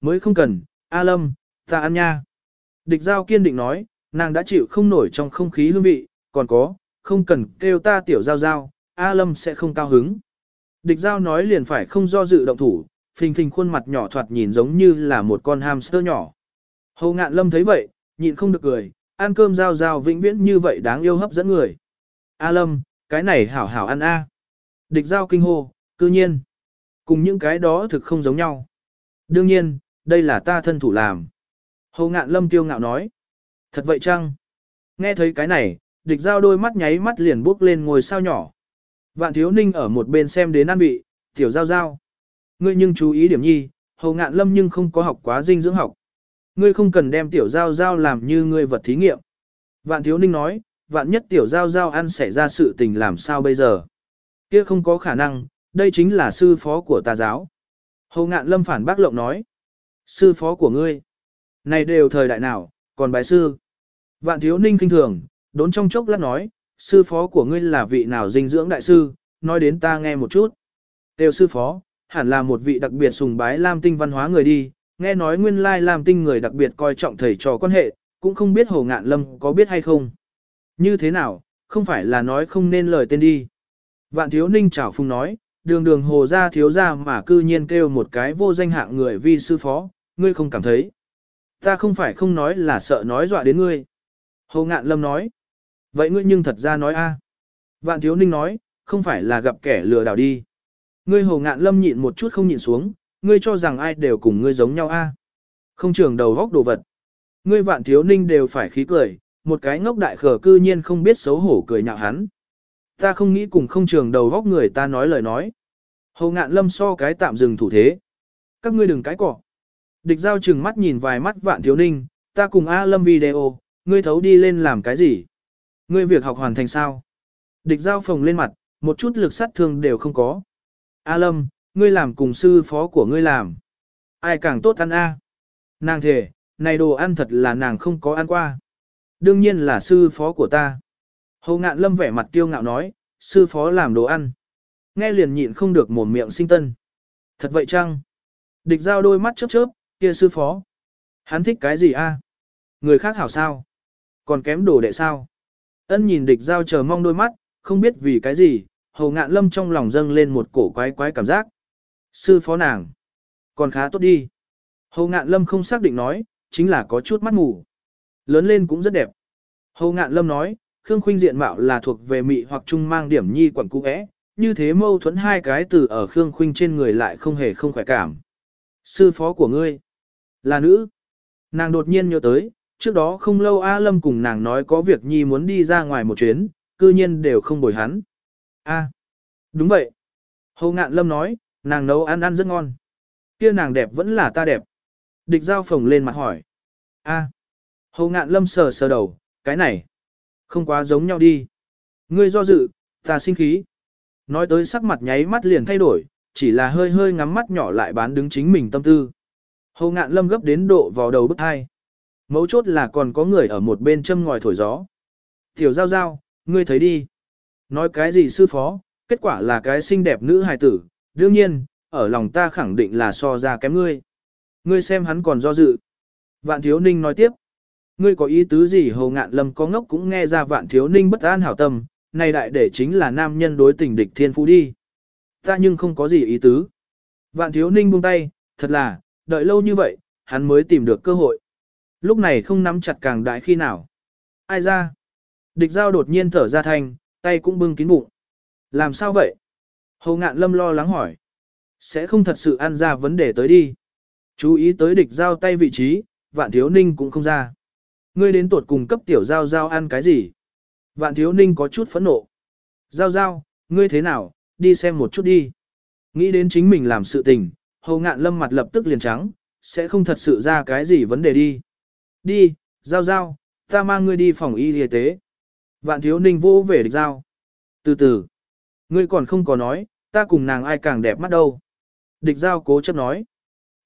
mới không cần, A Lâm, ta ăn nha. Địch giao kiên định nói, nàng đã chịu không nổi trong không khí hương vị, còn có, không cần kêu ta tiểu giao giao, A Lâm sẽ không cao hứng. Địch giao nói liền phải không do dự động thủ, phình phình khuôn mặt nhỏ thoạt nhìn giống như là một con hamster nhỏ. Hầu ngạn Lâm thấy vậy, nhịn không được cười, ăn cơm giao giao vĩnh viễn như vậy đáng yêu hấp dẫn người. A Lâm, cái này hảo hảo ăn a. Địch giao kinh hô, cư nhiên. Cùng những cái đó thực không giống nhau. Đương nhiên, đây là ta thân thủ làm. Hồ ngạn lâm tiêu ngạo nói. Thật vậy chăng? Nghe thấy cái này, địch giao đôi mắt nháy mắt liền bước lên ngồi sao nhỏ. Vạn thiếu ninh ở một bên xem đến ăn vị, tiểu giao giao. Ngươi nhưng chú ý điểm nhi, hồ ngạn lâm nhưng không có học quá dinh dưỡng học. Ngươi không cần đem tiểu giao giao làm như ngươi vật thí nghiệm. Vạn thiếu ninh nói, vạn nhất tiểu giao giao ăn xảy ra sự tình làm sao bây giờ. Kia không có khả năng, đây chính là sư phó của tà giáo. Hồ ngạn lâm phản bác lộng nói. Sư phó của ngươi. Này đều thời đại nào, còn bài sư. Vạn thiếu ninh kinh thường, đốn trong chốc lát nói, sư phó của ngươi là vị nào dinh dưỡng đại sư, nói đến ta nghe một chút. Tiêu sư phó, hẳn là một vị đặc biệt sùng bái Lam Tinh văn hóa người đi, nghe nói nguyên lai Lam Tinh người đặc biệt coi trọng thầy trò quan hệ, cũng không biết Hồ Ngạn Lâm có biết hay không. Như thế nào, không phải là nói không nên lời tên đi. Vạn thiếu ninh chảo phung nói, đường đường hồ ra thiếu ra mà cư nhiên kêu một cái vô danh hạng người vi sư phó, ngươi không cảm thấy. Ta không phải không nói là sợ nói dọa đến ngươi. Hồ ngạn lâm nói. Vậy ngươi nhưng thật ra nói a. Vạn thiếu ninh nói, không phải là gặp kẻ lừa đảo đi. Ngươi hồ ngạn lâm nhịn một chút không nhịn xuống, ngươi cho rằng ai đều cùng ngươi giống nhau a. Không trường đầu góc đồ vật. Ngươi vạn thiếu ninh đều phải khí cười, một cái ngốc đại khờ cư nhiên không biết xấu hổ cười nhạo hắn. Ta không nghĩ cùng không trường đầu góc người ta nói lời nói. Hồ ngạn lâm so cái tạm dừng thủ thế. Các ngươi đừng cái cỏ. Địch giao chừng mắt nhìn vài mắt vạn thiếu ninh, ta cùng A lâm video, ngươi thấu đi lên làm cái gì? Ngươi việc học hoàn thành sao? Địch giao phồng lên mặt, một chút lực sát thương đều không có. A lâm, ngươi làm cùng sư phó của ngươi làm. Ai càng tốt ăn A? Nàng thề, này đồ ăn thật là nàng không có ăn qua. Đương nhiên là sư phó của ta. Hầu ngạn lâm vẻ mặt kiêu ngạo nói, sư phó làm đồ ăn. Nghe liền nhịn không được mồm miệng sinh tân. Thật vậy chăng? Địch giao đôi mắt chớp chớp, kia sư phó. Hắn thích cái gì a? Người khác hảo sao? Còn kém đồ đệ sao? Ân nhìn địch giao chờ mong đôi mắt, không biết vì cái gì, hầu ngạn lâm trong lòng dâng lên một cổ quái quái cảm giác. Sư phó nàng. Còn khá tốt đi. Hầu ngạn lâm không xác định nói, chính là có chút mắt ngủ. Lớn lên cũng rất đẹp. Hầu ngạn lâm nói, Khương Khuynh diện mạo là thuộc về mị hoặc trung mang điểm nhi quẩn cũ é, như thế mâu thuẫn hai cái từ ở Khương Khuynh trên người lại không hề không khỏe cảm. Sư phó của ngươi là nữ. Nàng đột nhiên nhớ tới, trước đó không lâu A Lâm cùng nàng nói có việc nhi muốn đi ra ngoài một chuyến, cư nhiên đều không bồi hắn. A, đúng vậy. Hồ Ngạn Lâm nói, nàng nấu ăn ăn rất ngon. Kia nàng đẹp vẫn là ta đẹp. Địch giao phồng lên mặt hỏi. A. Hồ Ngạn Lâm sờ sờ đầu, cái này. Không quá giống nhau đi. Ngươi do dự, ta sinh khí. Nói tới sắc mặt nháy mắt liền thay đổi, chỉ là hơi hơi ngắm mắt nhỏ lại bán đứng chính mình tâm tư. Hồ ngạn lâm gấp đến độ vào đầu bức hai. Mấu chốt là còn có người ở một bên châm ngòi thổi gió. Tiểu giao giao, ngươi thấy đi. Nói cái gì sư phó, kết quả là cái xinh đẹp nữ hài tử, đương nhiên, ở lòng ta khẳng định là so ra kém ngươi. Ngươi xem hắn còn do dự. Vạn thiếu ninh nói tiếp. Ngươi có ý tứ gì hồ ngạn lâm có ngốc cũng nghe ra vạn thiếu ninh bất an hảo tâm, này đại để chính là nam nhân đối tình địch thiên phú đi. Ta nhưng không có gì ý tứ. Vạn thiếu ninh buông tay, thật là, đợi lâu như vậy, hắn mới tìm được cơ hội. Lúc này không nắm chặt càng đại khi nào. Ai ra? Địch giao đột nhiên thở ra thanh, tay cũng bưng kín bụng. Làm sao vậy? hầu ngạn lâm lo lắng hỏi. Sẽ không thật sự ăn ra vấn đề tới đi. Chú ý tới địch giao tay vị trí, vạn thiếu ninh cũng không ra. Ngươi đến tuột cùng cấp tiểu giao giao ăn cái gì? Vạn thiếu ninh có chút phẫn nộ. Giao giao, ngươi thế nào, đi xem một chút đi. Nghĩ đến chính mình làm sự tình, hầu ngạn lâm mặt lập tức liền trắng, sẽ không thật sự ra cái gì vấn đề đi. Đi, giao giao, ta mang ngươi đi phòng y y tế. Vạn thiếu ninh vô về địch giao. Từ từ, ngươi còn không có nói, ta cùng nàng ai càng đẹp mắt đâu. Địch giao cố chấp nói.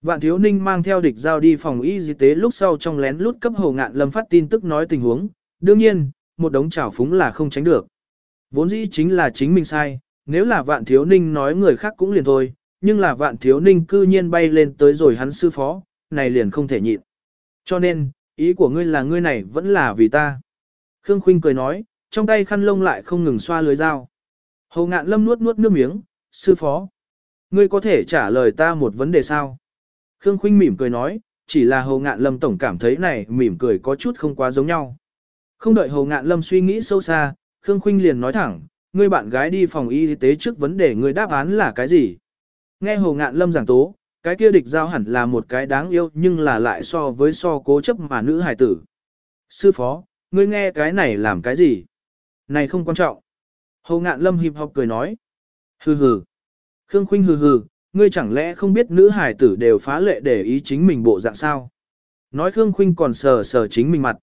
Vạn thiếu ninh mang theo địch giao đi phòng y y tế lúc sau trong lén lút cấp hồ ngạn lâm phát tin tức nói tình huống. Đương nhiên, một đống trào phúng là không tránh được. Vốn dĩ chính là chính mình sai, nếu là vạn thiếu ninh nói người khác cũng liền thôi, nhưng là vạn thiếu ninh cư nhiên bay lên tới rồi hắn sư phó, này liền không thể nhịn. Cho nên, ý của ngươi là ngươi này vẫn là vì ta. Khương Khuynh cười nói, trong tay khăn lông lại không ngừng xoa lưới dao. Hồ ngạn lâm nuốt nuốt nước miếng, sư phó. Ngươi có thể trả lời ta một vấn đề sao? Khương Khuynh mỉm cười nói, chỉ là Hồ Ngạn Lâm tổng cảm thấy này mỉm cười có chút không quá giống nhau. Không đợi Hồ Ngạn Lâm suy nghĩ sâu xa, Khương Khuynh liền nói thẳng, ngươi bạn gái đi phòng y tế trước vấn đề ngươi đáp án là cái gì? Nghe Hồ Ngạn Lâm giảng tố, cái kia địch giao hẳn là một cái đáng yêu nhưng là lại so với so cố chấp mà nữ hài tử. Sư phó, ngươi nghe cái này làm cái gì? Này không quan trọng. Hồ Ngạn Lâm hiệp học cười nói. Hừ hừ. Khương Khuynh hừ hừ, ngươi chẳng lẽ không biết nữ hài tử đều phá lệ để ý chính mình bộ dạng sao? Nói Khương Khuynh còn sờ sờ chính mình mặt.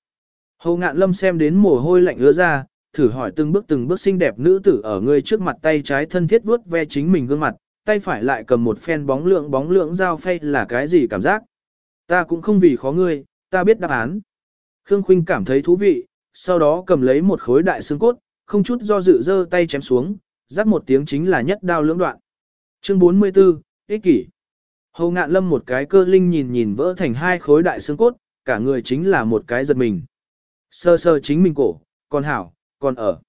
Hồ Ngạn Lâm xem đến mồ hôi lạnh ứa ra, thử hỏi từng bước từng bước xinh đẹp nữ tử ở ngươi trước mặt tay trái thân thiết vuốt ve chính mình gương mặt, tay phải lại cầm một phen bóng lượng bóng lượng dao phay là cái gì cảm giác? Ta cũng không vì khó ngươi, ta biết đáp án. Khương Khuynh cảm thấy thú vị, sau đó cầm lấy một khối đại xương cốt, không chút do dự giơ tay chém xuống, rắc một tiếng chính là nhất đao lưỡng đoạn. Chương 44, ích kỷ. Hồ ngạn lâm một cái cơ linh nhìn nhìn vỡ thành hai khối đại xương cốt, cả người chính là một cái giật mình. Sơ sơ chính mình cổ, còn hảo, còn ở.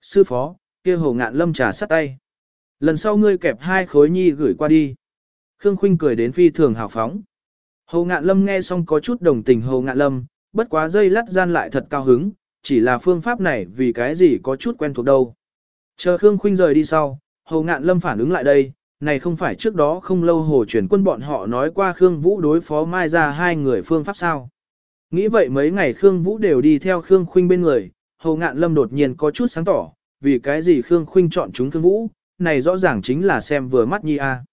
Sư phó, kia hồ ngạn lâm trà sắt tay. Lần sau ngươi kẹp hai khối nhi gửi qua đi. Khương Khuynh cười đến phi thường hào phóng. Hồ ngạn lâm nghe xong có chút đồng tình hồ ngạn lâm, bất quá dây lắt gian lại thật cao hứng, chỉ là phương pháp này vì cái gì có chút quen thuộc đâu. Chờ Khương Khuynh rời đi sau, Hồ Ngạn Lâm phản ứng lại đây, này không phải trước đó không lâu Hồ chuyển quân bọn họ nói qua Khương Vũ đối phó Mai ra hai người phương pháp sao. Nghĩ vậy mấy ngày Khương Vũ đều đi theo Khương Khuynh bên người, Hồ Ngạn Lâm đột nhiên có chút sáng tỏ, vì cái gì Khương Khuynh chọn chúng Khương Vũ, này rõ ràng chính là xem vừa mắt nhi a.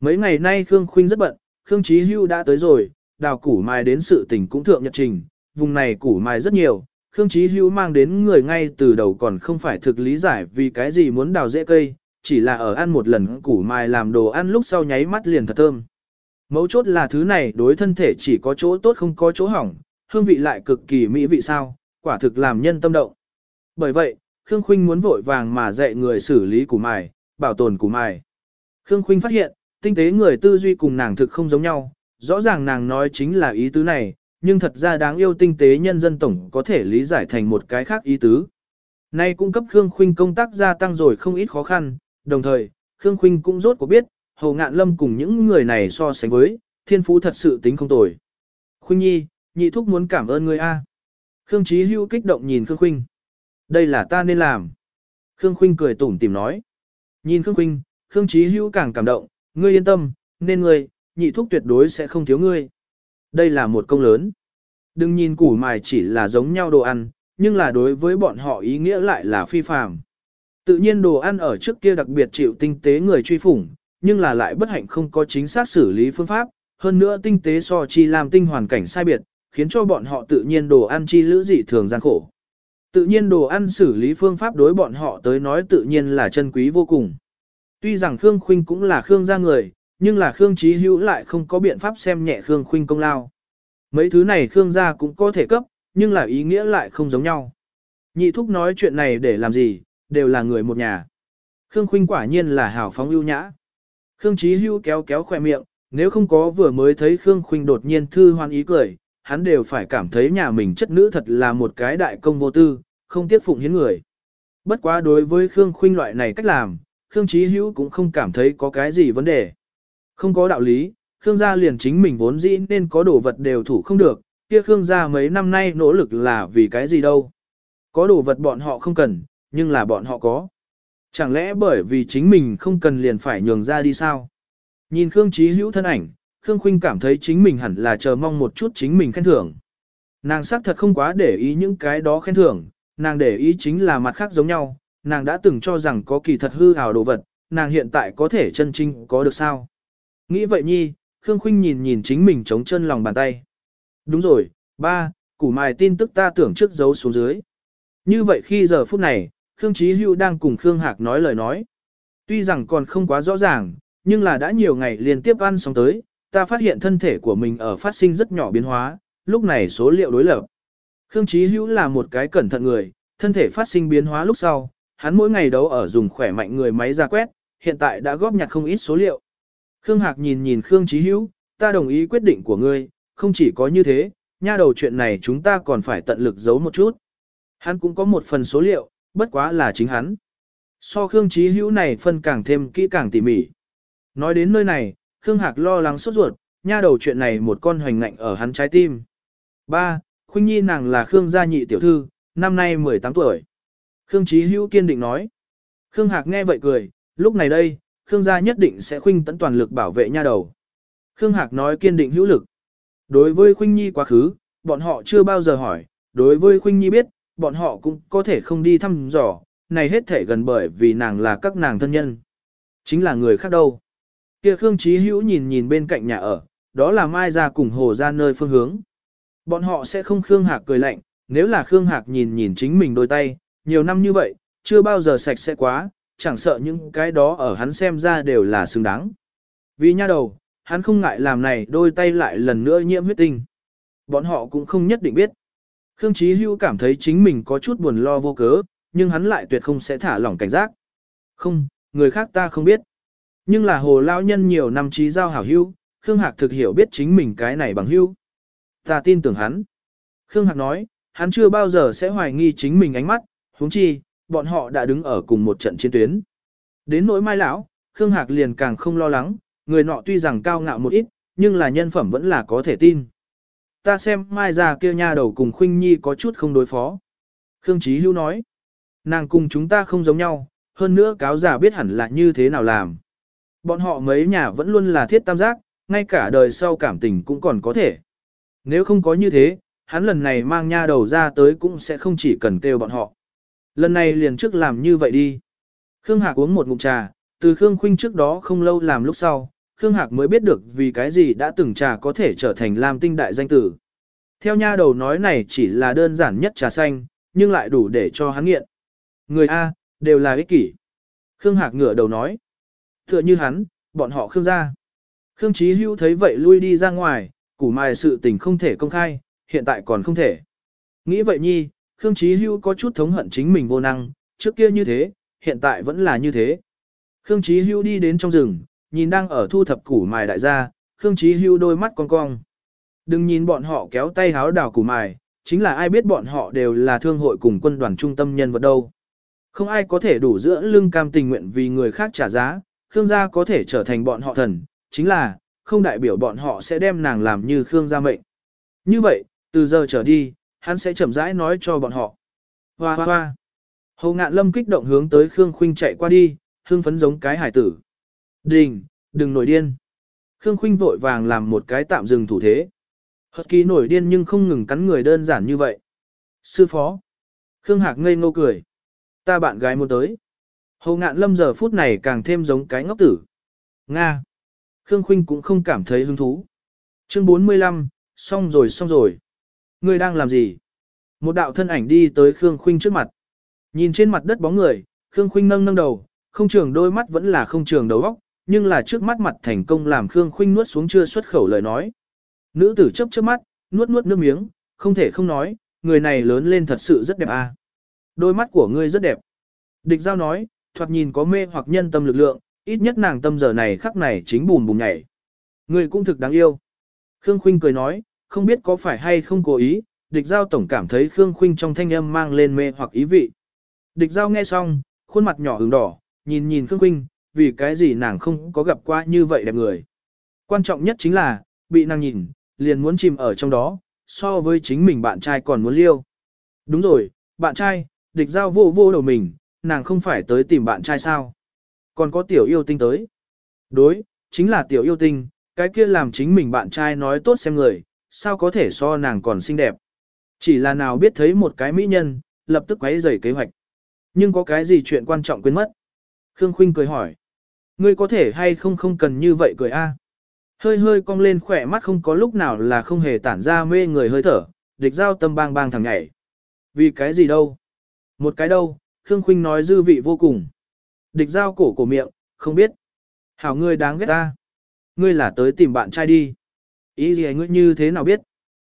Mấy ngày nay Khương Khuynh rất bận, Khương Chí Hưu đã tới rồi, đào củ mai đến sự tình cũng thượng nhật trình, vùng này củ mai rất nhiều, Khương Chí hưu mang đến người ngay từ đầu còn không phải thực lý giải vì cái gì muốn đào rễ cây, chỉ là ở ăn một lần củ mai làm đồ ăn lúc sau nháy mắt liền thật thơm. Mấu chốt là thứ này đối thân thể chỉ có chỗ tốt không có chỗ hỏng, hương vị lại cực kỳ mỹ vị sao, quả thực làm nhân tâm động. Bởi vậy, Khương Khuynh muốn vội vàng mà dạy người xử lý củ mài, bảo tồn củ mài. Khương Khuynh phát hiện, tinh tế người tư duy cùng nàng thực không giống nhau, rõ ràng nàng nói chính là ý tứ này, nhưng thật ra đáng yêu tinh tế nhân dân tổng có thể lý giải thành một cái khác ý tứ. Nay cung cấp Khương Khuynh công tác gia tăng rồi không ít khó khăn, đồng thời, Khương Khuynh cũng rốt cuộc biết, Hồ Ngạn Lâm cùng những người này so sánh với, thiên phú thật sự tính không tồi. Khuynh Nhi, nhị thúc muốn cảm ơn ngươi a. Khương Chí Hưu kích động nhìn Khương Khuynh. Đây là ta nên làm. Khương Khuynh cười tủm tỉm nói. Nhìn Khương Khuynh, Khương Chí Hưu càng cảm động, ngươi yên tâm, nên ngươi, nhị thúc tuyệt đối sẽ không thiếu ngươi. Đây là một công lớn. Đừng nhìn củ mài chỉ là giống nhau đồ ăn, nhưng là đối với bọn họ ý nghĩa lại là phi phàm. Tự nhiên đồ ăn ở trước kia đặc biệt chịu tinh tế người truy phủng, nhưng là lại bất hạnh không có chính xác xử lý phương pháp, hơn nữa tinh tế so chi làm tinh hoàn cảnh sai biệt, khiến cho bọn họ tự nhiên đồ ăn chi lữ dị thường gian khổ. Tự nhiên đồ ăn xử lý phương pháp đối bọn họ tới nói tự nhiên là chân quý vô cùng. Tuy rằng Khương Khuynh cũng là Khương gia người, nhưng là Khương Chí Hữu lại không có biện pháp xem nhẹ Khương Khuynh công lao. Mấy thứ này Khương gia cũng có thể cấp, nhưng là ý nghĩa lại không giống nhau. Nhị thúc nói chuyện này để làm gì, đều là người một nhà. Khương Khuynh quả nhiên là hảo phóng ưu nhã. Khương Chí Hữu kéo kéo khóe miệng, nếu không có vừa mới thấy Khương Khuynh đột nhiên thư hoan ý cười, hắn đều phải cảm thấy nhà mình chất nữ thật là một cái đại công vô tư, không tiếc phụng hiến người. Bất quá đối với Khương Khuynh loại này cách làm, Khương Chí Hữu cũng không cảm thấy có cái gì vấn đề. Không có đạo lý, Khương gia liền chính mình vốn dĩ nên có đồ vật đều thủ không được, kia Khương gia mấy năm nay nỗ lực là vì cái gì đâu. Có đồ vật bọn họ không cần, nhưng là bọn họ có. Chẳng lẽ bởi vì chính mình không cần liền phải nhường ra đi sao? Nhìn Khương Chí Hữu thân ảnh, Khương Khuynh cảm thấy chính mình hẳn là chờ mong một chút chính mình khen thưởng. Nàng xác thật không quá để ý những cái đó khen thưởng, nàng để ý chính là mặt khác giống nhau, nàng đã từng cho rằng có kỳ thật hư hào đồ vật, nàng hiện tại có thể chân chính có được sao? Nghĩ vậy nhi, Khương Khuynh nhìn nhìn chính mình chống chân lòng bàn tay. Đúng rồi, ba, củ mài tin tức ta tưởng trước giấu xuống dưới. Như vậy khi giờ phút này, Khương Chí Hữu đang cùng Khương Hạc nói lời nói. Tuy rằng còn không quá rõ ràng, nhưng là đã nhiều ngày liên tiếp ăn xong tới, ta phát hiện thân thể của mình ở phát sinh rất nhỏ biến hóa, lúc này số liệu đối lập. Khương Chí Hữu là một cái cẩn thận người, thân thể phát sinh biến hóa lúc sau, hắn mỗi ngày đấu ở dùng khỏe mạnh người máy ra quét, hiện tại đã góp nhặt không ít số liệu. Khương Hạc nhìn nhìn Khương Chí Hữu, ta đồng ý quyết định của ngươi, không chỉ có như thế, nha đầu chuyện này chúng ta còn phải tận lực giấu một chút. Hắn cũng có một phần số liệu, bất quá là chính hắn. So Khương Chí Hữu này phân càng thêm kỹ càng tỉ mỉ. Nói đến nơi này, Khương Hạc lo lắng sốt ruột, nha đầu chuyện này một con hoành ngạnh ở hắn trái tim. Ba, Khuynh Nhi nàng là Khương gia nhị tiểu thư, năm nay 18 tuổi. Khương Chí Hữu kiên định nói. Khương Hạc nghe vậy cười, lúc này đây, Khương gia nhất định sẽ khuynh tận toàn lực bảo vệ nha đầu. Khương Hạc nói kiên định hữu lực. Đối với Khuynh Nhi quá khứ, bọn họ chưa bao giờ hỏi, đối với Khuynh Nhi biết, bọn họ cũng có thể không đi thăm dò, này hết thể gần bởi vì nàng là các nàng thân nhân. Chính là người khác đâu. Kia Khương Chí Hữu nhìn nhìn bên cạnh nhà ở, đó là Mai ra cùng Hồ ra nơi phương hướng. Bọn họ sẽ không Khương Hạc cười lạnh, nếu là Khương Hạc nhìn nhìn chính mình đôi tay, nhiều năm như vậy, chưa bao giờ sạch sẽ quá, chẳng sợ những cái đó ở hắn xem ra đều là xứng đáng. Vì nha đầu, hắn không ngại làm này đôi tay lại lần nữa nhiễm huyết tinh. Bọn họ cũng không nhất định biết. Khương Chí Hưu cảm thấy chính mình có chút buồn lo vô cớ, nhưng hắn lại tuyệt không sẽ thả lỏng cảnh giác. Không, người khác ta không biết. Nhưng là hồ lao nhân nhiều năm trí giao hảo hưu, Khương Hạc thực hiểu biết chính mình cái này bằng hưu. Ta tin tưởng hắn. Khương Hạc nói, hắn chưa bao giờ sẽ hoài nghi chính mình ánh mắt, huống chi, bọn họ đã đứng ở cùng một trận chiến tuyến. Đến nỗi mai lão, Khương Hạc liền càng không lo lắng, người nọ tuy rằng cao ngạo một ít, nhưng là nhân phẩm vẫn là có thể tin. Ta xem mai già kia nha đầu cùng Khuynh Nhi có chút không đối phó. Khương Chí Hưu nói, nàng cùng chúng ta không giống nhau, hơn nữa cáo giả biết hẳn là như thế nào làm. Bọn họ mấy nhà vẫn luôn là thiết tam giác, ngay cả đời sau cảm tình cũng còn có thể. Nếu không có như thế, hắn lần này mang nha đầu ra tới cũng sẽ không chỉ cần kêu bọn họ. Lần này liền trước làm như vậy đi. Khương Hạc uống một ngụm trà, từ Khương Khuynh trước đó không lâu làm lúc sau, Khương Hạc mới biết được vì cái gì đã từng trà có thể trở thành lam tinh đại danh tử. Theo nha đầu nói này chỉ là đơn giản nhất trà xanh, nhưng lại đủ để cho hắn nghiện. Người A, đều là ích kỷ. Khương Hạc ngửa đầu nói. Tựa như hắn, bọn họ Khương gia. Khương Chí Hưu thấy vậy lui đi ra ngoài, củ mài sự tình không thể công khai, hiện tại còn không thể. Nghĩ vậy nhi, Khương Chí Hưu có chút thống hận chính mình vô năng, trước kia như thế, hiện tại vẫn là như thế. Khương Chí Hưu đi đến trong rừng, nhìn đang ở thu thập củ mài đại gia, Khương Chí Hưu đôi mắt cong cong. Đừng nhìn bọn họ kéo tay háo đào củ mài, chính là ai biết bọn họ đều là thương hội cùng quân đoàn trung tâm nhân vật đâu. Không ai có thể đủ giữa lưng cam tình nguyện vì người khác trả giá, Khương gia có thể trở thành bọn họ thần, chính là, không đại biểu bọn họ sẽ đem nàng làm như Khương gia mệnh. Như vậy, từ giờ trở đi, hắn sẽ chậm rãi nói cho bọn họ. Hoa hoa hoa. Hồ ngạn lâm kích động hướng tới Khương Khuynh chạy qua đi, hương phấn giống cái hải tử. Đình, đừng nổi điên. Khương Khuynh vội vàng làm một cái tạm dừng thủ thế. Hật kỳ nổi điên nhưng không ngừng cắn người đơn giản như vậy. Sư phó. Khương Hạc ngây ngô cười. Ta bạn gái muốn tới. Hồ ngạn lâm giờ phút này càng thêm giống cái ngốc tử. Nga. Khương Khuynh cũng không cảm thấy hứng thú. Chương 45, xong rồi xong rồi. Ngươi đang làm gì? Một đạo thân ảnh đi tới Khương Khuynh trước mặt. Nhìn trên mặt đất bóng người, Khương Khuynh nâng nâng đầu, không trường đôi mắt vẫn là không trường đầu óc, nhưng là trước mắt mặt thành công làm Khương Khuynh nuốt xuống chưa xuất khẩu lời nói. Nữ tử chớp chớp mắt, nuốt nuốt nước miếng, không thể không nói, người này lớn lên thật sự rất đẹp à. Đôi mắt của ngươi rất đẹp. Địch giao nói, thoạt nhìn có mê hoặc nhân tâm lực lượng, ít nhất nàng tâm giờ này khắc này chính bùm bùm nhảy. Người cũng thực đáng yêu. Khương Khuynh cười nói, không biết có phải hay không cố ý, địch giao tổng cảm thấy Khương Khuynh trong thanh âm mang lên mê hoặc ý vị. Địch giao nghe xong, khuôn mặt nhỏ hứng đỏ, nhìn nhìn Khương Khuynh, vì cái gì nàng không có gặp qua như vậy đẹp người. Quan trọng nhất chính là, bị nàng nhìn, liền muốn chìm ở trong đó, so với chính mình bạn trai còn muốn liêu. Đúng rồi, bạn trai, địch giao vô vô đầu mình, nàng không phải tới tìm bạn trai sao. Còn có tiểu yêu tinh tới. Đối, chính là tiểu yêu tinh, cái kia làm chính mình bạn trai nói tốt xem người, sao có thể so nàng còn xinh đẹp. Chỉ là nào biết thấy một cái mỹ nhân, lập tức quấy rầy kế hoạch. Nhưng có cái gì chuyện quan trọng quên mất? Khương Khuynh cười hỏi. Ngươi có thể hay không không cần như vậy cười a? Hơi hơi cong lên khỏe mắt không có lúc nào là không hề tản ra mê người hơi thở, địch giao tâm bang bang thẳng nhảy. Vì cái gì đâu? Một cái đâu, Khương Khuynh nói dư vị vô cùng. Địch giao cổ cổ miệng, không biết. Hảo ngươi đáng ghét ta. Ngươi là tới tìm bạn trai đi. Ý gì ngươi như thế nào biết?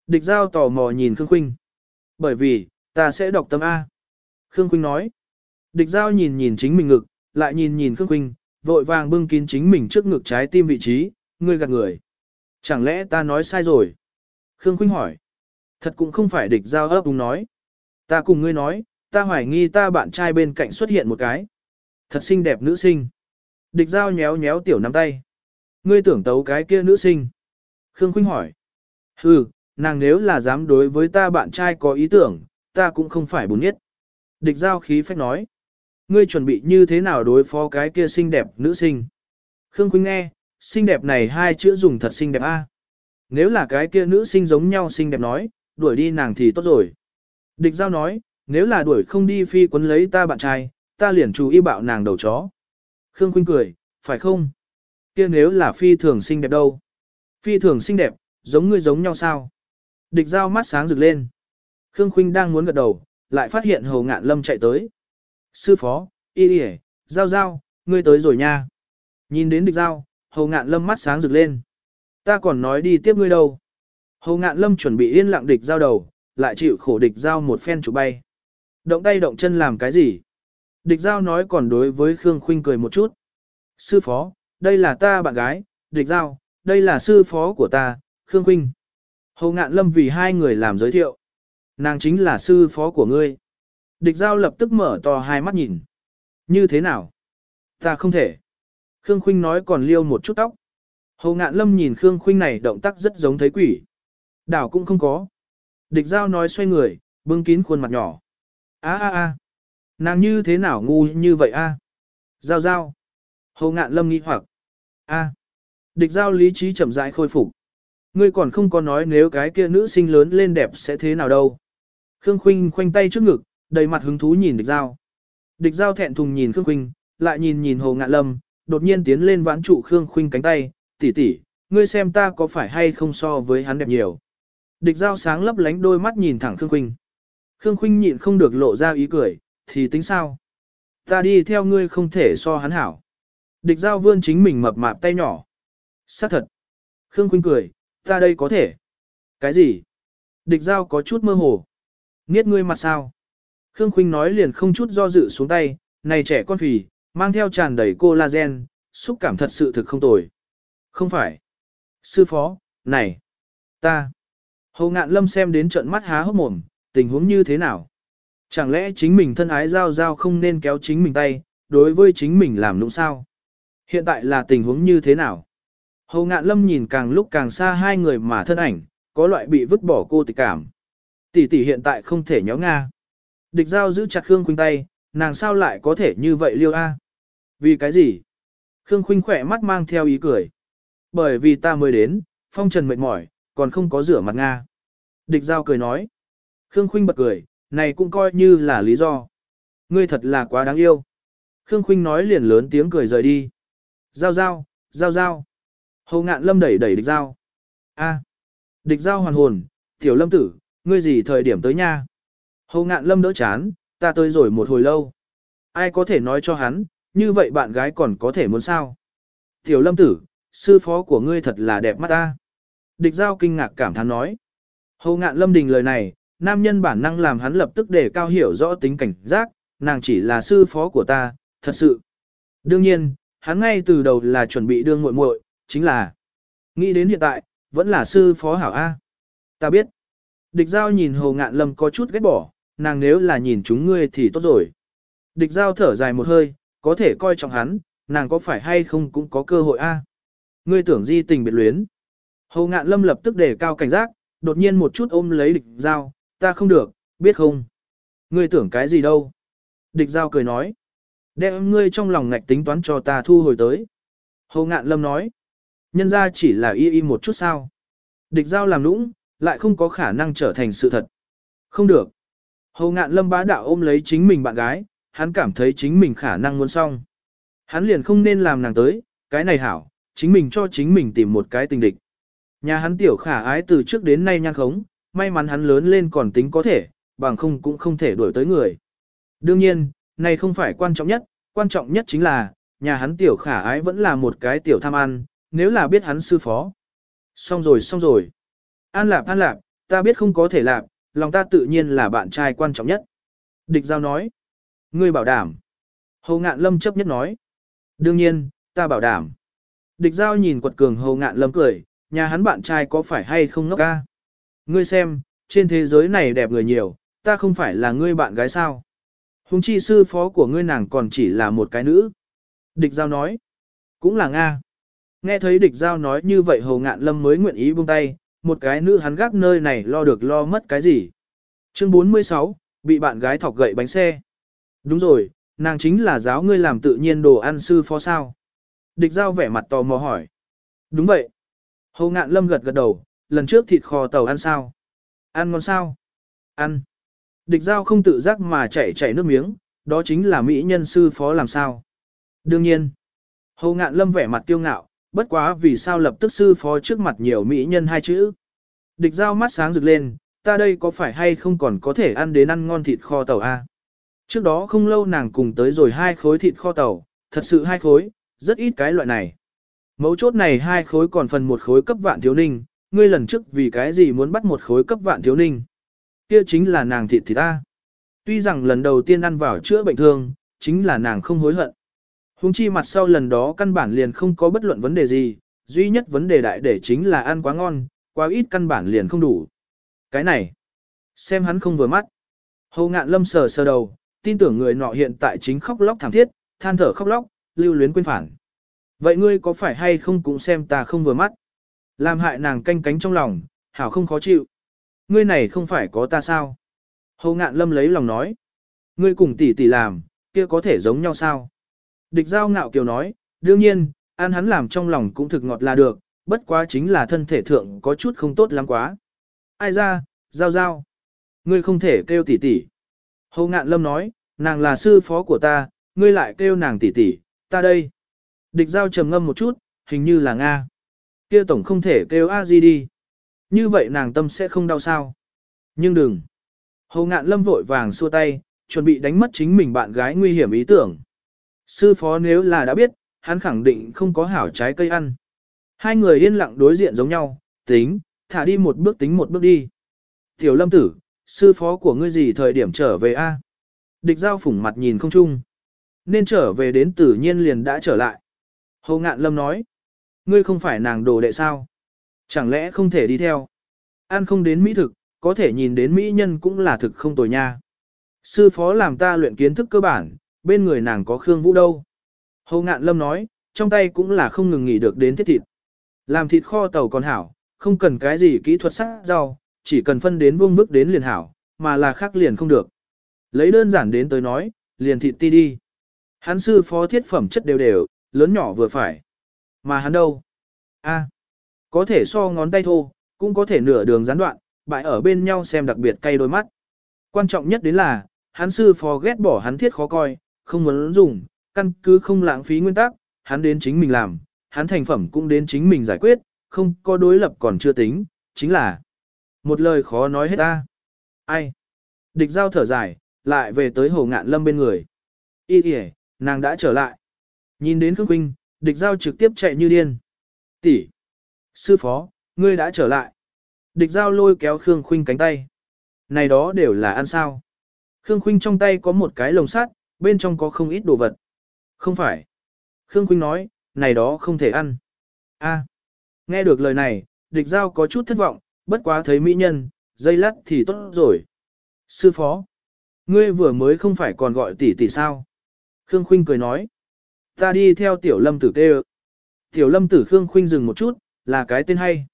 Địch giao tò mò nhìn Khương Khuynh. Bởi vì, ta sẽ đọc tâm A. Khương Khuynh nói. Địch giao nhìn nhìn chính mình ngực, lại nhìn nhìn Khương Khuynh, vội vàng bưng kín chính mình trước ngực trái tim vị trí, ngươi gạt người. Chẳng lẽ ta nói sai rồi? Khương Khuynh hỏi. Thật cũng không phải địch giao ấp đúng nói. Ta cùng ngươi nói, ta hoài nghi ta bạn trai bên cạnh xuất hiện một cái. Thật xinh đẹp nữ sinh. Địch giao nhéo nhéo tiểu nắm tay. Ngươi tưởng tấu cái kia nữ sinh. Khương Khuynh hỏi. Hừ, nàng nếu là dám đối với ta bạn trai có ý tưởng, ta cũng không phải bùn nhất. Địch giao khí phách nói. Ngươi chuẩn bị như thế nào đối phó cái kia xinh đẹp nữ sinh? Khương Khuynh nghe, xinh đẹp này hai chữ dùng thật xinh đẹp a. Nếu là cái kia nữ sinh giống nhau xinh đẹp nói, đuổi đi nàng thì tốt rồi. Địch giao nói, nếu là đuổi không đi phi quấn lấy ta bạn trai, ta liền chú ý bạo nàng đầu chó. Khương Khuynh cười, phải không? Kia nếu là phi thường xinh đẹp đâu? Phi thường xinh đẹp, giống ngươi giống nhau sao? Địch giao mắt sáng rực lên. Khương Khuynh đang muốn gật đầu, lại phát hiện Hồ Ngạn Lâm chạy tới. Sư phó, y đi giao giao, ngươi tới rồi nha. Nhìn đến địch giao, Hồ Ngạn Lâm mắt sáng rực lên. Ta còn nói đi tiếp ngươi đâu. Hồ Ngạn Lâm chuẩn bị yên lặng địch giao đầu, lại chịu khổ địch giao một phen chụp bay. Động tay động chân làm cái gì? Địch giao nói còn đối với Khương Khuynh cười một chút. Sư phó, đây là ta bạn gái, địch giao, đây là sư phó của ta, Khương Khuynh. Hồ Ngạn Lâm vì hai người làm giới thiệu. Nàng chính là sư phó của ngươi. Địch giao lập tức mở to hai mắt nhìn. Như thế nào? Ta không thể. Khương Khuynh nói còn liêu một chút tóc. Hồ Ngạn Lâm nhìn Khương Khuynh này động tác rất giống thấy quỷ. Đảo cũng không có. Địch giao nói xoay người, bưng kín khuôn mặt nhỏ a a a Nàng như thế nào ngu như vậy a? Giao giao. Hồ Ngạn Lâm nghĩ hoặc. a Địch giao lý trí chậm rãi khôi phục. Ngươi còn không có nói nếu cái kia nữ sinh lớn lên đẹp sẽ thế nào đâu. Khương Khuynh khoanh tay trước ngực, đầy mặt hứng thú nhìn địch giao. Địch giao thẹn thùng nhìn Khương Khuynh, lại nhìn nhìn Hồ Ngạn Lâm, đột nhiên tiến lên vãn trụ Khương Khuynh cánh tay, tỷ tỷ, ngươi xem ta có phải hay không so với hắn đẹp nhiều. Địch giao sáng lấp lánh đôi mắt nhìn thẳng Khương Khuynh. Khương Khuynh nhịn không được lộ ra ý cười, thì tính sao? Ta đi theo ngươi không thể so hắn hảo. Địch giao vươn chính mình mập mạp tay nhỏ. xác thật. Khương Khuynh cười, ta đây có thể. Cái gì? Địch giao có chút mơ hồ. Niết ngươi mặt sao? Khương Khuynh nói liền không chút do dự xuống tay, này trẻ con phì, mang theo tràn đầy collagen, xúc cảm thật sự thực không tồi. Không phải. Sư phó, này, ta. Hồ ngạn lâm xem đến trận mắt há hốc mồm, tình huống như thế nào? Chẳng lẽ chính mình thân ái giao giao không nên kéo chính mình tay, đối với chính mình làm nũng sao? Hiện tại là tình huống như thế nào? Hầu ngạn lâm nhìn càng lúc càng xa hai người mà thân ảnh, có loại bị vứt bỏ cô tịch cảm. Tỷ tỷ hiện tại không thể nhó Nga. Địch giao giữ chặt Khương Khuynh tay, nàng sao lại có thể như vậy liêu a? Vì cái gì? Khương Khuynh khỏe mắt mang theo ý cười. Bởi vì ta mới đến, phong trần mệt mỏi, còn không có rửa mặt Nga. Địch giao cười nói. Khương Khuynh bật cười, này cũng coi như là lý do. Ngươi thật là quá đáng yêu. Khương Khuynh nói liền lớn tiếng cười rời đi. Giao giao, giao giao. Hồ ngạn lâm đẩy đẩy địch giao. A. Địch giao hoàn hồn, tiểu lâm tử, ngươi gì thời điểm tới nha. Hồ ngạn lâm đỡ chán, ta tới rồi một hồi lâu. Ai có thể nói cho hắn, như vậy bạn gái còn có thể muốn sao? Tiểu lâm tử, sư phó của ngươi thật là đẹp mắt ta. Địch giao kinh ngạc cảm thán nói. Hồ ngạn lâm đình lời này, nam nhân bản năng làm hắn lập tức để cao hiểu rõ tính cảnh giác, nàng chỉ là sư phó của ta, thật sự. Đương nhiên, hắn ngay từ đầu là chuẩn bị đương muội muội, chính là nghĩ đến hiện tại, vẫn là sư phó hảo A. Ta biết. Địch giao nhìn hồ ngạn lâm có chút ghét bỏ, nàng nếu là nhìn chúng ngươi thì tốt rồi. Địch giao thở dài một hơi, có thể coi trọng hắn, nàng có phải hay không cũng có cơ hội a. Ngươi tưởng di tình biệt luyến. Hồ ngạn lâm lập tức đề cao cảnh giác, đột nhiên một chút ôm lấy địch giao, ta không được, biết không? Ngươi tưởng cái gì đâu? Địch giao cười nói. Đem ngươi trong lòng ngạch tính toán cho ta thu hồi tới. Hồ ngạn lâm nói. Nhân ra chỉ là y y một chút sao. Địch giao làm lũng, lại không có khả năng trở thành sự thật. Không được. Hồ ngạn lâm bá đạo ôm lấy chính mình bạn gái, hắn cảm thấy chính mình khả năng muốn xong. Hắn liền không nên làm nàng tới, cái này hảo, chính mình cho chính mình tìm một cái tình địch. Nhà hắn tiểu khả ái từ trước đến nay nhan khống, may mắn hắn lớn lên còn tính có thể, bằng không cũng không thể đuổi tới người. Đương nhiên, này không phải quan trọng nhất, quan trọng nhất chính là, nhà hắn tiểu khả ái vẫn là một cái tiểu tham ăn, nếu là biết hắn sư phó. Xong rồi xong rồi. An lạp an lạp, ta biết không có thể lạp, lòng ta tự nhiên là bạn trai quan trọng nhất. Địch giao nói. Ngươi bảo đảm. Hồ ngạn lâm chấp nhất nói. Đương nhiên, ta bảo đảm. Địch giao nhìn quật cường hồ ngạn lâm cười, nhà hắn bạn trai có phải hay không ngốc ca? Ngươi xem, trên thế giới này đẹp người nhiều, ta không phải là ngươi bạn gái sao? Hùng chi sư phó của ngươi nàng còn chỉ là một cái nữ. Địch giao nói, cũng là Nga. Nghe thấy địch giao nói như vậy hầu ngạn lâm mới nguyện ý buông tay, một cái nữ hắn gác nơi này lo được lo mất cái gì. Chương 46, bị bạn gái thọc gậy bánh xe. Đúng rồi, nàng chính là giáo ngươi làm tự nhiên đồ ăn sư phó sao. Địch giao vẻ mặt tò mò hỏi. Đúng vậy. Hầu ngạn lâm gật gật đầu, lần trước thịt kho tàu ăn sao? Ăn ngon sao? Ăn. Địch giao không tự giác mà chảy chảy nước miếng, đó chính là mỹ nhân sư phó làm sao? Đương nhiên. Hầu ngạn lâm vẻ mặt tiêu ngạo, bất quá vì sao lập tức sư phó trước mặt nhiều mỹ nhân hai chữ. Địch giao mắt sáng rực lên, ta đây có phải hay không còn có thể ăn đến ăn ngon thịt kho tàu a? Trước đó không lâu nàng cùng tới rồi hai khối thịt kho tàu, thật sự hai khối, rất ít cái loại này. Mấu chốt này hai khối còn phần một khối cấp vạn thiếu ninh, ngươi lần trước vì cái gì muốn bắt một khối cấp vạn thiếu ninh. Kia chính là nàng thịt thì ta. Tuy rằng lần đầu tiên ăn vào chữa bệnh thương, chính là nàng không hối hận. Hùng chi mặt sau lần đó căn bản liền không có bất luận vấn đề gì, duy nhất vấn đề đại để chính là ăn quá ngon, quá ít căn bản liền không đủ. Cái này, xem hắn không vừa mắt. Hầu ngạn lâm sờ sờ đầu, tin tưởng người nọ hiện tại chính khóc lóc thảm thiết, than thở khóc lóc, lưu luyến quên phản. Vậy ngươi có phải hay không cũng xem ta không vừa mắt? Làm hại nàng canh cánh trong lòng, hảo không khó chịu. Ngươi này không phải có ta sao? Hầu ngạn lâm lấy lòng nói. Ngươi cùng tỷ tỷ làm, kia có thể giống nhau sao? Địch giao ngạo kiều nói, đương nhiên, ăn hắn làm trong lòng cũng thực ngọt là được, bất quá chính là thân thể thượng có chút không tốt lắm quá. Ai ra, giao giao. Ngươi không thể kêu tỷ tỷ. Hầu ngạn lâm nói, nàng là sư phó của ta, ngươi lại kêu nàng tỷ tỷ, ta đây. Địch giao trầm ngâm một chút, hình như là Nga. Kia tổng không thể kêu a di đi. Như vậy nàng tâm sẽ không đau sao. Nhưng đừng. Hồ ngạn lâm vội vàng xua tay, chuẩn bị đánh mất chính mình bạn gái nguy hiểm ý tưởng. Sư phó nếu là đã biết, hắn khẳng định không có hảo trái cây ăn. Hai người yên lặng đối diện giống nhau, tính, thả đi một bước tính một bước đi. Tiểu lâm tử, sư phó của ngươi gì thời điểm trở về a? Địch giao phủng mặt nhìn không chung. Nên trở về đến tự nhiên liền đã trở lại. Hồ ngạn lâm nói. Ngươi không phải nàng đồ đệ sao? Chẳng lẽ không thể đi theo? Ăn không đến mỹ thực, có thể nhìn đến mỹ nhân cũng là thực không tồi nha. Sư phó làm ta luyện kiến thức cơ bản, bên người nàng có Khương Vũ đâu. Hầu ngạn lâm nói, trong tay cũng là không ngừng nghỉ được đến thiết thịt. Làm thịt kho tàu còn hảo, không cần cái gì kỹ thuật sắc rau, chỉ cần phân đến vương mức đến liền hảo, mà là khác liền không được. Lấy đơn giản đến tới nói, liền thịt ti đi. Hắn sư phó thiết phẩm chất đều đều, lớn nhỏ vừa phải. Mà hắn đâu? A, có thể so ngón tay thô, cũng có thể nửa đường gián đoạn, bại ở bên nhau xem đặc biệt cay đôi mắt. Quan trọng nhất đến là, hắn sư phó ghét bỏ hắn thiết khó coi, không muốn dùng, căn cứ không lãng phí nguyên tắc, hắn đến chính mình làm, hắn thành phẩm cũng đến chính mình giải quyết, không có đối lập còn chưa tính, chính là một lời khó nói hết ta. Ai? Địch giao thở dài, lại về tới hồ ngạn lâm bên người. Ý kìa, nàng đã trở lại. Nhìn đến Khương Quynh, địch giao trực tiếp chạy như điên. Tỷ, Sư phó, ngươi đã trở lại. Địch giao lôi kéo Khương Khuynh cánh tay. Này đó đều là ăn sao. Khương Khuynh trong tay có một cái lồng sắt, bên trong có không ít đồ vật. Không phải. Khương Khuynh nói, này đó không thể ăn. A. À, nghe được lời này, địch giao có chút thất vọng, bất quá thấy mỹ nhân, dây lắt thì tốt rồi. Sư phó. Ngươi vừa mới không phải còn gọi tỷ tỷ sao? Khương Khuynh cười nói. Ta đi theo tiểu lâm tử kê Tiểu lâm tử Khương Khuynh dừng một chút, là cái tên hay.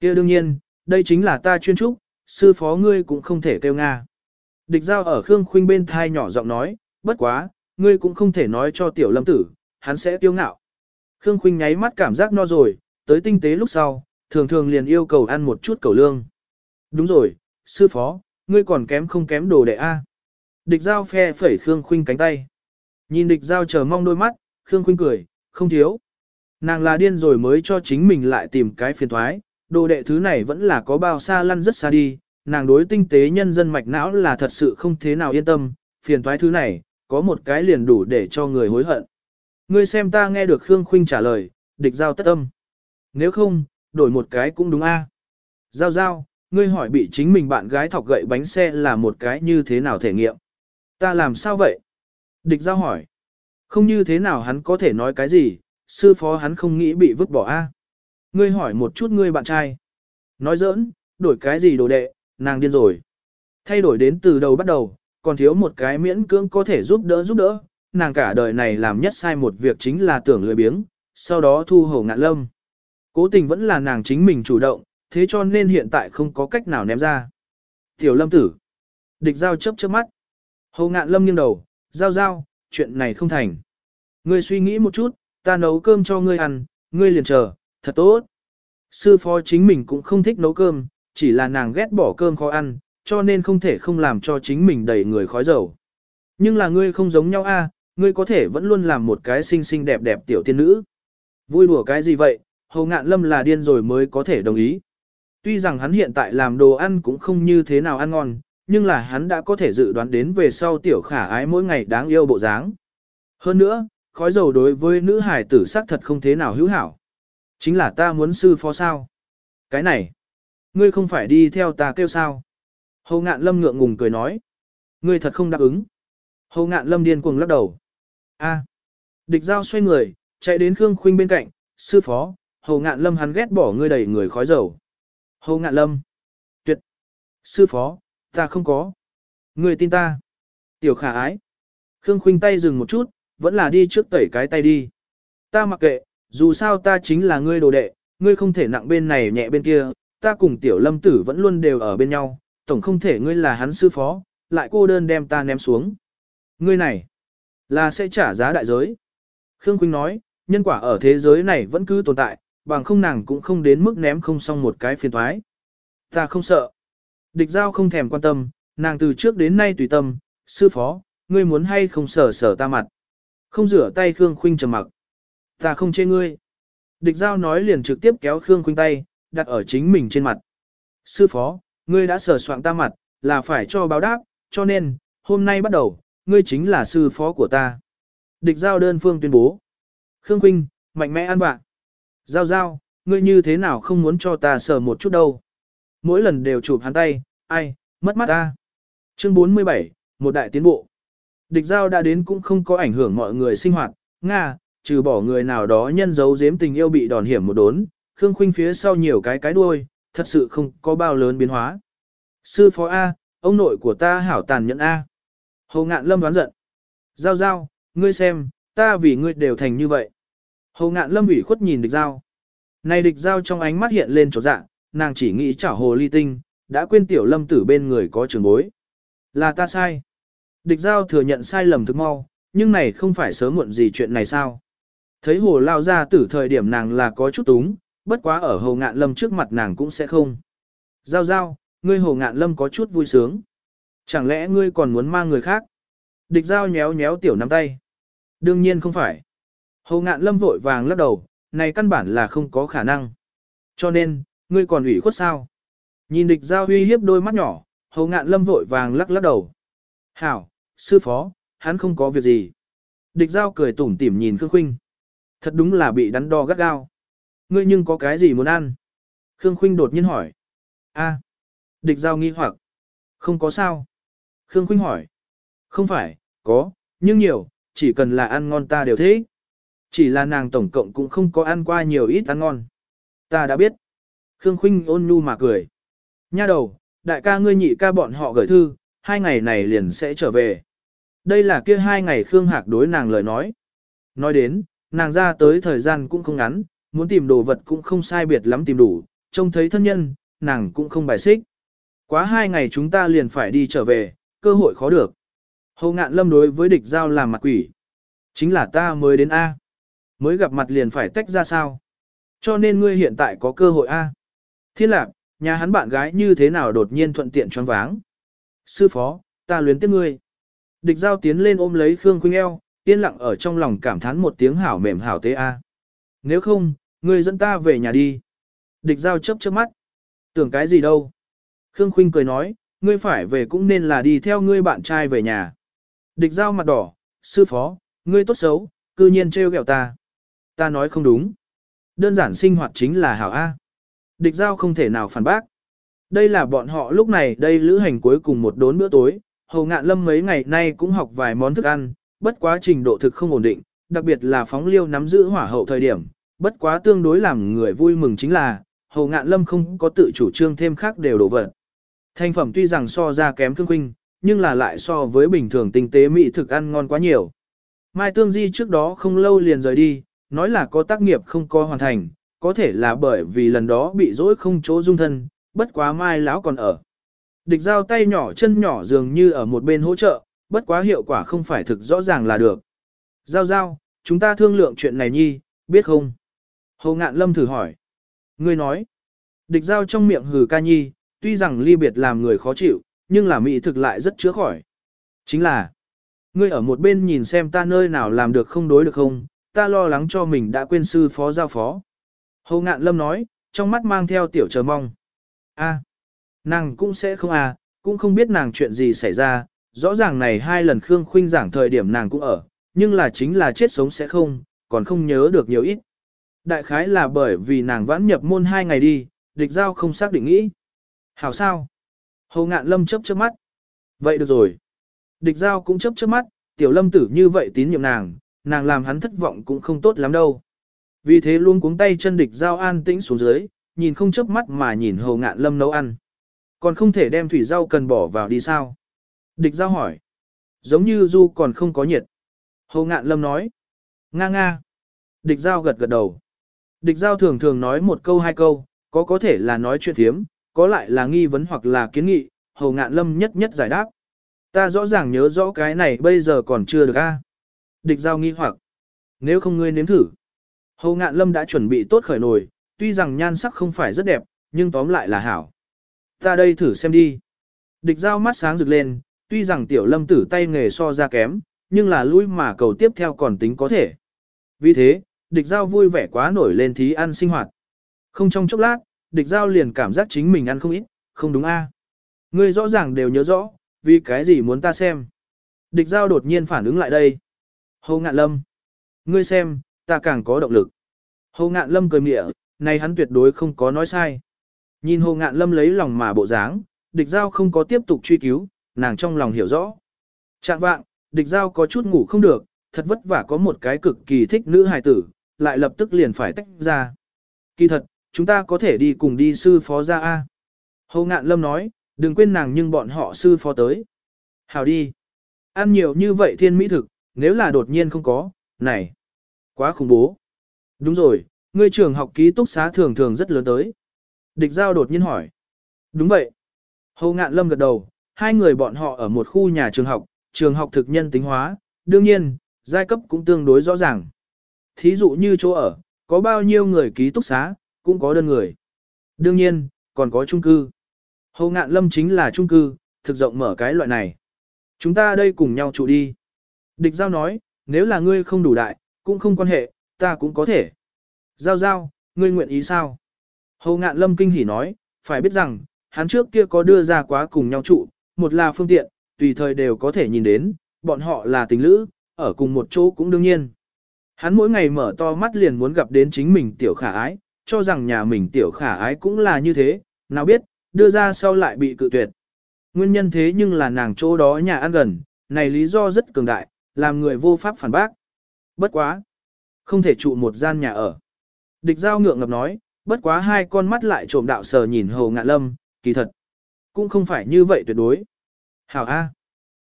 kia đương nhiên, đây chính là ta chuyên trúc, sư phó ngươi cũng không thể kêu Nga. Địch giao ở Khương Khuynh bên thai nhỏ giọng nói, bất quá, ngươi cũng không thể nói cho tiểu lâm tử, hắn sẽ tiêu ngạo. Khương Khuynh nháy mắt cảm giác no rồi, tới tinh tế lúc sau, thường thường liền yêu cầu ăn một chút cầu lương. Đúng rồi, sư phó, ngươi còn kém không kém đồ đệ A. Địch giao phe phẩy Khương Khuynh cánh tay. Nhìn địch giao chờ mong đôi mắt, Khương Khuynh cười, không thiếu. Nàng là điên rồi mới cho chính mình lại tìm cái phiền thoái, đồ đệ thứ này vẫn là có bao xa lăn rất xa đi, nàng đối tinh tế nhân dân mạch não là thật sự không thế nào yên tâm, phiền thoái thứ này, có một cái liền đủ để cho người hối hận. Ngươi xem ta nghe được Khương Khuynh trả lời, địch giao tất âm. Nếu không, đổi một cái cũng đúng a. Giao giao, ngươi hỏi bị chính mình bạn gái thọc gậy bánh xe là một cái như thế nào thể nghiệm. Ta làm sao vậy? Địch giao hỏi. Không như thế nào hắn có thể nói cái gì, sư phó hắn không nghĩ bị vứt bỏ a. ngươi hỏi một chút ngươi bạn trai. Nói giỡn, đổi cái gì đồ đệ, nàng điên rồi. Thay đổi đến từ đầu bắt đầu, còn thiếu một cái miễn cưỡng có thể giúp đỡ giúp đỡ, nàng cả đời này làm nhất sai một việc chính là tưởng lười biếng, sau đó thu hầu ngạn lâm. Cố tình vẫn là nàng chính mình chủ động, thế cho nên hiện tại không có cách nào ném ra. Tiểu lâm tử. Địch giao chấp chớp mắt. Hồ ngạn lâm nghiêng đầu, giao giao, chuyện này không thành. Ngươi suy nghĩ một chút, ta nấu cơm cho ngươi ăn, ngươi liền chờ, thật tốt. Sư phó chính mình cũng không thích nấu cơm, chỉ là nàng ghét bỏ cơm khó ăn, cho nên không thể không làm cho chính mình đầy người khói dầu. Nhưng là ngươi không giống nhau a, ngươi có thể vẫn luôn làm một cái xinh xinh đẹp đẹp tiểu tiên nữ. Vui đùa cái gì vậy, hầu Ngạn Lâm là điên rồi mới có thể đồng ý. Tuy rằng hắn hiện tại làm đồ ăn cũng không như thế nào ăn ngon, nhưng là hắn đã có thể dự đoán đến về sau tiểu khả ái mỗi ngày đáng yêu bộ dáng. Hơn nữa, khói dầu đối với nữ hải tử sắc thật không thế nào hữu hảo. Chính là ta muốn sư phó sao. Cái này, ngươi không phải đi theo ta kêu sao. hầu ngạn lâm ngượng ngùng cười nói. Ngươi thật không đáp ứng. hầu ngạn lâm điên cuồng lắc đầu. A. Địch giao xoay người, chạy đến Khương Khuynh bên cạnh, sư phó, hầu ngạn lâm hắn ghét bỏ ngươi đầy người khói dầu. hầu ngạn lâm. Tuyệt. Sư phó, ta không có. người tin ta. Tiểu khả ái. Khương Khuynh tay dừng một chút, vẫn là đi trước tẩy cái tay đi. Ta mặc kệ, dù sao ta chính là ngươi đồ đệ, ngươi không thể nặng bên này nhẹ bên kia, ta cùng tiểu lâm tử vẫn luôn đều ở bên nhau, tổng không thể ngươi là hắn sư phó, lại cô đơn đem ta ném xuống. Ngươi này, là sẽ trả giá đại giới. Khương Quynh nói, nhân quả ở thế giới này vẫn cứ tồn tại, bằng không nàng cũng không đến mức ném không xong một cái phiền thoái. Ta không sợ. Địch giao không thèm quan tâm, nàng từ trước đến nay tùy tâm, sư phó, ngươi muốn hay không sở sở ta mặt. Không rửa tay Khương Khuynh trầm mặc. Ta không chê ngươi. Địch giao nói liền trực tiếp kéo Khương Khuynh tay, đặt ở chính mình trên mặt. Sư phó, ngươi đã sờ soạn ta mặt, là phải cho báo đáp, cho nên, hôm nay bắt đầu, ngươi chính là sư phó của ta. Địch giao đơn phương tuyên bố. Khương Khuynh, mạnh mẽ ăn vạ. Giao giao, ngươi như thế nào không muốn cho ta sờ một chút đâu. Mỗi lần đều chụp hắn tay, ai, mất mắt ta. Chương 47, một đại tiến bộ. Địch giao đã đến cũng không có ảnh hưởng mọi người sinh hoạt, Nga, trừ bỏ người nào đó nhân dấu giếm tình yêu bị đòn hiểm một đốn, Khương Khuynh phía sau nhiều cái cái đuôi, thật sự không có bao lớn biến hóa. Sư phó A, ông nội của ta hảo tàn nhẫn A. Hồ ngạn lâm đoán giận. Giao giao, ngươi xem, ta vì ngươi đều thành như vậy. Hồ ngạn lâm ủy khuất nhìn địch giao. Này địch giao trong ánh mắt hiện lên chỗ dạ, nàng chỉ nghĩ chảo hồ ly tinh, đã quên tiểu lâm tử bên người có trường bối. Là ta sai. Địch giao thừa nhận sai lầm thức mau, nhưng này không phải sớm muộn gì chuyện này sao. Thấy hồ lao ra tử thời điểm nàng là có chút túng, bất quá ở hồ ngạn lâm trước mặt nàng cũng sẽ không. Giao giao, ngươi hồ ngạn lâm có chút vui sướng. Chẳng lẽ ngươi còn muốn mang người khác? Địch giao nhéo nhéo tiểu nắm tay. Đương nhiên không phải. Hồ ngạn lâm vội vàng lắc đầu, này căn bản là không có khả năng. Cho nên, ngươi còn ủy khuất sao? Nhìn địch giao huy hiếp đôi mắt nhỏ, hầu ngạn lâm vội vàng lắc lắc đầu. Hảo, sư phó, hắn không có việc gì. Địch giao cười tủm tỉm nhìn Khương Khuynh. Thật đúng là bị đắn đo gắt gao. Ngươi nhưng có cái gì muốn ăn? Khương Khuynh đột nhiên hỏi. A. Địch giao nghi hoặc. Không có sao. Khương Khuynh hỏi. Không phải, có, nhưng nhiều, chỉ cần là ăn ngon ta đều thế. Chỉ là nàng tổng cộng cũng không có ăn qua nhiều ít ăn ngon. Ta đã biết. Khương Khuynh ôn nhu mà cười. Nha đầu, đại ca ngươi nhị ca bọn họ gửi thư, hai ngày này liền sẽ trở về. Đây là kia hai ngày Khương Hạc đối nàng lời nói. Nói đến, nàng ra tới thời gian cũng không ngắn, muốn tìm đồ vật cũng không sai biệt lắm tìm đủ, trông thấy thân nhân, nàng cũng không bài xích. Quá hai ngày chúng ta liền phải đi trở về, cơ hội khó được. Hồ ngạn lâm đối với địch giao làm mặt quỷ. Chính là ta mới đến A. Mới gặp mặt liền phải tách ra sao. Cho nên ngươi hiện tại có cơ hội A. Thiên lạc, nhà hắn bạn gái như thế nào đột nhiên thuận tiện choáng váng. Sư phó, ta luyến tiếc ngươi. Địch giao tiến lên ôm lấy Khương Khuynh eo, yên lặng ở trong lòng cảm thán một tiếng hảo mềm hảo tế a. Nếu không, ngươi dẫn ta về nhà đi. Địch giao chớp chớp mắt. Tưởng cái gì đâu. Khương Khuynh cười nói, ngươi phải về cũng nên là đi theo ngươi bạn trai về nhà. Địch giao mặt đỏ, sư phó, ngươi tốt xấu, cư nhiên trêu ghẹo ta. Ta nói không đúng. Đơn giản sinh hoạt chính là hảo A. Địch giao không thể nào phản bác. Đây là bọn họ lúc này đây lữ hành cuối cùng một đốn bữa tối, Hầu Ngạn Lâm mấy ngày nay cũng học vài món thức ăn, bất quá trình độ thực không ổn định, đặc biệt là phóng liêu nắm giữ hỏa hậu thời điểm, bất quá tương đối làm người vui mừng chính là, Hầu Ngạn Lâm không có tự chủ trương thêm khác đều đổ vật. Thành phẩm tuy rằng so ra kém thương huynh, nhưng là lại so với bình thường tinh tế mỹ thực ăn ngon quá nhiều. Mai Tương Di trước đó không lâu liền rời đi, nói là có tác nghiệp không có hoàn thành, có thể là bởi vì lần đó bị dỗi không chỗ dung thân, bất quá Mai lão còn ở. Địch giao tay nhỏ chân nhỏ dường như ở một bên hỗ trợ, bất quá hiệu quả không phải thực rõ ràng là được. Giao giao, chúng ta thương lượng chuyện này nhi, biết không? Hồ Ngạn Lâm thử hỏi. Ngươi nói. Địch giao trong miệng hừ ca nhi, tuy rằng ly biệt làm người khó chịu, nhưng là mỹ thực lại rất chữa khỏi. Chính là, ngươi ở một bên nhìn xem ta nơi nào làm được không đối được không, ta lo lắng cho mình đã quên sư phó giao phó. Hồ Ngạn Lâm nói, trong mắt mang theo tiểu chờ mong. A, nàng cũng sẽ không à, cũng không biết nàng chuyện gì xảy ra, rõ ràng này hai lần Khương Khuynh giảng thời điểm nàng cũng ở, nhưng là chính là chết sống sẽ không, còn không nhớ được nhiều ít. Đại khái là bởi vì nàng vãn nhập môn hai ngày đi, địch giao không xác định nghĩ. Hảo sao? Hồ ngạn lâm chấp chớp mắt. Vậy được rồi. Địch giao cũng chấp chớp mắt, tiểu lâm tử như vậy tín nhiệm nàng, nàng làm hắn thất vọng cũng không tốt lắm đâu. Vì thế luôn cuống tay chân địch giao an tĩnh xuống dưới, nhìn không chớp mắt mà nhìn hồ ngạn lâm nấu ăn. Còn không thể đem thủy rau cần bỏ vào đi sao? Địch giao hỏi. Giống như du còn không có nhiệt. Hồ ngạn lâm nói. Nga nga. Địch giao gật gật đầu. Địch giao thường thường nói một câu hai câu, có có thể là nói chuyện thiếm, có lại là nghi vấn hoặc là kiến nghị, Hồ Ngạn Lâm nhất nhất giải đáp. Ta rõ ràng nhớ rõ cái này bây giờ còn chưa được a. Địch giao nghi hoặc, nếu không ngươi nếm thử. Hồ Ngạn Lâm đã chuẩn bị tốt khởi nồi, tuy rằng nhan sắc không phải rất đẹp, nhưng tóm lại là hảo. Ta đây thử xem đi. Địch giao mắt sáng rực lên, tuy rằng tiểu lâm tử tay nghề so ra kém, nhưng là lui mà cầu tiếp theo còn tính có thể. Vì thế, địch giao vui vẻ quá nổi lên thí ăn sinh hoạt. Không trong chốc lát, địch giao liền cảm giác chính mình ăn không ít, không đúng a? Ngươi rõ ràng đều nhớ rõ, vì cái gì muốn ta xem. Địch giao đột nhiên phản ứng lại đây. Hồ ngạn lâm. Ngươi xem, ta càng có động lực. Hồ ngạn lâm cười mịa, này hắn tuyệt đối không có nói sai. Nhìn hồ ngạn lâm lấy lòng mà bộ dáng, địch giao không có tiếp tục truy cứu, nàng trong lòng hiểu rõ. Trạng vạng, địch giao có chút ngủ không được, thật vất vả có một cái cực kỳ thích nữ hài tử, lại lập tức liền phải tách ra. Kỳ thật, chúng ta có thể đi cùng đi sư phó ra A. Hồ Ngạn Lâm nói, đừng quên nàng nhưng bọn họ sư phó tới. Hào đi. Ăn nhiều như vậy thiên mỹ thực, nếu là đột nhiên không có, này. Quá khủng bố. Đúng rồi, ngươi trường học ký túc xá thường thường rất lớn tới. Địch giao đột nhiên hỏi. Đúng vậy. Hồ Ngạn Lâm gật đầu, hai người bọn họ ở một khu nhà trường học, trường học thực nhân tính hóa, đương nhiên, giai cấp cũng tương đối rõ ràng. Thí dụ như chỗ ở, có bao nhiêu người ký túc xá, cũng có đơn người. Đương nhiên, còn có chung cư. Hồ Ngạn Lâm chính là chung cư, thực rộng mở cái loại này. Chúng ta đây cùng nhau trụ đi. Địch Giao nói, nếu là ngươi không đủ đại, cũng không quan hệ, ta cũng có thể. Giao Giao, ngươi nguyện ý sao? Hồ Ngạn Lâm kinh hỉ nói, phải biết rằng, hắn trước kia có đưa ra quá cùng nhau trụ, một là phương tiện, tùy thời đều có thể nhìn đến, bọn họ là tình lữ, ở cùng một chỗ cũng đương nhiên. Hắn mỗi ngày mở to mắt liền muốn gặp đến chính mình tiểu khả ái, cho rằng nhà mình tiểu khả ái cũng là như thế, nào biết, đưa ra sau lại bị cự tuyệt. Nguyên nhân thế nhưng là nàng chỗ đó nhà ăn gần, này lý do rất cường đại, làm người vô pháp phản bác. Bất quá. Không thể trụ một gian nhà ở. Địch giao ngượng ngập nói, bất quá hai con mắt lại trộm đạo sờ nhìn Hồ Ngạn Lâm, kỳ thật. Cũng không phải như vậy tuyệt đối. Hảo A.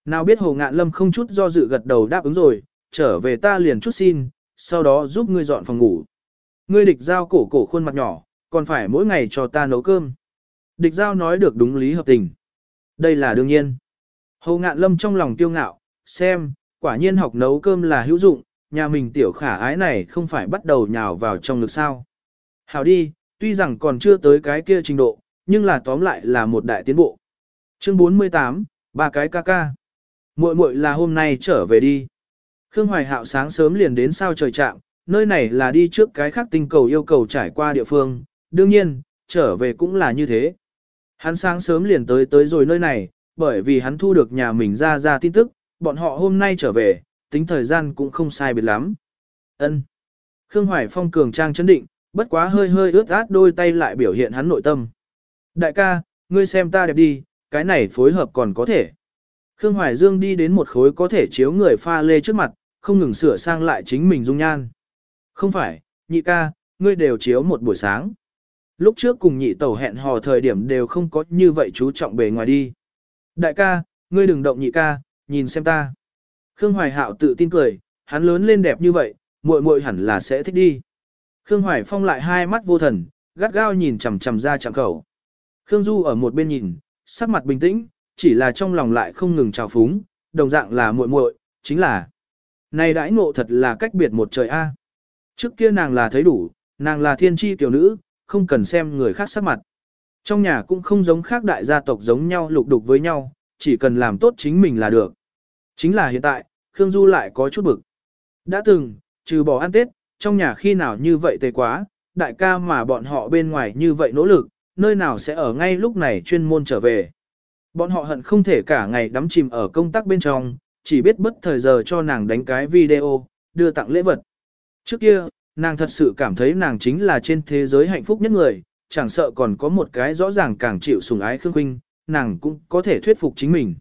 Nào biết Hồ Ngạn Lâm không chút do dự gật đầu đáp ứng rồi, trở về ta liền chút xin, sau đó giúp ngươi dọn phòng ngủ. Ngươi địch giao cổ cổ khuôn mặt nhỏ, còn phải mỗi ngày cho ta nấu cơm. Địch giao nói được đúng lý hợp tình. Đây là đương nhiên. Hồ ngạn lâm trong lòng tiêu ngạo, xem, quả nhiên học nấu cơm là hữu dụng, nhà mình tiểu khả ái này không phải bắt đầu nhào vào trong ngực sao. Hảo đi, tuy rằng còn chưa tới cái kia trình độ, nhưng là tóm lại là một đại tiến bộ. Chương 48, ba cái ca ca. Muội muội là hôm nay trở về đi. Khương Hoài Hạo sáng sớm liền đến sao trời chạm, nơi này là đi trước cái khác tinh cầu yêu cầu trải qua địa phương, đương nhiên, trở về cũng là như thế. Hắn sáng sớm liền tới tới rồi nơi này, bởi vì hắn thu được nhà mình ra ra tin tức, bọn họ hôm nay trở về, tính thời gian cũng không sai biệt lắm. Ân. Khương Hoài Phong cường trang chấn định, bất quá hơi hơi ướt át đôi tay lại biểu hiện hắn nội tâm. Đại ca, ngươi xem ta đẹp đi, cái này phối hợp còn có thể. Khương Hoài Dương đi đến một khối có thể chiếu người pha lê trước mặt, không ngừng sửa sang lại chính mình dung nhan. Không phải, nhị ca, ngươi đều chiếu một buổi sáng. Lúc trước cùng nhị tẩu hẹn hò thời điểm đều không có như vậy chú trọng bề ngoài đi. Đại ca, ngươi đừng động nhị ca, nhìn xem ta. Khương Hoài Hạo tự tin cười, hắn lớn lên đẹp như vậy, muội muội hẳn là sẽ thích đi. Khương Hoài Phong lại hai mắt vô thần, gắt gao nhìn chằm chằm ra chạm khẩu. Khương Du ở một bên nhìn, sắc mặt bình tĩnh, chỉ là trong lòng lại không ngừng trào phúng, đồng dạng là muội muội, chính là này đãi ngộ thật là cách biệt một trời a. Trước kia nàng là thấy đủ, nàng là thiên tri tiểu nữ, không cần xem người khác sắc mặt. Trong nhà cũng không giống khác đại gia tộc giống nhau lục đục với nhau, chỉ cần làm tốt chính mình là được. Chính là hiện tại, Khương Du lại có chút bực. Đã từng, trừ bỏ ăn Tết, trong nhà khi nào như vậy tệ quá, đại ca mà bọn họ bên ngoài như vậy nỗ lực, nơi nào sẽ ở ngay lúc này chuyên môn trở về. Bọn họ hận không thể cả ngày đắm chìm ở công tác bên trong, chỉ biết bất thời giờ cho nàng đánh cái video, đưa tặng lễ vật. Trước kia, nàng thật sự cảm thấy nàng chính là trên thế giới hạnh phúc nhất người, chẳng sợ còn có một cái rõ ràng càng chịu sủng ái Khương Khuynh, nàng cũng có thể thuyết phục chính mình.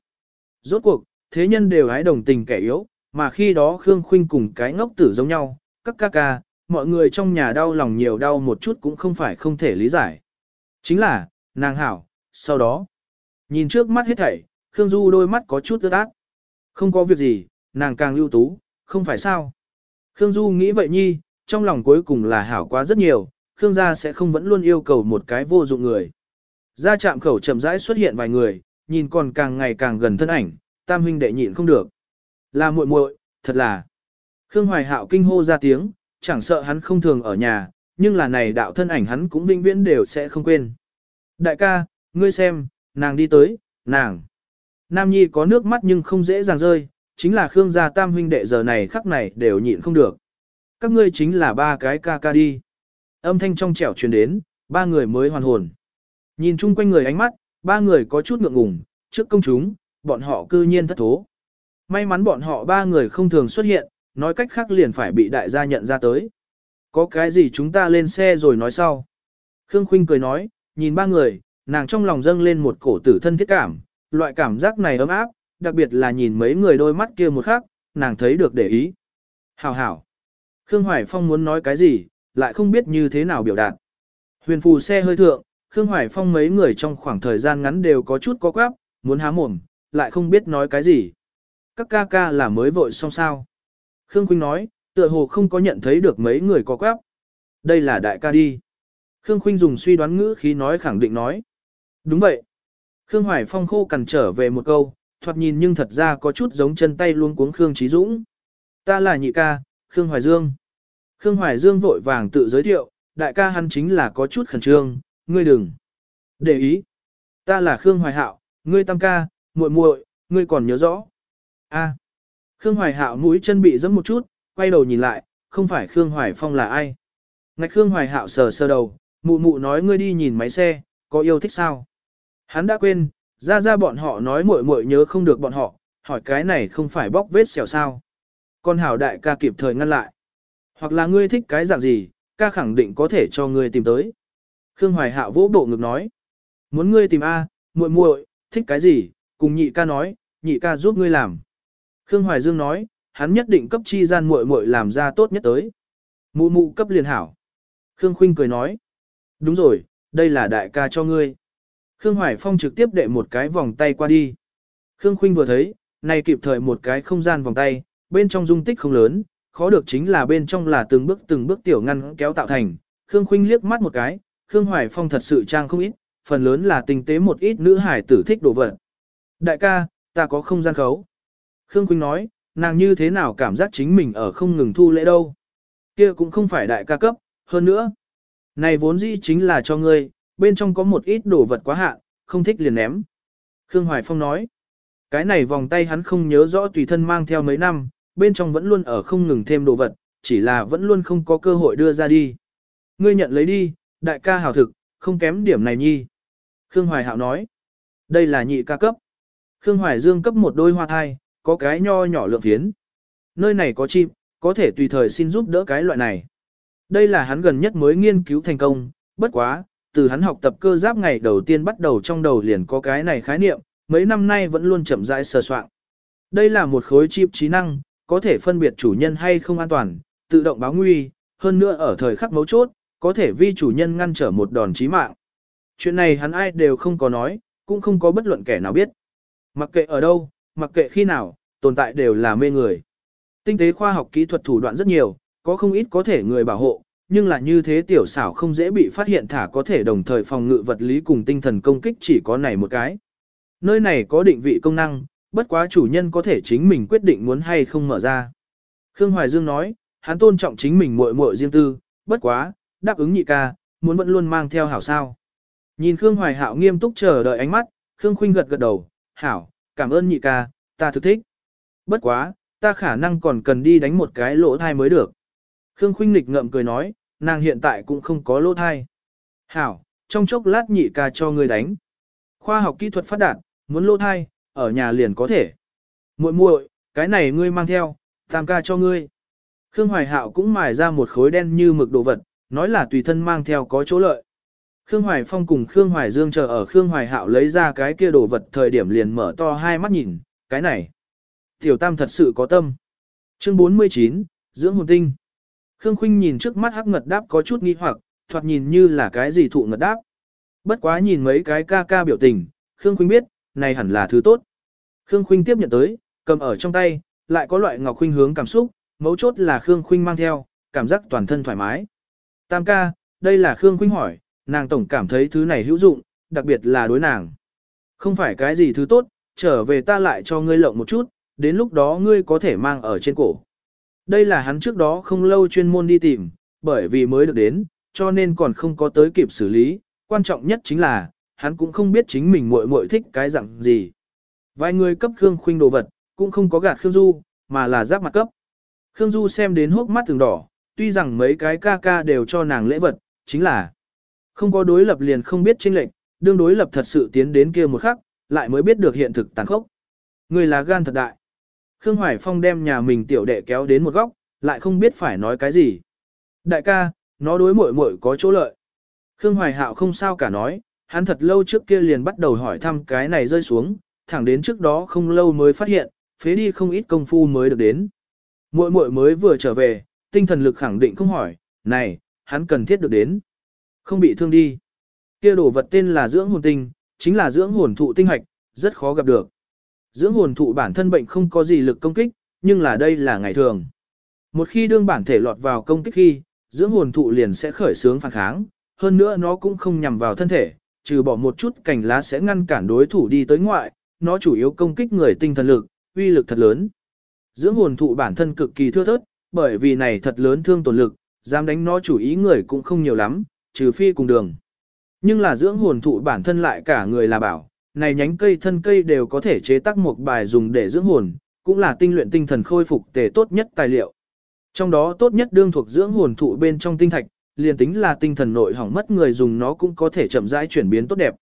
Rốt cuộc, thế nhân đều ái đồng tình kẻ yếu, mà khi đó Khương Khuynh cùng cái ngốc tử giống nhau, các ca ca, mọi người trong nhà đau lòng nhiều đau một chút cũng không phải không thể lý giải. Chính là, nàng hảo, sau đó, nhìn trước mắt hết thảy, Khương Du đôi mắt có chút ướt át. Không có việc gì, nàng càng ưu tú, không phải sao. Khương Du nghĩ vậy nhi, trong lòng cuối cùng là hảo quá rất nhiều, Khương gia sẽ không vẫn luôn yêu cầu một cái vô dụng người. Ra chạm khẩu chậm rãi xuất hiện vài người, nhìn còn càng ngày càng gần thân ảnh, tam huynh đệ nhịn không được. Là muội muội, thật là. Khương Hoài Hạo kinh hô ra tiếng, chẳng sợ hắn không thường ở nhà, nhưng là này đạo thân ảnh hắn cũng vinh viễn đều sẽ không quên. Đại ca, ngươi xem, nàng đi tới, nàng. Nam Nhi có nước mắt nhưng không dễ dàng rơi, chính là Khương gia tam huynh đệ giờ này khắc này đều nhịn không được. Các ngươi chính là ba cái ca ca đi. Âm thanh trong trẻo truyền đến, ba người mới hoàn hồn. Nhìn chung quanh người ánh mắt, ba người có chút ngượng ngùng, trước công chúng, bọn họ cư nhiên thất thố. May mắn bọn họ ba người không thường xuất hiện, nói cách khác liền phải bị đại gia nhận ra tới. Có cái gì chúng ta lên xe rồi nói sau. Khương Khuynh cười nói, nhìn ba người, nàng trong lòng dâng lên một cổ tử thân thiết cảm, loại cảm giác này ấm áp, đặc biệt là nhìn mấy người đôi mắt kia một khắc, nàng thấy được để ý. Hảo hảo. Khương Hoài Phong muốn nói cái gì, lại không biết như thế nào biểu đạt. Huyền phù xe hơi thượng, Khương Hoài Phong mấy người trong khoảng thời gian ngắn đều có chút có quáp, muốn há mồm, lại không biết nói cái gì. Các ca ca là mới vội xong sao. Khương Khuynh nói, tựa hồ không có nhận thấy được mấy người có quáp. Đây là đại ca đi. Khương Khuynh dùng suy đoán ngữ khí nói khẳng định nói. Đúng vậy. Khương Hoài Phong khô cằn trở về một câu, thoạt nhìn nhưng thật ra có chút giống chân tay luôn cuống Khương Trí Dũng. Ta là nhị ca, Khương Hoài Dương. Khương Hoài Dương vội vàng tự giới thiệu, đại ca hắn chính là có chút khẩn trương, ngươi đừng. Để ý. Ta là Khương Hoài Hạo, ngươi tam ca, muội muội, ngươi còn nhớ rõ. A. Khương Hoài Hạo mũi chân bị giẫm một chút, quay đầu nhìn lại, không phải Khương Hoài Phong là ai. Ngạch Khương Hoài Hạo sờ sờ đầu, mụ mụ nói ngươi đi nhìn máy xe, có yêu thích sao? Hắn đã quên, ra ra bọn họ nói muội muội nhớ không được bọn họ, hỏi cái này không phải bóc vết xẻo sao. Con hảo đại ca kịp thời ngăn lại. Hoặc là ngươi thích cái dạng gì, ca khẳng định có thể cho ngươi tìm tới. Khương Hoài Hạo vỗ bộ ngực nói. Muốn ngươi tìm A, muội muội, thích cái gì, cùng nhị ca nói, nhị ca giúp ngươi làm. Khương Hoài Dương nói, hắn nhất định cấp chi gian muội muội làm ra tốt nhất tới. Mụ mụ cấp liền hảo. Khương Khuynh cười nói. Đúng rồi, đây là đại ca cho ngươi. Khương Hoài Phong trực tiếp đệ một cái vòng tay qua đi. Khương Khuynh vừa thấy, này kịp thời một cái không gian vòng tay, bên trong dung tích không lớn, khó được chính là bên trong là từng bước từng bước tiểu ngăn kéo tạo thành. Khương Khuynh liếc mắt một cái, Khương Hoài Phong thật sự trang không ít, phần lớn là tinh tế một ít nữ hải tử thích đồ vật. Đại ca, ta có không gian khấu. Khương Quỳnh nói, nàng như thế nào cảm giác chính mình ở không ngừng thu lễ đâu. Kia cũng không phải đại ca cấp, hơn nữa. Này vốn dĩ chính là cho ngươi, bên trong có một ít đồ vật quá hạn, không thích liền ném. Khương Hoài Phong nói, cái này vòng tay hắn không nhớ rõ tùy thân mang theo mấy năm, bên trong vẫn luôn ở không ngừng thêm đồ vật, chỉ là vẫn luôn không có cơ hội đưa ra đi. Ngươi nhận lấy đi, đại ca hào thực, không kém điểm này nhi. Khương Hoài Hạo nói, đây là nhị ca cấp. Khương Hoài Dương cấp một đôi hoa thai, có cái nho nhỏ lượng phiến. Nơi này có chim, có thể tùy thời xin giúp đỡ cái loại này. Đây là hắn gần nhất mới nghiên cứu thành công, bất quá, từ hắn học tập cơ giáp ngày đầu tiên bắt đầu trong đầu liền có cái này khái niệm, mấy năm nay vẫn luôn chậm rãi sờ soạn. Đây là một khối chip trí năng, có thể phân biệt chủ nhân hay không an toàn, tự động báo nguy, hơn nữa ở thời khắc mấu chốt, có thể vi chủ nhân ngăn trở một đòn chí mạng. Chuyện này hắn ai đều không có nói, cũng không có bất luận kẻ nào biết. Mặc kệ ở đâu, mặc kệ khi nào, tồn tại đều là mê người. Tinh tế khoa học kỹ thuật thủ đoạn rất nhiều, có không ít có thể người bảo hộ, nhưng là như thế tiểu xảo không dễ bị phát hiện thả có thể đồng thời phòng ngự vật lý cùng tinh thần công kích chỉ có này một cái. Nơi này có định vị công năng, bất quá chủ nhân có thể chính mình quyết định muốn hay không mở ra. Khương Hoài Dương nói, hắn tôn trọng chính mình muội muội riêng tư, bất quá, đáp ứng nhị ca, muốn vẫn luôn mang theo hảo sao. Nhìn Khương Hoài Hạo nghiêm túc chờ đợi ánh mắt, Khương Khuynh gật gật đầu, hảo, cảm ơn nhị ca, ta thực thích. Bất quá, ta khả năng còn cần đi đánh một cái lỗ thai mới được. Khương Khuynh Nịch ngậm cười nói, nàng hiện tại cũng không có lỗ thai. Hảo, trong chốc lát nhị ca cho ngươi đánh. Khoa học kỹ thuật phát đạt, muốn lỗ thai, ở nhà liền có thể. Muội muội, cái này ngươi mang theo, tam ca cho ngươi. Khương Hoài Hạo cũng mài ra một khối đen như mực đồ vật, nói là tùy thân mang theo có chỗ lợi. Khương Hoài Phong cùng Khương Hoài Dương chờ ở Khương Hoài Hạo lấy ra cái kia đồ vật thời điểm liền mở to hai mắt nhìn, cái này. Tiểu Tam thật sự có tâm. Chương 49, Dưỡng hồn tinh. Khương Khuynh nhìn trước mắt hắc ngật đáp có chút nghi hoặc, thoạt nhìn như là cái gì thụ ngật đáp. Bất quá nhìn mấy cái ca ca biểu tình, Khương Khuynh biết, này hẳn là thứ tốt. Khương Khuynh tiếp nhận tới, cầm ở trong tay, lại có loại ngọc khuynh hướng cảm xúc, mấu chốt là Khương Khuynh mang theo, cảm giác toàn thân thoải mái. Tam ca, đây là Khương Khuynh hỏi, nàng tổng cảm thấy thứ này hữu dụng, đặc biệt là đối nàng. Không phải cái gì thứ tốt, trở về ta lại cho ngươi lộng một chút, đến lúc đó ngươi có thể mang ở trên cổ. Đây là hắn trước đó không lâu chuyên môn đi tìm, bởi vì mới được đến, cho nên còn không có tới kịp xử lý, quan trọng nhất chính là, hắn cũng không biết chính mình muội muội thích cái dạng gì. Vài người cấp Khương Khuynh đồ vật, cũng không có gạt Khương Du, mà là giáp mặt cấp. Khương Du xem đến hốc mắt từng đỏ, tuy rằng mấy cái ca ca đều cho nàng lễ vật, chính là không có đối lập liền không biết chênh lệnh, đương đối lập thật sự tiến đến kia một khắc, lại mới biết được hiện thực tàn khốc. Người là gan thật đại. Khương Hoài Phong đem nhà mình tiểu đệ kéo đến một góc, lại không biết phải nói cái gì. Đại ca, nó đối muội muội có chỗ lợi. Khương Hoài Hạo không sao cả nói, hắn thật lâu trước kia liền bắt đầu hỏi thăm cái này rơi xuống, thẳng đến trước đó không lâu mới phát hiện, phế đi không ít công phu mới được đến. Muội muội mới vừa trở về, tinh thần lực khẳng định không hỏi, này, hắn cần thiết được đến. Không bị thương đi. Kia đồ vật tên là dưỡng hồn tinh, chính là dưỡng hồn thụ tinh hạch, rất khó gặp được. Dưỡng hồn thụ bản thân bệnh không có gì lực công kích, nhưng là đây là ngày thường. Một khi đương bản thể lọt vào công kích khi, dưỡng hồn thụ liền sẽ khởi sướng phản kháng, hơn nữa nó cũng không nhằm vào thân thể, trừ bỏ một chút cành lá sẽ ngăn cản đối thủ đi tới ngoại, nó chủ yếu công kích người tinh thần lực, uy lực thật lớn. Dưỡng hồn thụ bản thân cực kỳ thưa thớt, bởi vì này thật lớn thương tổn lực, dám đánh nó chủ ý người cũng không nhiều lắm, trừ phi cùng đường. Nhưng là dưỡng hồn thụ bản thân lại cả người là bảo, này nhánh cây thân cây đều có thể chế tác một bài dùng để dưỡng hồn, cũng là tinh luyện tinh thần khôi phục tề tốt nhất tài liệu. Trong đó tốt nhất đương thuộc dưỡng hồn thụ bên trong tinh thạch, liền tính là tinh thần nội hỏng mất người dùng nó cũng có thể chậm rãi chuyển biến tốt đẹp.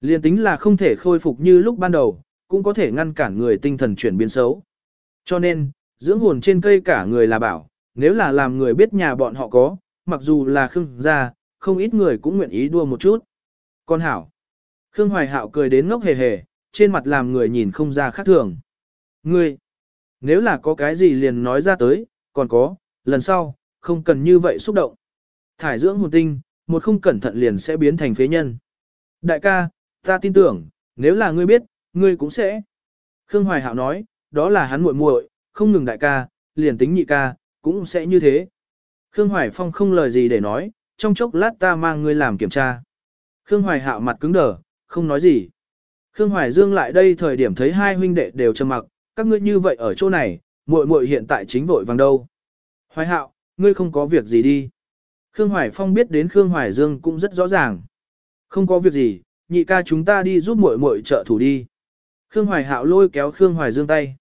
Liền tính là không thể khôi phục như lúc ban đầu, cũng có thể ngăn cản người tinh thần chuyển biến xấu. Cho nên, dưỡng hồn trên cây cả người là bảo, nếu là làm người biết nhà bọn họ có, mặc dù là khưng ra, không ít người cũng nguyện ý đua một chút. Con hảo. Khương Hoài Hạo cười đến ngốc hề hề, trên mặt làm người nhìn không ra khác thường. Ngươi, nếu là có cái gì liền nói ra tới, còn có, lần sau, không cần như vậy xúc động. Thải dưỡng hồn tinh, một không cẩn thận liền sẽ biến thành phế nhân. Đại ca, ta tin tưởng, nếu là ngươi biết, ngươi cũng sẽ. Khương Hoài Hạo nói, đó là hắn muội muội, không ngừng đại ca, liền tính nhị ca, cũng sẽ như thế. Khương Hoài Phong không lời gì để nói, trong chốc lát ta mang ngươi làm kiểm tra. Khương Hoài Hạo mặt cứng đờ, không nói gì. Khương Hoài Dương lại đây thời điểm thấy hai huynh đệ đều trầm mặc, các ngươi như vậy ở chỗ này, muội muội hiện tại chính vội vàng đâu. Hoài Hạo, ngươi không có việc gì đi. Khương Hoài Phong biết đến Khương Hoài Dương cũng rất rõ ràng. Không có việc gì, nhị ca chúng ta đi giúp muội muội trợ thủ đi. Khương Hoài Hạo lôi kéo Khương Hoài Dương tay.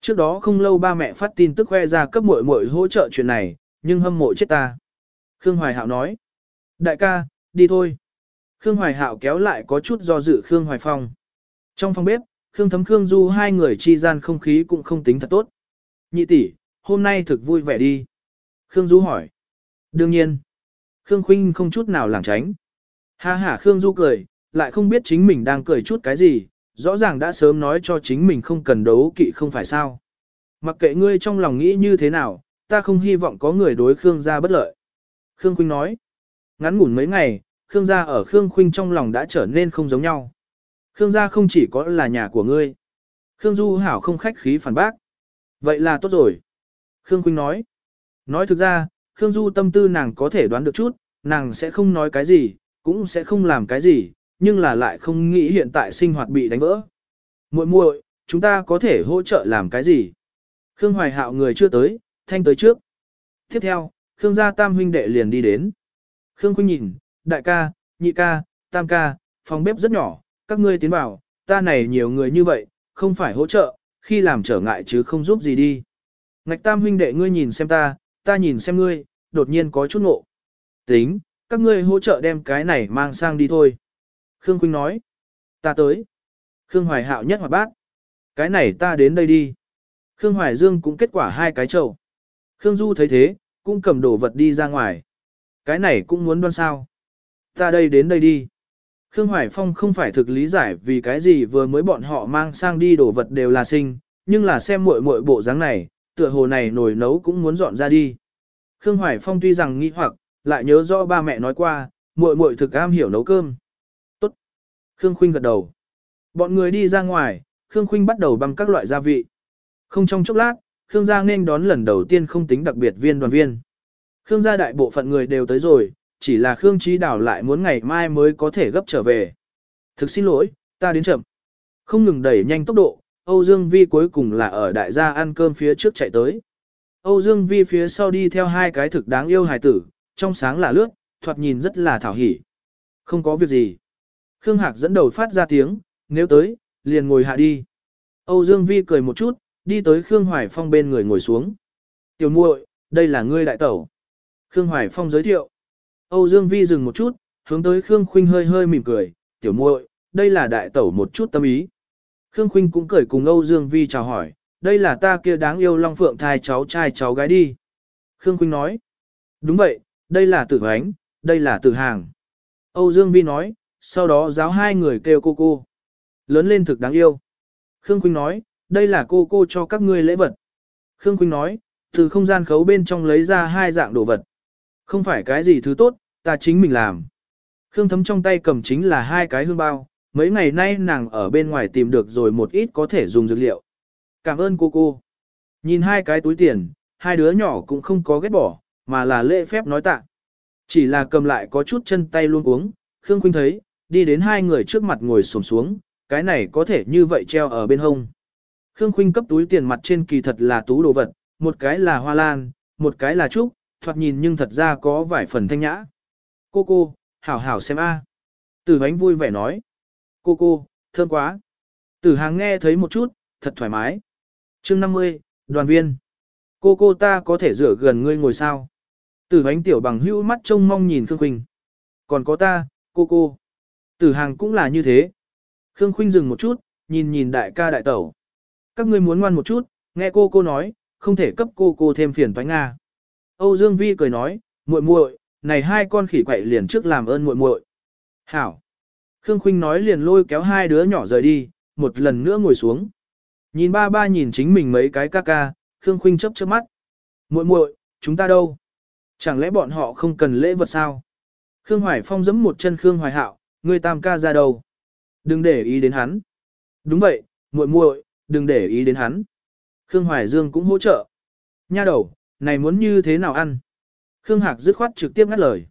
Trước đó không lâu ba mẹ phát tin tức khoe ra cấp muội muội hỗ trợ chuyện này, nhưng hâm mộ chết ta. Khương Hoài Hạo nói. Đại ca, đi thôi. Khương Hoài Hạo kéo lại có chút do dự Khương Hoài Phong. Trong phòng bếp, Khương Thấm Khương Du hai người chi gian không khí cũng không tính thật tốt. Nhị tỷ, hôm nay thực vui vẻ đi. Khương Du hỏi. Đương nhiên. Khương Khuynh không chút nào lảng tránh. Ha ha Khương Du cười, lại không biết chính mình đang cười chút cái gì, rõ ràng đã sớm nói cho chính mình không cần đấu kỵ không phải sao. Mặc kệ ngươi trong lòng nghĩ như thế nào, ta không hy vọng có người đối Khương gia bất lợi. Khương Khuynh nói. ngắn ngủn mấy ngày, Khương gia ở Khương Khuynh trong lòng đã trở nên không giống nhau. Khương gia không chỉ có là nhà của ngươi. Khương Du Hảo không khách khí phản bác. Vậy là tốt rồi. Khương Khuynh nói. Nói thực ra, Khương Du tâm tư nàng có thể đoán được chút, nàng sẽ không nói cái gì, cũng sẽ không làm cái gì, nhưng là lại không nghĩ hiện tại sinh hoạt bị đánh vỡ. Muội muội, chúng ta có thể hỗ trợ làm cái gì? Khương Hoài Hạo người chưa tới, thanh tới trước. Tiếp theo, Khương gia tam huynh đệ liền đi đến. Khương Khuynh nhìn, đại ca, nhị ca, tam ca, phòng bếp rất nhỏ, các ngươi tiến vào, ta này nhiều người như vậy, không phải hỗ trợ, khi làm trở ngại chứ không giúp gì đi. Ngạch tam huynh đệ ngươi nhìn xem ta, ta nhìn xem ngươi, đột nhiên có chút ngộ. Tính, các ngươi hỗ trợ đem cái này mang sang đi thôi. Khương Khuynh nói, ta tới. Khương Hoài Hạo nhất hoạt bát. Cái này ta đến đây đi. Khương Hoài Dương cũng kết quả hai cái chậu. Khương Du thấy thế, cũng cầm đồ vật đi ra ngoài. Cái này cũng muốn đoan sao. Ta đây đến đây đi. Khương Hoài Phong không phải thực lý giải vì cái gì vừa mới bọn họ mang sang đi đồ vật đều là sinh, nhưng là xem muội muội bộ dáng này, tựa hồ này nồi nấu cũng muốn dọn ra đi. Khương Hoài Phong tuy rằng nghi hoặc, lại nhớ rõ ba mẹ nói qua, muội muội thực am hiểu nấu cơm. Tốt. Khương Khuynh gật đầu. Bọn người đi ra ngoài, Khương Khuynh bắt đầu băm các loại gia vị. Không trong chốc lát, Khương gia nên đón lần đầu tiên không tính đặc biệt viên đoàn viên. Khương gia đại bộ phận người đều tới rồi, chỉ là Khương Trí Đảo lại muốn ngày mai mới có thể gấp trở về. Thực xin lỗi, ta đến chậm. Không ngừng đẩy nhanh tốc độ, Âu Dương Vi cuối cùng là ở đại gia ăn cơm phía trước chạy tới. Âu Dương Vi phía sau đi theo hai cái thực đáng yêu hài tử, trong sáng là lướt, thoạt nhìn rất là thảo hỉ. Không có việc gì. Khương Hạc dẫn đầu phát ra tiếng, nếu tới, liền ngồi hạ đi. Âu Dương Vi cười một chút, đi tới Khương Hoài Phong bên người ngồi xuống. Tiểu muội, đây là ngươi đại tẩu. Khương Hoài Phong giới thiệu. Âu Dương Vi dừng một chút, hướng tới Khương Khuynh hơi hơi mỉm cười, tiểu muội, đây là đại tẩu một chút tâm ý. Khương Khuynh cũng cười cùng Âu Dương Vi chào hỏi, đây là ta kia đáng yêu Long Phượng thai cháu trai cháu gái đi. Khương Khuynh nói, đúng vậy, đây là tử ánh, đây là tử hàng. Âu Dương Vi nói, sau đó giáo hai người kêu cô cô. Lớn lên thực đáng yêu. Khương Khuynh nói, đây là cô cô cho các ngươi lễ vật. Khương Khuynh nói, từ không gian khấu bên trong lấy ra hai dạng đồ vật. Không phải cái gì thứ tốt, ta chính mình làm. Khương Thấm trong tay cầm chính là hai cái hương bao, mấy ngày nay nàng ở bên ngoài tìm được rồi một ít có thể dùng dược liệu. Cảm ơn cô cô. Nhìn hai cái túi tiền, hai đứa nhỏ cũng không có ghét bỏ, mà là lễ phép nói tạ. Chỉ là cầm lại có chút chân tay luôn uống, Khương Khuynh thấy, đi đến hai người trước mặt ngồi xổm xuống, cái này có thể như vậy treo ở bên hông. Khương Khuynh cấp túi tiền mặt trên kỳ thật là tú đồ vật, một cái là hoa lan, một cái là trúc, thoạt nhìn nhưng thật ra có vài phần thanh nhã. Cô cô, hảo hảo xem a. Tử bánh vui vẻ nói. Cô cô, thơm quá. Tử hàng nghe thấy một chút, thật thoải mái. chương 50, đoàn viên. Cô cô ta có thể rửa gần ngươi ngồi sao? Tử bánh tiểu bằng hữu mắt trông mong nhìn Khương Khuynh. Còn có ta, cô cô. Tử hàng cũng là như thế. Khương Khuynh dừng một chút, nhìn nhìn đại ca đại tẩu. Các ngươi muốn ngoan một chút, nghe cô cô nói, không thể cấp cô cô thêm phiền toái Nga. Âu Dương Vi cười nói, muội muội, này hai con khỉ quậy liền trước làm ơn muội muội. Hảo. Khương Khuynh nói liền lôi kéo hai đứa nhỏ rời đi, một lần nữa ngồi xuống. Nhìn ba ba nhìn chính mình mấy cái ca ca, Khương Khuynh chớp chớp mắt. Muội muội, chúng ta đâu? Chẳng lẽ bọn họ không cần lễ vật sao? Khương Hoài Phong giẫm một chân Khương Hoài Hạo, người tam ca ra đâu? Đừng để ý đến hắn. Đúng vậy, muội muội, đừng để ý đến hắn. Khương Hoài Dương cũng hỗ trợ. Nha đầu, này muốn như thế nào ăn? Khương Hạc dứt khoát trực tiếp ngắt lời.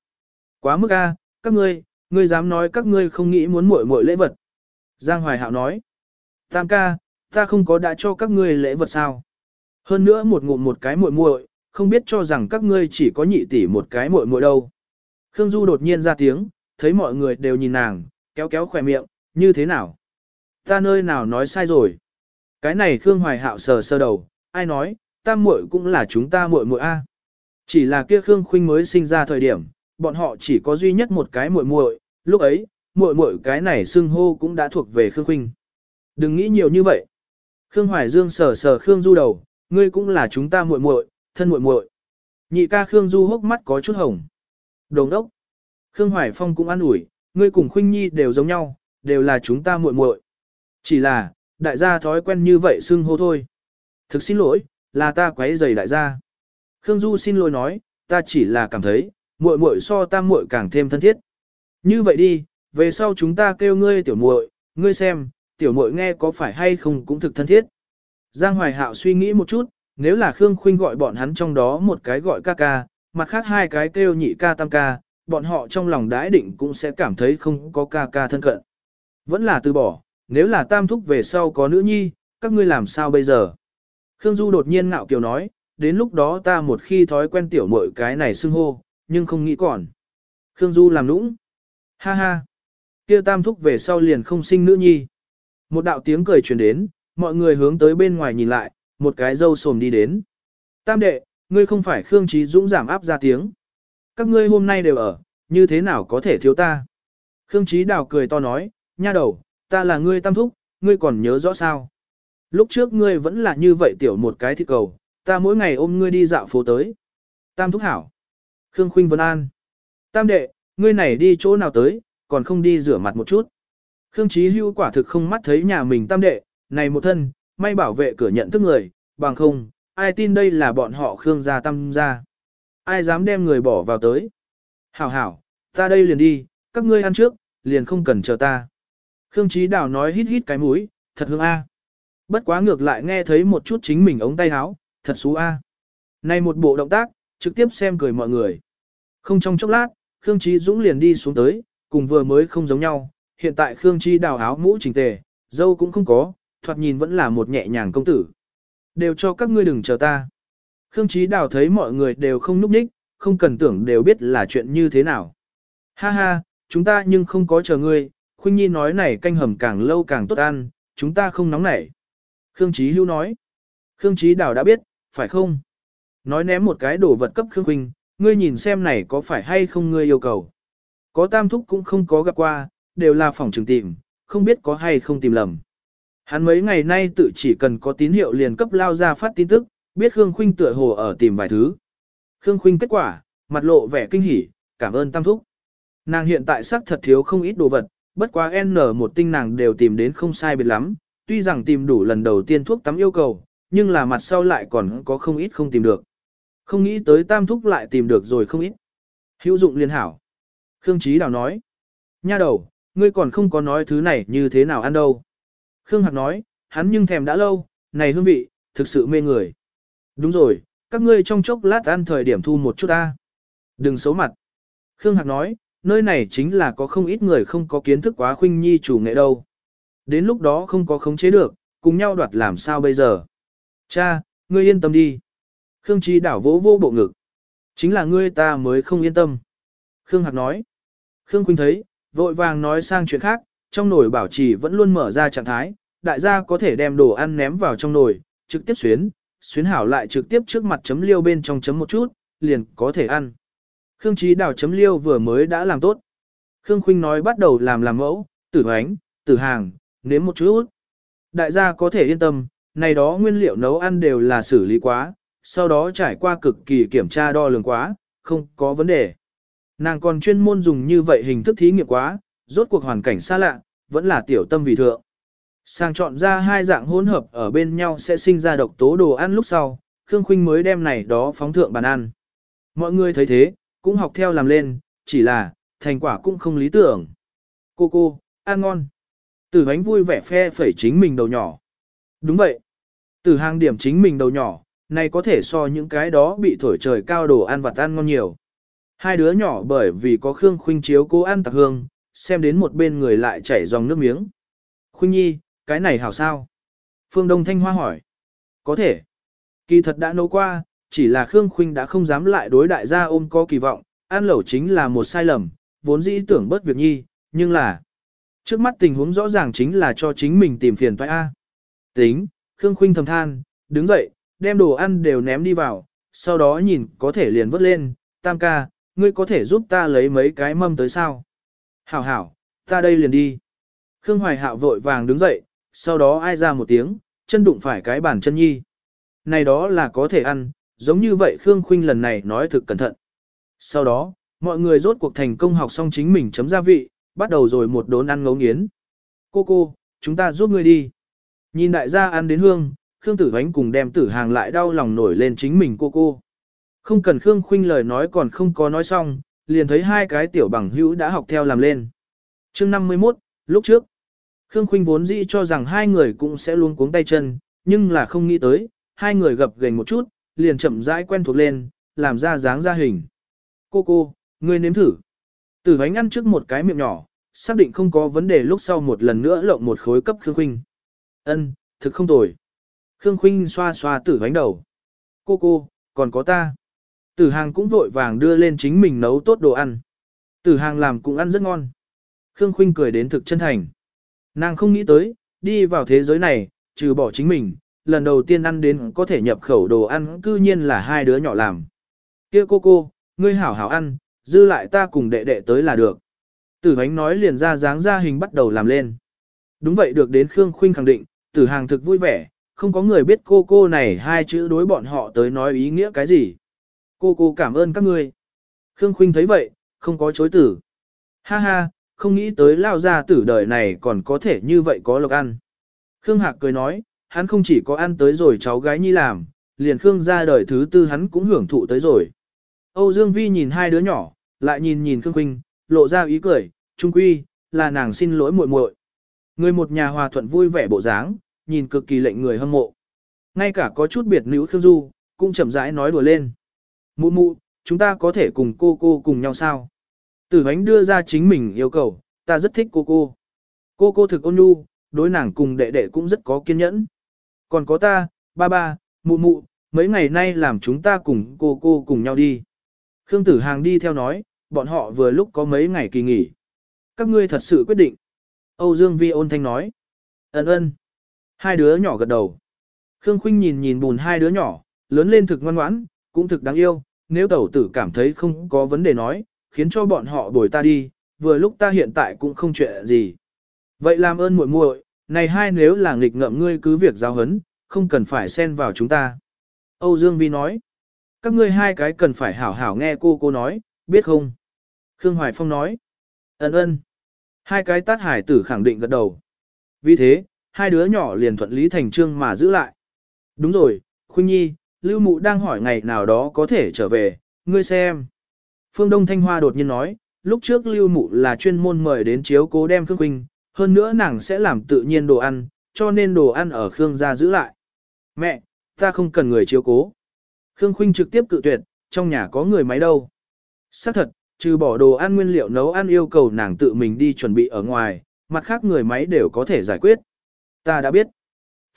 Quá mức a, các ngươi, ngươi dám nói các ngươi không nghĩ muốn muội muội lễ vật. Giang Hoài Hạo nói. Tam ca, ta không có đã cho các ngươi lễ vật sao? Hơn nữa một ngụm một cái muội muội, không biết cho rằng các ngươi chỉ có nhị tỷ một cái muội muội đâu. Khương Du đột nhiên ra tiếng, thấy mọi người đều nhìn nàng, kéo kéo khỏe miệng, như thế nào? Ta nơi nào nói sai rồi? Cái này Khương Hoài Hạo sờ sơ đầu, ai nói, tam muội cũng là chúng ta muội muội a. Chỉ là kia Khương Khuynh mới sinh ra thời điểm, bọn họ chỉ có duy nhất một cái muội muội, lúc ấy, muội muội cái này xưng hô cũng đã thuộc về Khương Khuynh. Đừng nghĩ nhiều như vậy. Khương Hoài Dương sờ sờ Khương Du đầu, ngươi cũng là chúng ta muội muội, thân muội muội. Nhị ca Khương Du hốc mắt có chút hồng. Đồng đốc. Khương Hoài Phong cũng an ủi, ngươi cùng Khuynh Nhi đều giống nhau, đều là chúng ta muội muội. Chỉ là, đại gia thói quen như vậy xưng hô thôi. Thực xin lỗi, là ta quấy rầy đại gia. Khương Du xin lỗi nói, ta chỉ là cảm thấy, muội muội so tam muội càng thêm thân thiết. Như vậy đi, về sau chúng ta kêu ngươi tiểu muội, ngươi xem, tiểu muội nghe có phải hay không cũng thực thân thiết. Giang Hoài Hạo suy nghĩ một chút, nếu là Khương Khuynh gọi bọn hắn trong đó một cái gọi ca ca, mặt khác hai cái kêu nhị ca tam ca, bọn họ trong lòng đãi định cũng sẽ cảm thấy không có ca ca thân cận. Vẫn là từ bỏ, nếu là tam thúc về sau có nữ nhi, các ngươi làm sao bây giờ? Khương Du đột nhiên ngạo kiều nói, đến lúc đó ta một khi thói quen tiểu muội cái này xưng hô, nhưng không nghĩ còn. Khương Du làm nũng. Ha ha. kia tam thúc về sau liền không sinh nữ nhi. Một đạo tiếng cười truyền đến, mọi người hướng tới bên ngoài nhìn lại, một cái dâu sồm đi đến. Tam đệ, ngươi không phải Khương Trí Dũng giảm áp ra tiếng. Các ngươi hôm nay đều ở, như thế nào có thể thiếu ta? Khương Trí Đào cười to nói, nha đầu, ta là ngươi tam thúc, ngươi còn nhớ rõ sao? Lúc trước ngươi vẫn là như vậy tiểu một cái thịt cầu, ta mỗi ngày ôm ngươi đi dạo phố tới. Tam thúc hảo. Khương Khuynh Vân An. Tam đệ, ngươi này đi chỗ nào tới, còn không đi rửa mặt một chút. Khương Chí Hưu quả thực không mắt thấy nhà mình tam đệ, này một thân, may bảo vệ cửa nhận thức người, bằng không, ai tin đây là bọn họ Khương gia tam gia. Ai dám đem người bỏ vào tới. Hảo hảo, ta đây liền đi, các ngươi ăn trước, liền không cần chờ ta. Khương Chí Đào nói hít hít cái mũi, thật hương a. Bất quá ngược lại nghe thấy một chút chính mình ống tay áo, thật xú a. Này một bộ động tác, trực tiếp xem cười mọi người. Không trong chốc lát, Khương Chí Dũng liền đi xuống tới, cùng vừa mới không giống nhau, hiện tại Khương Chí đào áo mũ chỉnh tề, dâu cũng không có, thoạt nhìn vẫn là một nhẹ nhàng công tử. Đều cho các ngươi đừng chờ ta. Khương Chí đào thấy mọi người đều không núp ních, không cần tưởng đều biết là chuyện như thế nào. Ha ha, chúng ta nhưng không có chờ ngươi, Khuynh Nhi nói này canh hầm càng lâu càng tốt ăn, chúng ta không nóng nảy. Khương Chí Hưu nói. Khương Chí đào đã biết, phải không? Nói ném một cái đồ vật cấp Khương Khuynh, ngươi nhìn xem này có phải hay không ngươi yêu cầu. Có tam thúc cũng không có gặp qua, đều là phòng trường tìm, không biết có hay không tìm lầm. Hắn mấy ngày nay tự chỉ cần có tín hiệu liền cấp lao ra phát tin tức, biết Khương Khuynh tựa hồ ở tìm vài thứ. Khương Khuynh kết quả, mặt lộ vẻ kinh hỉ, cảm ơn tam thúc. Nàng hiện tại xác thật thiếu không ít đồ vật, bất quá N một tinh nàng đều tìm đến không sai biệt lắm, tuy rằng tìm đủ lần đầu tiên thuốc tắm yêu cầu, nhưng là mặt sau lại còn có không ít không tìm được. Không nghĩ tới tam thúc lại tìm được rồi không ít. Hữu dụng liên hảo. Khương Chí Đào nói. Nha đầu, ngươi còn không có nói thứ này như thế nào ăn đâu. Khương Hạc nói, hắn nhưng thèm đã lâu, này hương vị, thực sự mê người. Đúng rồi, các ngươi trong chốc lát ăn thời điểm thu một chút ta. Đừng xấu mặt. Khương Hạc nói, nơi này chính là có không ít người không có kiến thức quá khuynh nhi chủ nghệ đâu. Đến lúc đó không có khống chế được, cùng nhau đoạt làm sao bây giờ. Cha, ngươi yên tâm đi. Khương Trí đảo vỗ vô bộ ngực. Chính là ngươi ta mới không yên tâm. Khương Hạc nói. Khương Quỳnh thấy, vội vàng nói sang chuyện khác, trong nồi bảo trì vẫn luôn mở ra trạng thái, đại gia có thể đem đồ ăn ném vào trong nồi, trực tiếp xuyến, xuyến hảo lại trực tiếp trước mặt chấm liêu bên trong chấm một chút, liền có thể ăn. Khương Trí đảo chấm liêu vừa mới đã làm tốt. Khương Khuynh nói bắt đầu làm làm mẫu, tử hoánh, tử hàng, nếm một chút. Đại gia có thể yên tâm, này đó nguyên liệu nấu ăn đều là xử lý quá, sau đó trải qua cực kỳ kiểm tra đo lường quá, không có vấn đề. Nàng còn chuyên môn dùng như vậy hình thức thí nghiệm quá, rốt cuộc hoàn cảnh xa lạ, vẫn là tiểu tâm vì thượng. Sang chọn ra hai dạng hỗn hợp ở bên nhau sẽ sinh ra độc tố đồ ăn lúc sau, Khương Khuynh mới đem này đó phóng thượng bàn ăn. Mọi người thấy thế, cũng học theo làm lên, chỉ là, thành quả cũng không lý tưởng. Cô cô, ăn ngon. Tử bánh vui vẻ phe phẩy chính mình đầu nhỏ. Đúng vậy. Tử hàng điểm chính mình đầu nhỏ, này có thể so những cái đó bị thổi trời cao đồ ăn vặt ăn ngon nhiều. Hai đứa nhỏ bởi vì có Khương Khuynh chiếu cố ăn tạc hương, xem đến một bên người lại chảy dòng nước miếng. Khuynh nhi, cái này hảo sao? Phương Đông Thanh Hoa hỏi. Có thể. Kỳ thật đã nấu qua, chỉ là Khương Khuynh đã không dám lại đối đại gia ôm có kỳ vọng, ăn lẩu chính là một sai lầm, vốn dĩ tưởng bớt việc nhi, nhưng là... Trước mắt tình huống rõ ràng chính là cho chính mình tìm phiền toái A. Tính, Khương Khuynh thầm than, đứng dậy, đem đồ ăn đều ném đi vào, sau đó nhìn có thể liền vớt lên, tam ca, ngươi có thể giúp ta lấy mấy cái mâm tới sao? Hảo hảo, ta đây liền đi. Khương Hoài Hạo vội vàng đứng dậy, sau đó ai ra một tiếng, chân đụng phải cái bàn chân nhi. Này đó là có thể ăn, giống như vậy Khương Khuynh lần này nói thực cẩn thận. Sau đó, mọi người rốt cuộc thành công học xong chính mình chấm gia vị, bắt đầu rồi một đốn ăn ngấu nghiến. Cô cô, chúng ta giúp ngươi đi. Nhìn đại gia ăn đến hương, Khương Tử Vánh cùng đem tử hàng lại đau lòng nổi lên chính mình cô cô. Không cần Khương Khuynh lời nói còn không có nói xong, liền thấy hai cái tiểu bằng hữu đã học theo làm lên. chương 51, lúc trước, Khương Khuynh vốn dĩ cho rằng hai người cũng sẽ luôn cuống tay chân, nhưng là không nghĩ tới, hai người gặp gành một chút, liền chậm rãi quen thuộc lên, làm ra dáng ra hình. Cô cô, ngươi nếm thử. Tử bánh ăn trước một cái miệng nhỏ, xác định không có vấn đề lúc sau một lần nữa lộng một khối cấp Khương Khuynh. Ân, thực không tồi. Khương Khuynh xoa xoa tử bánh đầu. Cô cô, còn có ta. Tử hàng cũng vội vàng đưa lên chính mình nấu tốt đồ ăn. Tử hàng làm cũng ăn rất ngon. Khương Khuynh cười đến thực chân thành. Nàng không nghĩ tới, đi vào thế giới này, trừ bỏ chính mình, lần đầu tiên ăn đến có thể nhập khẩu đồ ăn cư nhiên là hai đứa nhỏ làm. kia cô cô, ngươi hảo hảo ăn, dư lại ta cùng đệ đệ tới là được. Tử Hánh nói liền ra dáng ra hình bắt đầu làm lên. Đúng vậy được đến Khương Khuynh khẳng định, tử hàng thực vui vẻ, không có người biết cô cô này hai chữ đối bọn họ tới nói ý nghĩa cái gì. Cô cô cảm ơn các ngươi. Khương Khuynh thấy vậy, không có chối tử. Ha ha, không nghĩ tới lao ra tử đời này còn có thể như vậy có lộc ăn. Khương Hạc cười nói, hắn không chỉ có ăn tới rồi cháu gái nhi làm, liền Khương ra đời thứ tư hắn cũng hưởng thụ tới rồi. Âu Dương Vi nhìn hai đứa nhỏ, lại nhìn nhìn Khương Quynh, lộ ra ý cười, trung quy, là nàng xin lỗi muội muội. Người một nhà hòa thuận vui vẻ bộ dáng, nhìn cực kỳ lệnh người hâm mộ. Ngay cả có chút biệt nữ Khương Du, cũng chậm rãi nói đùa lên. Mụ mụ, chúng ta có thể cùng cô cô cùng nhau sao? Tử Hánh đưa ra chính mình yêu cầu, ta rất thích cô cô. Cô cô thực ôn nhu, đối nàng cùng đệ đệ cũng rất có kiên nhẫn. Còn có ta, ba ba, mụ mụ, mấy ngày nay làm chúng ta cùng cô cô cùng nhau đi. Khương Tử Hàng đi theo nói, bọn họ vừa lúc có mấy ngày kỳ nghỉ. Các ngươi thật sự quyết định. Âu Dương Vi ôn thanh nói. Ấn ơn. Hai đứa nhỏ gật đầu. Khương Khuynh nhìn nhìn bùn hai đứa nhỏ, lớn lên thực ngoan ngoãn, cũng thực đáng yêu, nếu tẩu tử cảm thấy không có vấn đề nói, khiến cho bọn họ đuổi ta đi, vừa lúc ta hiện tại cũng không chuyện gì. Vậy làm ơn muội muội, này hai nếu là nghịch ngợm ngươi cứ việc giáo hấn, không cần phải xen vào chúng ta. Âu Dương Vi nói, các ngươi hai cái cần phải hảo hảo nghe cô cô nói, biết không? Khương Hoài Phong nói, ấn ơn. Hai cái tát hải tử khẳng định gật đầu. Vì thế, hai đứa nhỏ liền thuận lý thành trương mà giữ lại. Đúng rồi, Khuynh Nhi, Lưu Mụ đang hỏi ngày nào đó có thể trở về, ngươi xem. Phương Đông Thanh Hoa đột nhiên nói, lúc trước Lưu Mụ là chuyên môn mời đến chiếu cố đem Khương Khuynh, hơn nữa nàng sẽ làm tự nhiên đồ ăn, cho nên đồ ăn ở Khương gia giữ lại. Mẹ, ta không cần người chiếu cố. Khương Khuynh trực tiếp cự tuyệt, trong nhà có người máy đâu. Xác thật, trừ bỏ đồ ăn nguyên liệu nấu ăn yêu cầu nàng tự mình đi chuẩn bị ở ngoài, mặt khác người máy đều có thể giải quyết. Ta đã biết.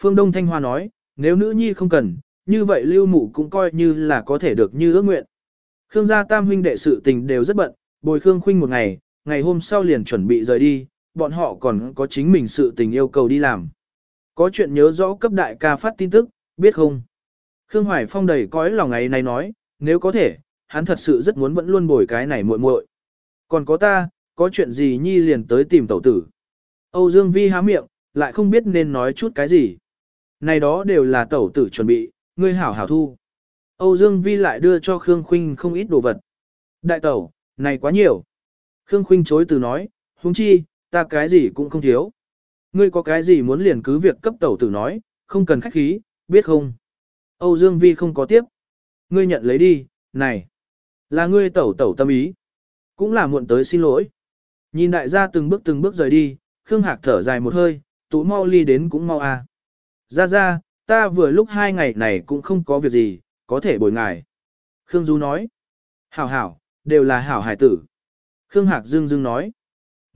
Phương Đông Thanh Hoa nói, nếu nữ nhi không cần, như vậy lưu mụ cũng coi như là có thể được như ước nguyện. Khương gia tam huynh đệ sự tình đều rất bận, bồi Khương Khuynh một ngày, ngày hôm sau liền chuẩn bị rời đi, bọn họ còn có chính mình sự tình yêu cầu đi làm. Có chuyện nhớ rõ cấp đại ca phát tin tức, biết không? Khương Hoài Phong đầy cõi lòng ngày này nói, nếu có thể, hắn thật sự rất muốn vẫn luôn bồi cái này muội muội. Còn có ta, có chuyện gì nhi liền tới tìm tẩu tử. Âu Dương Vi há miệng, lại không biết nên nói chút cái gì. Này đó đều là tẩu tử chuẩn bị, ngươi hảo hảo thu. Âu Dương Vi lại đưa cho Khương Khuynh không ít đồ vật. Đại tẩu, này quá nhiều. Khương Khuynh chối từ nói, huống chi, ta cái gì cũng không thiếu. Ngươi có cái gì muốn liền cứ việc cấp tẩu tử nói, không cần khách khí, biết không? Âu Dương Vi không có tiếp. Ngươi nhận lấy đi, này. Là ngươi tẩu tẩu tâm ý. Cũng là muộn tới xin lỗi. Nhìn đại gia từng bước từng bước rời đi, Khương Hạc thở dài một hơi, tụ mau ly đến cũng mau à. Ra ra, ta vừa lúc hai ngày này cũng không có việc gì, có thể bồi ngài. Khương Du nói. Hảo hảo, đều là hảo hải tử. Khương Hạc dưng dưng nói.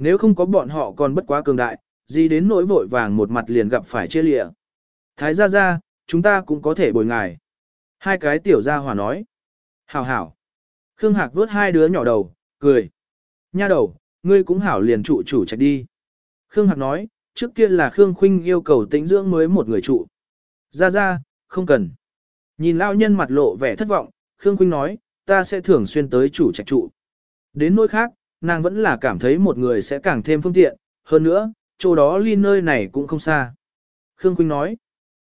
Nếu không có bọn họ còn bất quá cường đại, gì đến nỗi vội vàng một mặt liền gặp phải chia lịa. Thái gia gia, chúng ta cũng có thể bồi ngài. Hai cái tiểu gia hòa nói. Hảo hảo. Khương Hạc vuốt hai đứa nhỏ đầu, cười. Nha đầu, ngươi cũng hảo liền trụ chủ trạch đi. Khương Hạc nói, trước kia là Khương Khuynh yêu cầu tĩnh dưỡng mới một người trụ. Ra ra, không cần. Nhìn lão nhân mặt lộ vẻ thất vọng, Khương Khuynh nói, ta sẽ thường xuyên tới chủ trạch trụ. Đến nỗi khác, nàng vẫn là cảm thấy một người sẽ càng thêm phương tiện, hơn nữa, chỗ đó ly nơi này cũng không xa. Khương Quynh nói,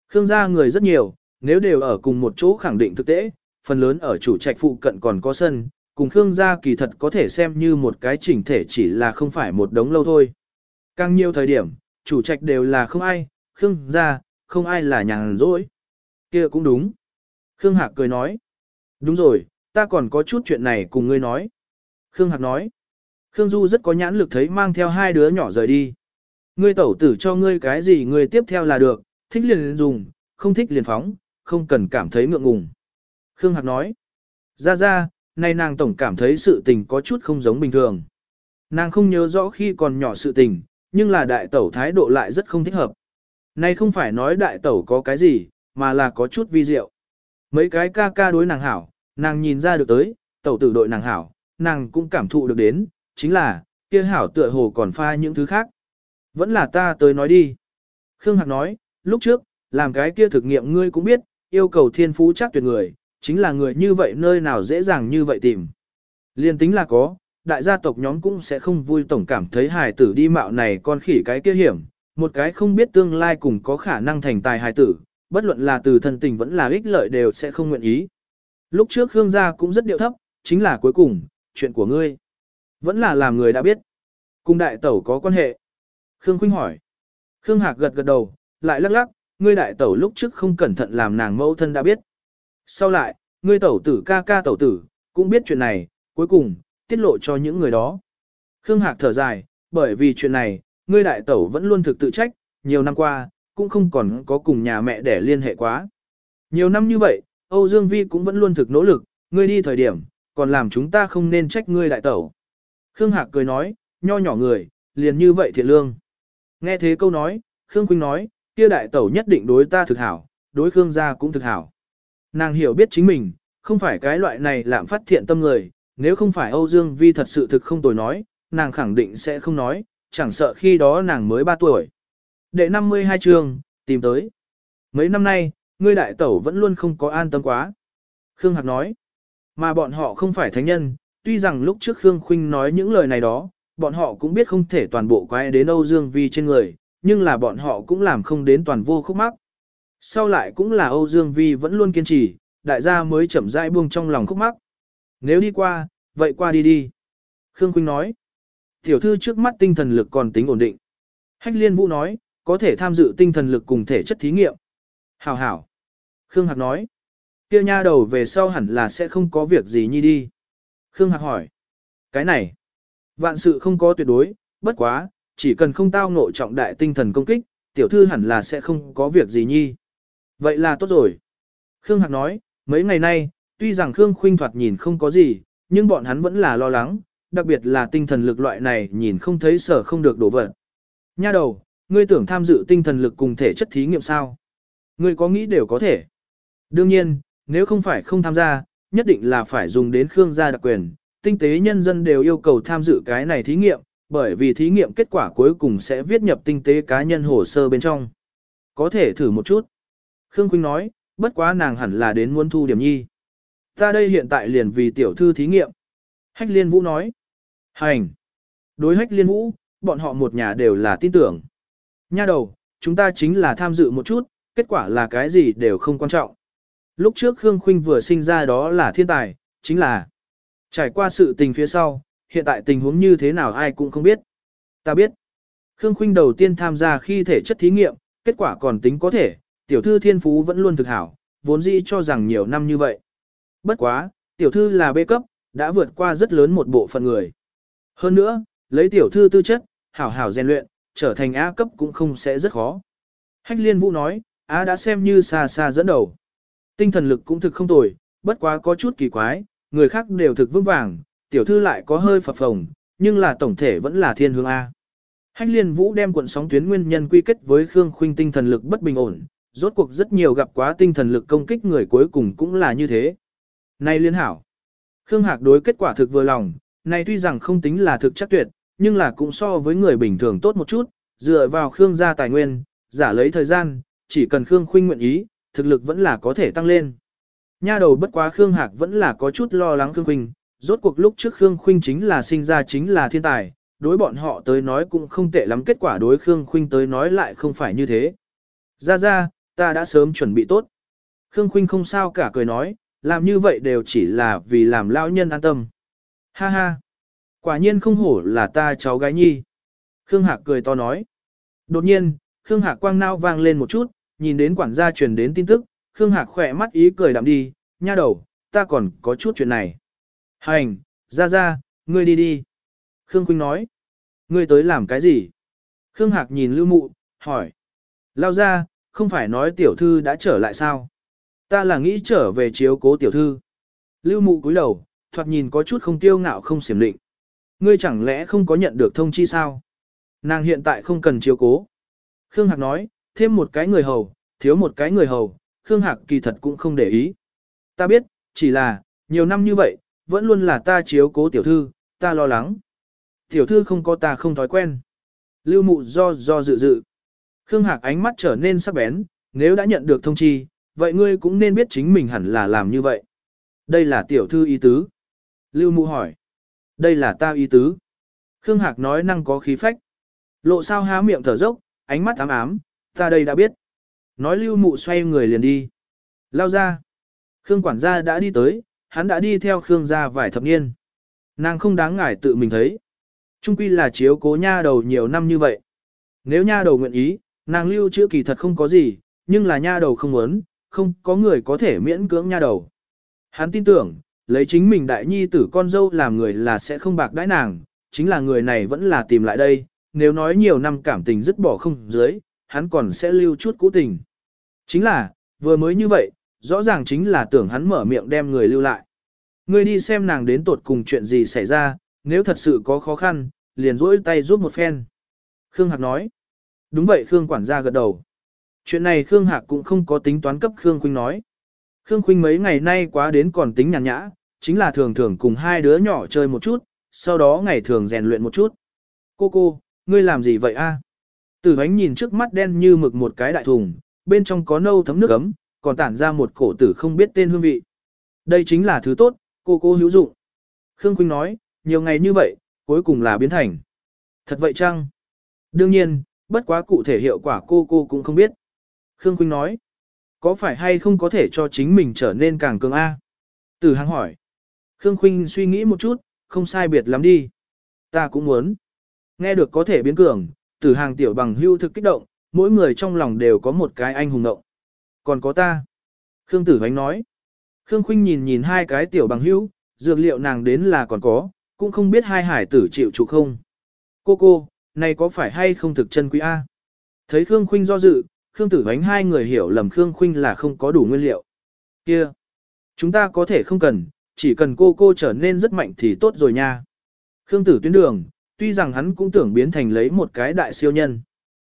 Khương gia người rất nhiều, nếu đều ở cùng một chỗ khẳng định thực tế, phần lớn ở chủ trạch phụ cận còn có sân, cùng Khương gia kỳ thật có thể xem như một cái chỉnh thể chỉ là không phải một đống lâu thôi. Càng nhiều thời điểm, chủ trạch đều là không ai, Khương gia, không ai là nhàn rỗi. kia cũng đúng. Khương Hạc cười nói. Đúng rồi, ta còn có chút chuyện này cùng ngươi nói. Khương Hạc nói, Khương Du rất có nhãn lực thấy mang theo hai đứa nhỏ rời đi. Ngươi tẩu tử cho ngươi cái gì ngươi tiếp theo là được, thích liền dùng, không thích liền phóng, không cần cảm thấy ngượng ngùng. Khương Hạc nói, ra ra, nay nàng tổng cảm thấy sự tình có chút không giống bình thường. Nàng không nhớ rõ khi còn nhỏ sự tình, nhưng là đại tẩu thái độ lại rất không thích hợp. Nay không phải nói đại tẩu có cái gì, mà là có chút vi diệu. Mấy cái ca ca đối nàng hảo, nàng nhìn ra được tới, tẩu tử đội nàng hảo, nàng cũng cảm thụ được đến, chính là, kia hảo tựa hồ còn pha những thứ khác. Vẫn là ta tới nói đi. Khương Hạc nói, lúc trước, làm cái kia thực nghiệm ngươi cũng biết, yêu cầu thiên phú chắc tuyệt người, chính là người như vậy nơi nào dễ dàng như vậy tìm. Liên tính là có, đại gia tộc nhóm cũng sẽ không vui tổng cảm thấy hài tử đi mạo này con khỉ cái kia hiểm, một cái không biết tương lai cùng có khả năng thành tài hài tử, bất luận là từ thân tình vẫn là ích lợi đều sẽ không nguyện ý. Lúc trước Khương gia cũng rất điệu thấp, chính là cuối cùng, chuyện của ngươi. Vẫn là làm người đã biết. Cùng đại tẩu có quan hệ. Khương Khuynh hỏi. Khương Hạc gật gật đầu, lại lắc lắc, ngươi đại tẩu lúc trước không cẩn thận làm nàng mẫu thân đã biết. Sau lại, ngươi tẩu tử ca ca tẩu tử, cũng biết chuyện này, cuối cùng, tiết lộ cho những người đó. Khương Hạc thở dài, bởi vì chuyện này, ngươi đại tẩu vẫn luôn thực tự trách, nhiều năm qua, cũng không còn có cùng nhà mẹ để liên hệ quá. Nhiều năm như vậy, Âu Dương Vi cũng vẫn luôn thực nỗ lực, ngươi đi thời điểm, còn làm chúng ta không nên trách ngươi đại tẩu. Khương Hạc cười nói, nho nhỏ người, liền như vậy thiện lương. Nghe thế câu nói, Khương Quynh nói, kia đại tẩu nhất định đối ta thực hảo, đối Khương gia cũng thực hảo. Nàng hiểu biết chính mình, không phải cái loại này lạm phát thiện tâm người, nếu không phải Âu Dương Vi thật sự thực không tồi nói, nàng khẳng định sẽ không nói, chẳng sợ khi đó nàng mới 3 tuổi. Đệ 52 trường, tìm tới. Mấy năm nay, ngươi đại tẩu vẫn luôn không có an tâm quá. Khương Hạc nói, mà bọn họ không phải thánh nhân, tuy rằng lúc trước Khương Khuynh nói những lời này đó, bọn họ cũng biết không thể toàn bộ quay đến Âu Dương Vi trên người, nhưng là bọn họ cũng làm không đến toàn vô khúc mắc. Sau lại cũng là Âu Dương Vi vẫn luôn kiên trì, đại gia mới chậm rãi buông trong lòng khúc mắc. Nếu đi qua, vậy qua đi đi. Khương Khuynh nói, tiểu thư trước mắt tinh thần lực còn tính ổn định. Hách liên vũ nói, có thể tham dự tinh thần lực cùng thể chất thí nghiệm. Hảo hảo. Khương Hạc nói, kia nha đầu về sau hẳn là sẽ không có việc gì nhi đi. Khương Hạc hỏi, cái này, vạn sự không có tuyệt đối, bất quá, chỉ cần không tao ngộ trọng đại tinh thần công kích, tiểu thư hẳn là sẽ không có việc gì nhi. Vậy là tốt rồi. Khương Hạc nói, mấy ngày nay, tuy rằng Khương Khuynh thoạt nhìn không có gì, nhưng bọn hắn vẫn là lo lắng, đặc biệt là tinh thần lực loại này nhìn không thấy sở không được đổ vật. Nha đầu, ngươi tưởng tham dự tinh thần lực cùng thể chất thí nghiệm sao? Ngươi có nghĩ đều có thể. Đương nhiên, nếu không phải không tham gia, nhất định là phải dùng đến Khương gia đặc quyền. Tinh tế nhân dân đều yêu cầu tham dự cái này thí nghiệm, bởi vì thí nghiệm kết quả cuối cùng sẽ viết nhập tinh tế cá nhân hồ sơ bên trong. Có thể thử một chút. Khương Quynh nói, bất quá nàng hẳn là đến muốn thu điểm nhi. Ta đây hiện tại liền vì tiểu thư thí nghiệm. Hách liên vũ nói. Hành. Đối hách liên vũ, bọn họ một nhà đều là tin tưởng. Nha đầu, chúng ta chính là tham dự một chút, kết quả là cái gì đều không quan trọng. Lúc trước Khương Khuynh vừa sinh ra đó là thiên tài, chính là trải qua sự tình phía sau, hiện tại tình huống như thế nào ai cũng không biết. Ta biết. Khương Khuynh đầu tiên tham gia khi thể chất thí nghiệm, kết quả còn tính có thể, tiểu thư thiên phú vẫn luôn thực hảo, vốn dĩ cho rằng nhiều năm như vậy. Bất quá, tiểu thư là bê cấp, đã vượt qua rất lớn một bộ phận người. Hơn nữa, lấy tiểu thư tư chất, hảo hảo rèn luyện, trở thành A cấp cũng không sẽ rất khó. Hách liên vũ nói, A đã xem như xa xa dẫn đầu. Tinh thần lực cũng thực không tồi, bất quá có chút kỳ quái, người khác đều thực vững vàng, tiểu thư lại có hơi phập phồng, nhưng là tổng thể vẫn là thiên hướng A. Hách liên vũ đem cuộn sóng tuyến nguyên nhân quy kết với Khương Khuynh tinh thần lực bất bình ổn, rốt cuộc rất nhiều gặp quá tinh thần lực công kích người cuối cùng cũng là như thế. Này liên hảo. Khương Hạc đối kết quả thực vừa lòng, này tuy rằng không tính là thực chắc tuyệt, nhưng là cũng so với người bình thường tốt một chút, dựa vào Khương gia tài nguyên, giả lấy thời gian, chỉ cần Khương Khuynh nguyện ý, thực lực vẫn là có thể tăng lên. Nha đầu bất quá Khương Hạc vẫn là có chút lo lắng Khương Khuynh, rốt cuộc lúc trước Khương Khuynh chính là sinh ra chính là thiên tài, đối bọn họ tới nói cũng không tệ lắm kết quả đối Khương Khuynh tới nói lại không phải như thế. Ra ra, ta đã sớm chuẩn bị tốt. Khương Khuynh không sao cả cười nói, làm như vậy đều chỉ là vì làm lão nhân an tâm. Ha ha, quả nhiên không hổ là ta cháu gái nhi. Khương Hạc cười to nói. Đột nhiên, Khương Hạc quang nao vang lên một chút, nhìn đến quản gia truyền đến tin tức, Khương Hạc khỏe mắt ý cười đạm đi, nha đầu, ta còn có chút chuyện này. Hành, ra ra, ngươi đi đi. Khương Quynh nói. Ngươi tới làm cái gì? Khương Hạc nhìn Lưu Mụ, hỏi. Lao ra, không phải nói tiểu thư đã trở lại sao? Ta là nghĩ trở về chiếu cố tiểu thư. Lưu Mụ cúi đầu, thoạt nhìn có chút không tiêu ngạo không xiểm định. Ngươi chẳng lẽ không có nhận được thông chi sao? Nàng hiện tại không cần chiếu cố. Khương Hạc nói, thêm một cái người hầu, thiếu một cái người hầu, Khương Hạc kỳ thật cũng không để ý. Ta biết, chỉ là, nhiều năm như vậy, vẫn luôn là ta chiếu cố tiểu thư, ta lo lắng. Tiểu thư không có ta không thói quen. Lưu mụ do do dự dự. Khương Hạc ánh mắt trở nên sắc bén, nếu đã nhận được thông chi, vậy ngươi cũng nên biết chính mình hẳn là làm như vậy. Đây là tiểu thư ý tứ. Lưu mụ hỏi. Đây là ta ý tứ. Khương Hạc nói năng có khí phách. Lộ sao há miệng thở dốc, ánh mắt ám ám, ta đây đã biết. Nói lưu mụ xoay người liền đi. Lao ra. Khương quản gia đã đi tới, hắn đã đi theo Khương gia vài thập niên. Nàng không đáng ngại tự mình thấy. Trung quy là chiếu cố nha đầu nhiều năm như vậy. Nếu nha đầu nguyện ý, nàng lưu chữa kỳ thật không có gì, nhưng là nha đầu không muốn, không có người có thể miễn cưỡng nha đầu. Hắn tin tưởng, lấy chính mình đại nhi tử con dâu làm người là sẽ không bạc đãi nàng, chính là người này vẫn là tìm lại đây, nếu nói nhiều năm cảm tình dứt bỏ không dưới, hắn còn sẽ lưu chút cũ tình. Chính là, vừa mới như vậy, rõ ràng chính là tưởng hắn mở miệng đem người lưu lại. Ngươi đi xem nàng đến tột cùng chuyện gì xảy ra, nếu thật sự có khó khăn, liền rỗi tay giúp một phen. Khương Hạc nói. Đúng vậy Khương quản gia gật đầu. Chuyện này Khương Hạc cũng không có tính toán cấp Khương Khuynh nói. Khương Khuynh mấy ngày nay quá đến còn tính nhàn nhã, chính là thường thường cùng hai đứa nhỏ chơi một chút, sau đó ngày thường rèn luyện một chút. Cô cô, ngươi làm gì vậy a? Tử ánh nhìn trước mắt đen như mực một cái đại thùng, bên trong có nâu thấm nước ấm, còn tản ra một cổ tử không biết tên hương vị. Đây chính là thứ tốt, cô cô hữu dụng. Khương Khuynh nói, nhiều ngày như vậy, cuối cùng là biến thành. Thật vậy chăng? Đương nhiên, bất quá cụ thể hiệu quả cô cô cũng không biết. Khương Khuynh nói, có phải hay không có thể cho chính mình trở nên càng cường A? Tử Hằng hỏi. Khương Khuynh suy nghĩ một chút, không sai biệt lắm đi. Ta cũng muốn. Nghe được có thể biến cường, tử hàng tiểu bằng hưu thực kích động, mỗi người trong lòng đều có một cái anh hùng động. Còn có ta. Khương tử vánh nói. Khương khinh nhìn nhìn hai cái tiểu bằng hưu, dược liệu nàng đến là còn có, cũng không biết hai hải tử chịu trụ không. Cô cô, này có phải hay không thực chân quý A? Thấy Khương khinh do dự, Khương tử vánh hai người hiểu lầm Khương khinh là không có đủ nguyên liệu. Kia, chúng ta có thể không cần, chỉ cần cô cô trở nên rất mạnh thì tốt rồi nha. Khương tử tuyến đường, tuy rằng hắn cũng tưởng biến thành lấy một cái đại siêu nhân.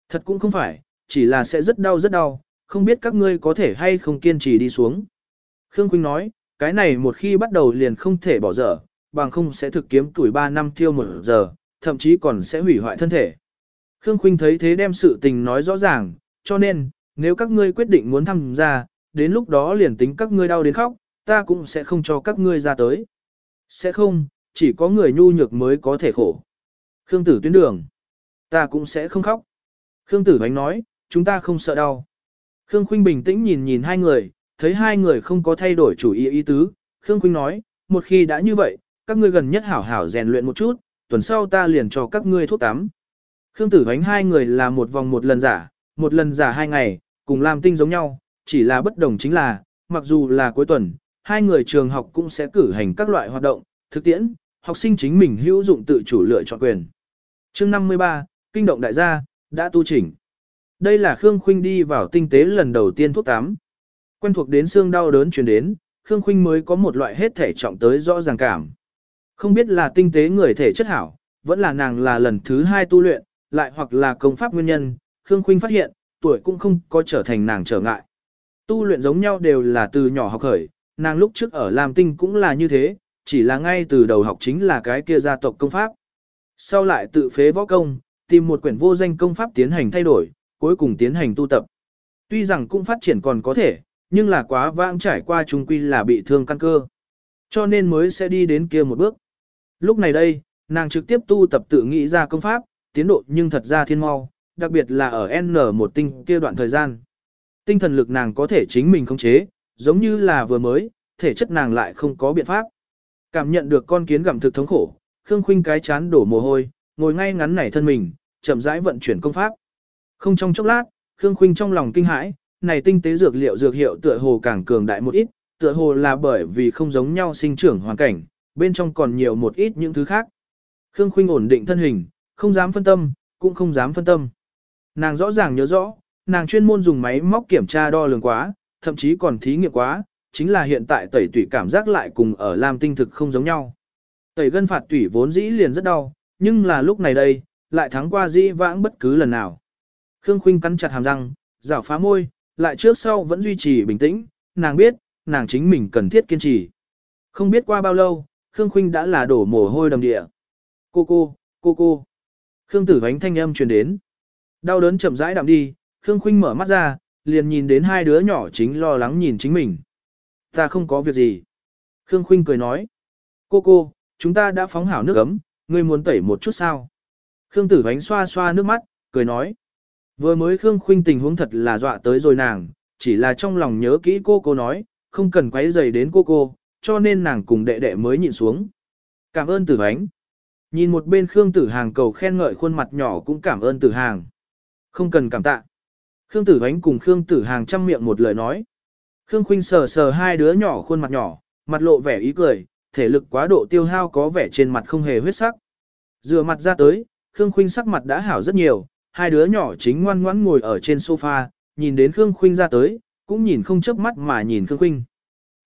Thật cũng không phải, chỉ là sẽ rất đau rất đau, không biết các ngươi có thể hay không kiên trì đi xuống. Khương Quynh nói, cái này một khi bắt đầu liền không thể bỏ dở, bằng không sẽ thực kiếm tuổi 3 năm tiêu một giờ, thậm chí còn sẽ hủy hoại thân thể. Khương Khuynh thấy thế đem sự tình nói rõ ràng, cho nên, nếu các ngươi quyết định muốn tham gia, đến lúc đó liền tính các ngươi đau đến khóc, ta cũng sẽ không cho các ngươi ra tới. Sẽ không, chỉ có người nhu nhược mới có thể khổ. Khương tử tuyến đường. Ta cũng sẽ không khóc. Khương tử vánh nói, chúng ta không sợ đau. Khương Khuynh bình tĩnh nhìn nhìn hai người, thấy hai người không có thay đổi chủ ý ý tứ. Khương Khuynh nói, một khi đã như vậy, các ngươi gần nhất hảo hảo rèn luyện một chút, tuần sau ta liền cho các ngươi thuốc tắm. Khương tử vánh hai người là một vòng một lần giả, một lần giả hai ngày, cùng làm tinh giống nhau, chỉ là bất đồng chính là, mặc dù là cuối tuần, hai người trường học cũng sẽ cử hành các loại hoạt động, thực tiễn, học sinh chính mình hữu dụng tự chủ lựa chọn quyền. Chương 53, Kinh động đại gia, đã tu chỉnh. Đây là Khương Khuynh đi vào tinh tế lần đầu tiên thuốc tắm. Quen thuộc đến xương đau đớn truyền đến, Khương Khuynh mới có một loại hết thể trọng tới rõ ràng cảm. Không biết là tinh tế người thể chất hảo, vẫn là nàng là lần thứ hai tu luyện, lại hoặc là công pháp nguyên nhân, Khương Khuynh phát hiện, tuổi cũng không có trở thành nàng trở ngại. Tu luyện giống nhau đều là từ nhỏ học khởi, nàng lúc trước ở Lam Tinh cũng là như thế, chỉ là ngay từ đầu học chính là cái kia gia tộc công pháp. Sau lại tự phế võ công, tìm một quyển vô danh công pháp tiến hành thay đổi, cuối cùng tiến hành tu tập. Tuy rằng cũng phát triển còn có thể, nhưng là quá vãng trải qua trung quy là bị thương căn cơ. Cho nên mới sẽ đi đến kia một bước. Lúc này đây, nàng trực tiếp tu tập tự nghĩ ra công pháp, tiến độ nhưng thật ra thiên mau, đặc biệt là ở N một tinh kia đoạn thời gian. Tinh thần lực nàng có thể chính mình khống chế, giống như là vừa mới, thể chất nàng lại không có biện pháp. Cảm nhận được con kiến gặm thực thống khổ, Khương Khuynh cái chán đổ mồ hôi, ngồi ngay ngắn nảy thân mình, chậm rãi vận chuyển công pháp. Không trong chốc lát, Khương Khuynh trong lòng kinh hãi, này tinh tế dược liệu dược hiệu tựa hồ càng cường đại một ít, tựa hồ là bởi vì không giống nhau sinh trưởng hoàn cảnh, bên trong còn nhiều một ít những thứ khác. Khương Khuynh ổn định thân hình, không dám phân tâm, cũng không dám phân tâm. Nàng rõ ràng nhớ rõ, nàng chuyên môn dùng máy móc kiểm tra đo lường quá, thậm chí còn thí nghiệm quá, chính là hiện tại tẩy tủy cảm giác lại cùng ở Lam tinh thực không giống nhau. Tẩy gân phạt tủy vốn dĩ liền rất đau, nhưng là lúc này đây, lại thắng qua dĩ vãng bất cứ lần nào. Khương Khuynh cắn chặt hàm răng, rảo phá môi, lại trước sau vẫn duy trì bình tĩnh, nàng biết, nàng chính mình cần thiết kiên trì. Không biết qua bao lâu, Khương Khuynh đã là đổ mồ hôi đầm địa. Cô cô, cô cô. Khương tử vánh thanh âm truyền đến. Đau đớn chậm rãi đạm đi, Khương Khuynh mở mắt ra, liền nhìn đến hai đứa nhỏ chính lo lắng nhìn chính mình. Ta không có việc gì. Khương Khuynh cười nói. Cô cô, chúng ta đã phóng hảo nước ấm, ngươi muốn tẩy một chút sao? Khương tử vánh xoa xoa nước mắt, cười nói. Vừa mới Khương Khuynh tình huống thật là dọa tới rồi nàng, chỉ là trong lòng nhớ kỹ cô cô nói, không cần quấy rầy đến cô cô, cho nên nàng cùng đệ đệ mới nhịn xuống. Cảm ơn tử Vánh. Nhìn một bên Khương tử hàng cầu khen ngợi khuôn mặt nhỏ cũng cảm ơn tử hàng. Không cần cảm tạ. Khương tử Vánh cùng Khương tử hàng chăm miệng một lời nói. Khương Khuynh sờ sờ hai đứa nhỏ khuôn mặt nhỏ, mặt lộ vẻ ý cười, thể lực quá độ tiêu hao có vẻ trên mặt không hề huyết sắc. Rửa mặt ra tới, Khương Khuynh sắc mặt đã hảo rất nhiều, hai đứa nhỏ chính ngoan ngoãn ngồi ở trên sofa, nhìn đến Khương Khuynh ra tới, cũng nhìn không chớp mắt mà nhìn Khương Khuynh.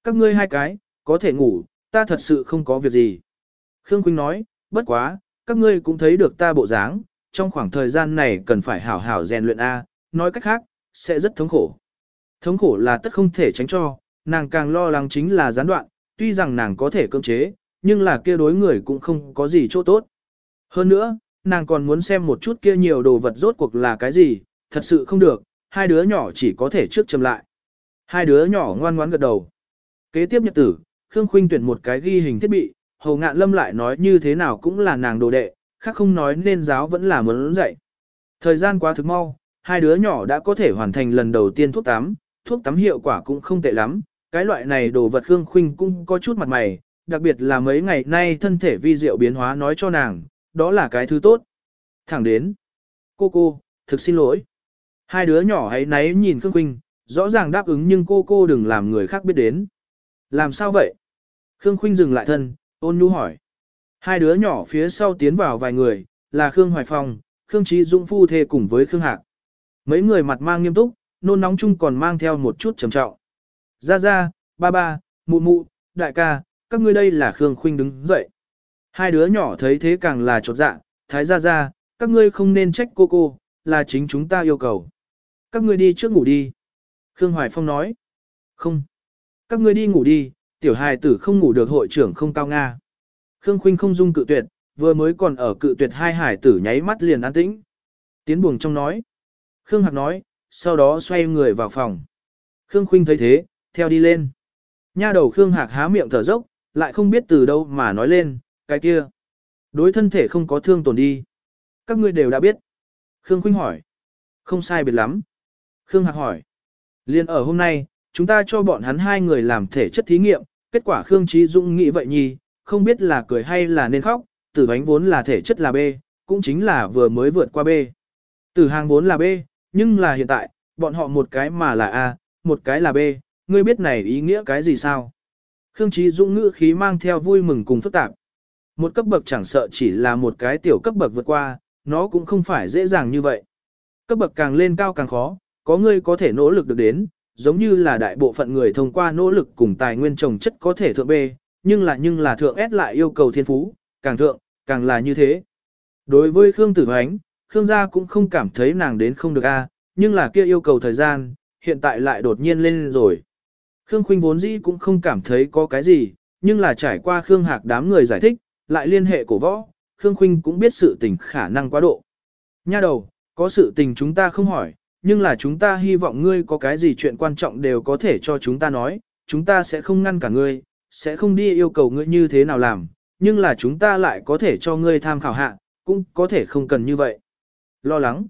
Các ngươi hai cái, có thể ngủ, ta thật sự không có việc gì. Khương Khuynh nói, bất quá, các ngươi cũng thấy được ta bộ dáng, trong khoảng thời gian này cần phải hảo hảo rèn luyện A, nói cách khác, sẽ rất thống khổ. Thống khổ là tất không thể tránh cho, nàng càng lo lắng chính là gián đoạn, tuy rằng nàng có thể cưỡng chế, nhưng là kia đối người cũng không có gì chỗ tốt. Hơn nữa, nàng còn muốn xem một chút kia nhiều đồ vật rốt cuộc là cái gì, thật sự không được, hai đứa nhỏ chỉ có thể trước chầm lại. Hai đứa nhỏ ngoan ngoãn gật đầu. Kế tiếp nhật tử, Khương Khuynh tuyển một cái ghi hình thiết bị, Hầu Ngạn Lâm lại nói như thế nào cũng là nàng đồ đệ, khác không nói nên giáo vẫn là muốn dạy. Thời gian quá thực mau, hai đứa nhỏ đã có thể hoàn thành lần đầu tiên thuốc tắm, thuốc tắm hiệu quả cũng không tệ lắm, cái loại này đồ vật Khương Khuynh cũng có chút mặt mày, đặc biệt là mấy ngày nay thân thể vi diệu biến hóa nói cho nàng, đó là cái thứ tốt. Thẳng đến, cô cô, thực xin lỗi. Hai đứa nhỏ ấy náy nhìn Khương Khuynh, rõ ràng đáp ứng nhưng cô cô đừng làm người khác biết đến. Làm sao vậy? Khương Khuynh dừng lại thân, ôn nhu hỏi. Hai đứa nhỏ phía sau tiến vào vài người, là Khương Hoài Phong, Khương Trí Dũng phu thê cùng với Khương Hạc. Mấy người mặt mang nghiêm túc, nôn nóng chung còn mang theo một chút trầm trọng. Ra ra, ba ba, mụ mụ, đại ca, các ngươi đây là Khương Khuynh đứng dậy. Hai đứa nhỏ thấy thế càng là chột dạ, thái ra ra, các ngươi không nên trách cô cô, là chính chúng ta yêu cầu. Các ngươi đi trước ngủ đi. Khương Hoài Phong nói. Không. Các ngươi đi ngủ đi, tiểu hài tử không ngủ được hội trưởng không cao Nga. Khương Khuynh không dung cự tuyệt, vừa mới còn ở cự tuyệt hai hải tử nháy mắt liền an tĩnh. Tiến buồng trong nói. Khương Hạc nói, sau đó xoay người vào phòng. Khương Khuynh thấy thế, theo đi lên. Nha đầu Khương Hạc há miệng thở dốc, lại không biết từ đâu mà nói lên, cái kia. Đối thân thể không có thương tổn đi. Các ngươi đều đã biết. Khương Khuynh hỏi. Không sai biệt lắm. Khương Hạc hỏi. Liên ở hôm nay, chúng ta cho bọn hắn hai người làm thể chất thí nghiệm, kết quả Khương Trí Dũng nghĩ vậy nhì, không biết là cười hay là nên khóc, tử bánh vốn là thể chất là B, cũng chính là vừa mới vượt qua B. Tử hàng vốn là B, nhưng là hiện tại, bọn họ một cái mà là A, một cái là B, ngươi biết này ý nghĩa cái gì sao? Khương Trí Dũng ngữ khí mang theo vui mừng cùng phức tạp. Một cấp bậc chẳng sợ chỉ là một cái tiểu cấp bậc vượt qua, nó cũng không phải dễ dàng như vậy. Cấp bậc càng lên cao càng khó, có ngươi có thể nỗ lực được đến, giống như là đại bộ phận người thông qua nỗ lực cùng tài nguyên trồng chất có thể thượng B, nhưng là nhưng là thượng S lại yêu cầu thiên phú, càng thượng, càng là như thế. Đối với Khương Tử Hoánh, Khương gia cũng không cảm thấy nàng đến không được A, nhưng là kia yêu cầu thời gian, hiện tại lại đột nhiên lên rồi. Khương Khuynh vốn dĩ cũng không cảm thấy có cái gì, nhưng là trải qua Khương Hạc đám người giải thích, lại liên hệ cổ võ, Khương Khuynh cũng biết sự tình khả năng quá độ. Nha đầu, có sự tình chúng ta không hỏi, nhưng là chúng ta hy vọng ngươi có cái gì chuyện quan trọng đều có thể cho chúng ta nói, chúng ta sẽ không ngăn cả ngươi, sẽ không đi yêu cầu ngươi như thế nào làm, nhưng là chúng ta lại có thể cho ngươi tham khảo hạ, cũng có thể không cần như vậy. Lo lắng.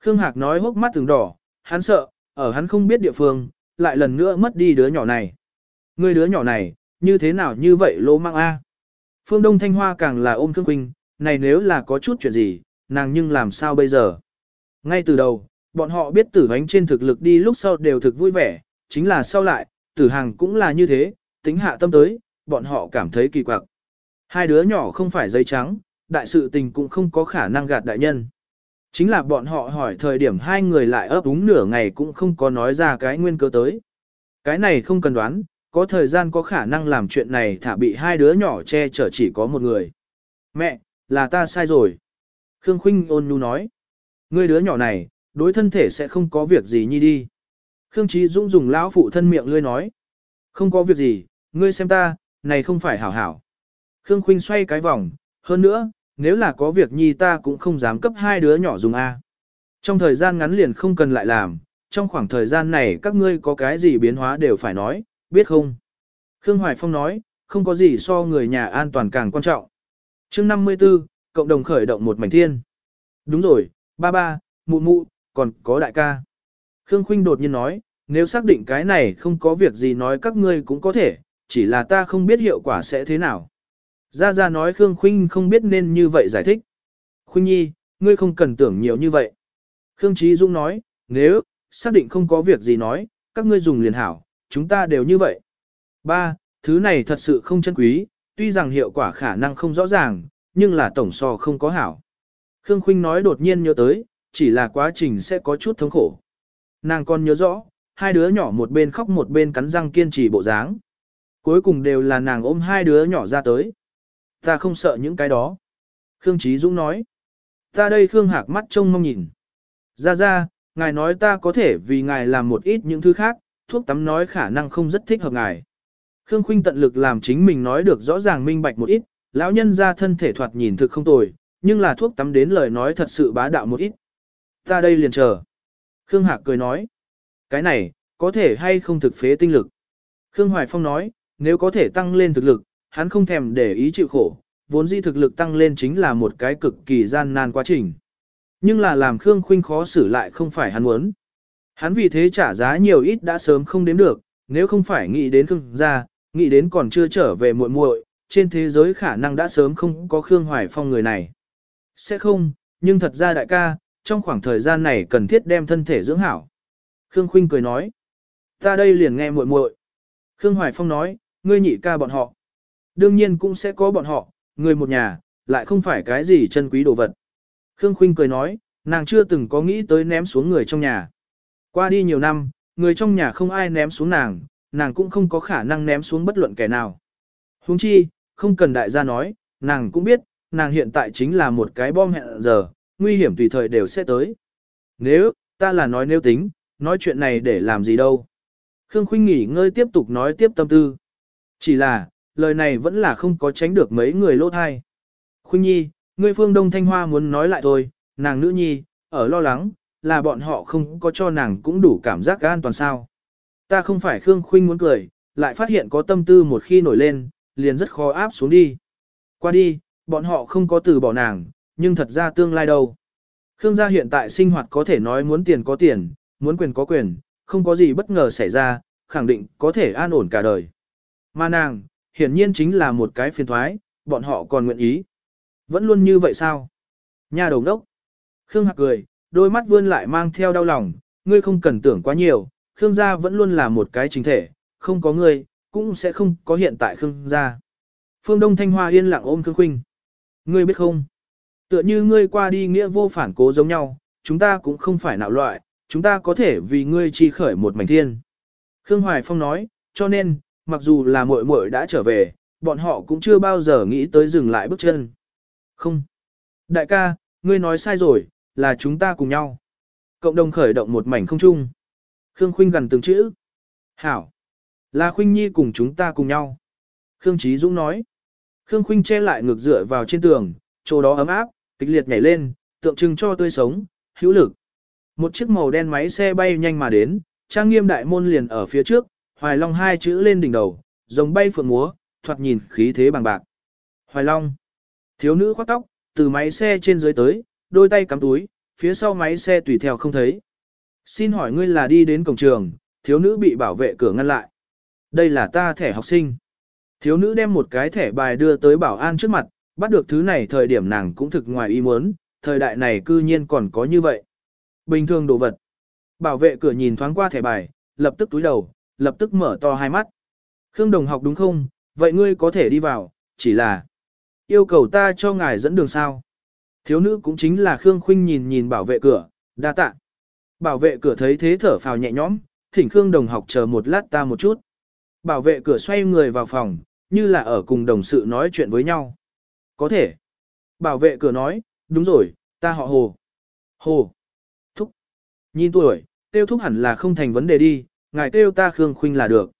Khương Hạc nói hốc mắt từng đỏ, hắn sợ, ở hắn không biết địa phương, lại lần nữa mất đi đứa nhỏ này. người đứa nhỏ này, như thế nào như vậy lô mang a? Phương Đông Thanh Hoa càng là ôm Khương Quỳnh, này nếu là có chút chuyện gì, nàng nhưng làm sao bây giờ? Ngay từ đầu, bọn họ biết tử vánh trên thực lực đi lúc sau đều thực vui vẻ, chính là sau lại, tử hàng cũng là như thế, tính hạ tâm tới, bọn họ cảm thấy kỳ quặc. Hai đứa nhỏ không phải giấy trắng, đại sự tình cũng không có khả năng gạt đại nhân. Chính là bọn họ hỏi thời điểm hai người lại ấp úng nửa ngày cũng không có nói ra cái nguyên cơ tới. Cái này không cần đoán, có thời gian có khả năng làm chuyện này thả bị hai đứa nhỏ che chở chỉ có một người. Mẹ, là ta sai rồi. Khương Khuynh ôn nhu nói. Ngươi đứa nhỏ này, đối thân thể sẽ không có việc gì nhi đi. Khương trí Dũng dùng lão phụ thân miệng lươi nói. Không có việc gì, ngươi xem ta, này không phải hảo hảo. Khương Khuynh xoay cái vòng, hơn nữa, nếu là có việc nhi ta cũng không dám cấp hai đứa nhỏ dùng A. Trong thời gian ngắn liền không cần lại làm, trong khoảng thời gian này các ngươi có cái gì biến hóa đều phải nói, biết không? Khương Hoài Phong nói, không có gì so người nhà an toàn càng quan trọng. chương 54, cộng đồng khởi động một mảnh thiên. Đúng rồi, ba ba, mụ mụ, còn có đại ca. Khương Khuynh đột nhiên nói, nếu xác định cái này không có việc gì nói các ngươi cũng có thể, chỉ là ta không biết hiệu quả sẽ thế nào. Gia Gia nói Khương Khuynh không biết nên như vậy giải thích. Khuynh Nhi, ngươi không cần tưởng nhiều như vậy. Khương Trí Dung nói, nếu, xác định không có việc gì nói, các ngươi dùng liền hảo, chúng ta đều như vậy. Ba, thứ này thật sự không chân quý, tuy rằng hiệu quả khả năng không rõ ràng, nhưng là tổng so không có hảo. Khương Khuynh nói đột nhiên nhớ tới, chỉ là quá trình sẽ có chút thống khổ. Nàng còn nhớ rõ, hai đứa nhỏ một bên khóc một bên cắn răng kiên trì bộ dáng. Cuối cùng đều là nàng ôm hai đứa nhỏ ra tới. Ta không sợ những cái đó. Khương Trí Dũng nói. Ta đây Khương Hạc mắt trông mong nhìn. Ra ra, ngài nói ta có thể vì ngài làm một ít những thứ khác, thuốc tắm nói khả năng không rất thích hợp ngài. Khương Khuynh tận lực làm chính mình nói được rõ ràng minh bạch một ít, lão nhân ra thân thể thoạt nhìn thực không tồi, nhưng là thuốc tắm đến lời nói thật sự bá đạo một ít. Ta đây liền chờ. Khương Hạc cười nói. Cái này, có thể hay không thực phế tinh lực. Khương Hoài Phong nói, nếu có thể tăng lên thực lực, hắn không thèm để ý chịu khổ, vốn dĩ thực lực tăng lên chính là một cái cực kỳ gian nan quá trình. Nhưng là làm Khương Khuynh khó xử lại không phải hắn muốn. Hắn vì thế trả giá nhiều ít đã sớm không đếm được, nếu không phải nghĩ đến Khương gia, nghĩ đến còn chưa trở về muội muội, trên thế giới khả năng đã sớm không có Khương Hoài Phong người này. Sẽ không, nhưng thật ra đại ca, trong khoảng thời gian này cần thiết đem thân thể dưỡng hảo. Khương Khuynh cười nói, ta đây liền nghe muội muội. Khương Hoài Phong nói, ngươi nhị ca bọn họ. Đương nhiên cũng sẽ có bọn họ, người một nhà, lại không phải cái gì chân quý đồ vật. Khương Khuynh cười nói, nàng chưa từng có nghĩ tới ném xuống người trong nhà. Qua đi nhiều năm, người trong nhà không ai ném xuống nàng, nàng cũng không có khả năng ném xuống bất luận kẻ nào. Huống chi, không cần đại gia nói, nàng cũng biết, nàng hiện tại chính là một cái bom hẹn giờ, nguy hiểm tùy thời đều sẽ tới. Nếu, ta là nói nếu tính, nói chuyện này để làm gì đâu. Khương Khuynh nghỉ ngơi tiếp tục nói tiếp tâm tư. Chỉ là, lời này vẫn là không có tránh được mấy người lỗ thai. Khuynh Nhi, ngươi phương Đông Thanh Hoa muốn nói lại thôi, nàng nữ nhi, ở lo lắng, là bọn họ không có cho nàng cũng đủ cảm giác an toàn sao. Ta không phải Khương Khuynh muốn cười, lại phát hiện có tâm tư một khi nổi lên, liền rất khó áp xuống đi. Qua đi, bọn họ không có từ bỏ nàng, nhưng thật ra tương lai đâu. Khương gia hiện tại sinh hoạt có thể nói muốn tiền có tiền, muốn quyền có quyền, không có gì bất ngờ xảy ra, khẳng định có thể an ổn cả đời. Mà nàng, hiển nhiên chính là một cái phiền thoái, bọn họ còn nguyện ý. Vẫn luôn như vậy sao? Nhà đầu đốc. Khương Hạc cười, đôi mắt vươn lại mang theo đau lòng, ngươi không cần tưởng quá nhiều, Khương gia vẫn luôn là một cái chính thể, không có ngươi, cũng sẽ không có hiện tại Khương gia. Phương Đông Thanh Hoa yên lặng ôm Khương Khuynh. Ngươi biết không? Tựa như ngươi qua đi nghĩa vô phản cố giống nhau, chúng ta cũng không phải nạo loại, chúng ta có thể vì ngươi chi khởi một mảnh thiên. Khương Hoài Phong nói, cho nên, mặc dù là muội muội đã trở về, bọn họ cũng chưa bao giờ nghĩ tới dừng lại bước chân. Không. Đại ca, ngươi nói sai rồi, là chúng ta cùng nhau. Cộng đồng khởi động một mảnh không chung. Khương Khuynh gần từng chữ. Hảo. Là Khuynh Nhi cùng chúng ta cùng nhau. Khương Chí Dũng nói. Khương Khuynh che lại ngược dựa vào trên tường, chỗ đó ấm áp, kịch liệt nhảy lên, tượng trưng cho tươi sống, hữu lực. Một chiếc màu đen máy xe bay nhanh mà đến, trang nghiêm đại môn liền ở phía trước, Hoài Long hai chữ lên đỉnh đầu, rồng bay phượng múa, thoạt nhìn khí thế bằng bạc. Hoài Long. Thiếu nữ khoác tóc, từ máy xe trên dưới tới, đôi tay cắm túi, phía sau máy xe tùy theo không thấy. Xin hỏi ngươi là đi đến cổng trường, thiếu nữ bị bảo vệ cửa ngăn lại. Đây là ta thẻ học sinh. Thiếu nữ đem một cái thẻ bài đưa tới bảo an trước mặt, bắt được thứ này thời điểm nàng cũng thực ngoài ý muốn, thời đại này cư nhiên còn có như vậy. Bình thường đồ vật. Bảo vệ cửa nhìn thoáng qua thẻ bài, lập tức túi đầu, lập tức mở to hai mắt. Khương Đồng học đúng không, vậy ngươi có thể đi vào, chỉ là yêu cầu ta cho ngài dẫn đường sao. Thiếu nữ cũng chính là Khương Khuynh nhìn nhìn bảo vệ cửa, đa tạ. Bảo vệ cửa thấy thế thở phào nhẹ nhõm, thỉnh Khương Đồng học chờ một lát ta một chút. Bảo vệ cửa xoay người vào phòng, như là ở cùng đồng sự nói chuyện với nhau. Có thể. Bảo vệ cửa nói, đúng rồi, ta họ Hồ. Hồ. Thúc. Nhìn tuổi, tiêu thúc hẳn là không thành vấn đề đi, ngài kêu ta Khương Khuynh là được.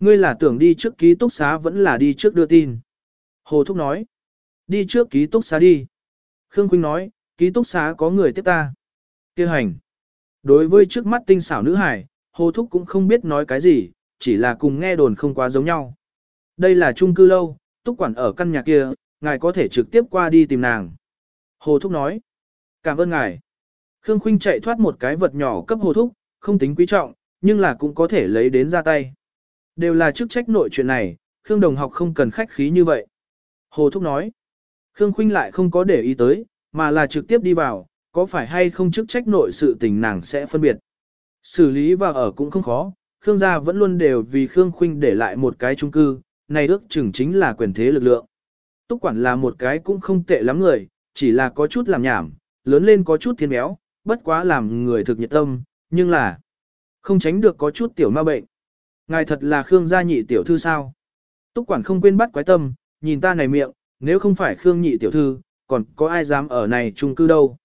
Ngươi là tưởng đi trước ký túc xá vẫn là đi trước đưa tin. Hồ Thúc nói. Đi trước ký túc xá đi. Khương Khuynh nói, ký túc xá có người tiếp ta. Kêu hành. Đối với trước mắt tinh xảo nữ hải, Hồ Thúc cũng không biết nói cái gì, chỉ là cùng nghe đồn không quá giống nhau. Đây là chung cư lâu, túc quản ở căn nhà kia, ngài có thể trực tiếp qua đi tìm nàng. Hồ Thúc nói. Cảm ơn ngài. Khương Khuynh chạy thoát một cái vật nhỏ cấp Hồ Thúc, không tính quý trọng, nhưng là cũng có thể lấy đến ra tay. Đều là chức trách nội chuyện này, Khương Đồng học không cần khách khí như vậy. Hồ Thúc nói. Khương Khuynh lại không có để ý tới, mà là trực tiếp đi vào, có phải hay không chức trách nội sự tình nàng sẽ phân biệt. Xử lý và ở cũng không khó, Khương gia vẫn luôn đều vì Khương Khuynh để lại một cái chung cư, này ước chừng chính là quyền thế lực lượng. Túc quản là một cái cũng không tệ lắm người, chỉ là có chút làm nhảm, lớn lên có chút thiên béo, bất quá làm người thực nhiệt tâm, nhưng là không tránh được có chút tiểu ma bệnh. Ngài thật là Khương gia nhị tiểu thư sao? Túc quản không quên bắt quái tâm, nhìn ta này miệng, nếu không phải Khương nhị tiểu thư, còn có ai dám ở này chung cư đâu?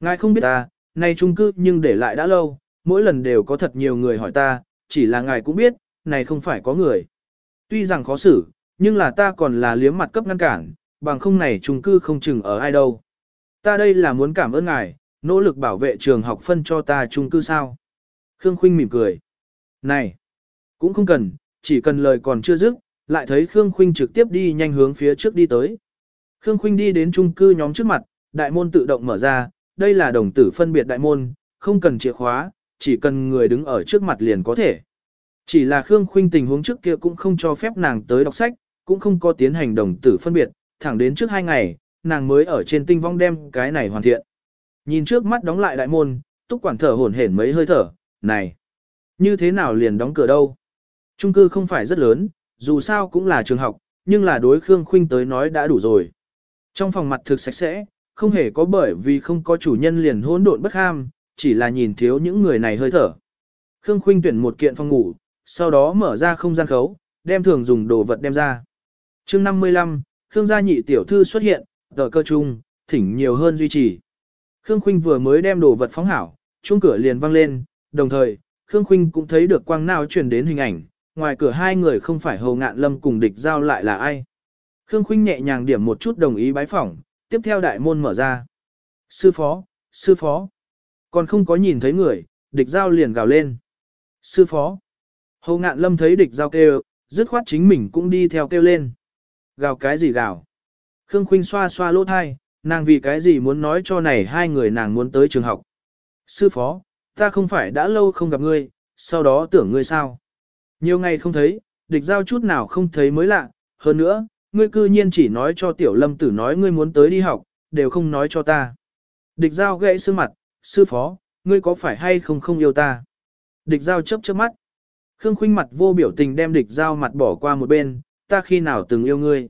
Ngài không biết ta, này chung cư nhưng để lại đã lâu, mỗi lần đều có thật nhiều người hỏi ta, chỉ là ngài cũng biết, này không phải có người. Tuy rằng khó xử, nhưng là ta còn là liếm mặt cấp ngăn cản, bằng không này chung cư không chừng ở ai đâu. Ta đây là muốn cảm ơn ngài, nỗ lực bảo vệ trường học phân cho ta chung cư sao. Khương Khuynh mỉm cười. Này, cũng không cần, chỉ cần lời còn chưa dứt, lại thấy Khương Khuynh trực tiếp đi nhanh hướng phía trước đi tới. Khương Khuynh đi đến chung cư nhóm trước mặt, đại môn tự động mở ra, đây là đồng tử phân biệt đại môn, không cần chìa khóa, chỉ cần người đứng ở trước mặt liền có thể. Chỉ là Khương Khuynh tình huống trước kia cũng không cho phép nàng tới đọc sách, cũng không có tiến hành đồng tử phân biệt, thẳng đến trước hai ngày, nàng mới ở trên tinh vong đem cái này hoàn thiện. Nhìn trước mắt đóng lại đại môn, túc quản thở hổn hển mấy hơi thở, này, như thế nào liền đóng cửa đâu? Trung cư không phải rất lớn, dù sao cũng là trường học, nhưng là đối Khương Khuynh tới nói đã đủ rồi. Trong phòng mặt thực sạch sẽ, không hề có bởi vì không có chủ nhân liền hỗn độn bất ham, chỉ là nhìn thiếu những người này hơi thở. Khương Khuynh tuyển một kiện phòng ngủ, sau đó mở ra không gian khấu, đem thường dùng đồ vật đem ra. Chương 55, Khương gia nhị tiểu thư xuất hiện, tờ cơ trung thỉnh nhiều hơn duy trì. Khương Khuynh vừa mới đem đồ vật phóng hảo, chuông cửa liền vang lên, đồng thời, Khương Khuynh cũng thấy được quang nào truyền đến hình ảnh, ngoài cửa hai người không phải Hồ Ngạn Lâm cùng địch giao lại là ai. Khương Khuynh nhẹ nhàng điểm một chút đồng ý bái phỏng, tiếp theo đại môn mở ra. Sư phó, sư phó. Còn không có nhìn thấy người, địch giao liền gào lên. Sư phó. Hồ Ngạn Lâm thấy địch giao kêu, dứt khoát chính mình cũng đi theo kêu lên. Gào cái gì gào? Khương Khuynh xoa xoa lỗ thai, nàng vì cái gì muốn nói cho này hai người nàng muốn tới trường học. Sư phó, ta không phải đã lâu không gặp ngươi, sau đó tưởng ngươi sao? Nhiều ngày không thấy, địch giao chút nào không thấy mới lạ, hơn nữa, ngươi cư nhiên chỉ nói cho tiểu lâm tử nói ngươi muốn tới đi học, đều không nói cho ta. Địch giao gãy sương mặt, sư phó, ngươi có phải hay không không yêu ta? Địch giao chớp chớp mắt. Khương khuynh mặt vô biểu tình đem địch giao mặt bỏ qua một bên, ta khi nào từng yêu ngươi.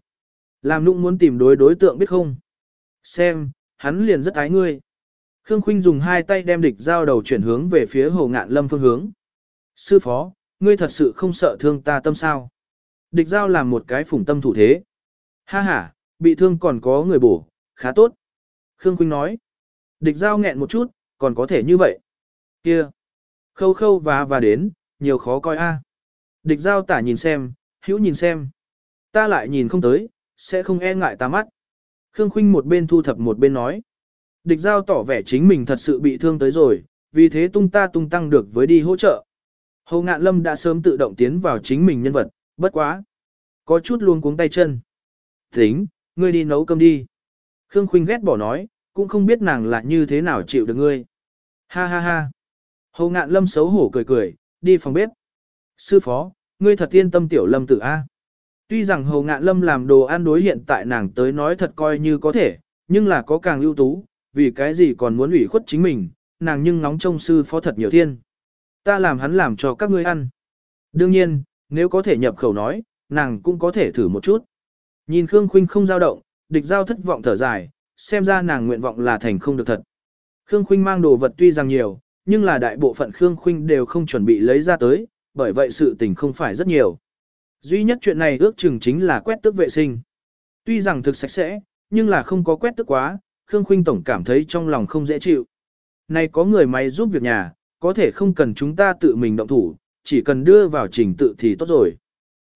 Làm nụng muốn tìm đối đối tượng biết không? Xem, hắn liền rất ái ngươi. Khương khuynh dùng hai tay đem địch giao đầu chuyển hướng về phía hồ ngạn lâm phương hướng. Sư phó, ngươi thật sự không sợ thương ta tâm sao? Địch giao làm một cái phủng tâm thủ thế. Ha ha, bị thương còn có người bổ, khá tốt. Khương Khuynh nói. Địch giao nghẹn một chút, còn có thể như vậy. Kia. Khâu khâu và và đến, nhiều khó coi a. Địch giao tả nhìn xem, hữu nhìn xem. Ta lại nhìn không tới, sẽ không e ngại ta mắt. Khương Khuynh một bên thu thập một bên nói. Địch giao tỏ vẻ chính mình thật sự bị thương tới rồi, vì thế tung ta tung tăng được với đi hỗ trợ. Hồ Ngạn Lâm đã sớm tự động tiến vào chính mình nhân vật, bất quá. Có chút luôn cuống tay chân. Tính, ngươi đi nấu cơm đi. Khương Khuynh ghét bỏ nói, cũng không biết nàng là như thế nào chịu được ngươi. Ha ha ha. Hồ Ngạn Lâm xấu hổ cười cười, đi phòng bếp. Sư phó, ngươi thật yên tâm tiểu lâm tử A. Tuy rằng Hồ Ngạn Lâm làm đồ ăn đối hiện tại nàng tới nói thật coi như có thể, nhưng là có càng ưu tú, vì cái gì còn muốn ủy khuất chính mình, nàng nhưng ngóng trông sư phó thật nhiều thiên. Ta làm hắn làm cho các ngươi ăn. Đương nhiên, nếu có thể nhập khẩu nói, nàng cũng có thể thử một chút. Nhìn Khương Khuynh không dao động, địch giao thất vọng thở dài, xem ra nàng nguyện vọng là thành không được thật. Khương Khuynh mang đồ vật tuy rằng nhiều, nhưng là đại bộ phận Khương Khuynh đều không chuẩn bị lấy ra tới, bởi vậy sự tình không phải rất nhiều. Duy nhất chuyện này ước chừng chính là quét tước vệ sinh. Tuy rằng thực sạch sẽ, nhưng là không có quét tước quá, Khương Khuynh tổng cảm thấy trong lòng không dễ chịu. Này có người máy giúp việc nhà, có thể không cần chúng ta tự mình động thủ, chỉ cần đưa vào trình tự thì tốt rồi.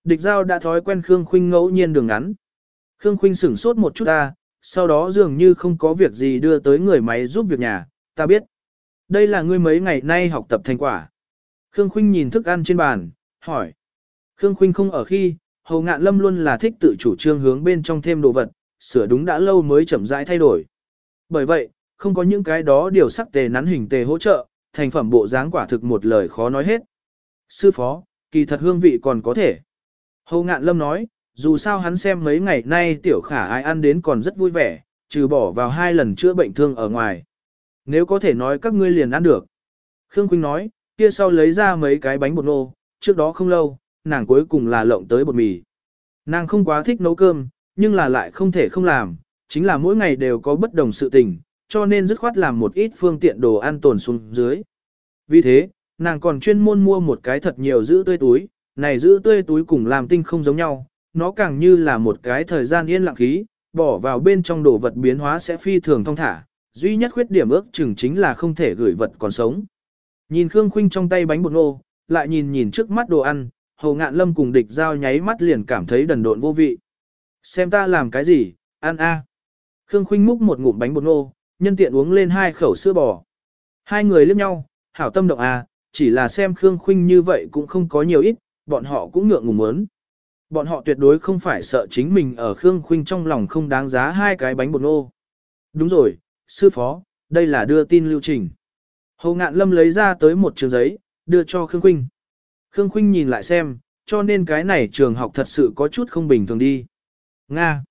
Địch giao đã thói quen Khương Khuynh ngẫu nhiên đường ngắn. Khương Khuynh sửng sốt một chút ta, sau đó dường như không có việc gì đưa tới người máy giúp việc nhà, ta biết. Đây là ngươi mấy ngày nay học tập thành quả. Khương Khuynh nhìn thức ăn trên bàn, hỏi. Khương Khuynh không ở khi, Hầu Ngạn Lâm luôn là thích tự chủ trương hướng bên trong thêm đồ vật, sửa đúng đã lâu mới chậm rãi thay đổi. Bởi vậy, không có những cái đó điều sắc tề nắn hình tề hỗ trợ, thành phẩm bộ dáng quả thực một lời khó nói hết. Sư phó, kỳ thật hương vị còn có thể. Hầu Ngạn Lâm nói, dù sao hắn xem mấy ngày nay tiểu khả ai ăn đến còn rất vui vẻ, trừ bỏ vào hai lần chữa bệnh thương ở ngoài. Nếu có thể nói các ngươi liền ăn được. Khương Quynh nói, kia sau lấy ra mấy cái bánh bột nô, trước đó không lâu, nàng cuối cùng là lộng tới bột mì. Nàng không quá thích nấu cơm, nhưng là lại không thể không làm, chính là mỗi ngày đều có bất đồng sự tình, cho nên dứt khoát làm một ít phương tiện đồ ăn tồn xuống dưới. Vì thế, nàng còn chuyên môn mua một cái thật nhiều giữ tươi túi, này giữ tươi túi cùng làm tinh không giống nhau, nó càng như là một cái thời gian yên lặng khí, bỏ vào bên trong đồ vật biến hóa sẽ phi thường thông thả, duy nhất khuyết điểm ước chừng chính là không thể gửi vật còn sống. Nhìn Khương Khuynh trong tay bánh bột ngô, lại nhìn nhìn trước mắt đồ ăn, hồ Ngạn Lâm cùng địch giao nháy mắt liền cảm thấy đần độn vô vị. Xem ta làm cái gì, ăn a. Khương Khuynh múc một ngụm bánh bột ngô, nhân tiện uống lên hai khẩu sữa bò. Hai người liếc nhau, hảo tâm động a, chỉ là xem Khương Khuynh như vậy cũng không có nhiều ít, bọn họ cũng ngượng ngùng muốn. Bọn họ tuyệt đối không phải sợ chính mình ở Khương Khuynh trong lòng không đáng giá hai cái bánh bột ngô. Đúng rồi, sư phó, đây là đưa tin lưu trình. Hồ ngạn lâm lấy ra tới một trường giấy, đưa cho Khương Khuynh. Khương Khuynh nhìn lại xem, cho nên cái này trường học thật sự có chút không bình thường đi. Nga.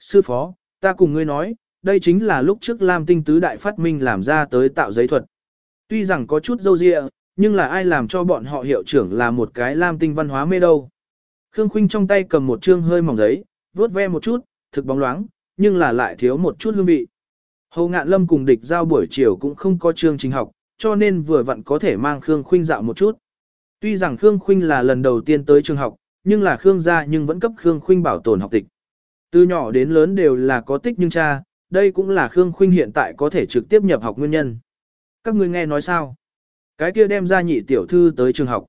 Sư phó, ta cùng ngươi nói, đây chính là lúc trước Lam Tinh Tứ Đại phát minh làm ra tới tạo giấy thuật. Tuy rằng có chút dâu dịa, nhưng là ai làm cho bọn họ hiệu trưởng là một cái Lam Tinh văn hóa mê đâu. Khương Khuynh trong tay cầm một trương hơi mỏng giấy, vuốt ve một chút, thực bóng loáng, nhưng là lại thiếu một chút hương vị. Hầu ngạn lâm cùng địch giao buổi chiều cũng không có chương trình học, cho nên vừa vặn có thể mang Khương Khuynh dạo một chút. Tuy rằng Khương Khuynh là lần đầu tiên tới trường học, nhưng là Khương gia nhưng vẫn cấp Khương Khuynh bảo tồn học tịch. Từ nhỏ đến lớn đều là có tích nhưng cha, đây cũng là Khương Khuynh hiện tại có thể trực tiếp nhập học nguyên nhân. Các ngươi nghe nói sao? Cái kia đem ra nhị tiểu thư tới trường học.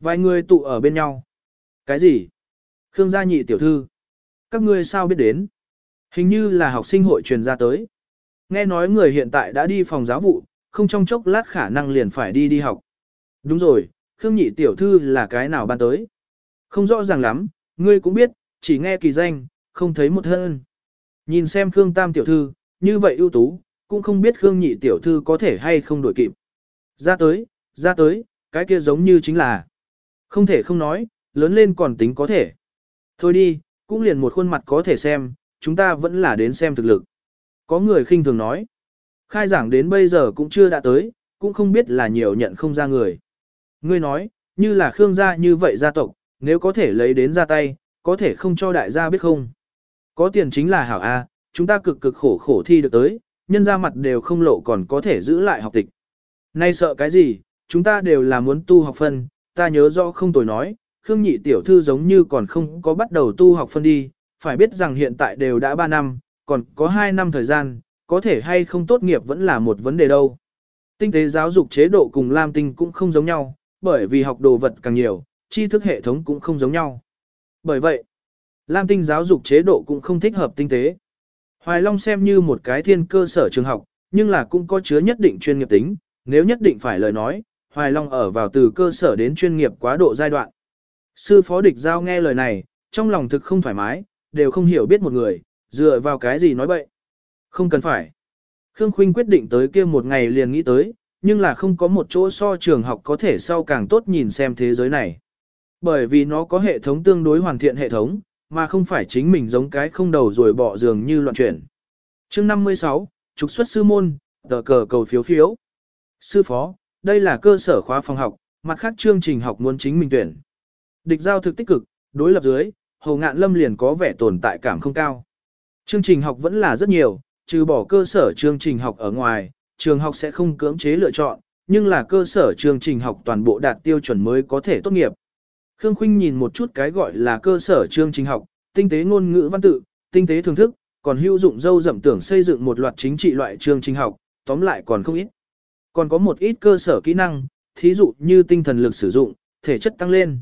Vài người tụ ở bên nhau. Cái gì? Khương gia nhị tiểu thư. Các ngươi sao biết đến? Hình như là học sinh hội truyền ra tới. Nghe nói người hiện tại đã đi phòng giáo vụ, không trong chốc lát khả năng liền phải đi đi học. Đúng rồi, Khương nhị tiểu thư là cái nào ban tới? Không rõ ràng lắm, ngươi cũng biết, chỉ nghe kỳ danh, không thấy một thân. Nhìn xem Khương tam tiểu thư, như vậy ưu tú, cũng không biết Khương nhị tiểu thư có thể hay không đổi kịp. Ra tới, ra tới, cái kia giống như chính là. Không thể không nói, lớn lên còn tính có thể. Thôi đi, cũng liền một khuôn mặt có thể xem, chúng ta vẫn là đến xem thực lực. Có người khinh thường nói. Khai giảng đến bây giờ cũng chưa đã tới, cũng không biết là nhiều nhận không ra người. Ngươi nói, như là Khương gia như vậy gia tộc, nếu có thể lấy đến ra tay, có thể không cho đại gia biết không. Có tiền chính là hảo A, chúng ta cực cực khổ khổ thi được tới, nhân ra mặt đều không lộ còn có thể giữ lại học tịch. Nay sợ cái gì, chúng ta đều là muốn tu học phân, ta nhớ rõ không tồi nói, Khương nhị tiểu thư giống như còn không có bắt đầu tu học phân đi, phải biết rằng hiện tại đều đã 3 năm, còn có 2 năm thời gian, có thể hay không tốt nghiệp vẫn là một vấn đề đâu. Tinh tế giáo dục chế độ cùng Lam Tinh cũng không giống nhau, bởi vì học đồ vật càng nhiều, tri thức hệ thống cũng không giống nhau. Bởi vậy, Lam Tinh giáo dục chế độ cũng không thích hợp tinh tế. Hoài Long xem như một cái thiên cơ sở trường học, nhưng là cũng có chứa nhất định chuyên nghiệp tính, nếu nhất định phải lời nói, Hoài Long ở vào từ cơ sở đến chuyên nghiệp quá độ giai đoạn. Sư phó địch giao nghe lời này, trong lòng thực không thoải mái, đều không hiểu biết một người, dựa vào cái gì nói bậy. Không cần phải. Khương Khuynh quyết định tới kia một ngày liền nghĩ tới, nhưng là không có một chỗ so trường học có thể sau càng tốt nhìn xem thế giới này. Bởi vì nó có hệ thống tương đối hoàn thiện hệ thống, mà không phải chính mình giống cái không đầu rồi bỏ giường như loạn chuyển. chương 56, trục xuất sư môn, tờ cờ cầu phiếu phiếu. Sư phó, đây là cơ sở khóa phòng học, mặt khác chương trình học muốn chính mình tuyển. Địch giao thực tích cực, đối lập dưới, Hồ Ngạn Lâm liền có vẻ tồn tại cảm không cao. Chương trình học vẫn là rất nhiều, trừ bỏ cơ sở chương trình học ở ngoài, trường học sẽ không cưỡng chế lựa chọn, nhưng là cơ sở chương trình học toàn bộ đạt tiêu chuẩn mới có thể tốt nghiệp. Khương Khuynh nhìn một chút cái gọi là cơ sở chương trình học, tinh tế ngôn ngữ văn tự, tinh tế thưởng thức, còn hữu dụng dâu dậm tưởng xây dựng một loạt chính trị loại chương trình học, tóm lại còn không ít. Còn có một ít cơ sở kỹ năng, thí dụ như tinh thần lực sử dụng, thể chất tăng lên.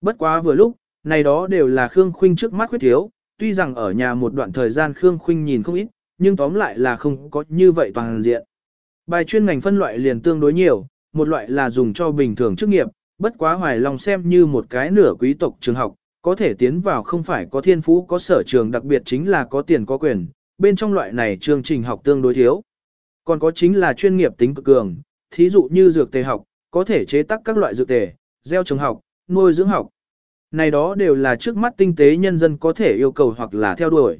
Bất quá vừa lúc, này đó đều là Khương Khuynh trước mắt khuyết thiếu, tuy rằng ở nhà một đoạn thời gian Khương Khuynh nhìn không ít, nhưng tóm lại là không có như vậy toàn diện. Bài chuyên ngành phân loại liền tương đối nhiều, một loại là dùng cho bình thường chức nghiệp, bất quá Hoài Long xem như một cái nửa quý tộc trường học, có thể tiến vào không phải có thiên phú có sở trường đặc biệt chính là có tiền có quyền, bên trong loại này chương trình học tương đối thiếu. Còn có chính là chuyên nghiệp tính cực cường, thí dụ như dược tề học, có thể chế tác các loại dược tề, gieo trồng học, nuôi dưỡng học. Này đó đều là trước mắt tinh tế nhân dân có thể yêu cầu hoặc là theo đuổi.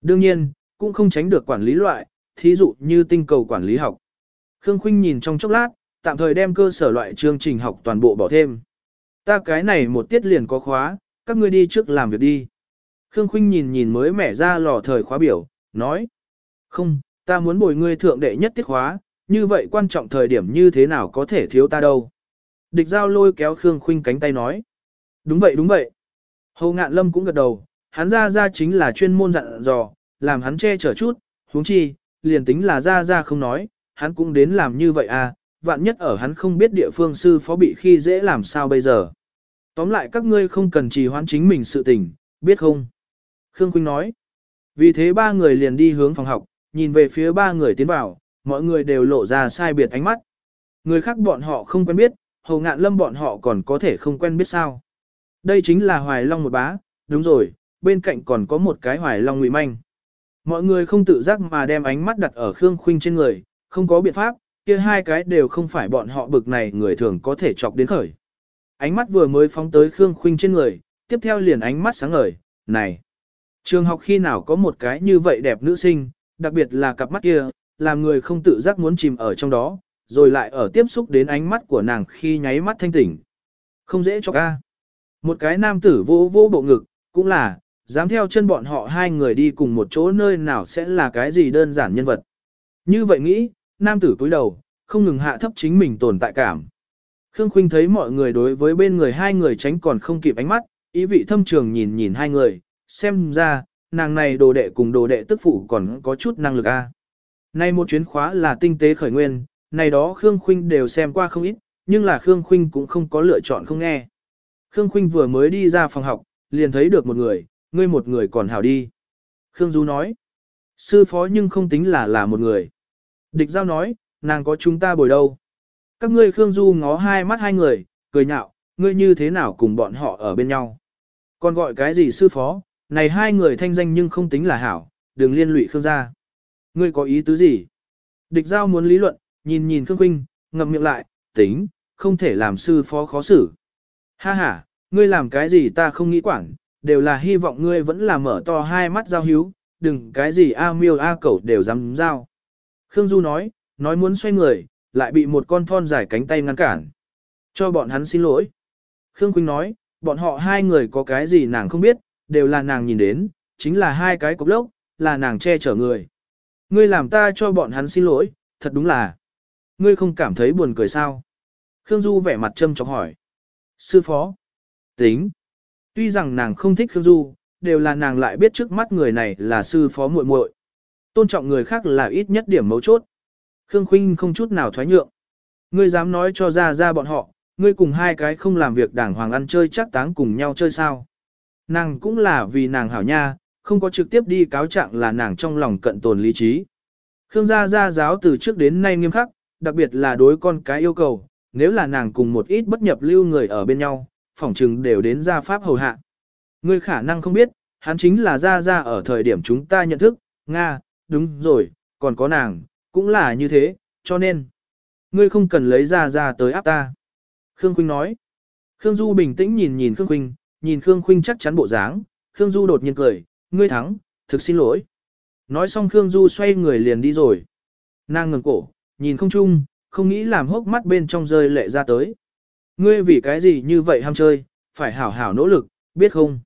Đương nhiên, cũng không tránh được quản lý loại, thí dụ như tinh cầu quản lý học. Khương Khuynh nhìn trong chốc lát, tạm thời đem cơ sở loại chương trình học toàn bộ bỏ thêm. Ta cái này một tiết liền có khóa, các ngươi đi trước làm việc đi. Khương Khuynh nhìn nhìn mới mẻ ra lò thời khóa biểu, nói. Không, ta muốn bồi ngươi thượng đệ nhất tiết khóa, như vậy quan trọng thời điểm như thế nào có thể thiếu ta đâu. Địch giao lôi kéo Khương Khuynh cánh tay nói. Đúng vậy đúng vậy. Hầu ngạn lâm cũng gật đầu, hắn ra ra chính là chuyên môn dặn dò, làm hắn che chở chút, huống chi, liền tính là ra ra không nói, hắn cũng đến làm như vậy à, vạn nhất ở hắn không biết địa phương sư phó bị khi dễ làm sao bây giờ. Tóm lại các ngươi không cần trì hoãn chính mình sự tình, biết không? Khương Quynh nói. Vì thế ba người liền đi hướng phòng học, nhìn về phía ba người tiến vào, mọi người đều lộ ra sai biệt ánh mắt. Người khác bọn họ không quen biết, hầu ngạn lâm bọn họ còn có thể không quen biết sao. Đây chính là Hoài Long một bá, đúng rồi, bên cạnh còn có một cái Hoài Long ngụy manh. Mọi người không tự giác mà đem ánh mắt đặt ở Khương Khuynh trên người, không có biện pháp, kia hai cái đều không phải bọn họ bực này người thường có thể chọc đến khởi. Ánh mắt vừa mới phóng tới Khương Khuynh trên người, tiếp theo liền ánh mắt sáng ngời, này. Trường học khi nào có một cái như vậy đẹp nữ sinh, đặc biệt là cặp mắt kia, làm người không tự giác muốn chìm ở trong đó, rồi lại ở tiếp xúc đến ánh mắt của nàng khi nháy mắt thanh tỉnh. Không dễ cho ca. Một cái nam tử vô vô bộ ngực, cũng là, dám theo chân bọn họ hai người đi cùng một chỗ nơi nào sẽ là cái gì đơn giản nhân vật. Như vậy nghĩ, nam tử cúi đầu, không ngừng hạ thấp chính mình tồn tại cảm. Khương Khuynh thấy mọi người đối với bên người hai người tránh còn không kịp ánh mắt, ý vị thâm trường nhìn nhìn hai người, xem ra, nàng này đồ đệ cùng đồ đệ tức phụ còn có chút năng lực a. À. Nay một chuyến khóa là tinh tế khởi nguyên, này đó Khương Khuynh đều xem qua không ít, nhưng là Khương Khuynh cũng không có lựa chọn không nghe. Khương Khuynh vừa mới đi ra phòng học, liền thấy được một người, ngươi một người còn hảo đi. Khương Du nói, sư phó nhưng không tính là là một người. Địch giao nói, nàng có chúng ta bồi đâu. Các ngươi Khương Du ngó hai mắt hai người, cười nhạo, ngươi như thế nào cùng bọn họ ở bên nhau. Còn gọi cái gì sư phó, này hai người thanh danh nhưng không tính là hảo, đừng liên lụy Khương gia. Ngươi có ý tứ gì? Địch giao muốn lý luận, nhìn nhìn Khương Quynh, ngậm miệng lại, tính, không thể làm sư phó khó xử. Ha ha, ngươi làm cái gì ta không nghĩ quản, đều là hy vọng ngươi vẫn là mở to hai mắt giao hiếu, đừng cái gì a miêu a cẩu đều dám giao. Khương Du nói, nói muốn xoay người, lại bị một con thon dài cánh tay ngăn cản. Cho bọn hắn xin lỗi. Khương Quỳnh nói, bọn họ hai người có cái gì nàng không biết, đều là nàng nhìn đến, chính là hai cái cục lốc, là nàng che chở người. Ngươi làm ta cho bọn hắn xin lỗi, thật đúng là. Ngươi không cảm thấy buồn cười sao? Khương Du vẻ mặt châm chọc hỏi. Sư phó. Tính. Tuy rằng nàng không thích Khương Du, đều là nàng lại biết trước mắt người này là sư phó muội muội. Tôn trọng người khác là ít nhất điểm mấu chốt. Khương Khuynh không chút nào thoái nhượng. Ngươi dám nói cho ra ra bọn họ, ngươi cùng hai cái không làm việc đảng hoàng ăn chơi chắc táng cùng nhau chơi sao. Nàng cũng là vì nàng hảo nha, không có trực tiếp đi cáo trạng là nàng trong lòng cận tồn lý trí. Khương gia gia giáo từ trước đến nay nghiêm khắc, đặc biệt là đối con cái yêu cầu, nếu là nàng cùng một ít bất nhập lưu người ở bên nhau, phỏng chừng đều đến gia pháp hầu hạ. Ngươi khả năng không biết, hắn chính là gia gia ở thời điểm chúng ta nhận thức, Nga, đúng rồi, còn có nàng, cũng là như thế, cho nên, ngươi không cần lấy Ra Ra tới áp ta. Khương Khuynh nói. Khương Du bình tĩnh nhìn nhìn Khương Khuynh, nhìn Khương Khuynh chắc chắn bộ dáng, Khương Du đột nhiên cười, ngươi thắng, thực xin lỗi. Nói xong Khương Du xoay người liền đi rồi. Nàng ngẩng cổ, nhìn không chung, không nghĩ làm hốc mắt bên trong rơi lệ ra tới. Ngươi vì cái gì như vậy ham chơi, phải hảo hảo nỗ lực, biết không?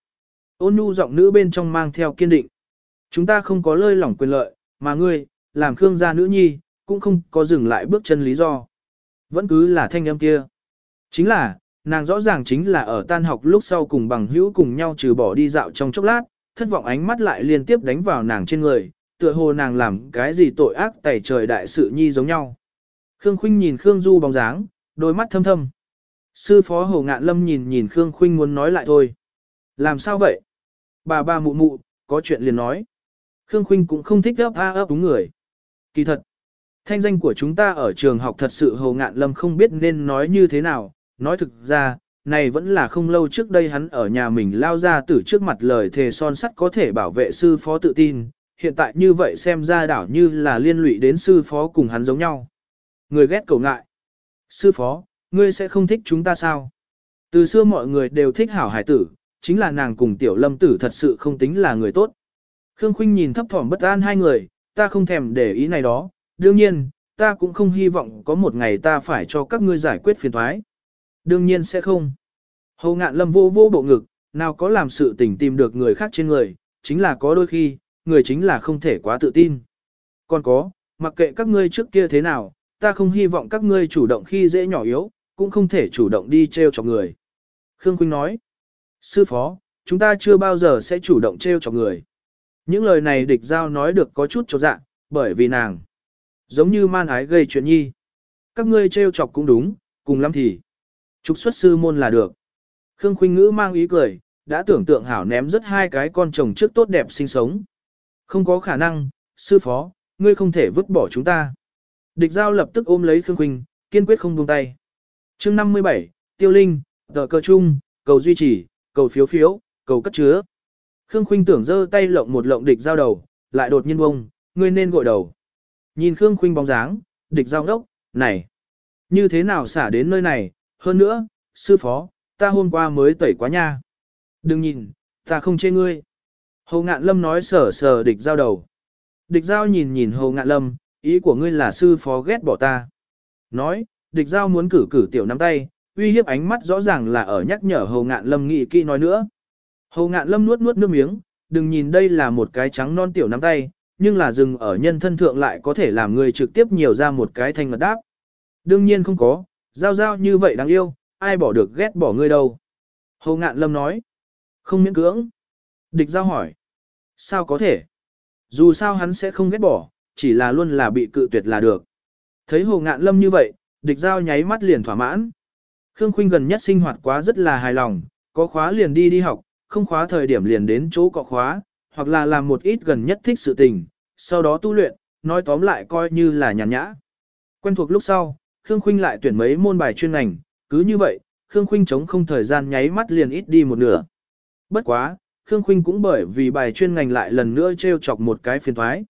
Ôn nhu giọng nữ bên trong mang theo kiên định. Chúng ta không có lơi lỏng quyền lợi, mà ngươi, làm Khương gia nữ nhi, cũng không có dừng lại bước chân lý do. Vẫn cứ là thanh âm kia. Chính là, nàng rõ ràng chính là ở tan học lúc sau cùng bằng hữu cùng nhau trừ bỏ đi dạo trong chốc lát, thất vọng ánh mắt lại liên tiếp đánh vào nàng trên người, tựa hồ nàng làm cái gì tội ác tẩy trời đại sự nhi giống nhau. Khương Khuynh nhìn Khương Du bóng dáng, đôi mắt thâm thâm. Sư phó Hồ Ngạn Lâm nhìn nhìn Khương Khuynh muốn nói lại thôi. Làm sao vậy? Bà ba mụ mụ, có chuyện liền nói. Khương Khuynh cũng không thích ấp a ấp đúng người. Kỳ thật, thanh danh của chúng ta ở trường học thật sự Hồ Ngạn Lâm không biết nên nói như thế nào, nói thực ra, này vẫn là không lâu trước đây hắn ở nhà mình lao ra từ trước mặt lời thề son sắt có thể bảo vệ sư phó tự tin, hiện tại như vậy xem ra đảo như là liên lụy đến sư phó cùng hắn giống nhau. Người ghét cầu ngại. Sư phó, ngươi sẽ không thích chúng ta sao? Từ xưa mọi người đều thích hảo hải tử, chính là nàng cùng tiểu lâm tử thật sự không tính là người tốt. Khương Khuynh nhìn thấp thỏm bất an hai người, ta không thèm để ý này đó, đương nhiên, ta cũng không hy vọng có một ngày ta phải cho các ngươi giải quyết phiền toái. Đương nhiên sẽ không. Hầu ngạn lâm vô vô bộ ngực, nào có làm sự tình tìm được người khác trên người, chính là có đôi khi, người chính là không thể quá tự tin. Còn có, mặc kệ các ngươi trước kia thế nào, ta không hy vọng các ngươi chủ động khi dễ nhỏ yếu, cũng không thể chủ động đi treo chọc người. Khương Quynh nói, sư phó, chúng ta chưa bao giờ sẽ chủ động treo chọc người. Những lời này địch giao nói được có chút chột dạ, bởi vì nàng, giống như man ái gây chuyện nhi. Các ngươi treo chọc cũng đúng, cùng lắm thì. Trục xuất sư môn là được. Khương Khuynh Ngữ mang ý cười, đã tưởng tượng hảo ném rất hai cái con chồng trước tốt đẹp sinh sống. Không có khả năng, sư phó, ngươi không thể vứt bỏ chúng ta. Địch giao lập tức ôm lấy Khương Khuynh, kiên quyết không buông tay. chương 57, Tiêu Linh, tờ cơ chung, cầu duy trì, cầu phiếu phiếu, cầu cất chứa. Khương Khuynh tưởng giơ tay lộng một lộng địch giao đầu, lại đột nhiên bông, ngươi nên gội đầu. Nhìn Khương Khuynh bóng dáng, địch giao đốc, này, như thế nào xả đến nơi này, hơn nữa, sư phó, ta hôm qua mới tẩy quá nha. Đừng nhìn, ta không chê ngươi. Hồ Ngạn Lâm nói sờ sờ địch giao đầu. Địch giao nhìn nhìn Hồ Ngạn Lâm, ý của ngươi là sư phó ghét bỏ ta. Nói, địch giao muốn cử cử tiểu nắm tay, uy hiếp ánh mắt rõ ràng là ở nhắc nhở Hồ Ngạn Lâm nghĩ kỹ nói nữa. Hồ Ngạn Lâm nuốt nuốt nước miếng, đừng nhìn đây là một cái trắng non tiểu nắm tay, nhưng là dừng ở nhân thân thượng lại có thể làm người trực tiếp nhiều ra một cái thanh ngật đáp. Đương nhiên không có, giao giao như vậy đáng yêu, ai bỏ được ghét bỏ ngươi đâu. Hồ Ngạn Lâm nói, không miễn cưỡng. Địch giao hỏi, sao có thể? Dù sao hắn sẽ không ghét bỏ, chỉ là luôn là bị cự tuyệt là được. Thấy Hồ Ngạn Lâm như vậy, địch giao nháy mắt liền thỏa mãn. Khương Khuynh gần nhất sinh hoạt quá rất là hài lòng, có khóa liền đi đi học, không khóa thời điểm liền đến chỗ có khóa, hoặc là làm một ít gần nhất thích sự tình, sau đó tu luyện, nói tóm lại coi như là nhàn nhã. Quen thuộc lúc sau, Khương Khuynh lại tuyển mấy môn bài chuyên ngành, cứ như vậy, Khương Khuynh chống không thời gian nháy mắt liền ít đi một nửa. Bất quá, Khương Khuynh cũng bởi vì bài chuyên ngành lại lần nữa treo chọc một cái phiền toái.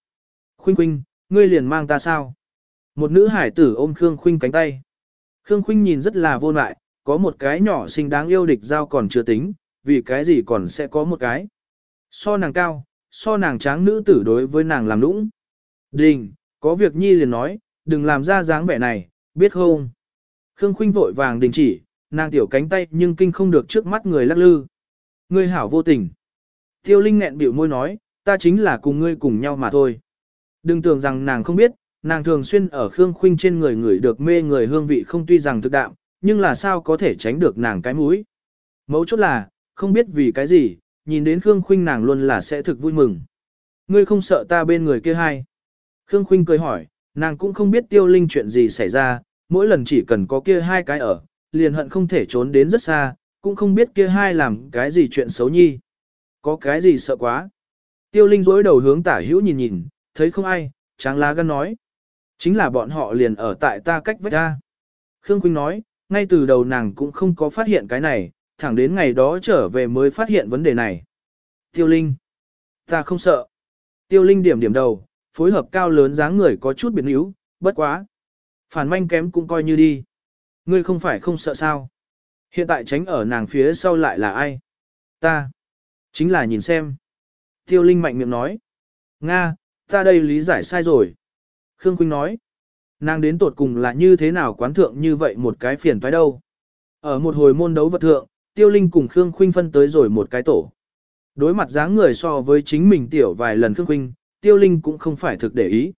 Khuynh Khuynh, ngươi liền mang ta sao? Một nữ hải tử ôm Khương Khuynh cánh tay. Khương Khuynh nhìn rất là vô lại, có một cái nhỏ xinh đáng yêu địch giao còn chưa tính, vì cái gì còn sẽ có một cái. So nàng cao, so nàng tráng nữ tử đối với nàng làm nũng. Đình, có việc nhi liền nói, đừng làm ra dáng vẻ này, biết không? Khương Khuynh vội vàng đình chỉ, nàng tiểu cánh tay nhưng kinh không được trước mắt người lắc lư. Ngươi hảo vô tình. Tiêu Linh nghẹn biểu môi nói, ta chính là cùng ngươi cùng nhau mà thôi. Đừng tưởng rằng nàng không biết, nàng thường xuyên ở Khương Khuynh trên người người được mê người hương vị không tuy rằng thực đạm, nhưng là sao có thể tránh được nàng cái mũi. Mấu chốt là, không biết vì cái gì, nhìn đến Khương Khuynh nàng luôn là sẽ thực vui mừng. Ngươi không sợ ta bên người kia hay? Khương Khuynh cười hỏi, nàng cũng không biết tiêu linh chuyện gì xảy ra, mỗi lần chỉ cần có kia hai cái ở, liền hận không thể trốn đến rất xa, cũng không biết kia hai làm cái gì chuyện xấu nhi. Có cái gì sợ quá. Tiêu Linh dối đầu hướng tả hữu nhìn nhìn, thấy không ai, tráng lá gan nói. Chính là bọn họ liền ở tại ta cách vách ra. Khương Khuynh nói, ngay từ đầu nàng cũng không có phát hiện cái này, thẳng đến ngày đó trở về mới phát hiện vấn đề này. Tiêu Linh. Ta không sợ. Tiêu Linh điểm điểm đầu, phối hợp cao lớn dáng người có chút biến yếu, bất quá. Phản manh kém cũng coi như đi. Ngươi không phải không sợ sao. Hiện tại tránh ở nàng phía sau lại là ai? Ta. Chính là nhìn xem. Tiêu Linh mạnh miệng nói. Nga, ta đây lý giải sai rồi. Khương Quynh nói. Nàng đến tột cùng là như thế nào quán thượng như vậy một cái phiền toái đâu. Ở một hồi môn đấu vật thượng, Tiêu Linh cùng Khương Khuynh phân tới rồi một cái tổ. Đối mặt dáng người so với chính mình tiểu vài lần Khương Khuynh, Tiêu Linh cũng không phải thực để ý.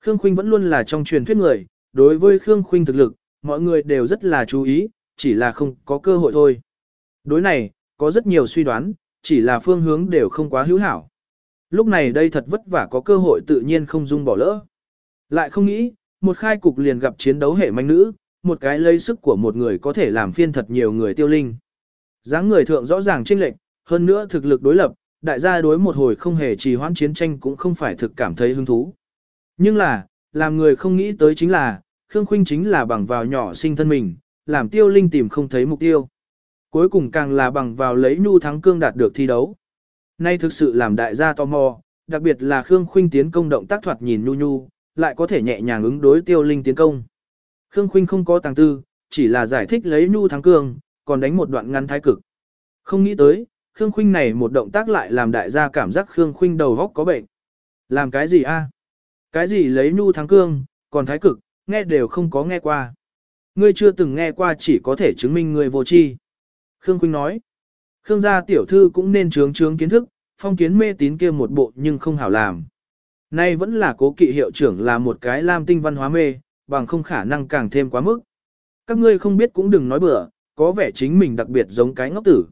Khương Khuynh vẫn luôn là trong truyền thuyết người, đối với Khương Khuynh thực lực, mọi người đều rất là chú ý, chỉ là không có cơ hội thôi. Đối này, có rất nhiều suy đoán, chỉ là phương hướng đều không quá hữu hảo. Lúc này đây thật vất vả có cơ hội tự nhiên không dung bỏ lỡ. Lại không nghĩ, một khai cục liền gặp chiến đấu hệ manh nữ, một cái lấy sức của một người có thể làm phiên thật nhiều người tiêu linh dáng người thượng rõ ràng chênh lệch, hơn nữa thực lực đối lập, đại gia đối một hồi không hề trì hoãn chiến tranh cũng không phải thực cảm thấy hứng thú. Nhưng là, làm người không nghĩ tới chính là, Khương Khuynh chính là bằng vào nhỏ sinh thân mình, làm tiêu linh tìm không thấy mục tiêu. Cuối cùng càng là bằng vào lấy nhu thắng cương đạt được thi đấu. Nay thực sự làm đại gia tò mò, đặc biệt là Khương Khuynh tiến công động tác thoạt nhìn nhu nhu, lại có thể nhẹ nhàng ứng đối tiêu linh tiến công. Khương Khuynh không có tàng tư, chỉ là giải thích lấy nhu thắng cương, còn đánh một đoạn ngắn thái cực. Không nghĩ tới, Khương Khuynh này một động tác lại làm đại gia cảm giác Khương Khuynh đầu góc có bệnh. Làm cái gì a? Cái gì lấy nhu thắng cương, còn thái cực, nghe đều không có nghe qua. Ngươi chưa từng nghe qua chỉ có thể chứng minh ngươi vô tri. Khương Khuynh nói. Khương gia tiểu thư cũng nên trướng trướng kiến thức, phong kiến mê tín kia một bộ nhưng không hảo làm. Nay vẫn là cố kỵ hiệu trưởng là một cái lam tinh văn hóa mê, bằng không khả năng càng thêm quá mức. Các ngươi không biết cũng đừng nói bừa, có vẻ chính mình đặc biệt giống cái ngốc tử.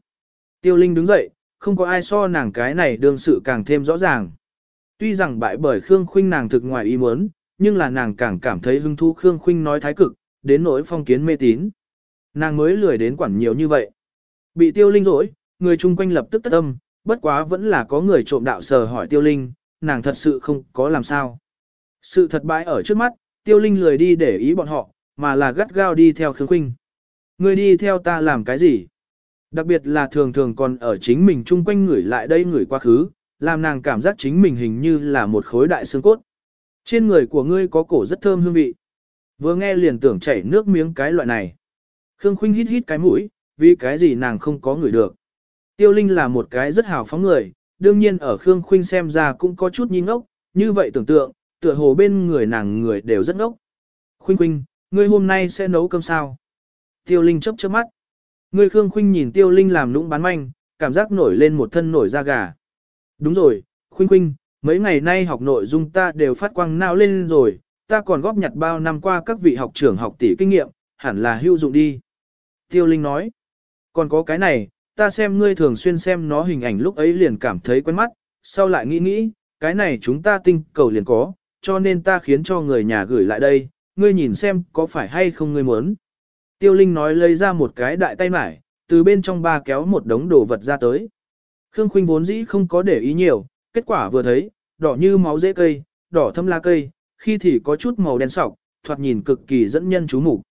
Tiêu Linh đứng dậy, không có ai so nàng cái này đương sự càng thêm rõ ràng. Tuy rằng bại bởi Khương Khuynh nàng thực ngoài ý muốn, nhưng là nàng càng cảm thấy hứng thú Khương Khuynh nói thái cực, đến nỗi phong kiến mê tín. Nàng mới lười đến quản nhiều như vậy. Bị Tiêu Linh rỗi, người chung quanh lập tức tất âm, bất quá vẫn là có người trộm đạo sờ hỏi Tiêu Linh, nàng thật sự không có làm sao. Sự thật bại ở trước mắt, Tiêu Linh lười đi để ý bọn họ, mà là gắt gao đi theo Khương Khuynh. Ngươi đi theo ta làm cái gì? Đặc biệt là thường thường còn ở chính mình chung quanh người lại đây người quá khứ, làm nàng cảm giác chính mình hình như là một khối đại xương cốt. Trên người của ngươi có cổ rất thơm hương vị. Vừa nghe liền tưởng chảy nước miếng cái loại này. Khương Khuynh hít hít cái mũi, vì cái gì nàng không có người được. Tiêu Linh là một cái rất hào phóng người, đương nhiên ở Khương Khuynh xem ra cũng có chút nhìn ngốc, như vậy tưởng tượng, tựa hồ bên người nàng người đều rất ngốc. Khuynh Khuynh, ngươi hôm nay sẽ nấu cơm sao? Tiêu Linh chớp chớp mắt. Ngươi Khương Khuynh nhìn Tiêu Linh làm nũng bán manh, cảm giác nổi lên một thân nổi da gà. Đúng rồi, Khuynh Khuynh, mấy ngày nay học nội dung ta đều phát quang não lên rồi, ta còn góp nhặt bao năm qua các vị học trưởng học tỷ kinh nghiệm, hẳn là hữu dụng đi. Tiêu Linh nói, còn có cái này, ta xem ngươi thường xuyên xem nó hình ảnh lúc ấy liền cảm thấy quen mắt, sau lại nghĩ nghĩ, cái này chúng ta tinh cầu liền có, cho nên ta khiến cho người nhà gửi lại đây, ngươi nhìn xem có phải hay không ngươi muốn. Tiêu Linh nói lấy ra một cái đại tay mải, từ bên trong ba kéo một đống đồ vật ra tới. Khương Khuynh vốn dĩ không có để ý nhiều, kết quả vừa thấy, đỏ như máu rễ cây, đỏ thâm la cây, khi thì có chút màu đen sọc, thoạt nhìn cực kỳ dẫn nhân chú mục.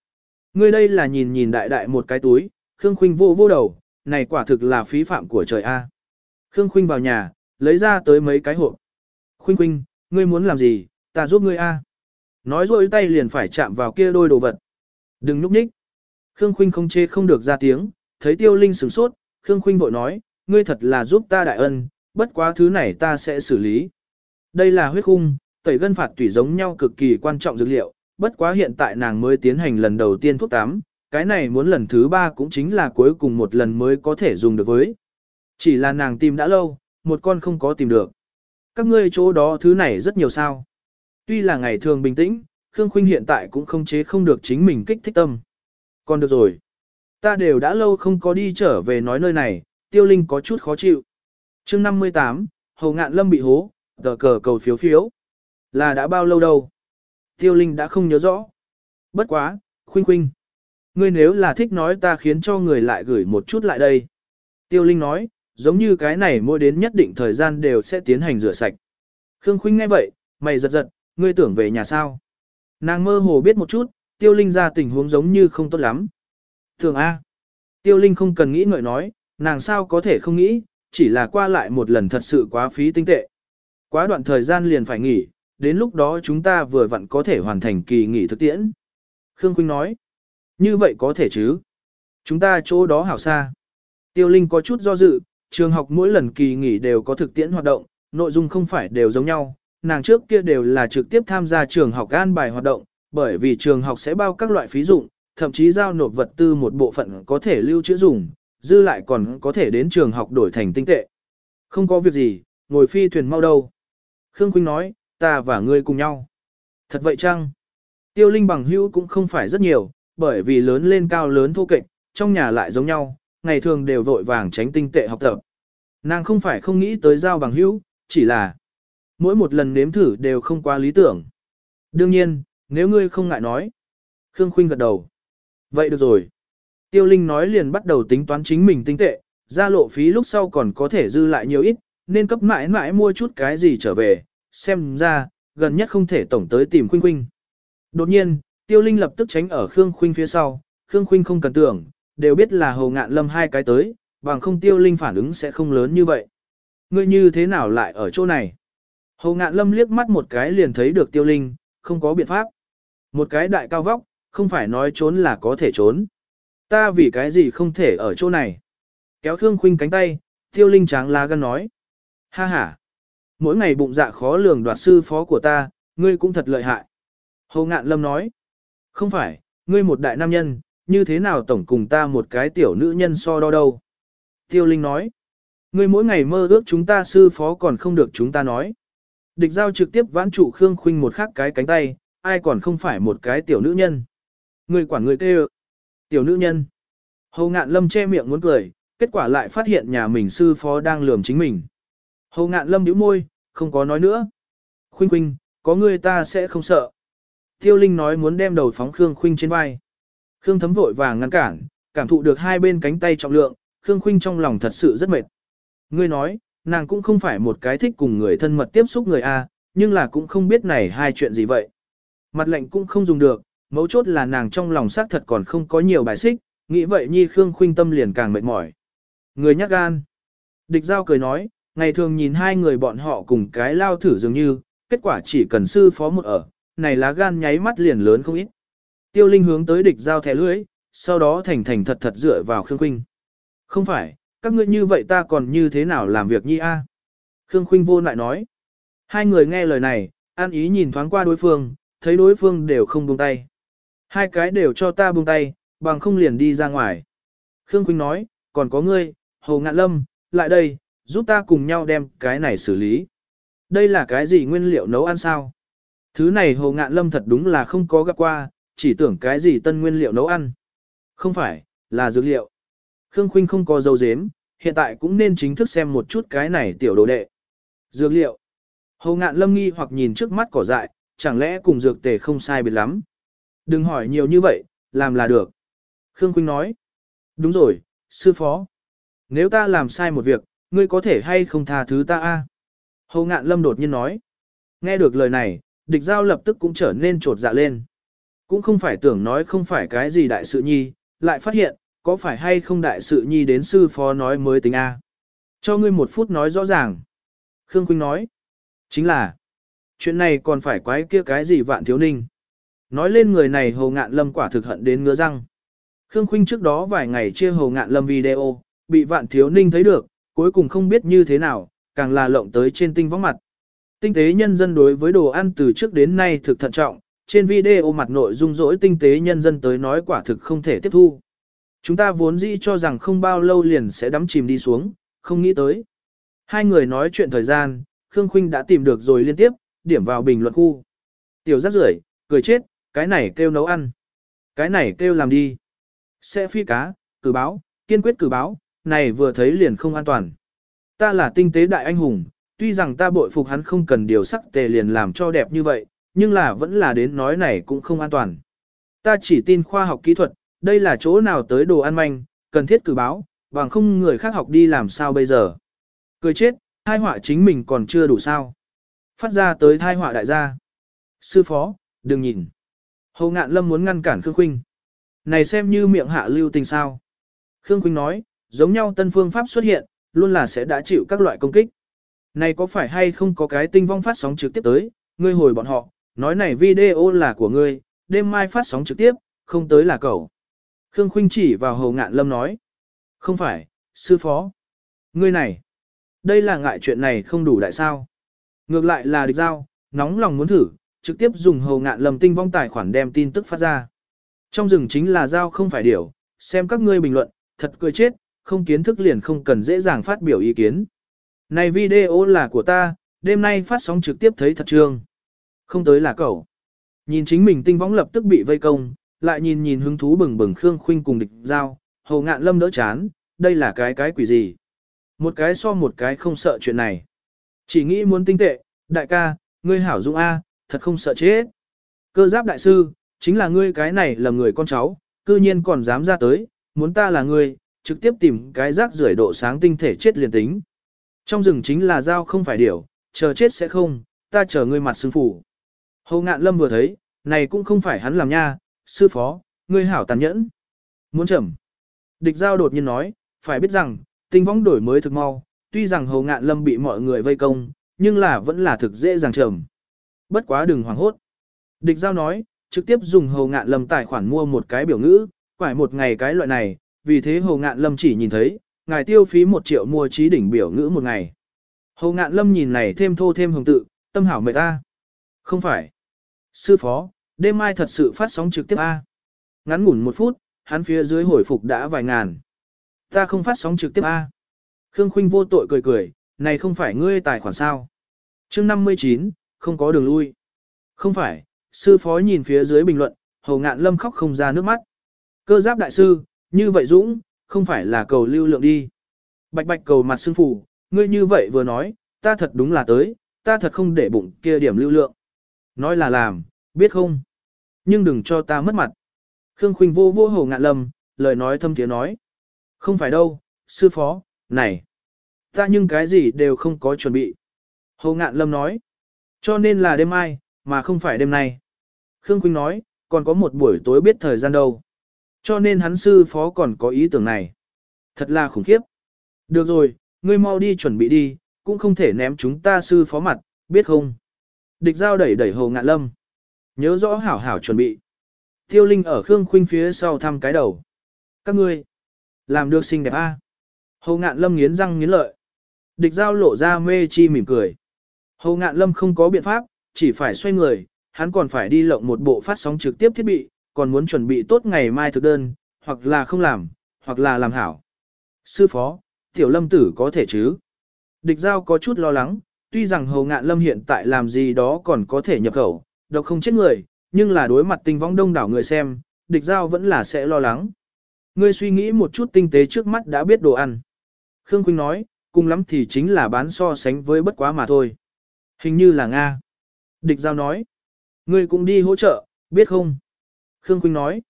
Ngươi đây là nhìn nhìn đại đại một cái túi, Khương Khuynh vô vô đầu, này quả thực là phí phạm của trời A. Khương Khuynh vào nhà, lấy ra tới mấy cái hộp. Khuynh Khuynh, ngươi muốn làm gì, ta giúp ngươi A. Nói rồi tay liền phải chạm vào kia đôi đồ vật. Đừng núp nhích. Khương Khuynh không chê không được ra tiếng, thấy Tiêu Linh sửng sốt, Khương Khuynh vội nói, ngươi thật là giúp ta đại ân, bất quá thứ này ta sẽ xử lý. Đây là huyết khung, tẩy gân phạt tủy giống nhau cực kỳ quan trọng dược liệu, bất quá hiện tại nàng mới tiến hành lần đầu tiên thuốc tắm, cái này muốn lần thứ ba cũng chính là cuối cùng một lần mới có thể dùng được với. Chỉ là nàng tìm đã lâu, một con không có tìm được. Các ngươi chỗ đó thứ này rất nhiều sao. Tuy là ngày thường bình tĩnh, Khương Khuynh hiện tại cũng không chế không được chính mình kích thích tâm. Còn được rồi. Ta đều đã lâu không có đi trở về nói nơi này, tiêu linh có chút khó chịu. chương 58, Hầu Ngạn Lâm bị hố, tờ cờ cầu phiếu phiếu. Là đã bao lâu đâu? Tiêu linh đã không nhớ rõ. Bất quá, khuynh khuynh. Ngươi nếu là thích nói ta khiến cho người lại gửi một chút lại đây. Tiêu linh nói, giống như cái này mỗi đến nhất định thời gian đều sẽ tiến hành rửa sạch. Khương khuynh nghe vậy, mày giật giật, ngươi tưởng về nhà sao? Nàng mơ hồ biết một chút, tiêu linh ra tình huống giống như không tốt lắm. Thường A. Tiêu linh không cần nghĩ ngợi nói, nàng sao có thể không nghĩ, chỉ là qua lại một lần thật sự quá phí tinh tệ. Quá đoạn thời gian liền phải nghỉ, đến lúc đó chúng ta vừa vặn có thể hoàn thành kỳ nghỉ thực tiễn. Khương Quynh nói, như vậy có thể chứ? Chúng ta chỗ đó hảo xa. Tiêu Linh có chút do dự, trường học mỗi lần kỳ nghỉ đều có thực tiễn hoạt động, nội dung không phải đều giống nhau. Nàng trước kia đều là trực tiếp tham gia trường học an bài hoạt động, bởi vì trường học sẽ bao các loại phí dụng, thậm chí giao nộp vật tư một bộ phận có thể lưu trữ dùng, dư lại còn có thể đến trường học đổi thành tinh tệ. Không có việc gì, ngồi phi thuyền mau đâu. Khương Quynh nói, ta và ngươi cùng nhau. Thật vậy chăng? Tiêu Linh bằng hữu cũng không phải rất nhiều, bởi vì lớn lên cao lớn thô kệch, trong nhà lại giống nhau, ngày thường đều vội vàng tránh tinh tệ học tập. Nàng không phải không nghĩ tới giao bằng hữu, chỉ là mỗi một lần nếm thử đều không qua lý tưởng. Đương nhiên, nếu ngươi không ngại nói. Khương Khuynh gật đầu. Vậy được rồi. Tiêu Linh nói liền bắt đầu tính toán chính mình tinh tệ, ra lộ phí lúc sau còn có thể dư lại nhiều ít, nên cấp mãi mãi mua chút cái gì trở về, xem ra, gần nhất không thể tổng tới tìm Khuynh Khuynh. Đột nhiên, Tiêu Linh lập tức tránh ở Khương Khuynh phía sau, Khương Khuynh không cần tưởng, đều biết là Hồ Ngạn Lâm hai cái tới, bằng không Tiêu Linh phản ứng sẽ không lớn như vậy. Ngươi như thế nào lại ở chỗ này? Hồ Ngạn Lâm liếc mắt một cái liền thấy được Tiêu Linh, không có biện pháp. Một cái đại cao vóc, không phải nói trốn là có thể trốn. Ta vì cái gì không thể ở chỗ này? Kéo Khương Khuynh cánh tay, Tiêu Linh tráng lá gan nói. Ha ha! Mỗi ngày bụng dạ khó lường đoạt sư phó của ta, ngươi cũng thật lợi hại. Hồ Ngạn Lâm nói. Không phải, ngươi một đại nam nhân, như thế nào tổng cùng ta một cái tiểu nữ nhân so đo đâu. Tiêu Linh nói. Ngươi mỗi ngày mơ ước chúng ta sư phó còn không được chúng ta nói. Địch giao trực tiếp vãn trụ Khương Khuynh một khắc cái cánh tay, ai còn không phải một cái tiểu nữ nhân. Ngươi quản người kêu. Tiểu nữ nhân. Hầu Ngạn Lâm che miệng muốn cười, kết quả lại phát hiện nhà mình sư phó đang lườm chính mình. Hầu Ngạn Lâm nhíu môi, không có nói nữa. Khuynh Khuynh, có ngươi ta sẽ không sợ. Tiêu Linh nói muốn đem đầu phóng Khương Khuynh trên vai. Khương Thấm vội vàng ngăn cản, cảm thụ được hai bên cánh tay trọng lượng, Khương Khuynh trong lòng thật sự rất mệt. Ngươi nói, nàng cũng không phải một cái thích cùng người thân mật tiếp xúc người A, nhưng là cũng không biết này hai chuyện gì vậy. Mặt lệnh cũng không dùng được, mấu chốt là nàng trong lòng xác thật còn không có nhiều bài xích, nghĩ vậy nhi Khương Khuynh tâm liền càng mệt mỏi. Người nhắc gan. Địch giao cười nói, ngày thường nhìn hai người bọn họ cùng cái lao thử dường như, kết quả chỉ cần sư phó một ở, này lá gan nháy mắt liền lớn không ít. Tiêu Linh hướng tới địch giao thẻ lưỡi, sau đó thành thành thật thật dựa vào Khương Khuynh. Không phải, các ngươi như vậy ta còn như thế nào làm việc nhi a? Khương Khuynh vô lại nói. Hai người nghe lời này, an ý nhìn thoáng qua đối phương, thấy đối phương đều không buông tay. Hai cái đều cho ta buông tay, bằng không liền đi ra ngoài. Khương Quỳnh nói, còn có ngươi, Hồ Ngạn Lâm, lại đây, giúp ta cùng nhau đem cái này xử lý. Đây là cái gì nguyên liệu nấu ăn sao? Thứ này Hồ Ngạn Lâm thật đúng là không có gặp qua, chỉ tưởng cái gì tân nguyên liệu nấu ăn. Không phải, là dược liệu. Khương Khuynh không có dấu dếm, hiện tại cũng nên chính thức xem một chút cái này tiểu đồ đệ. Dược liệu. Hồ Ngạn Lâm nghi hoặc nhìn trước mắt cỏ dại, chẳng lẽ cùng dược tề không sai biệt lắm. Đừng hỏi nhiều như vậy, làm là được. Khương Quynh nói. Đúng rồi, sư phó. Nếu ta làm sai một việc, ngươi có thể hay không tha thứ ta a? Hầu Ngạn Lâm đột nhiên nói. Nghe được lời này, địch giao lập tức cũng trở nên trột dạ lên. Cũng không phải tưởng nói không phải cái gì đại sự nhi, lại phát hiện, có phải hay không đại sự nhi đến sư phó nói mới tính A. Cho ngươi một phút nói rõ ràng. Khương Quynh nói, chính là, chuyện này còn phải quái kia cái gì vạn thiếu ninh. Nói lên người này hồ ngạn lâm quả thực hận đến ngứa răng. Khương Khuynh trước đó vài ngày chia hồ ngạn lâm video, bị vạn thiếu ninh thấy được, cuối cùng không biết như thế nào, càng là lộng tới trên tinh võng mặt. Tinh tế nhân dân đối với đồ ăn từ trước đến nay thực thận trọng, trên video mặt nội dung dỗi tinh tế nhân dân tới nói quả thực không thể tiếp thu. Chúng ta vốn dĩ cho rằng không bao lâu liền sẽ đắm chìm đi xuống, không nghĩ tới. Hai người nói chuyện thời gian, Khương Khuynh đã tìm được rồi liên tiếp, điểm vào bình luận khu. Tiểu rất rưởi, cười chết, cái này kêu nấu ăn. Cái này kêu làm đi. Sẽ phi cá, cử báo, kiên quyết cử báo, này vừa thấy liền không an toàn. Ta là tinh tế đại anh hùng, tuy rằng ta bội phục hắn không cần điều sắc tề liền làm cho đẹp như vậy, nhưng là vẫn là đến nói này cũng không an toàn. Ta chỉ tin khoa học kỹ thuật, đây là chỗ nào tới đồ ăn manh, cần thiết cử báo, bằng không người khác học đi làm sao bây giờ. Cười chết, hai họa chính mình còn chưa đủ sao. Phát ra tới thai họa đại gia. Sư phó, đừng nhìn. Hồ Ngạn Lâm muốn ngăn cản Khương Khuynh. Này xem như miệng hạ lưu tình sao. Khương Khuynh nói, giống nhau tân phương pháp xuất hiện, luôn là sẽ đã chịu các loại công kích. Này có phải hay không có cái tinh vong phát sóng trực tiếp tới, ngươi hồi bọn họ, nói này video là của ngươi, đêm mai phát sóng trực tiếp, không tới là cậu. Khương Khuynh chỉ vào Hồ Ngạn Lâm nói. Không phải, sư phó. Ngươi này, đây là ngại chuyện này không đủ đại sao. Ngược lại là địch giao, nóng lòng muốn thử, trực tiếp dùng hầu Ngạn Lâm tinh vong tài khoản đem tin tức phát ra. Trong rừng chính là giao không phải điều, xem các ngươi bình luận, thật cười chết, không kiến thức liền không cần dễ dàng phát biểu ý kiến. Này video là của ta, đêm nay phát sóng trực tiếp thấy thật trương. Không tới là cậu. Nhìn chính mình tinh võng lập tức bị vây công, lại nhìn nhìn hứng thú bừng bừng Khương Khuynh cùng địch giao, hầu ngạn lâm đỡ chán, đây là cái cái quỷ gì. Một cái so một cái không sợ chuyện này. Chỉ nghĩ muốn tinh tệ, đại ca, ngươi hảo dũng A, thật không sợ chết. Cơ giáp đại sư, chính là ngươi cái này lầm người con cháu, cư nhiên còn dám ra tới, muốn ta là ngươi, trực tiếp tìm cái rác rưởi độ sáng tinh thể chết liền tính. Trong rừng chính là dao không phải điểu, chờ chết sẽ không, ta chờ ngươi mặt xương phủ. Hồ ngạn lâm vừa thấy, này cũng không phải hắn làm nha, sư phó, ngươi hảo tàn nhẫn. Muốn chậm. Địch giao đột nhiên nói, phải biết rằng, tinh võng đổi mới thực mau, tuy rằng hồ ngạn lâm bị mọi người vây công, nhưng là vẫn là thực dễ dàng trầm. Bất quá đừng hoảng hốt. Địch giao nói, trực tiếp dùng hồ ngạn lâm tài khoản mua một cái biểu ngữ, quải một ngày cái loại này, vì thế hồ ngạn lâm chỉ nhìn thấy, ngài tiêu phí một triệu mua trí đỉnh biểu ngữ một ngày. Hồ ngạn lâm nhìn này thêm thô thêm hồng tự, tâm hảo mệt ta. Không phải. Sư phó, đêm mai thật sự phát sóng trực tiếp A. Ngắn ngủn một phút, hắn phía dưới hồi phục đã vài ngàn. Ta không phát sóng trực tiếp A. Khương Khuynh vô tội cười cười, này không phải ngươi tài khoản sao. chương 59, không có đường lui. Không phải, sư phó nhìn phía dưới bình luận, hầu ngạn lâm khóc không ra nước mắt. Cơ giáp đại sư, như vậy Dũng, không phải là cầu lưu lượng đi. Bạch bạch cầu mặt xương phủ, ngươi như vậy vừa nói, ta thật đúng là tới, ta thật không để bụng kia điểm lưu lượng. Nói là làm, biết không? Nhưng đừng cho ta mất mặt. Khương Khuynh vô vô hầu ngạn lâm, lời nói thâm tiếng nói. Không phải đâu, sư phó, này. Ta nhưng cái gì đều không có chuẩn bị. hồ ngạn lâm nói. Cho nên là đêm mai, mà không phải đêm nay. Khương Khuynh nói, còn có một buổi tối biết thời gian đâu. Cho nên hắn sư phó còn có ý tưởng này. Thật là khủng khiếp. Được rồi, ngươi mau đi chuẩn bị đi, cũng không thể ném chúng ta sư phó mặt, biết không? Địch giao đẩy đẩy hồ ngạn lâm. Nhớ rõ hảo hảo chuẩn bị. Tiêu Linh ở Khương Khuynh phía sau thăm cái đầu. Các ngươi, làm được xinh đẹp a. À? Hồ ngạn lâm nghiến răng nghiến lợi. Địch giao lộ ra mê chi mỉm cười. Hồ ngạn lâm không có biện pháp, chỉ phải xoay người, hắn còn phải đi lộng một bộ phát sóng trực tiếp thiết bị, còn muốn chuẩn bị tốt ngày mai thực đơn, hoặc là không làm, hoặc là làm hảo. Sư phó, tiểu lâm tử có thể chứ? Địch giao có chút lo lắng, tuy rằng hầu ngạn lâm hiện tại làm gì đó còn có thể nhập khẩu, độc không chết người, nhưng là đối mặt tinh vong đông đảo người xem, địch giao vẫn là sẽ lo lắng. Ngươi suy nghĩ một chút tinh tế trước mắt đã biết đồ ăn. Khương Khuynh nói, cùng lắm thì chính là bán so sánh với bất quá mà thôi. Hình như là Nga. Địch giao nói, ngươi cũng đi hỗ trợ, biết không? Khương Khuynh nói,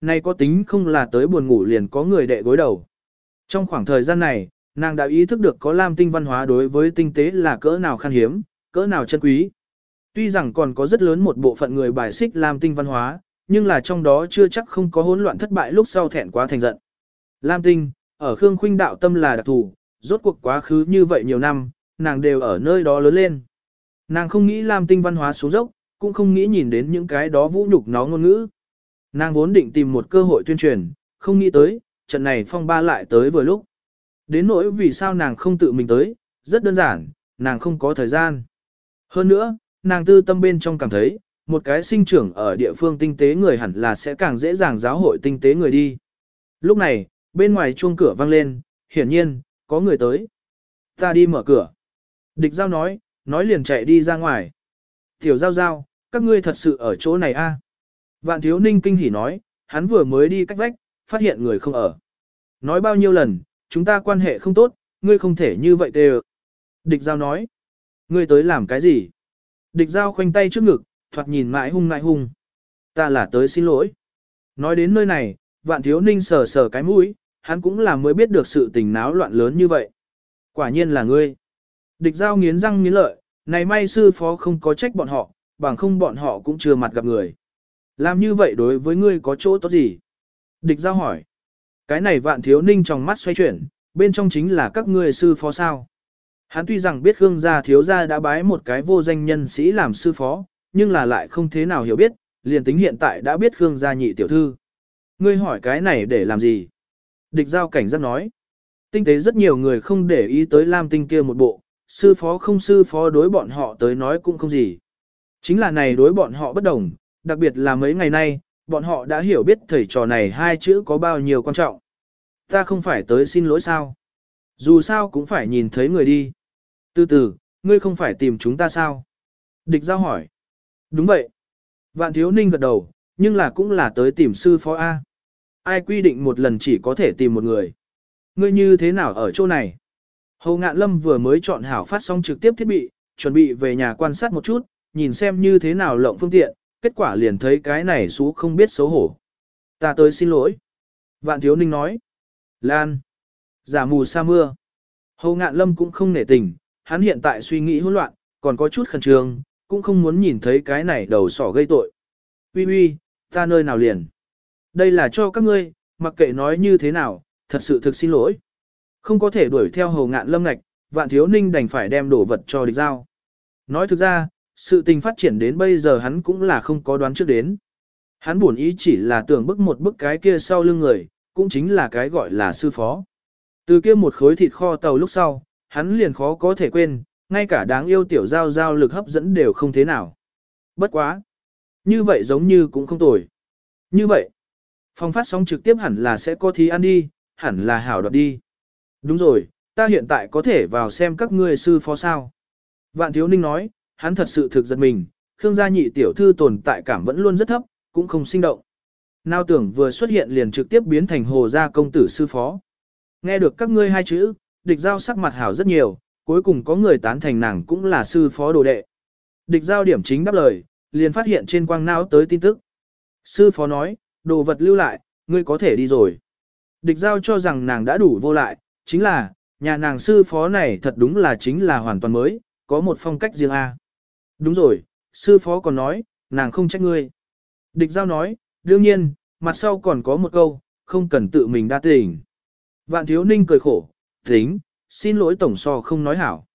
nay có tính không là tới buồn ngủ liền có người đệ gối đầu. Trong khoảng thời gian này, nàng đã ý thức được có lam tinh văn hóa đối với tinh tế là cỡ nào khan hiếm, cỡ nào chân quý. Tuy rằng còn có rất lớn một bộ phận người bài xích lam tinh văn hóa, nhưng là trong đó chưa chắc không có hỗn loạn thất bại lúc sau thẹn quá thành giận. Lam tinh, ở Khương Khuynh đạo tâm là đặc thù, rốt cuộc quá khứ như vậy nhiều năm, nàng đều ở nơi đó lớn lên. Nàng không nghĩ Lam tinh văn hóa xuống dốc, cũng không nghĩ nhìn đến những cái đó vũ nhục nó ngôn ngữ. Nàng vốn định tìm một cơ hội tuyên truyền, không nghĩ tới, trận này phong ba lại tới vừa lúc. Đến nỗi vì sao nàng không tự mình tới, rất đơn giản, nàng không có thời gian. Hơn nữa, nàng tư tâm bên trong cảm thấy, một cái sinh trưởng ở địa phương tinh tế người hẳn là sẽ càng dễ dàng giáo hội tinh tế người đi. Lúc này, bên ngoài chuông cửa vang lên, hiển nhiên, có người tới. Ta đi mở cửa. Địch giao nói, nói liền chạy đi ra ngoài. Tiểu giao giao, các ngươi thật sự ở chỗ này a? À? Vạn thiếu ninh kinh hỉ nói, hắn vừa mới đi cách vách, phát hiện người không ở. Nói bao nhiêu lần, chúng ta quan hệ không tốt, ngươi không thể như vậy đều. Địch giao nói, ngươi tới làm cái gì? Địch giao khoanh tay trước ngực, thoạt nhìn mãi hung ngại hung. Ta là tới xin lỗi. Nói đến nơi này, vạn thiếu ninh sờ sờ cái mũi, hắn cũng là mới biết được sự tình náo loạn lớn như vậy. Quả nhiên là ngươi. Địch giao nghiến răng nghiến lợi, này may sư phó không có trách bọn họ, bằng không bọn họ cũng chưa mặt gặp người. Làm như vậy đối với ngươi có chỗ tốt gì? Địch giao hỏi. Cái này vạn thiếu ninh trong mắt xoay chuyển, bên trong chính là các ngươi sư phó sao. Hắn tuy rằng biết Khương gia thiếu gia đã bái một cái vô danh nhân sĩ làm sư phó, nhưng là lại không thế nào hiểu biết, liền tính hiện tại đã biết Khương gia nhị tiểu thư. Ngươi hỏi cái này để làm gì? Địch giao cảnh giác nói. Tinh tế rất nhiều người không để ý tới Lam tinh kia một bộ, sư phó không sư phó đối bọn họ tới nói cũng không gì. Chính là này đối bọn họ bất đồng, đặc biệt là mấy ngày nay, bọn họ đã hiểu biết thầy trò này hai chữ có bao nhiêu quan trọng. Ta không phải tới xin lỗi sao? Dù sao cũng phải nhìn thấy người đi. Từ từ, ngươi không phải tìm chúng ta sao? Địch giao hỏi. Đúng vậy. Vạn thiếu ninh gật đầu, nhưng là cũng là tới tìm sư phó A. Ai quy định một lần chỉ có thể tìm một người. Ngươi như thế nào ở chỗ này? Hồ Ngạn Lâm vừa mới chọn hảo phát xong trực tiếp thiết bị, chuẩn bị về nhà quan sát một chút, nhìn xem như thế nào lộng phương tiện, kết quả liền thấy cái này xú không biết xấu hổ. Ta tới xin lỗi. Vạn Thiếu Ninh nói. Lan. Giả mù sa mưa. Hồ Ngạn Lâm cũng không nể tình, hắn hiện tại suy nghĩ hỗn loạn, còn có chút khẩn trương, cũng không muốn nhìn thấy cái này đầu sỏ gây tội. Uy uy, ta nơi nào liền. Đây là cho các ngươi, mặc kệ nói như thế nào, thật sự thực xin lỗi. Không có thể đuổi theo hồ ngạn lâm ngạch, vạn thiếu ninh đành phải đem đổ vật cho địch giao. Nói thực ra, sự tình phát triển đến bây giờ hắn cũng là không có đoán trước đến. Hắn buồn ý chỉ là tưởng bức một bức cái kia sau lưng người, cũng chính là cái gọi là sư phó. Từ kia một khối thịt kho tàu lúc sau, hắn liền khó có thể quên, ngay cả đáng yêu tiểu giao giao lực hấp dẫn đều không thế nào. Bất quá. Như vậy giống như cũng không tồi. Như vậy, phòng phát sóng trực tiếp hẳn là sẽ có thí ăn đi, hẳn là hảo đoạt đi. Đúng rồi, ta hiện tại có thể vào xem các ngươi sư phó sao. Vạn Thiếu Ninh nói, hắn thật sự thực giật mình, Khương gia nhị tiểu thư tồn tại cảm vẫn luôn rất thấp, cũng không sinh động. Nào tưởng vừa xuất hiện liền trực tiếp biến thành hồ gia công tử sư phó. Nghe được các ngươi hai chữ, địch giao sắc mặt hảo rất nhiều, cuối cùng có người tán thành nàng cũng là sư phó đồ đệ. Địch giao điểm chính đáp lời, liền phát hiện trên quang não tới tin tức. Sư phó nói, đồ vật lưu lại, ngươi có thể đi rồi. Địch giao cho rằng nàng đã đủ vô lại, chính là, nhà nàng sư phó này thật đúng là chính là hoàn toàn mới, có một phong cách riêng A. Đúng rồi, sư phó còn nói, nàng không trách ngươi. Địch giao nói, đương nhiên, mặt sau còn có một câu, không cần tự mình đa tình. Vạn thiếu ninh cười khổ, tính, xin lỗi tổng so không nói hảo.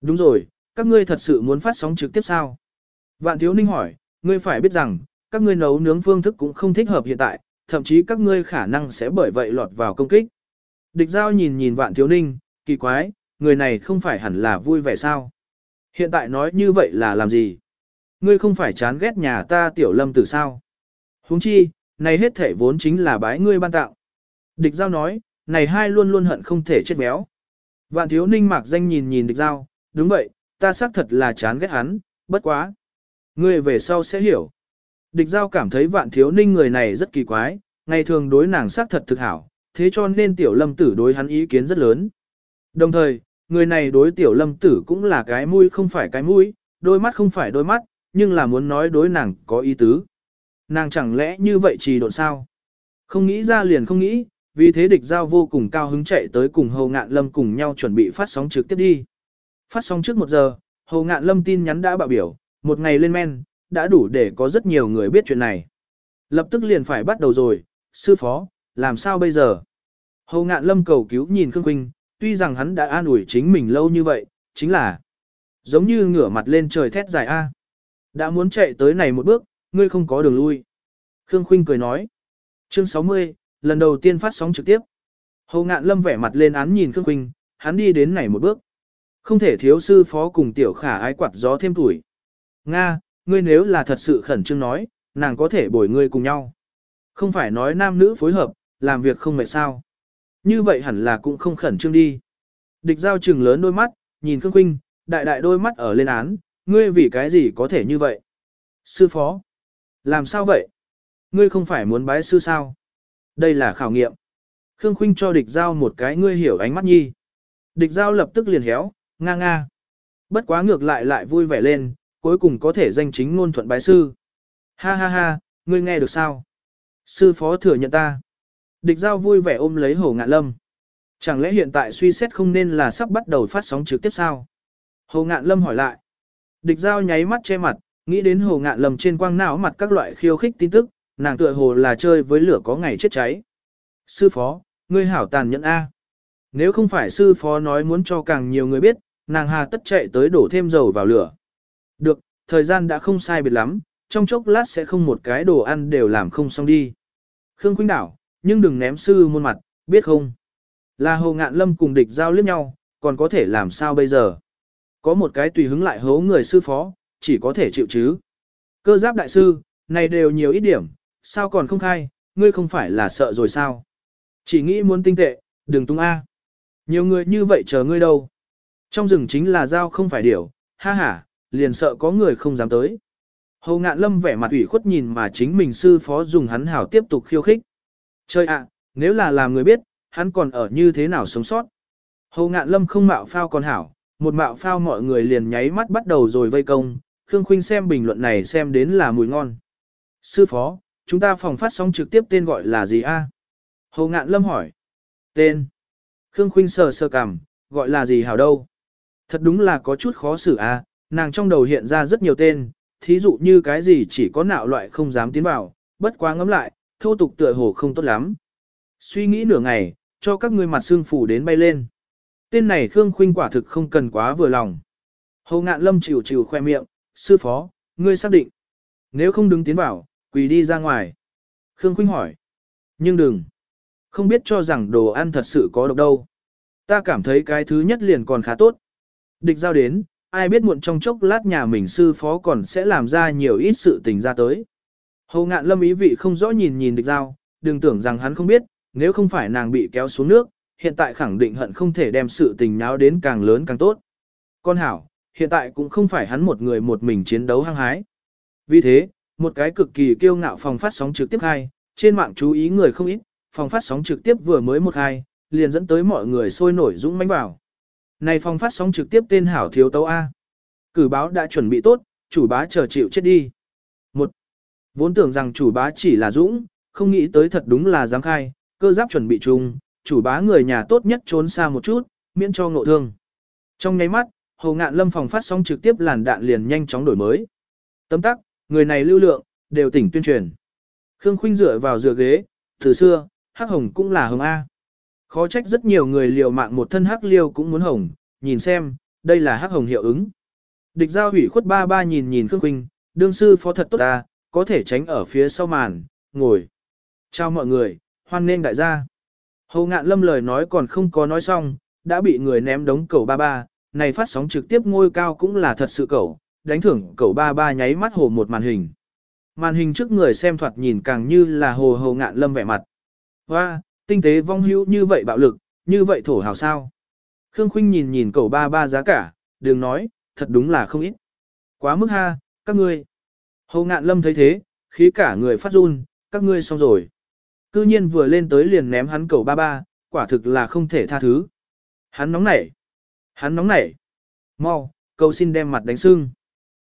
Đúng rồi, các ngươi thật sự muốn phát sóng trực tiếp sao? Vạn thiếu ninh hỏi, ngươi phải biết rằng, các ngươi nấu nướng phương thức cũng không thích hợp hiện tại, thậm chí các ngươi khả năng sẽ bởi vậy lọt vào công kích. Địch giao nhìn nhìn vạn thiếu ninh, kỳ quái, người này không phải hẳn là vui vẻ sao? Hiện tại nói như vậy là làm gì? Ngươi không phải chán ghét nhà ta tiểu lâm tử sao? huống chi, này hết thể vốn chính là bái ngươi ban tạo. Địch giao nói, này hai luôn luôn hận không thể chết béo. Vạn thiếu ninh mạc danh nhìn nhìn địch giao, đúng vậy, ta xác thật là chán ghét hắn, bất quá. Ngươi về sau sẽ hiểu. Địch giao cảm thấy vạn thiếu ninh người này rất kỳ quái, ngày thường đối nàng xác thật thực hảo, thế cho nên tiểu lâm tử đối hắn ý kiến rất lớn. Đồng thời, người này đối tiểu lâm tử cũng là cái mũi không phải cái mũi, đôi mắt không phải đôi mắt, nhưng là muốn nói đối nàng có ý tứ. Nàng chẳng lẽ như vậy trì độn sao? Không nghĩ ra liền không nghĩ, vì thế địch giao vô cùng cao hứng chạy tới cùng Hồ Ngạn Lâm cùng nhau chuẩn bị phát sóng trực tiếp đi. Phát sóng trước một giờ, Hồ Ngạn Lâm tin nhắn đã bạo biểu, một ngày lên men, đã đủ để có rất nhiều người biết chuyện này. Lập tức liền phải bắt đầu rồi, sư phó, làm sao bây giờ? Hầu Ngạn Lâm cầu cứu nhìn Khương Quynh, tuy rằng hắn đã an ủi chính mình lâu như vậy, chính là giống như ngửa mặt lên trời thét dài A. Đã muốn chạy tới này một bước, ngươi không có đường lui. Khương Khuynh cười nói. Chương 60, lần đầu tiên phát sóng trực tiếp. Hầu Ngạn Lâm vẻ mặt lên án nhìn Khương Khuynh, hắn đi đến này một bước. Không thể thiếu sư phó cùng tiểu khả ái quạt gió thêm tuổi. Nga, ngươi nếu là thật sự khẩn trương nói, nàng có thể bồi ngươi cùng nhau. Không phải nói nam nữ phối hợp, làm việc không mệt sao. Như vậy hẳn là cũng không khẩn trương đi. Địch giao trừng lớn đôi mắt, nhìn Khương Khuynh, đại đại đôi mắt ở lên án, ngươi vì cái gì có thể như vậy? Sư phó, làm sao vậy? Ngươi không phải muốn bái sư sao? Đây là khảo nghiệm. Khương Khuynh cho địch giao một cái ngươi hiểu ánh mắt nhi. Địch giao lập tức liền héo, nga nga. Bất quá ngược lại lại vui vẻ lên, cuối cùng có thể danh chính ngôn thuận bái sư. Ha ha ha, ngươi nghe được sao? Sư phó thừa nhận ta. Địch giao vui vẻ ôm lấy Hồ Ngạn Lâm. Chẳng lẽ hiện tại suy xét không nên là sắp bắt đầu phát sóng trực tiếp sao? Hồ Ngạn Lâm hỏi lại. Địch giao nháy mắt che mặt, nghĩ đến Hồ Ngạn Lâm trên quang não mặt các loại khiêu khích tin tức, nàng tựa hồ là chơi với lửa có ngày chết cháy. Sư phó, ngươi hảo tàn nhẫn A. Nếu không phải sư phó nói muốn cho càng nhiều người biết, nàng hà tất chạy tới đổ thêm dầu vào lửa. Được, thời gian đã không sai biệt lắm, trong chốc lát sẽ không một cái đồ ăn đều làm không xong đi. Khương Khuynh đảo, nhưng đừng ném sư môn mặt, biết không? Là Hồ Ngạn Lâm cùng địch giao liếc nhau, còn có thể làm sao bây giờ? Có một cái tùy hứng lại hố người sư phó, chỉ có thể chịu chứ. Cơ giáp đại sư, này đều nhiều ít điểm, sao còn không khai, ngươi không phải là sợ rồi sao? Chỉ nghĩ muốn tinh tệ, đừng tung A. Nhiều người như vậy chờ ngươi đâu. Trong rừng chính là dao không phải điểu, ha ha, liền sợ có người không dám tới. Hầu ngạn lâm vẻ mặt ủy khuất nhìn mà chính mình sư phó dùng hắn hảo tiếp tục khiêu khích. Chơi ạ, nếu là làm người biết, hắn còn ở như thế nào sống sót. Hầu ngạn lâm không mạo phao còn hảo, một mạo phao mọi người liền nháy mắt bắt đầu rồi vây công, Khương Khuynh xem bình luận này xem đến là mùi ngon. Sư phó, chúng ta phòng phát sóng trực tiếp tên gọi là gì a? Hầu ngạn lâm hỏi. Tên. Khương Khuynh sờ sờ cằm, gọi là gì hảo đâu. Thật đúng là có chút khó xử a, nàng trong đầu hiện ra rất nhiều tên, thí dụ như cái gì chỉ có nạo loại không dám tiến vào, bất quá ngẫm lại, thô tục tựa hồ không tốt lắm. Suy nghĩ nửa ngày, cho các ngươi mặt xương phủ đến bay lên. Tên này Khương Khuynh quả thực không cần quá vừa lòng. Hầu ngạn lâm chịu chịu khoe miệng, sư phó, ngươi xác định. Nếu không đứng tiến vào, quỳ đi ra ngoài. Khương Khuynh hỏi. Nhưng đừng. Không biết cho rằng đồ ăn thật sự có độc đâu. Ta cảm thấy cái thứ nhất liền còn khá tốt. Địch giao đến, ai biết muộn trong chốc lát nhà mình sư phó còn sẽ làm ra nhiều ít sự tình ra tới. Hầu ngạn lâm ý vị không rõ nhìn nhìn địch giao, đừng tưởng rằng hắn không biết, nếu không phải nàng bị kéo xuống nước, hiện tại khẳng định hận không thể đem sự tình náo đến càng lớn càng tốt. Con hảo, hiện tại cũng không phải hắn một người một mình chiến đấu hăng hái. Vì thế, một cái cực kỳ kiêu ngạo phòng phát sóng trực tiếp hai, trên mạng chú ý người không ít, phòng phát sóng trực tiếp vừa mới một hai, liền dẫn tới mọi người sôi nổi dũng mãnh vào. Này phòng phát sóng trực tiếp tên hảo thiếu tấu A. Cử báo đã chuẩn bị tốt, chủ bá chờ chịu chết đi. Một, Vốn tưởng rằng chủ bá chỉ là dũng, không nghĩ tới thật đúng là dám khai, cơ giáp chuẩn bị chung, chủ bá người nhà tốt nhất trốn xa một chút, miễn cho ngộ thương. Trong nháy mắt, Hồ Ngạn Lâm phòng phát sóng trực tiếp làn đạn liền nhanh chóng đổi mới. Tấm tắc, người này lưu lượng, đều tỉnh tuyên truyền. Khương Khuynh dựa vào dựa ghế, từ xưa, hắc hồng cũng là hồng A. Khó trách rất nhiều người liều mạng một thân hắc liêu cũng muốn hồng, nhìn xem, đây là hắc hồng hiệu ứng. Địch giao hủy khuất ba ba nhìn nhìn Khương Khuynh, đương sư phó thật tốt ta, có thể tránh ở phía sau màn, ngồi. Chào mọi người, hoan nghênh đại gia. Hầu ngạn lâm lời nói còn không có nói xong, đã bị người ném đống cầu ba ba, này phát sóng trực tiếp ngôi cao cũng là thật sự cầu, đánh thưởng cầu ba ba nháy mắt hồ một màn hình. Màn hình trước người xem thoạt nhìn càng như là hồ hầu ngạn lâm vẻ mặt. Hoa, tinh tế vong hữu như vậy bạo lực, như vậy thổ hào sao. Khương Khuynh nhìn nhìn cầu ba ba giá cả, đừng nói, thật đúng là không ít. Quá mức ha, các ngươi. hồ ngạn lâm thấy thế, khí cả người phát run, các ngươi xong rồi. Cư nhiên vừa lên tới liền ném hắn cầu ba ba, quả thực là không thể tha thứ. Hắn nóng nảy. Hắn nóng nảy. Mau, cầu xin đem mặt đánh sưng.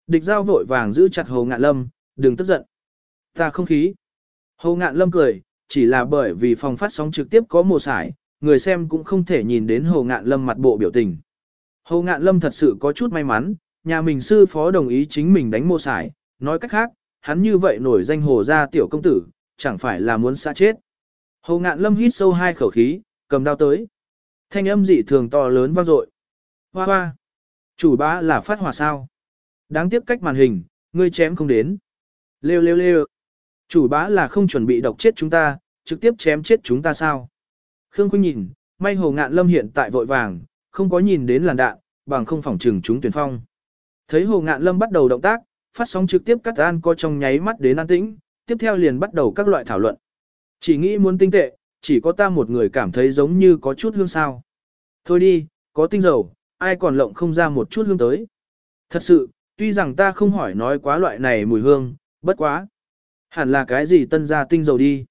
Địch giao vội vàng giữ chặt hồ ngạn lâm, đừng tức giận. Ta không khí. Hồ ngạn lâm cười, chỉ là bởi vì phòng phát sóng trực tiếp có mồ sải, người xem cũng không thể nhìn đến hồ ngạn lâm mặt bộ biểu tình. Hồ ngạn lâm thật sự có chút may mắn, nhà mình sư phó đồng ý chính mình đánh mồ sải, nói cách khác, hắn như vậy nổi danh hồ gia tiểu công tử, chẳng phải là muốn xa chết. Hồ ngạn lâm hít sâu hai khẩu khí, cầm đao tới. Thanh âm dị thường to lớn vang dội. Hoa hoa. Chủ bá là phát hỏa sao. Đáng tiếc cách màn hình, ngươi chém không đến. Lêu lêu lêu. Chủ bá là không chuẩn bị độc chết chúng ta, trực tiếp chém chết chúng ta sao. Khương Khuynh nhìn, may hồ ngạn lâm hiện tại vội vàng, không có nhìn đến làn đạn, bằng không phòng trừng chúng tuyển phong. Thấy hồ ngạn lâm bắt đầu động tác, phát sóng trực tiếp cắt an co trong nháy mắt đến an tĩnh, tiếp theo liền bắt đầu các loại thảo luận. Chỉ nghĩ muốn tinh tệ, chỉ có ta một người cảm thấy giống như có chút hương sao. Thôi đi, có tinh dầu, ai còn lộng không ra một chút hương tới. Thật sự, tuy rằng ta không hỏi nói quá loại này mùi hương, bất quá. Hẳn là cái gì tân ra tinh dầu đi.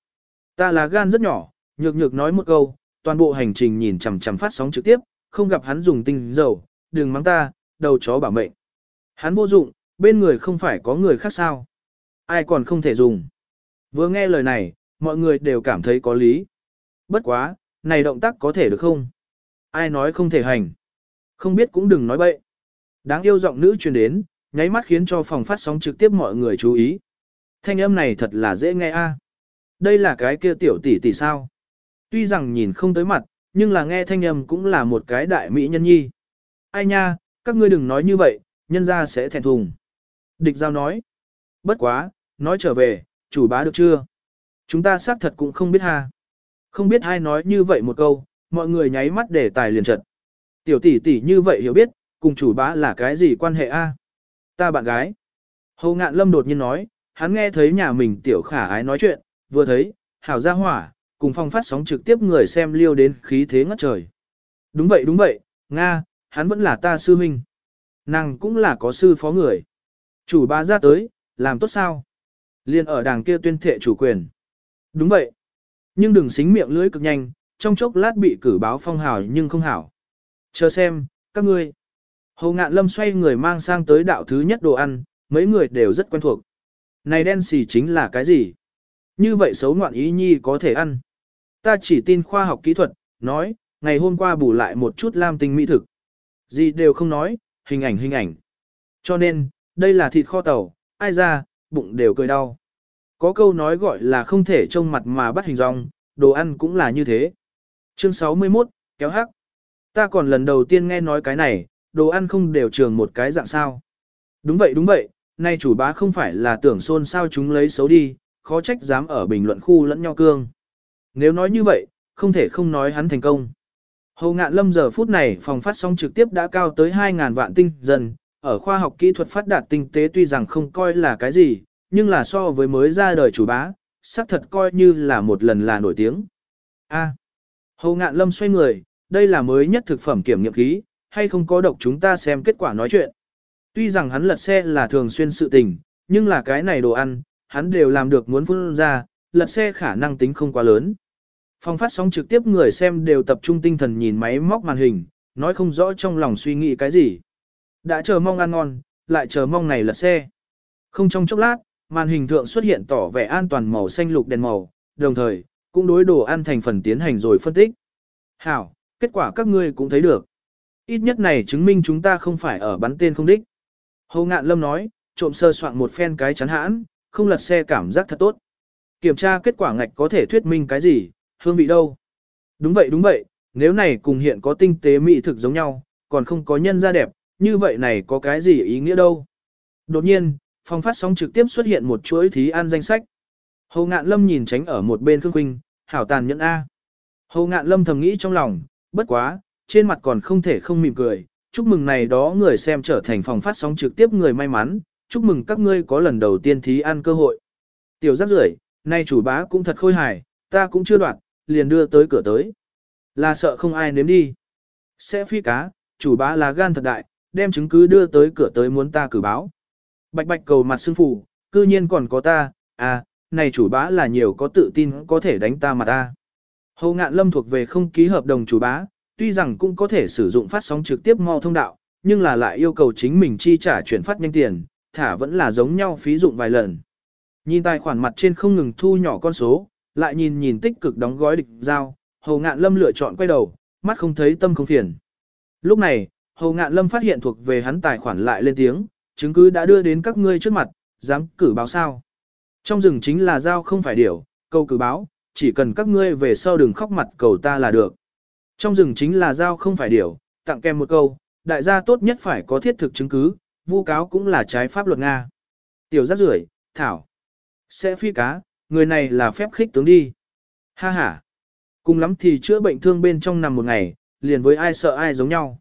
Ta là gan rất nhỏ, nhược nhược nói một câu, toàn bộ hành trình nhìn chằm chằm phát sóng trực tiếp, không gặp hắn dùng tinh dầu, đừng mắng ta, đầu chó bảo mệnh. Hắn vô dụng, bên người không phải có người khác sao. Ai còn không thể dùng. Vừa nghe lời này, mọi người đều cảm thấy có lý. Bất quá, này động tác có thể được không? Ai nói không thể hành? Không biết cũng đừng nói bậy. Đáng yêu giọng nữ truyền đến, nháy mắt khiến cho phòng phát sóng trực tiếp mọi người chú ý. Thanh âm này thật là dễ nghe a. Đây là cái kia tiểu tỷ tỷ sao? Tuy rằng nhìn không tới mặt, nhưng là nghe thanh âm cũng là một cái đại mỹ nhân nhi. Ai nha, các ngươi đừng nói như vậy, nhân ra sẽ thẹn thùng. Địch giao nói. Bất quá, nói trở về, chủ bá được chưa? Chúng ta xác thật cũng không biết ha. Không biết ai nói như vậy một câu, mọi người nháy mắt để tài liền trật. Tiểu tỷ tỷ như vậy hiểu biết, cùng chủ bá là cái gì quan hệ a? Ta bạn gái. Hồ ngạn lâm đột nhiên nói, hắn nghe thấy nhà mình tiểu khả ái nói chuyện, vừa thấy, hảo gia hỏa, cùng phong phát sóng trực tiếp người xem liêu đến khí thế ngất trời. Đúng vậy đúng vậy, Nga, hắn vẫn là ta sư huynh. Nàng cũng là có sư phó người. Chủ ba ra tới, làm tốt sao? Liên ở đàng kia tuyên thệ chủ quyền. Đúng vậy. Nhưng đừng xính miệng lưỡi cực nhanh, trong chốc lát bị cử báo phong hào nhưng không hảo. Chờ xem, các ngươi. Hồ ngạn lâm xoay người mang sang tới đạo thứ nhất đồ ăn, mấy người đều rất quen thuộc. Này đen xì chính là cái gì? Như vậy xấu ngoạn ý nhi có thể ăn. Ta chỉ tin khoa học kỹ thuật, nói, ngày hôm qua bù lại một chút lam tinh mỹ thực. Gì đều không nói, hình ảnh hình ảnh. Cho nên, đây là thịt kho tàu, ai ra, bụng đều cười đau. Có câu nói gọi là không thể trông mặt mà bắt hình dong, đồ ăn cũng là như thế. Chương 61, kéo hắc. Ta còn lần đầu tiên nghe nói cái này, đồ ăn không đều trường một cái dạng sao. Đúng vậy đúng vậy, nay chủ bá không phải là tưởng xôn sao chúng lấy xấu đi, khó trách dám ở bình luận khu lẫn nhau cương. Nếu nói như vậy, không thể không nói hắn thành công. Hồ ngạn lâm giờ phút này phòng phát sóng trực tiếp đã cao tới 2.000 vạn tinh dần, ở khoa học kỹ thuật phát đạt tinh tế tuy rằng không coi là cái gì, nhưng là so với mới ra đời chủ bá, xác thật coi như là một lần là nổi tiếng. A. Hồ ngạn lâm xoay người, đây là mới nhất thực phẩm kiểm nghiệm khí, hay không có độc chúng ta xem kết quả nói chuyện. Tuy rằng hắn lật xe là thường xuyên sự tình, nhưng là cái này đồ ăn, hắn đều làm được muốn phun ra, lật xe khả năng tính không quá lớn. Phong phát sóng trực tiếp người xem đều tập trung tinh thần nhìn máy móc màn hình, nói không rõ trong lòng suy nghĩ cái gì. Đã chờ mong ăn ngon, lại chờ mong này lật xe. Không trong chốc lát, màn hình thượng xuất hiện tỏ vẻ an toàn màu xanh lục đèn màu, đồng thời, cũng đối đồ ăn thành phần tiến hành rồi phân tích. Hảo, kết quả các ngươi cũng thấy được. Ít nhất này chứng minh chúng ta không phải ở bắn tên không đích. Hồ Ngạn Lâm nói, trộm sơ soạn một phen cái chắn hãn, không lật xe cảm giác thật tốt. Kiểm tra kết quả ngạch có thể thuyết minh cái gì, hương vị đâu. Đúng vậy đúng vậy, nếu này cùng hiện có tinh tế mỹ thực giống nhau, còn không có nhân ra đẹp, như vậy này có cái gì ý nghĩa đâu. Đột nhiên, phòng phát sóng trực tiếp xuất hiện một chuỗi thí ăn danh sách. Hồ Ngạn Lâm nhìn tránh ở một bên Khương Quynh, hảo tàn nhẫn A. Hồ Ngạn Lâm thầm nghĩ trong lòng, bất quá, trên mặt còn không thể không mỉm cười, chúc mừng này đó người xem trở thành phòng phát sóng trực tiếp người may mắn, chúc mừng các ngươi có lần đầu tiên thí ăn cơ hội. Tiểu giác rưởi, nay chủ bá cũng thật khôi hài, ta cũng chưa đoạn, liền đưa tới cửa tới. Là sợ không ai nếm đi. Sẽ phi cá, chủ bá là gan thật đại, đem chứng cứ đưa tới cửa tới muốn ta cử báo. Bạch bạch cầu mặt xương phủ, cư nhiên còn có ta, à, này chủ bá là nhiều có tự tin có thể đánh ta mà ta. Hầu ngạn lâm thuộc về không ký hợp đồng chủ bá, tuy rằng cũng có thể sử dụng phát sóng trực tiếp mau thông đạo, nhưng là lại yêu cầu chính mình chi trả chuyển phát nhanh tiền, thả vẫn là giống nhau phí dụng vài lần. Nhìn tài khoản mặt trên không ngừng thu nhỏ con số, lại nhìn nhìn tích cực đóng gói địch giao, hầu Ngạn Lâm lựa chọn quay đầu, mắt không thấy tâm không phiền. Lúc này, hầu Ngạn Lâm phát hiện thuộc về hắn tài khoản lại lên tiếng, chứng cứ đã đưa đến các ngươi trước mặt, dám cử báo sao. Trong rừng chính là giao không phải điểu, câu cử báo, chỉ cần các ngươi về sau đừng khóc mặt cầu ta là được. Trong rừng chính là giao không phải điểu, tặng kèm một câu, đại gia tốt nhất phải có thiết thực chứng cứ, vu cáo cũng là trái pháp luật Nga. Tiểu giác rưởi, thảo. Sẽ phi cá, người này là phép khích tướng đi. Ha ha. Cùng lắm thì chữa bệnh thương bên trong nằm một ngày, liền với ai sợ ai giống nhau.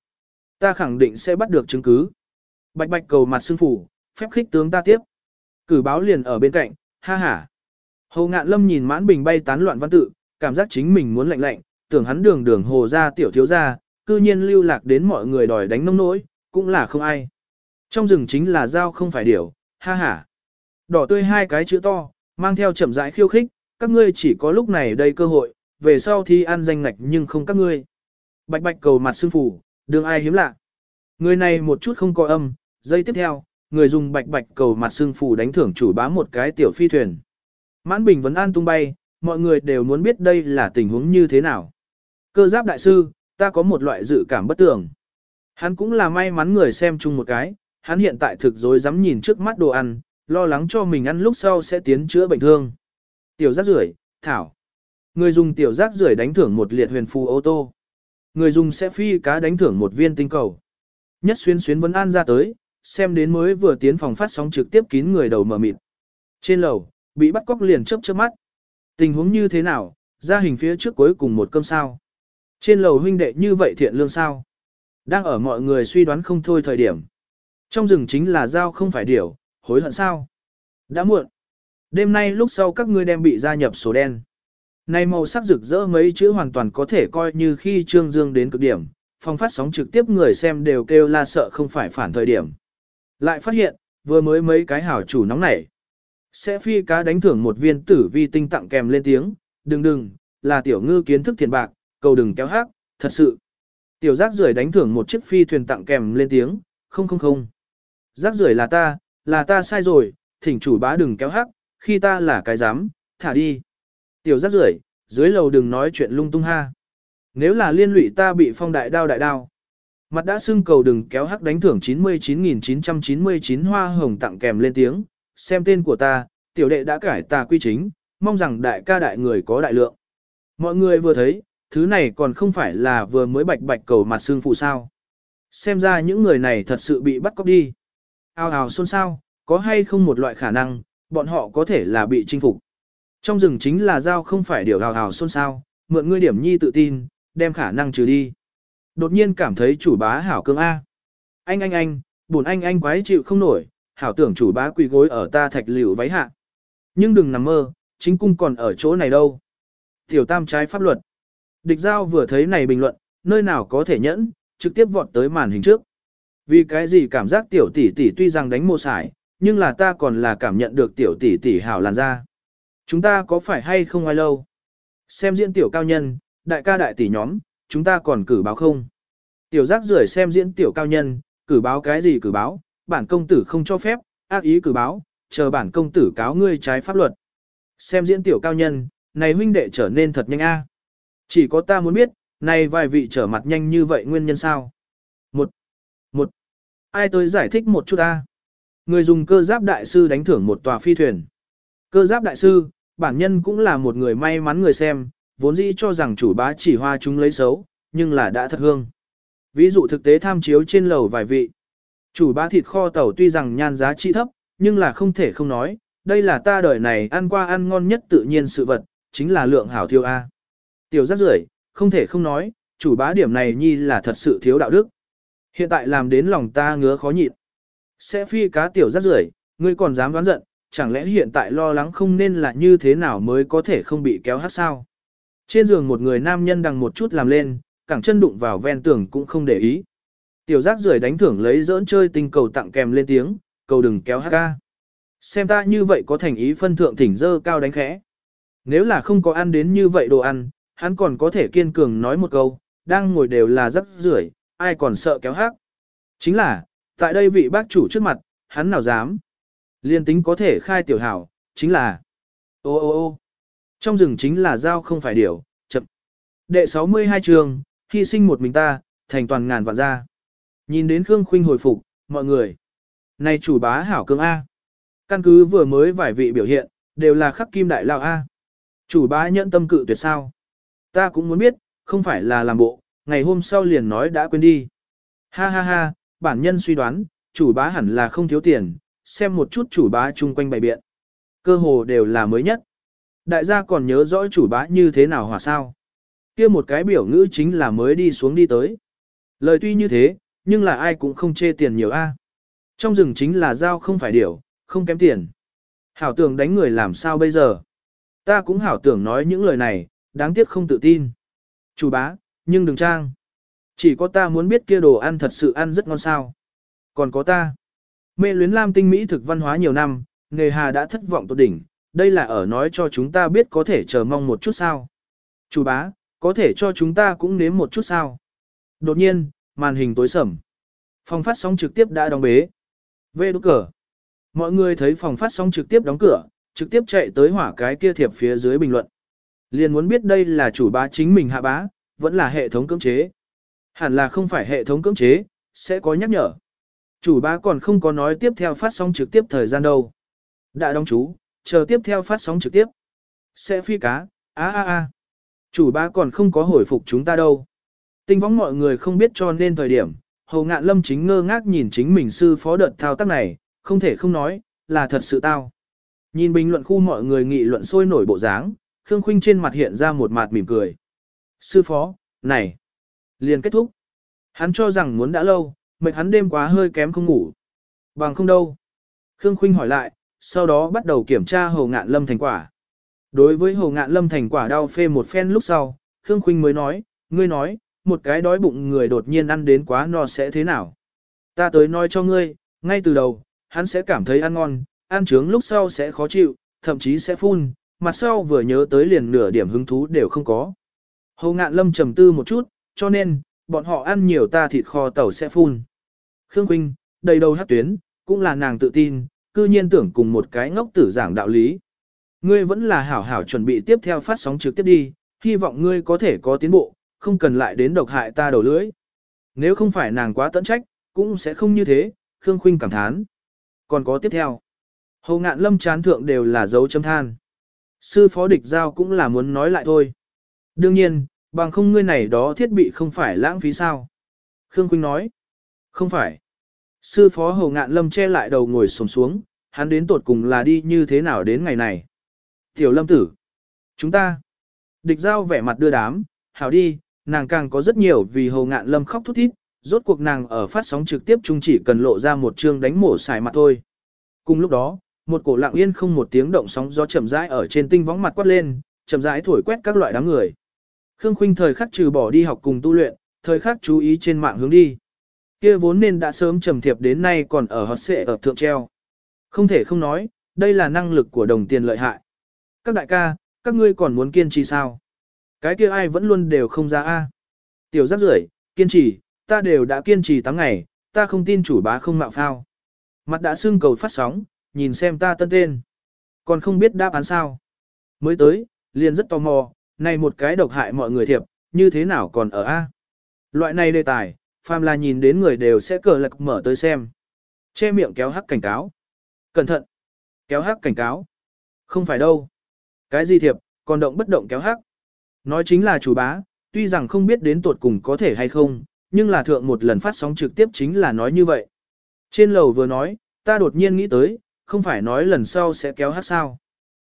Ta khẳng định sẽ bắt được chứng cứ. Bạch bạch cầu mặt xương phủ, phép khích tướng ta tiếp. Cử báo liền ở bên cạnh, ha ha. hầu ngạn lâm nhìn mãn bình bay tán loạn văn tự, cảm giác chính mình muốn lạnh lạnh, tưởng hắn đường đường hồ ra tiểu thiếu ra, cư nhiên lưu lạc đến mọi người đòi đánh nông nỗi, cũng là không ai. Trong rừng chính là dao không phải điểu, ha ha. Đỏ tươi hai cái chữ to, mang theo chậm rãi khiêu khích, các ngươi chỉ có lúc này đây cơ hội, về sau thì ăn danh ngạch nhưng không các ngươi. Bạch bạch cầu mặt xương phủ, đường ai hiếm lạ. Người này một chút không có âm, giây tiếp theo, người dùng bạch bạch cầu mặt xương phủ đánh thưởng chủ bá một cái tiểu phi thuyền. Mãn bình vẫn an tung bay, mọi người đều muốn biết đây là tình huống như thế nào. Cơ giáp đại sư, ta có một loại dự cảm bất tường. Hắn cũng là may mắn người xem chung một cái, hắn hiện tại thực dối dám nhìn trước mắt đồ ăn, lo lắng cho mình ăn lúc sau sẽ tiến chữa bệnh thương. Tiểu giác rưởi, thảo. Người dùng tiểu giác rưởi đánh thưởng một liệt huyền phù ô tô. Người dùng sẽ phi cá đánh thưởng một viên tinh cầu. Nhất xuyên xuyến vấn an ra tới, xem đến mới vừa tiến phòng phát sóng trực tiếp kín người đầu mở mịt. Trên lầu, bị bắt cóc liền chớp chớp mắt. Tình huống như thế nào, ra hình phía trước cuối cùng một cơm sao. Trên lầu huynh đệ như vậy thiện lương sao. Đang ở mọi người suy đoán không thôi thời điểm. Trong rừng chính là dao không phải điểu, hối hận sao? Đã muộn. Đêm nay lúc sau các ngươi đem bị gia nhập số đen. Này màu sắc rực rỡ mấy chữ hoàn toàn có thể coi như khi Trương Dương đến cực điểm, phong phát sóng trực tiếp người xem đều kêu la sợ không phải phản thời điểm. Lại phát hiện, vừa mới mấy cái hảo chủ nóng nảy. Sẽ phi cá đánh thưởng một viên tử vi tinh tặng kèm lên tiếng, đừng đừng, là tiểu ngư kiến thức thiền bạc, cầu đừng kéo hát, thật sự. Tiểu giác rưởi đánh thưởng một chiếc phi thuyền tặng kèm lên tiếng, không không không. Giác rưởi là ta, là ta sai rồi, thỉnh chủ bá đừng kéo hắc, khi ta là cái dám, thả đi. Tiểu giác rưởi, dưới lầu đừng nói chuyện lung tung ha. Nếu là liên lụy ta bị phong đại đao đại đao. Mặt đã xưng cầu đừng kéo hắc đánh thưởng 99.999 hoa hồng tặng kèm lên tiếng, xem tên của ta, tiểu đệ đã cải tà quy chính, mong rằng đại ca đại người có đại lượng. Mọi người vừa thấy, thứ này còn không phải là vừa mới bạch bạch cầu mặt xương phụ sao. Xem ra những người này thật sự bị bắt cóc đi. Ao ào xôn xao, có hay không một loại khả năng, bọn họ có thể là bị chinh phục. Trong rừng chính là giao không phải điều hào hào xôn xao, mượn ngươi điểm nhi tự tin, đem khả năng trừ đi. Đột nhiên cảm thấy chủ bá hảo cương A. Anh anh anh, buồn anh anh quái chịu không nổi, hảo tưởng chủ bá quỳ gối ở ta thạch liều váy hạ. Nhưng đừng nằm mơ, chính cung còn ở chỗ này đâu. Tiểu tam trái pháp luật. Địch giao vừa thấy này bình luận, nơi nào có thể nhẫn, trực tiếp vọt tới màn hình trước. Vì cái gì cảm giác tiểu tỷ tỷ tuy rằng đánh mô sải, nhưng là ta còn là cảm nhận được tiểu tỷ tỷ hảo làn da. Chúng ta có phải hay không ai lâu? Xem diễn tiểu cao nhân, đại ca đại tỷ nhóm, chúng ta còn cử báo không? Tiểu giác rưởi xem diễn tiểu cao nhân, cử báo cái gì cử báo, bản công tử không cho phép, ác ý cử báo, chờ bản công tử cáo ngươi trái pháp luật. Xem diễn tiểu cao nhân, này huynh đệ trở nên thật nhanh a. Chỉ có ta muốn biết, này vài vị trở mặt nhanh như vậy nguyên nhân sao? Một, một, ai tới giải thích một chút ta Người dùng cơ giáp đại sư đánh thưởng một tòa phi thuyền. Cơ giáp đại sư, bản nhân cũng là một người may mắn người xem, vốn dĩ cho rằng chủ bá chỉ hoa chúng lấy xấu, nhưng là đã thật hương. Ví dụ thực tế tham chiếu trên lầu vài vị. Chủ bá thịt kho tàu tuy rằng nhan giá trị thấp, nhưng là không thể không nói, đây là ta đời này ăn qua ăn ngon nhất tự nhiên sự vật, chính là lượng hảo thiêu A. Tiểu Giác rưởi, không thể không nói, chủ bá điểm này nhi là thật sự thiếu đạo đức. Hiện tại làm đến lòng ta ngứa khó nhịn. Sẽ phi cá tiểu Giác rưởi, ngươi còn dám đoán giận, chẳng lẽ hiện tại lo lắng không nên là như thế nào mới có thể không bị kéo hát sao? Trên giường một người nam nhân đằng một chút làm lên, cẳng chân đụng vào ven tường cũng không để ý. Tiểu giác rưởi đánh thưởng lấy dỡn chơi tinh cầu tặng kèm lên tiếng, cầu đừng kéo hát ca. Xem ta như vậy có thành ý phân thượng thỉnh dơ cao đánh khẽ. Nếu là không có ăn đến như vậy đồ ăn, hắn còn có thể kiên cường nói một câu, đang ngồi đều là rất rưởi, ai còn sợ kéo hát. Chính là, tại đây vị bác chủ trước mặt, hắn nào dám. Liên tính có thể khai tiểu hảo, chính là ô ô ô trong rừng chính là dao không phải điều, chậm. Đệ 62 trường, hy sinh một mình ta, thành toàn ngàn vạn gia. Nhìn đến Khương Khuynh hồi phục, mọi người. Này chủ bá hảo cương A. Căn cứ vừa mới vài vị biểu hiện, đều là khắc kim đại lao A. Chủ bá nhẫn tâm cự tuyệt sao. Ta cũng muốn biết, không phải là làm bộ, ngày hôm sau liền nói đã quên đi. Ha ha ha, bản nhân suy đoán, chủ bá hẳn là không thiếu tiền, xem một chút chủ bá chung quanh bày biện. Cơ hồ đều là mới nhất. Đại gia còn nhớ rõ chủ bá như thế nào hòa sao. kia một cái biểu ngữ chính là mới đi xuống đi tới. Lời tuy như thế, nhưng là ai cũng không chê tiền nhiều a. Trong rừng chính là giao không phải điểu, không kém tiền. Hảo tưởng đánh người làm sao bây giờ. Ta cũng hảo tưởng nói những lời này, đáng tiếc không tự tin. Chủ bá, nhưng đừng trang. Chỉ có ta muốn biết kia đồ ăn thật sự ăn rất ngon sao. Còn có ta. Mê luyến lam tinh Mỹ thực văn hóa nhiều năm, nghề hà đã thất vọng tột đỉnh, đây là ở nói cho chúng ta biết có thể chờ mong một chút sao. Chủ bá, có thể cho chúng ta cũng nếm một chút sao. Đột nhiên, màn hình tối sầm. Phòng phát sóng trực tiếp đã đóng bế. vê đốt cờ, Mọi người thấy phòng phát sóng trực tiếp đóng cửa, trực tiếp chạy tới hỏa cái kia thiệp phía dưới bình luận. Liền muốn biết đây là chủ bá chính mình hạ bá, vẫn là hệ thống cưỡng chế. Hẳn là không phải hệ thống cưỡng chế, sẽ có nhắc nhở. Chủ bá còn không có nói tiếp theo phát sóng trực tiếp thời gian đâu. Đã đóng chú, chờ tiếp theo phát sóng trực tiếp. Sẽ phi cá, a a a. Chủ bá còn không có hồi phục chúng ta đâu. Tinh võng mọi người không biết cho nên thời điểm, hầu ngạn lâm chính ngơ ngác nhìn chính mình sư phó đợt thao tác này, không thể không nói, là thật sự tao. Nhìn bình luận khu mọi người nghị luận sôi nổi bộ dáng, Khương Khuynh trên mặt hiện ra một mặt mỉm cười. Sư phó, này, liền kết thúc. Hắn cho rằng muốn đã lâu, mệt hắn đêm quá hơi kém không ngủ. Bằng không đâu. Khương Khuynh hỏi lại, sau đó bắt đầu kiểm tra hồ ngạn lâm thành quả. Đối với Hồ Ngạn Lâm thành quả đau phê một phen lúc sau, Khương Khuynh mới nói, ngươi nói, một cái đói bụng người đột nhiên ăn đến quá no sẽ thế nào? Ta tới nói cho ngươi, ngay từ đầu, hắn sẽ cảm thấy ăn ngon, ăn trướng lúc sau sẽ khó chịu, thậm chí sẽ phun, mặt sau vừa nhớ tới liền nửa điểm hứng thú đều không có. Hồ Ngạn Lâm trầm tư một chút, cho nên, bọn họ ăn nhiều ta thịt kho tàu sẽ phun. Khương Quynh, đầy đầu hát tuyến, cũng là nàng tự tin, cư nhiên tưởng cùng một cái ngốc tử giảng đạo lý. Ngươi vẫn là hảo hảo chuẩn bị tiếp theo phát sóng trực tiếp đi, hy vọng ngươi có thể có tiến bộ, không cần lại đến độc hại ta đầu lưỡi. Nếu không phải nàng quá tận trách, cũng sẽ không như thế, Khương Khuynh cảm thán. Còn có tiếp theo. Hồ ngạn lâm chán thượng đều là dấu chấm than. Sư phó địch giao cũng là muốn nói lại thôi. Đương nhiên, bằng không ngươi này đó thiết bị không phải lãng phí sao. Khương Quynh nói. Không phải. Sư phó Hồ Ngạn Lâm che lại đầu ngồi xổm xuống, hắn đến tột cùng là đi như thế nào đến ngày này. Tiểu Lâm tử. Chúng ta. Địch giao vẻ mặt đưa đám, hảo đi, nàng càng có rất nhiều vì Hồ Ngạn Lâm khóc thút thít, rốt cuộc nàng ở phát sóng trực tiếp chung chỉ cần lộ ra một chương đánh mổ xài mặt thôi. Cùng lúc đó, một cổ lặng yên không một tiếng động sóng gió chậm rãi ở trên tinh võng mặt quát lên, chậm rãi thổi quét các loại đám người. Khương Khuynh thời khắc trừ bỏ đi học cùng tu luyện, thời khắc chú ý trên mạng hướng đi. Kia vốn nên đã sớm trầm thiệp đến nay còn ở hot xệ ở thượng treo. Không thể không nói, đây là năng lực của đồng tiền lợi hại. Các đại ca, các ngươi còn muốn kiên trì sao? Cái kia ai vẫn luôn đều không ra a. Tiểu giác rưởi, kiên trì, ta đều đã kiên trì 8 ngày, ta không tin chủ bá không mạo phao. Mặt đã sưng cầu phát sóng, nhìn xem ta tân tên. Còn không biết đáp án sao. Mới tới, liền rất tò mò, này một cái độc hại mọi người thiệp, như thế nào còn ở A. Loại này đề tài, phàm là nhìn đến người đều sẽ cờ lạc mở tới xem. Che miệng kéo hắc cảnh cáo. Cẩn thận. Kéo hắc cảnh cáo. Không phải đâu. Cái gì thiệp, còn động bất động kéo hắc. Nói chính là chủ bá, tuy rằng không biết đến tuột cùng có thể hay không, nhưng là thượng một lần phát sóng trực tiếp chính là nói như vậy. Trên lầu vừa nói, ta đột nhiên nghĩ tới, không phải nói lần sau sẽ kéo hát sao.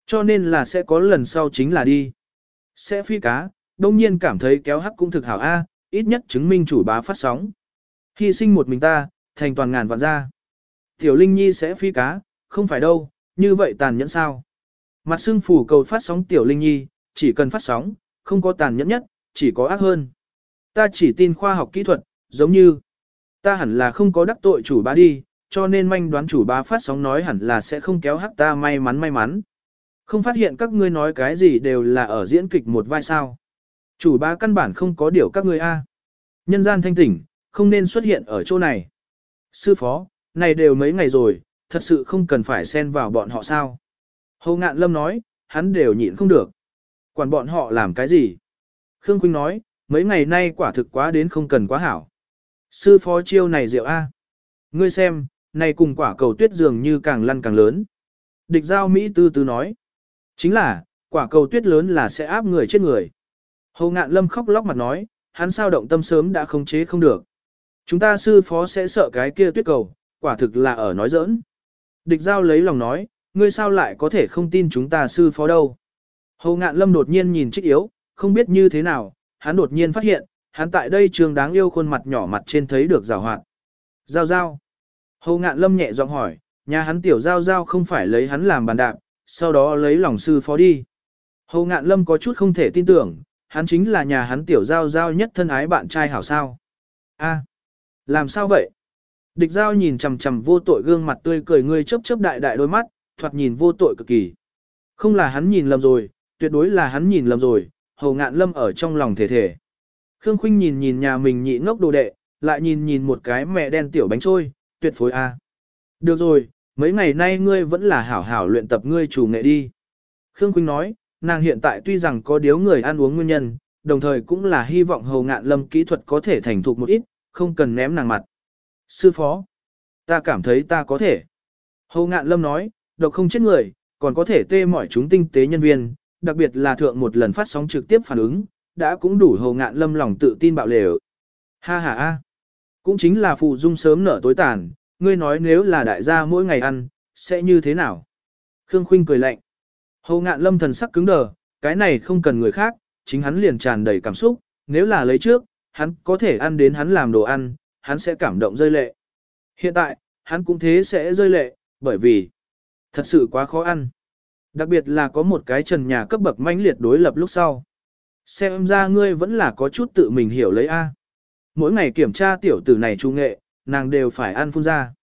Cho nên là sẽ có lần sau chính là đi. Sẽ phi cá, đông nhiên cảm thấy kéo hắc cũng thực hảo A, ít nhất chứng minh chủ bá phát sóng. Hy sinh một mình ta, thành toàn ngàn vạn gia. Tiểu Linh Nhi sẽ phi cá, không phải đâu, như vậy tàn nhẫn sao. Mặt xương phủ cầu phát sóng Tiểu Linh Nhi, chỉ cần phát sóng, không có tàn nhẫn nhất, chỉ có ác hơn. Ta chỉ tin khoa học kỹ thuật, giống như ta hẳn là không có đắc tội chủ bá đi, cho nên manh đoán chủ bá phát sóng nói hẳn là sẽ không kéo hắc ta may mắn may mắn. Không phát hiện các ngươi nói cái gì đều là ở diễn kịch một vai sao. Chủ bá căn bản không có điều các ngươi a. Nhân gian thanh tỉnh, không nên xuất hiện ở chỗ này. Sư phó, này đều mấy ngày rồi, thật sự không cần phải xen vào bọn họ sao. Hồ Ngạn Lâm nói, hắn đều nhịn không được. Quản bọn họ làm cái gì? Khương Quynh nói, mấy ngày nay quả thực quá đến không cần quá hảo. Sư phó chiêu này rượu A. Ngươi xem, này cùng quả cầu tuyết dường như càng lăn càng lớn. Địch giao Mỹ tư tư nói. Chính là, quả cầu tuyết lớn là sẽ áp người chết người. Hồ ngạn lâm khóc lóc mặt nói, hắn sao động tâm sớm đã không chế không được. Chúng ta sư phó sẽ sợ cái kia tuyết cầu, quả thực là ở nói giỡn. Địch giao lấy lòng nói, ngươi sao lại có thể không tin chúng ta sư phó đâu. Hồ ngạn lâm đột nhiên nhìn trích yếu, không biết như thế nào, hắn đột nhiên phát hiện, hắn tại đây trường đáng yêu khuôn mặt nhỏ mặt trên thấy được rào hoạt. Giao giao. Hồ ngạn lâm nhẹ giọng hỏi, nhà hắn tiểu giao giao không phải lấy hắn làm bàn đạp, sau đó lấy lòng sư phó đi. Hồ ngạn lâm có chút không thể tin tưởng, hắn chính là nhà hắn tiểu giao giao nhất thân ái bạn trai hảo sao. A, làm sao vậy? Địch giao nhìn chằm chằm vô tội gương mặt tươi cười ngươi chớp chớp đại đại đôi mắt, thoạt nhìn vô tội cực kỳ. Không là hắn nhìn lầm rồi, tuyệt đối là hắn nhìn lầm rồi, Hồ ngạn lâm ở trong lòng thể thể. Khương Khuynh nhìn nhìn nhà mình nhị ngốc đồ đệ, lại nhìn nhìn một cái mẹ đen tiểu bánh trôi, tuyệt phối a. Được rồi, mấy ngày nay ngươi vẫn là hảo hảo luyện tập ngươi chủ nghệ đi. Khương Khuynh nói, nàng hiện tại tuy rằng có điếu người ăn uống nguyên nhân, đồng thời cũng là hy vọng hầu ngạn lâm kỹ thuật có thể thành thục một ít, không cần ném nàng mặt. Sư phó, ta cảm thấy ta có thể. Hầu ngạn lâm nói, độc không chết người, còn có thể tê mỏi chúng tinh tế nhân viên, đặc biệt là thượng một lần phát sóng trực tiếp phản ứng, đã cũng đủ hầu ngạn lâm lòng tự tin bạo lều. Ha ha ha. Cũng chính là phụ dung sớm nở tối tàn, ngươi nói nếu là đại gia mỗi ngày ăn, sẽ như thế nào? Khương Khuynh cười lạnh. Hầu ngạn lâm thần sắc cứng đờ, cái này không cần người khác, chính hắn liền tràn đầy cảm xúc, nếu là lấy trước, hắn có thể ăn đến hắn làm đồ ăn, hắn sẽ cảm động rơi lệ. Hiện tại, hắn cũng thế sẽ rơi lệ, bởi vì thật sự quá khó ăn. Đặc biệt là có một cái trần nhà cấp bậc mãnh liệt đối lập lúc sau. Xem ra ngươi vẫn là có chút tự mình hiểu lấy A. Mỗi ngày kiểm tra tiểu tử này trung nghệ, nàng đều phải ăn phun ra.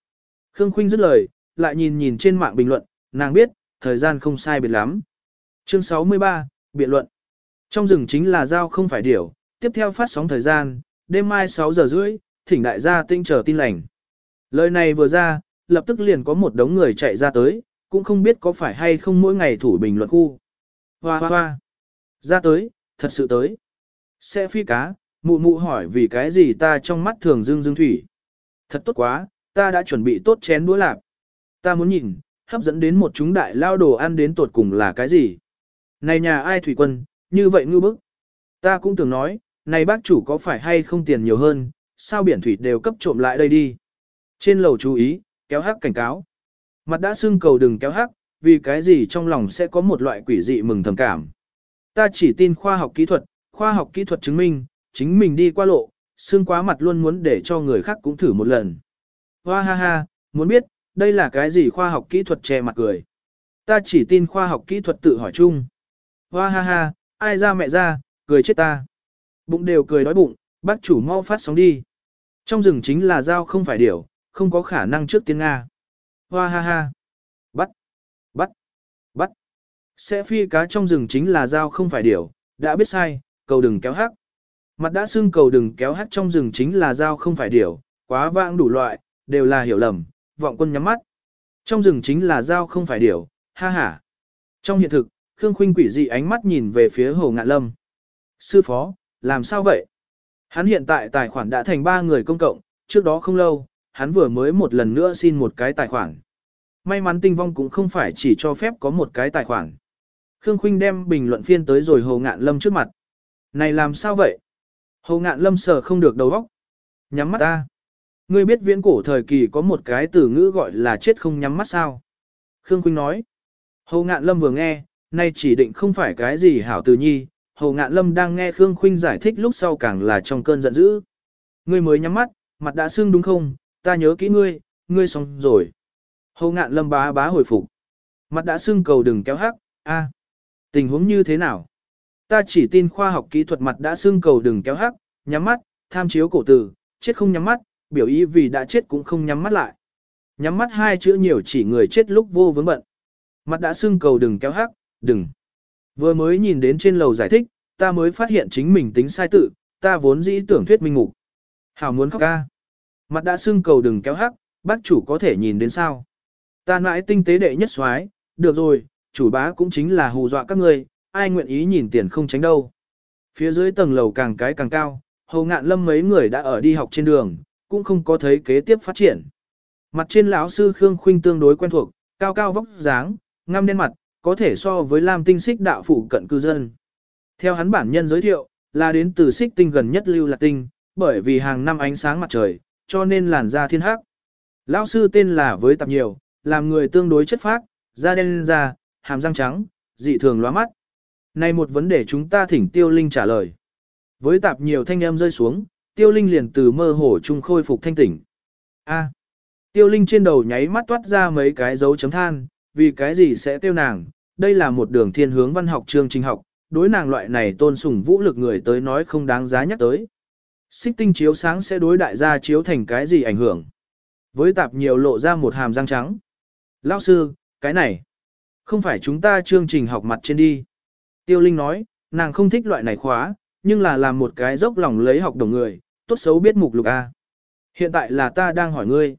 Khương Khuynh dứt lời, lại nhìn nhìn trên mạng bình luận, nàng biết, thời gian không sai biệt lắm. Chương 63, biện luận. Trong rừng chính là dao không phải điểu, tiếp theo phát sóng thời gian, đêm mai 6 giờ rưỡi, thỉnh đại gia tinh chờ tin lành. Lời này vừa ra, lập tức liền có một đống người chạy ra tới, cũng không biết có phải hay không mỗi ngày thủ bình luận khu. Hoa hoa hoa. Ra tới, thật sự tới. Sẽ phi cá, mụ mụ hỏi vì cái gì ta trong mắt thường dương dương thủy. Thật tốt quá, ta đã chuẩn bị tốt chén đũa lạp. Ta muốn nhìn, hấp dẫn đến một chúng đại lao đồ ăn đến tột cùng là cái gì. Này nhà ai thủy quân, như vậy ngư bức. Ta cũng tưởng nói, này bác chủ có phải hay không tiền nhiều hơn, sao biển thủy đều cấp trộm lại đây đi. Trên lầu chú ý, kéo hắc cảnh cáo. Mặt đã xương cầu đừng kéo hắc, vì cái gì trong lòng sẽ có một loại quỷ dị mừng thầm cảm. Ta chỉ tin khoa học kỹ thuật, khoa học kỹ thuật chứng minh, chính mình đi qua lộ, xương quá mặt luôn muốn để cho người khác cũng thử một lần. Hoa ha ha, muốn biết, đây là cái gì khoa học kỹ thuật che mặt cười. Ta chỉ tin khoa học kỹ thuật tự hỏi chung. Hoa ha ha, ai ra mẹ ra, cười chết ta. Bụng đều cười đói bụng, bác chủ mau phát sóng đi. Trong rừng chính là dao không phải điểu, không có khả năng trước tiên Nga. Hoa ha ha. Bắt, bắt, bắt. Sẽ phi cá trong rừng chính là dao không phải điểu, đã biết sai, cầu đừng kéo hắc. Mặt đã xương cầu đừng kéo hát trong rừng chính là dao không phải điểu, quá vãng đủ loại, đều là hiểu lầm, vọng quân nhắm mắt. Trong rừng chính là dao không phải điểu, ha ha. Trong hiện thực, Khương Khuynh quỷ dị ánh mắt nhìn về phía Hồ Ngạn Lâm. Sư phó, làm sao vậy? Hắn hiện tại tài khoản đã thành ba người công cộng, trước đó không lâu, hắn vừa mới một lần nữa xin một cái tài khoản. May mắn tinh vong cũng không phải chỉ cho phép có một cái tài khoản. Khương Khuynh đem bình luận phiên tới rồi Hồ Ngạn Lâm trước mặt. Này làm sao vậy? Hồ Ngạn Lâm sờ không được đầu óc. Nhắm mắt ta. Ngươi biết viễn cổ thời kỳ có một cái từ ngữ gọi là chết không nhắm mắt sao? Khương Quynh nói. Hồ Ngạn Lâm vừa nghe, nay chỉ định không phải cái gì hảo từ nhi. Hồ Ngạn Lâm đang nghe Khương Khuynh giải thích lúc sau càng là trong cơn giận dữ. Ngươi mới nhắm mắt, mặt đã sưng đúng không? Ta nhớ kỹ ngươi, ngươi xong rồi. Hồ Ngạn Lâm bá bá hồi phục. Mặt đã sưng cầu đừng kéo hắc, a, tình huống như thế nào? Ta chỉ tin khoa học kỹ thuật mặt đã sưng cầu đừng kéo hắc, nhắm mắt, tham chiếu cổ tử, chết không nhắm mắt, biểu ý vì đã chết cũng không nhắm mắt lại. Nhắm mắt hai chữ nhiều chỉ người chết lúc vô vướng bận. Mặt đã sưng cầu đừng kéo hắc, đừng. Vừa mới nhìn đến trên lầu giải thích, ta mới phát hiện chính mình tính sai tự, ta vốn dĩ tưởng thuyết minh ngủ. Hảo muốn khóc ca. Mặt đã sưng cầu đừng kéo hắc, bác chủ có thể nhìn đến sao. Ta mãi tinh tế đệ nhất soái, được rồi, chủ bá cũng chính là hù dọa các ngươi, ai nguyện ý nhìn tiền không tránh đâu. Phía dưới tầng lầu càng cái càng cao, hầu ngạn lâm mấy người đã ở đi học trên đường, cũng không có thấy kế tiếp phát triển. Mặt trên lão sư Khương Khuynh tương đối quen thuộc, cao cao vóc dáng, ngăm đen mặt, có thể so với Lam Tinh Xích đạo phụ cận cư dân. Theo hắn bản nhân giới thiệu, là đến từ Xích Tinh gần nhất lưu là tinh, bởi vì hàng năm ánh sáng mặt trời, cho nên làn da thiên hắc. Lão sư tên là với tập nhiều, làm người tương đối chất phác, da đen da, hàm răng trắng, dị thường lóa mắt. Này một vấn đề chúng ta thỉnh Tiêu Linh trả lời. Với tạp nhiều thanh âm rơi xuống, Tiêu Linh liền từ mơ hồ trung khôi phục thanh tỉnh. A. tiêu Linh trên đầu nháy mắt toát ra mấy cái dấu chấm than, vì cái gì sẽ tiêu nàng, đây là một đường thiên hướng văn học chương trình học, đối nàng loại này tôn sùng vũ lực người tới nói không đáng giá nhắc tới. Xích tinh chiếu sáng sẽ đối đại gia chiếu thành cái gì ảnh hưởng. Với tạp nhiều lộ ra một hàm răng trắng. Lão sư, cái này, không phải chúng ta chương trình học mặt trên đi. Tiêu Linh nói, nàng không thích loại này khóa, nhưng là làm một cái dốc lòng lấy học đồng người, tốt xấu biết mục lục A. Hiện tại là ta đang hỏi ngươi.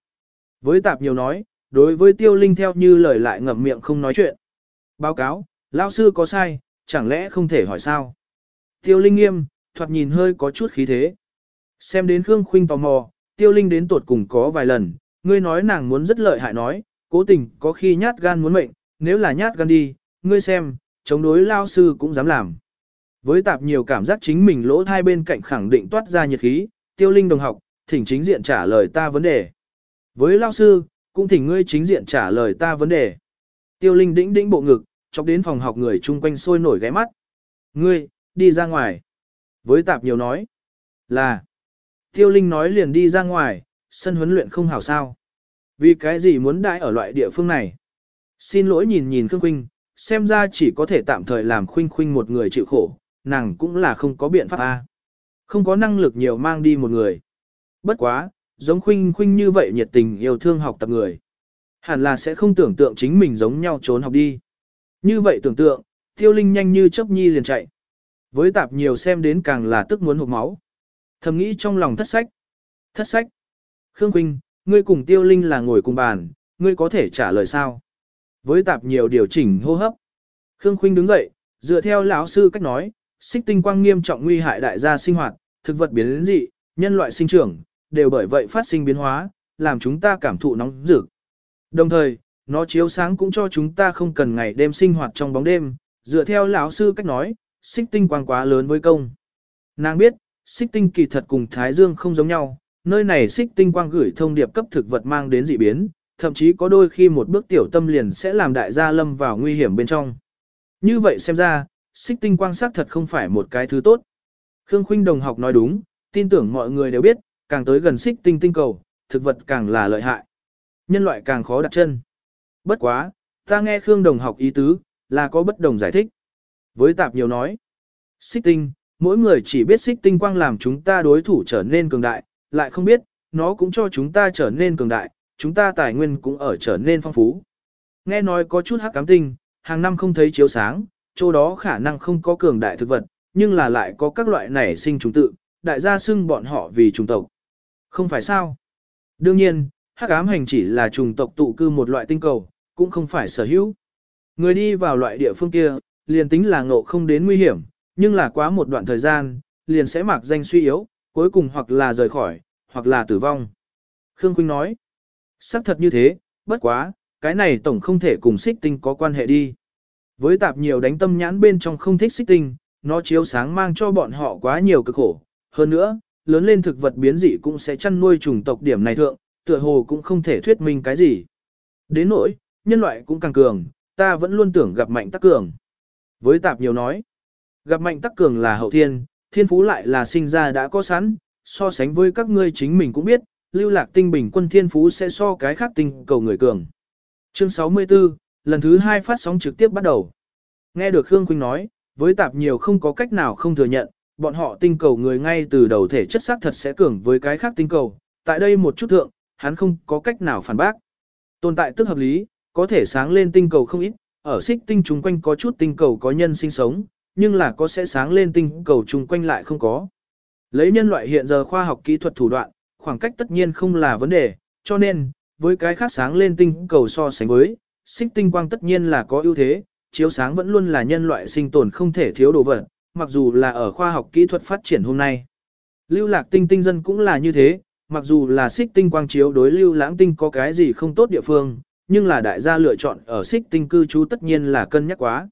Với tạp nhiều nói, đối với Tiêu Linh theo như lời lại ngậm miệng không nói chuyện. Báo cáo, lão sư có sai, chẳng lẽ không thể hỏi sao? Tiêu Linh nghiêm, thoạt nhìn hơi có chút khí thế. Xem đến Khương Khuynh tò mò, Tiêu Linh đến tuột cùng có vài lần, ngươi nói nàng muốn rất lợi hại nói, cố tình có khi nhát gan muốn mệnh, nếu là nhát gan đi, ngươi xem, chống đối lao sư cũng dám làm. Với tạp nhiều cảm giác chính mình lỗ thai bên cạnh khẳng định toát ra nhiệt khí, tiêu linh đồng học, thỉnh chính diện trả lời ta vấn đề. Với lao sư, cũng thỉnh ngươi chính diện trả lời ta vấn đề. Tiêu linh đĩnh đĩnh bộ ngực, chọc đến phòng học người chung quanh sôi nổi ghé mắt. Ngươi, đi ra ngoài. Với tạp nhiều nói. Là. Tiêu linh nói liền đi ra ngoài, sân huấn luyện không hảo sao. Vì cái gì muốn đại ở loại địa phương này? Xin lỗi nhìn nhìn Khương Quynh, xem ra chỉ có thể tạm thời làm khuynh khuynh một người chịu khổ, nàng cũng là không có biện pháp a. Không có năng lực nhiều mang đi một người. Bất quá, giống khuynh khuynh như vậy nhiệt tình yêu thương học tập người. Hẳn là sẽ không tưởng tượng chính mình giống nhau trốn học đi. Như vậy tưởng tượng, tiêu linh nhanh như chớp nhi liền chạy. Với tạp nhiều xem đến càng là tức muốn hụt máu. Thầm nghĩ trong lòng thất sách. Thất sách. Khương Quynh, ngươi cùng tiêu linh là ngồi cùng bàn, ngươi có thể trả lời sao? Với tạp nhiều điều chỉnh hô hấp. Khương Khuynh đứng dậy, dựa theo lão sư cách nói, xích tinh quang nghiêm trọng nguy hại đại gia sinh hoạt, thực vật biến dị, nhân loại sinh trưởng, đều bởi vậy phát sinh biến hóa, làm chúng ta cảm thụ nóng rực. Đồng thời, nó chiếu sáng cũng cho chúng ta không cần ngày đêm sinh hoạt trong bóng đêm, dựa theo lão sư cách nói, xích tinh quang quá lớn với công. Nàng biết, xích tinh kỳ thật cùng Thái Dương không giống nhau, nơi này xích tinh quang gửi thông điệp cấp thực vật mang đến dị biến, thậm chí có đôi khi một bước tiểu tâm liền sẽ làm đại gia lâm vào nguy hiểm bên trong. Như vậy xem ra, xích tinh quang sắc thật không phải một cái thứ tốt. Khương Khuynh đồng học nói đúng, tin tưởng mọi người đều biết, càng tới gần xích tinh tinh cầu, thực vật càng là lợi hại. Nhân loại càng khó đặt chân. Bất quá, ta nghe Khương đồng học ý tứ, là có bất đồng giải thích. Với tạp nhiều nói, xích tinh, mỗi người chỉ biết xích tinh quang làm chúng ta đối thủ trở nên cường đại, lại không biết, nó cũng cho chúng ta trở nên cường đại, chúng ta tài nguyên cũng ở trở nên phong phú. Nghe nói có chút hắc cám tinh, hàng năm không thấy chiếu sáng, chỗ đó khả năng không có cường đại thực vật, nhưng là lại có các loại nảy sinh trùng tự, đại gia xưng bọn họ vì trùng tộc. Không phải sao? Đương nhiên, hắc ám hành chỉ là trùng tộc tụ cư một loại tinh cầu, cũng không phải sở hữu. Người đi vào loại địa phương kia, liền tính là ngộ không đến nguy hiểm, nhưng là quá một đoạn thời gian, liền sẽ mặc danh suy yếu, cuối cùng hoặc là rời khỏi, hoặc là tử vong. Khương Quynh nói, xác thật như thế, bất quá, cái này tổng không thể cùng xích tinh có quan hệ đi. Với tạp nhiều đánh tâm nhãn bên trong không thích xích tinh, nó chiếu sáng mang cho bọn họ quá nhiều cực khổ. Hơn nữa, lớn lên thực vật biến dị cũng sẽ chăn nuôi chủng tộc điểm này thượng, tựa hồ cũng không thể thuyết minh cái gì. Đến nỗi, nhân loại cũng càng cường, ta vẫn luôn tưởng gặp mạnh tắc cường. Với tạp nhiều nói, gặp mạnh tắc cường là hậu thiên, thiên phú lại là sinh ra đã có sẵn, so sánh với các ngươi chính mình cũng biết, lưu lạc tinh bình quân thiên phú sẽ so cái khác tinh cầu người cường. Chương 64, lần thứ hai phát sóng trực tiếp bắt đầu. Nghe được Khương Quynh nói, với tạp nhiều không có cách nào không thừa nhận, bọn họ tinh cầu người ngay từ đầu thể chất xác thật sẽ cường với cái khác tinh cầu. Tại đây một chút thượng, hắn không có cách nào phản bác. Tồn tại tức hợp lý, có thể sáng lên tinh cầu không ít, ở xích tinh chung quanh có chút tinh cầu có nhân sinh sống, nhưng là có sẽ sáng lên tinh cầu chung quanh lại không có. Lấy nhân loại hiện giờ khoa học kỹ thuật thủ đoạn, khoảng cách tất nhiên không là vấn đề, cho nên, với cái khác sáng lên tinh cầu so sánh với, xích tinh quang tất nhiên là có ưu thế, chiếu sáng vẫn luôn là nhân loại sinh tồn không thể thiếu đồ vật, mặc dù là ở khoa học kỹ thuật phát triển hôm nay. Lưu lạc tinh tinh dân cũng là như thế, mặc dù là xích tinh quang chiếu đối lưu lãng tinh có cái gì không tốt địa phương, nhưng là đại gia lựa chọn ở xích tinh cư trú tất nhiên là cân nhắc quá.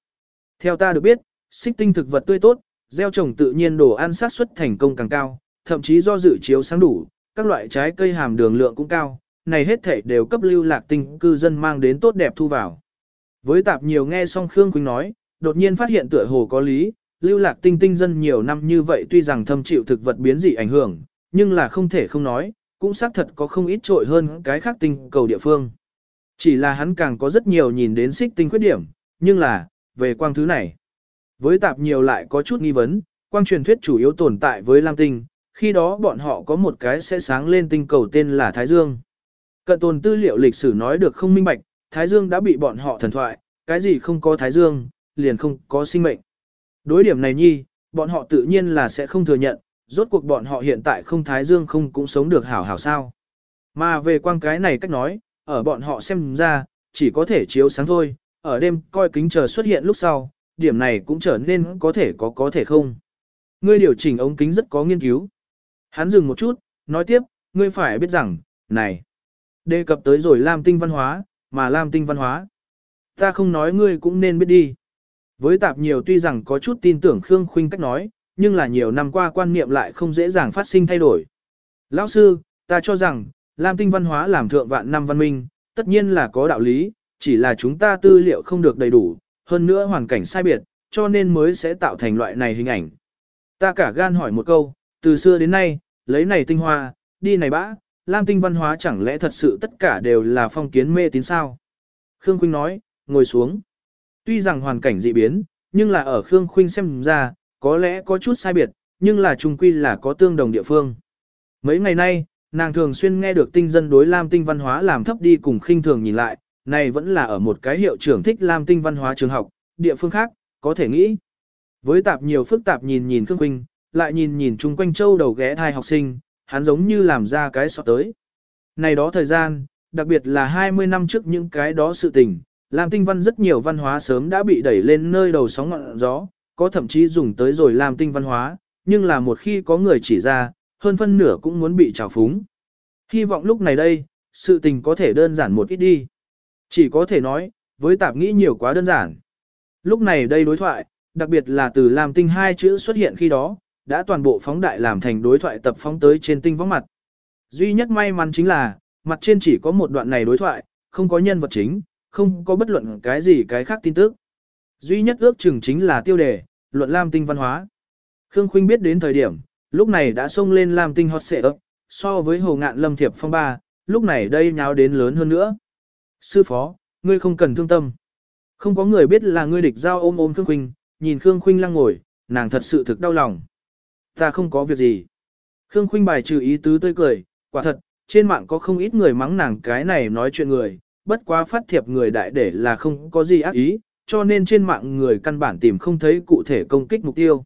Theo ta được biết, xích tinh thực vật tươi tốt, gieo trồng tự nhiên đồ ăn sát suất thành công càng cao, thậm chí do dự chiếu sáng đủ, các loại trái cây hàm đường lượng cũng cao, này hết thể đều cấp lưu lạc tinh cư dân mang đến tốt đẹp thu vào. Với tạp nhiều nghe xong Khương Quỳnh nói, đột nhiên phát hiện tựa hồ có lý, lưu lạc tinh tinh dân nhiều năm như vậy tuy rằng thâm chịu thực vật biến dị ảnh hưởng, nhưng là không thể không nói, cũng xác thật có không ít trội hơn cái khác tinh cầu địa phương. Chỉ là hắn càng có rất nhiều nhìn đến xích tinh khuyết điểm, nhưng là, về quang thứ này. Với tạp nhiều lại có chút nghi vấn, quang truyền thuyết chủ yếu tồn tại với Lam Tinh, khi đó bọn họ có một cái sẽ sáng lên tinh cầu tên là Thái Dương. Cận tồn tư liệu lịch sử nói được không minh bạch, Thái Dương đã bị bọn họ thần thoại, cái gì không có Thái Dương, liền không có sinh mệnh. Đối điểm này nhi, bọn họ tự nhiên là sẽ không thừa nhận, rốt cuộc bọn họ hiện tại không Thái Dương không cũng sống được hảo hảo sao. Mà về quang cái này cách nói, ở bọn họ xem ra, chỉ có thể chiếu sáng thôi, ở đêm coi kính chờ xuất hiện lúc sau, điểm này cũng trở nên có thể có có thể không. Ngươi điều chỉnh ống kính rất có nghiên cứu. Hắn dừng một chút, nói tiếp, ngươi phải biết rằng, này, đề cập tới rồi Lam tinh văn hóa, mà Lam tinh văn hóa. Ta không nói ngươi cũng nên biết đi. Với tạp nhiều tuy rằng có chút tin tưởng Khương Khuynh cách nói, nhưng là nhiều năm qua quan niệm lại không dễ dàng phát sinh thay đổi. Lão sư, ta cho rằng, Lam tinh văn hóa làm thượng vạn năm văn minh, tất nhiên là có đạo lý, chỉ là chúng ta tư liệu không được đầy đủ, hơn nữa hoàn cảnh sai biệt, cho nên mới sẽ tạo thành loại này hình ảnh. Ta cả gan hỏi một câu, từ xưa đến nay, lấy này tinh hoa, đi này bã, Lam tinh văn hóa chẳng lẽ thật sự tất cả đều là phong kiến mê tín sao? Khương Khuynh nói, ngồi xuống. Tuy rằng hoàn cảnh dị biến, nhưng là ở Khương Khuynh xem ra, có lẽ có chút sai biệt, nhưng là chung quy là có tương đồng địa phương. Mấy ngày nay, nàng thường xuyên nghe được tinh dân đối Lam tinh văn hóa làm thấp đi cùng khinh thường nhìn lại, này vẫn là ở một cái hiệu trưởng thích Lam tinh văn hóa trường học, địa phương khác, có thể nghĩ. Với tạp nhiều phức tạp nhìn nhìn Khương Khuynh, lại nhìn nhìn chung quanh châu đầu ghé thai học sinh, hắn giống như làm ra cái sọt tới. Này đó thời gian, đặc biệt là 20 năm trước những cái đó sự tình, làm tinh văn rất nhiều văn hóa sớm đã bị đẩy lên nơi đầu sóng ngọn gió, có thậm chí dùng tới rồi làm tinh văn hóa, nhưng là một khi có người chỉ ra, hơn phân nửa cũng muốn bị trào phúng. Hy vọng lúc này đây, sự tình có thể đơn giản một ít đi. Chỉ có thể nói, với tạp nghĩ nhiều quá đơn giản. Lúc này đây đối thoại, đặc biệt là từ làm tinh hai chữ xuất hiện khi đó, đã toàn bộ phóng đại làm thành đối thoại tập phóng tới trên tinh võng mặt. Duy nhất may mắn chính là, mặt trên chỉ có một đoạn này đối thoại, không có nhân vật chính, không có bất luận cái gì cái khác tin tức. Duy nhất ước chừng chính là tiêu đề, luận Lam tinh văn hóa. Khương Khuynh biết đến thời điểm, lúc này đã xông lên Lam tinh hot xệ ấp, so với hồ ngạn lâm thiệp phong ba, lúc này đây nháo đến lớn hơn nữa. Sư phó, ngươi không cần thương tâm. Không có người biết là ngươi địch giao ôm ôm Khương Khuynh, nhìn Khương Khuynh lăng ngồi, nàng thật sự thực đau lòng. Ta không có việc gì. Khương Khuynh bài trừ ý tứ tươi cười, quả thật, trên mạng có không ít người mắng nàng cái này nói chuyện người, bất quá phát thiệp người đại để là không có gì ác ý, cho nên trên mạng người căn bản tìm không thấy cụ thể công kích mục tiêu.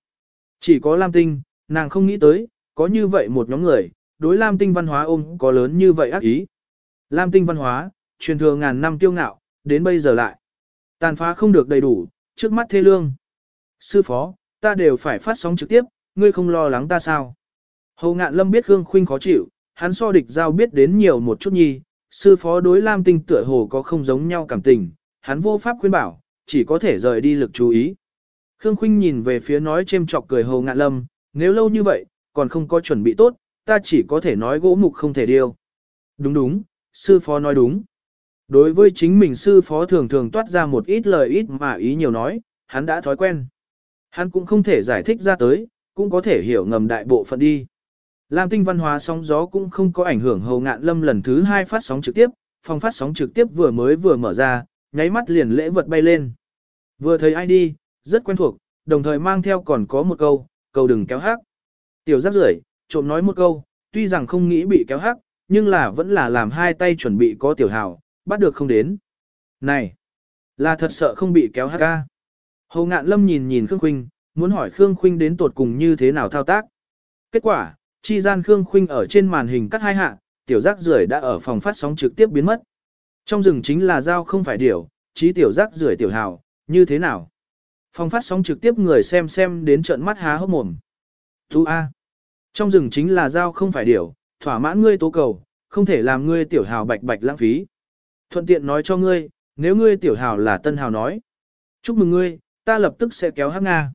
Chỉ có Lam Tinh, nàng không nghĩ tới, có như vậy một nhóm người, đối Lam Tinh văn hóa ôm có lớn như vậy ác ý. Lam Tinh văn hóa, truyền thừa ngàn năm tiêu ngạo, đến bây giờ lại. Tàn phá không được đầy đủ, trước mắt thê lương. Sư phó, ta đều phải phát sóng trực tiếp, ngươi không lo lắng ta sao? Hầu ngạn lâm biết Khương Khuynh khó chịu, hắn so địch giao biết đến nhiều một chút nhi, sư phó đối Lam Tinh tựa hồ có không giống nhau cảm tình, hắn vô pháp khuyên bảo, chỉ có thể rời đi lực chú ý. Khương Khuynh nhìn về phía nói chêm chọc cười Hồ Ngạn Lâm, nếu lâu như vậy, còn không có chuẩn bị tốt, ta chỉ có thể nói gỗ mục không thể điêu. Đúng đúng, sư phó nói đúng. Đối với chính mình sư phó thường thường toát ra một ít lời ít mà ý nhiều nói, hắn đã thói quen. Hắn cũng không thể giải thích ra tới, cũng có thể hiểu ngầm đại bộ phận đi. Lam tinh văn hóa sóng gió cũng không có ảnh hưởng hầu ngạn lâm lần thứ hai phát sóng trực tiếp, phòng phát sóng trực tiếp vừa mới vừa mở ra, nháy mắt liền lễ vật bay lên. Vừa thấy ai đi, rất quen thuộc, đồng thời mang theo còn có một câu, câu đừng kéo hát. Tiểu giác rưởi trộm nói một câu, tuy rằng không nghĩ bị kéo hát, nhưng là vẫn là làm hai tay chuẩn bị có tiểu hào, bắt được không đến. Này, là thật sợ không bị kéo hát ca. Hầu ngạn lâm nhìn nhìn Khương Khuynh, muốn hỏi Khương Khuynh đến tột cùng như thế nào thao tác. Kết quả, chi gian Khương Khuynh ở trên màn hình cắt hai hạ, tiểu giác rưởi đã ở phòng phát sóng trực tiếp biến mất. Trong rừng chính là dao không phải điểu, chí tiểu giác rưởi tiểu hào, như thế nào? Phòng phát sóng trực tiếp người xem xem đến trợn mắt há hốc mồm. thu A. Trong rừng chính là dao không phải điểu, thỏa mãn ngươi tố cầu, không thể làm ngươi tiểu hào bạch bạch lãng phí. Thuận tiện nói cho ngươi, nếu ngươi tiểu hào là tân hào nói. Chúc mừng ngươi, ta lập tức sẽ kéo hát Nga.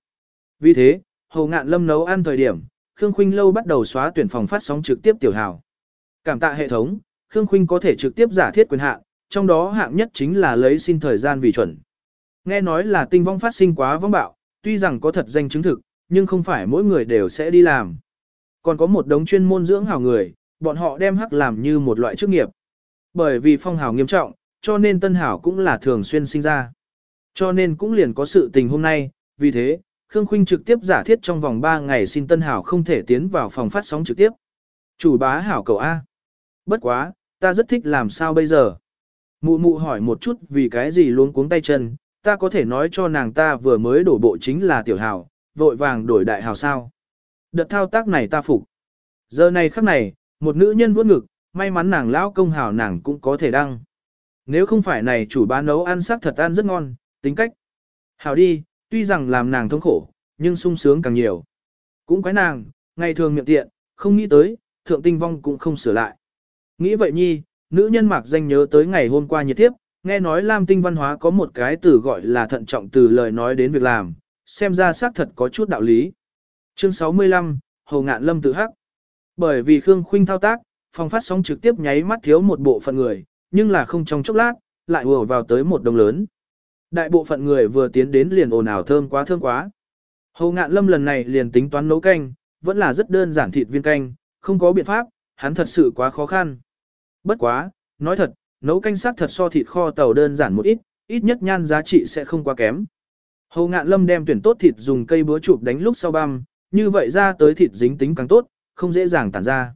Vì thế, hầu ngạn lâm nấu ăn thời điểm, Khương Khuynh lâu bắt đầu xóa tuyển phòng phát sóng trực tiếp tiểu hào. Cảm tạ hệ thống, Khương Khuynh có thể trực tiếp giả thiết quyền hạn, trong đó hạng nhất chính là lấy xin thời gian vì chuẩn. Nghe nói là tinh vong phát sinh quá vong bạo, tuy rằng có thật danh chứng thực, nhưng không phải mỗi người đều sẽ đi làm. Còn có một đống chuyên môn dưỡng hào người, bọn họ đem hắc làm như một loại chức nghiệp. Bởi vì phong hào nghiêm trọng, cho nên tân hảo cũng là thường xuyên sinh ra. Cho nên cũng liền có sự tình hôm nay, vì thế, Khương Khuynh trực tiếp giả thiết trong vòng 3 ngày xin tân hảo không thể tiến vào phòng phát sóng trực tiếp. Chủ bá hảo cầu A. Bất quá, ta rất thích làm sao bây giờ. Mụ mụ hỏi một chút vì cái gì luôn cuống tay chân, ta có thể nói cho nàng ta vừa mới đổ bộ chính là tiểu Hảo, vội vàng đổi đại Hảo sao. Đợt thao tác này ta phục. Giờ này khắc này, một nữ nhân vuốt ngực, may mắn nàng lão công Hảo nàng cũng có thể đăng. Nếu không phải này chủ Bá nấu ăn sắc thật ăn rất ngon, tính cách. Hảo đi, tuy rằng làm nàng thống khổ, nhưng sung sướng càng nhiều. Cũng quái nàng, ngày thường miệng tiện, không nghĩ tới, thượng tinh vong cũng không sửa lại. Nghĩ vậy nhi, nữ nhân mạc danh nhớ tới ngày hôm qua nhiệt tiếp, nghe nói Lam tinh văn hóa có một cái từ gọi là thận trọng từ lời nói đến việc làm, xem ra xác thật có chút đạo lý. Chương 65, Hồ Ngạn Lâm tự hắc. Bởi vì Khương Khuynh thao tác, phòng phát sóng trực tiếp nháy mắt thiếu một bộ phận người, nhưng là không trong chốc lát, lại ùa vào tới một đồng lớn. Đại bộ phận người vừa tiến đến liền ồn ào thơm quá thơm quá. Hồ Ngạn Lâm lần này liền tính toán nấu canh, vẫn là rất đơn giản thịt viên canh, không có biện pháp, hắn thật sự quá khó khăn. Bất quá, nói thật, nấu canh sắc thật so thịt kho tàu đơn giản một ít, ít nhất nhan giá trị sẽ không quá kém. Hầu ngạn lâm đem tuyển tốt thịt dùng cây búa chụp đánh lúc sau băm, như vậy ra tới thịt dính tính càng tốt, không dễ dàng tản ra.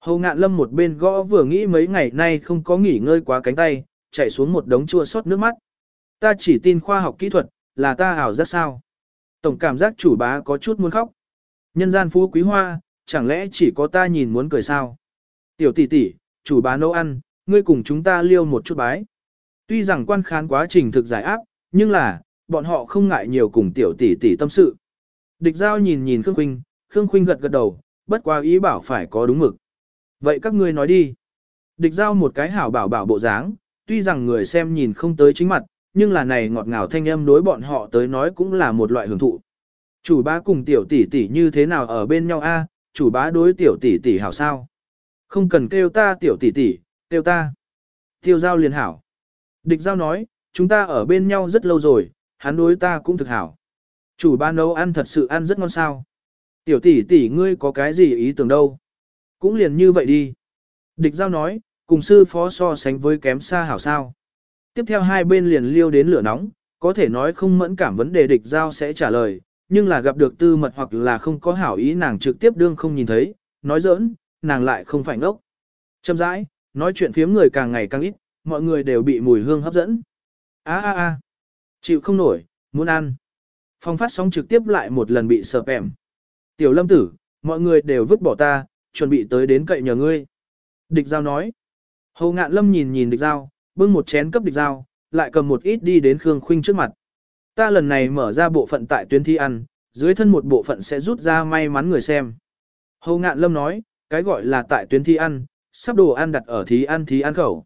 Hầu ngạn lâm một bên gõ vừa nghĩ mấy ngày nay không có nghỉ ngơi quá cánh tay, chạy xuống một đống chua sót nước mắt. Ta chỉ tin khoa học kỹ thuật, là ta ảo rất sao. Tổng cảm giác chủ bá có chút muốn khóc. Nhân gian phú quý hoa, chẳng lẽ chỉ có ta nhìn muốn cười sao? Tiểu tỷ tỷ, chủ bá nấu ăn, ngươi cùng chúng ta liêu một chút bái. Tuy rằng quan khán quá trình thực giải áp, nhưng là, bọn họ không ngại nhiều cùng tiểu tỷ tỷ tâm sự. Địch giao nhìn nhìn Khương Khuynh, Khương Khuynh gật gật đầu, bất quá ý bảo phải có đúng mực. Vậy các ngươi nói đi. Địch giao một cái hảo bảo bảo bộ dáng, tuy rằng người xem nhìn không tới chính mặt, nhưng là này ngọt ngào thanh âm đối bọn họ tới nói cũng là một loại hưởng thụ. Chủ bá cùng tiểu tỷ tỷ như thế nào ở bên nhau a? chủ bá đối tiểu tỷ tỷ hảo sao? Không cần kêu ta tiểu tỷ tỷ, kêu ta. Tiêu giao liền hảo. Địch giao nói, chúng ta ở bên nhau rất lâu rồi, hắn đối ta cũng thực hảo. Chủ ba nấu ăn thật sự ăn rất ngon sao. Tiểu tỷ tỷ ngươi có cái gì ý tưởng đâu. Cũng liền như vậy đi. Địch giao nói, cùng sư phó so sánh với kém xa hảo sao. Tiếp theo hai bên liền liêu đến lửa nóng, có thể nói không mẫn cảm vấn đề địch giao sẽ trả lời, nhưng là gặp được tư mật hoặc là không có hảo ý nàng trực tiếp đương không nhìn thấy, nói giỡn, nàng lại không phải ngốc. Châm rãi, nói chuyện phiếm người càng ngày càng ít, mọi người đều bị mùi hương hấp dẫn. a a a chịu không nổi, muốn ăn. Phong phát sóng trực tiếp lại một lần bị sợ ẻm. Tiểu lâm tử, mọi người đều vứt bỏ ta, chuẩn bị tới đến cậy nhờ ngươi. Địch giao nói. Hầu ngạn lâm nhìn nhìn địch giao, bưng một chén cấp địch dao, lại cầm một ít đi đến Khương Khuynh trước mặt. Ta lần này mở ra bộ phận tại tuyến thi ăn, dưới thân một bộ phận sẽ rút ra may mắn người xem. Hầu ngạn lâm nói, cái gọi là tại tuyến thi ăn, sắp đồ ăn đặt ở thí ăn thí ăn khẩu.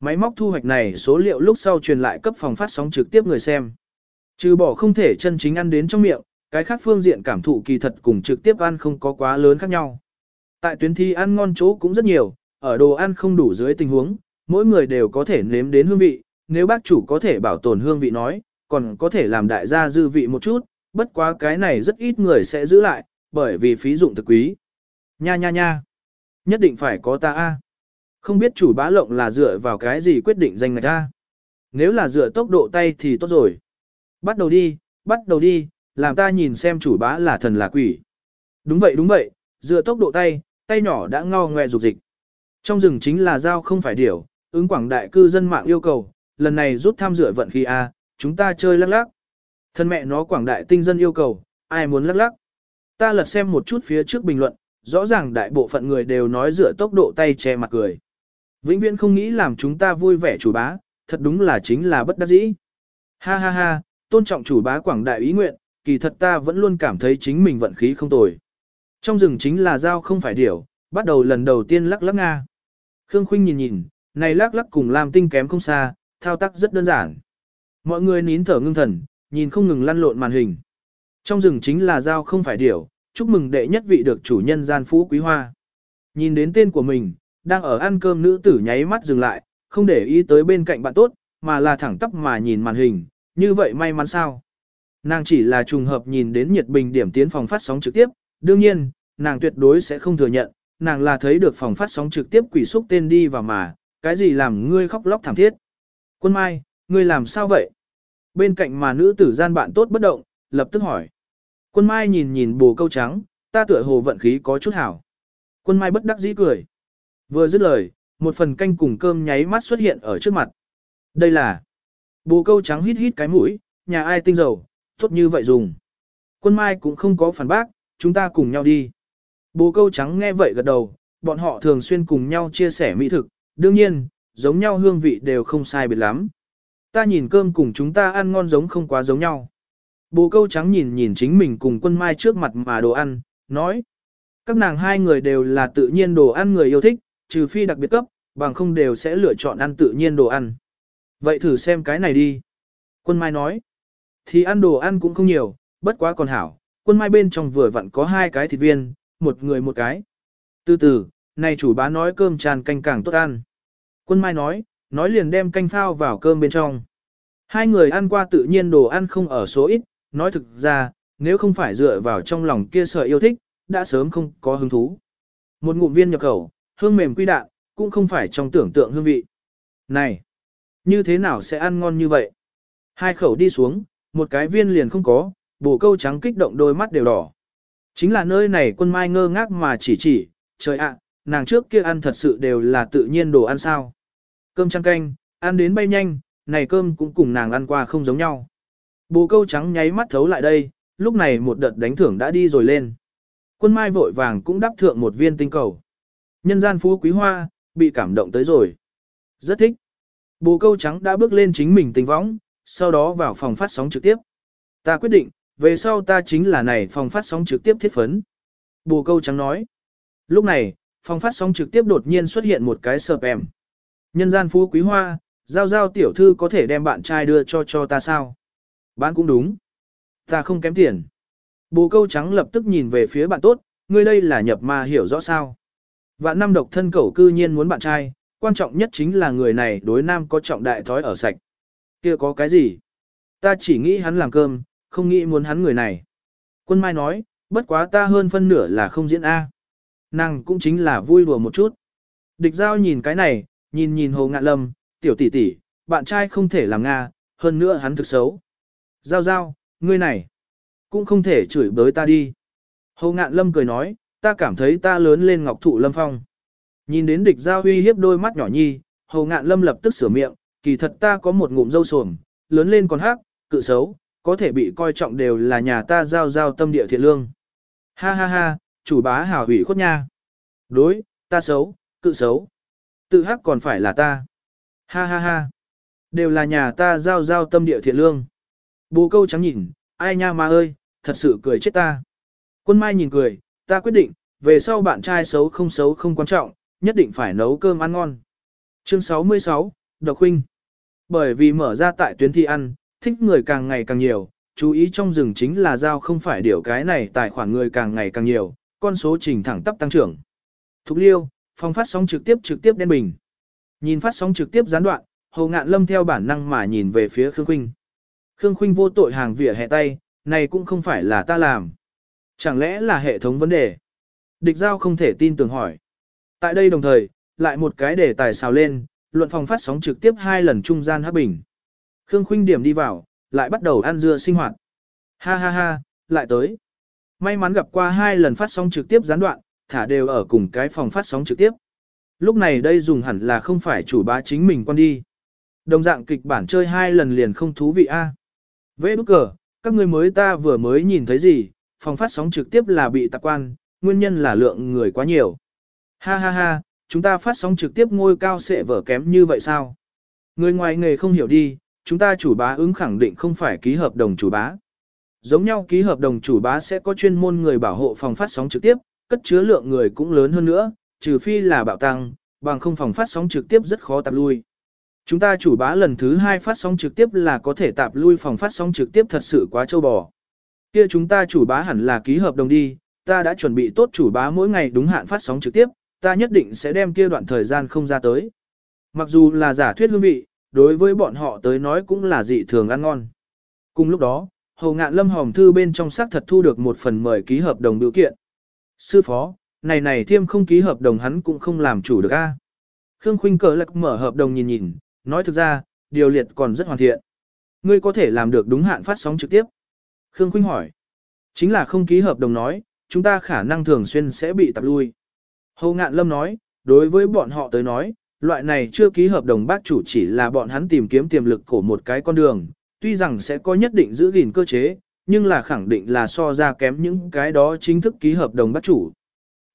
Máy móc thu hoạch này số liệu lúc sau truyền lại cấp phòng phát sóng trực tiếp người xem. Trừ bỏ không thể chân chính ăn đến trong miệng, cái khác phương diện cảm thụ kỳ thật cùng trực tiếp ăn không có quá lớn khác nhau. Tại tuyến thi ăn ngon chỗ cũng rất nhiều, ở đồ ăn không đủ dưới tình huống, mỗi người đều có thể nếm đến hương vị, nếu bác chủ có thể bảo tồn hương vị nói, còn có thể làm đại gia dư vị một chút, bất quá cái này rất ít người sẽ giữ lại, bởi vì phí dụng thực quý. Nha nha nha, nhất định phải có ta a. Không biết chủ bá lộng là dựa vào cái gì quyết định danh ngạch ta. Nếu là dựa tốc độ tay thì tốt rồi. Bắt đầu đi, bắt đầu đi, làm ta nhìn xem chủ bá là thần là quỷ. Đúng vậy đúng vậy, dựa tốc độ tay, tay nhỏ đã ngao ngoe dục dịch. Trong rừng chính là dao không phải điểu, ứng quảng đại cư dân mạng yêu cầu, lần này rút tham dự vận khí A, chúng ta chơi lắc lắc. Thân mẹ nó quảng đại tinh dân yêu cầu, ai muốn lắc lắc. Ta lật xem một chút phía trước bình luận, rõ ràng đại bộ phận người đều nói dựa tốc độ tay che mặt cười. Vĩnh viễn không nghĩ làm chúng ta vui vẻ chủ bá, thật đúng là chính là bất đắc dĩ. Ha ha ha, tôn trọng chủ bá quảng đại ý nguyện, kỳ thật ta vẫn luôn cảm thấy chính mình vận khí không tồi. Trong rừng chính là dao không phải điểu, bắt đầu lần đầu tiên lắc lắc Nga. Khương Khuynh nhìn nhìn, này lắc lắc cùng làm tinh kém không xa, thao tác rất đơn giản. Mọi người nín thở ngưng thần, nhìn không ngừng lăn lộn màn hình. Trong rừng chính là dao không phải điểu, chúc mừng đệ nhất vị được chủ nhân gian phú quý hoa. Nhìn đến tên của mình, đang ở ăn cơm nữ tử nháy mắt dừng lại, không để ý tới bên cạnh bạn tốt, mà là thẳng tắp mà nhìn màn hình, như vậy may mắn sao. Nàng chỉ là trùng hợp nhìn đến nhiệt bình điểm tiến phòng phát sóng trực tiếp, đương nhiên, nàng tuyệt đối sẽ không thừa nhận, nàng là thấy được phòng phát sóng trực tiếp quỷ xúc tên đi vào mà, cái gì làm ngươi khóc lóc thảm thiết. Quân Mai, ngươi làm sao vậy? Bên cạnh mà nữ tử gian bạn tốt bất động, lập tức hỏi. Quân Mai nhìn nhìn bồ câu trắng, ta tựa hồ vận khí có chút hảo. Quân Mai bất đắc dĩ cười. Vừa dứt lời, một phần canh cùng cơm nháy mắt xuất hiện ở trước mặt. Đây là bồ câu trắng hít hít cái mũi, nhà ai tinh dầu, tốt như vậy dùng. Quân Mai cũng không có phản bác, chúng ta cùng nhau đi. Bồ câu trắng nghe vậy gật đầu, bọn họ thường xuyên cùng nhau chia sẻ mỹ thực, đương nhiên, giống nhau hương vị đều không sai biệt lắm. Ta nhìn cơm cùng chúng ta ăn ngon giống không quá giống nhau. Bồ câu trắng nhìn nhìn chính mình cùng quân mai trước mặt mà đồ ăn, nói. Các nàng hai người đều là tự nhiên đồ ăn người yêu thích, trừ phi đặc biệt cấp, bằng không đều sẽ lựa chọn ăn tự nhiên đồ ăn. Vậy thử xem cái này đi. Quân mai nói. Thì ăn đồ ăn cũng không nhiều, bất quá còn hảo. Quân mai bên trong vừa vặn có hai cái thịt viên, một người một cái. Từ từ, này chủ bá nói cơm tràn canh càng tốt ăn. Quân mai nói, nói liền đem canh phao vào cơm bên trong. Hai người ăn qua tự nhiên đồ ăn không ở số ít, nói thực ra, nếu không phải dựa vào trong lòng kia sợ yêu thích, đã sớm không có hứng thú. Một ngụm viên nhập khẩu, hương mềm quy đạn, cũng không phải trong tưởng tượng hương vị. Này, như thế nào sẽ ăn ngon như vậy? Hai khẩu đi xuống, một cái viên liền không có, bổ câu trắng kích động đôi mắt đều đỏ. Chính là nơi này quân mai ngơ ngác mà chỉ chỉ, trời ạ, nàng trước kia ăn thật sự đều là tự nhiên đồ ăn sao. Cơm trăng canh, ăn đến bay nhanh, này cơm cũng cùng nàng ăn qua không giống nhau. Bồ câu trắng nháy mắt thấu lại đây, lúc này một đợt đánh thưởng đã đi rồi lên. Quân mai vội vàng cũng đáp thượng một viên tinh cầu. Nhân gian phú quý hoa, bị cảm động tới rồi. Rất thích. Bồ câu trắng đã bước lên chính mình tình võng, sau đó vào phòng phát sóng trực tiếp. Ta quyết định, về sau ta chính là này phòng phát sóng trực tiếp thiết phấn. Bồ câu trắng nói. Lúc này, phòng phát sóng trực tiếp đột nhiên xuất hiện một cái sợp em. Nhân gian phú quý hoa, giao giao tiểu thư có thể đem bạn trai đưa cho cho ta sao? Bạn cũng đúng. Ta không kém tiền. Bồ câu trắng lập tức nhìn về phía bạn tốt, ngươi đây là nhập ma hiểu rõ sao. Vạn năm độc thân cẩu cư nhiên muốn bạn trai, quan trọng nhất chính là người này đối nam có trọng đại thói ở sạch. kia có cái gì? Ta chỉ nghĩ hắn làm cơm, không nghĩ muốn hắn người này. Quân Mai nói, bất quá ta hơn phân nửa là không diễn A. Nàng cũng chính là vui đùa một chút. Địch giao nhìn cái này, nhìn nhìn hồ ngạn lâm, tiểu tỷ tỷ, bạn trai không thể làm Nga, hơn nữa hắn thực xấu. Giao giao, ngươi này, cũng không thể chửi bới ta đi. Hồ ngạn lâm cười nói, ta cảm thấy ta lớn lên ngọc thụ lâm phong. Nhìn đến địch giao huy hiếp đôi mắt nhỏ nhi, hồ ngạn lâm lập tức sửa miệng, kỳ thật ta có một ngụm dâu sồm, lớn lên còn hát, cự xấu, có thể bị coi trọng đều là nhà ta giao giao tâm địa thiện lương. Ha ha ha, chủ bá hảo hủy khuất nha. Đối, ta xấu, cự xấu. Tự hắc còn phải là ta. Ha ha ha. Đều là nhà ta giao giao tâm địa thiện lương. Bố câu trắng nhìn, ai nha ma ơi, thật sự cười chết ta. Quân mai nhìn cười, ta quyết định, về sau bạn trai xấu không xấu không quan trọng, nhất định phải nấu cơm ăn ngon. Chương 66, Độc Huynh Bởi vì mở ra tại tuyến thi ăn, thích người càng ngày càng nhiều, chú ý trong rừng chính là giao không phải điều cái này tài khoản người càng ngày càng nhiều, con số trình thẳng tắp tăng trưởng. Thục liêu, phòng phát sóng trực tiếp trực tiếp đen bình. Nhìn phát sóng trực tiếp gián đoạn, Hồ Ngạn Lâm theo bản năng mà nhìn về phía Khương Khuynh. Khương Khuynh vô tội hàng vỉa hè tay, này cũng không phải là ta làm. Chẳng lẽ là hệ thống vấn đề? Địch giao không thể tin tưởng hỏi. Tại đây đồng thời, lại một cái đề tài xào lên, luận phòng phát sóng trực tiếp hai lần trung gian hấp bình. Khương Khuynh điểm đi vào, lại bắt đầu ăn dưa sinh hoạt. Ha ha ha, lại tới. May mắn gặp qua hai lần phát sóng trực tiếp gián đoạn, thả đều ở cùng cái phòng phát sóng trực tiếp. Lúc này đây dùng hẳn là không phải chủ bá chính mình quan đi. Đồng dạng kịch bản chơi hai lần liền không thú vị a. À? Vê đúc cờ, các người mới ta vừa mới nhìn thấy gì, phòng phát sóng trực tiếp là bị tạp quan, nguyên nhân là lượng người quá nhiều. Ha ha ha, chúng ta phát sóng trực tiếp ngôi cao sẽ vở kém như vậy sao? Người ngoài nghề không hiểu đi, chúng ta chủ bá ứng khẳng định không phải ký hợp đồng chủ bá. Giống nhau ký hợp đồng chủ bá sẽ có chuyên môn người bảo hộ phòng phát sóng trực tiếp, cất chứa lượng người cũng lớn hơn nữa, trừ phi là bạo tăng, bằng không phòng phát sóng trực tiếp rất khó tạp lui. Chúng ta chủ bá lần thứ hai phát sóng trực tiếp là có thể tạp lui phòng phát sóng trực tiếp thật sự quá châu bò. Kia chúng ta chủ bá hẳn là ký hợp đồng đi, ta đã chuẩn bị tốt chủ bá mỗi ngày đúng hạn phát sóng trực tiếp, ta nhất định sẽ đem kia đoạn thời gian không ra tới. Mặc dù là giả thuyết hương vị, đối với bọn họ tới nói cũng là dị thường ăn ngon. Cùng lúc đó, Hầu Ngạn Lâm Hồng Thư bên trong xác thật thu được một phần mời ký hợp đồng biểu kiện. Sư phó, này này thiêm không ký hợp đồng hắn cũng không làm chủ được a. Khương Khuynh cờ lạc mở hợp đồng nhìn nhìn, nói thực ra, điều liệt còn rất hoàn thiện. Ngươi có thể làm được đúng hạn phát sóng trực tiếp. Khương Khuynh hỏi. Chính là không ký hợp đồng nói, chúng ta khả năng thường xuyên sẽ bị tạp lui. Hồ Ngạn Lâm nói, đối với bọn họ tới nói, loại này chưa ký hợp đồng bác chủ chỉ là bọn hắn tìm kiếm tiềm lực của một cái con đường, tuy rằng sẽ có nhất định giữ gìn cơ chế, nhưng là khẳng định là so ra kém những cái đó chính thức ký hợp đồng bắt chủ.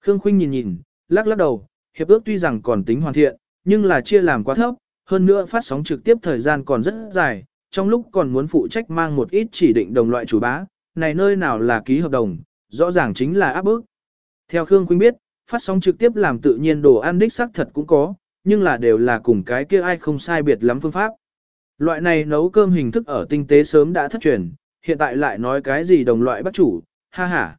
Khương Khuynh nhìn nhìn, lắc lắc đầu, hiệp ước tuy rằng còn tính hoàn thiện, nhưng là chia làm quá thấp, hơn nữa phát sóng trực tiếp thời gian còn rất dài, trong lúc còn muốn phụ trách mang một ít chỉ định đồng loại chủ bá, này nơi nào là ký hợp đồng, rõ ràng chính là áp bức. Theo Khương Khuynh biết, phát sóng trực tiếp làm tự nhiên đồ ăn đích xác thật cũng có, nhưng là đều là cùng cái kia ai không sai biệt lắm phương pháp. Loại này nấu cơm hình thức ở tinh tế sớm đã thất truyền, hiện tại lại nói cái gì đồng loại bắt chủ, ha ha.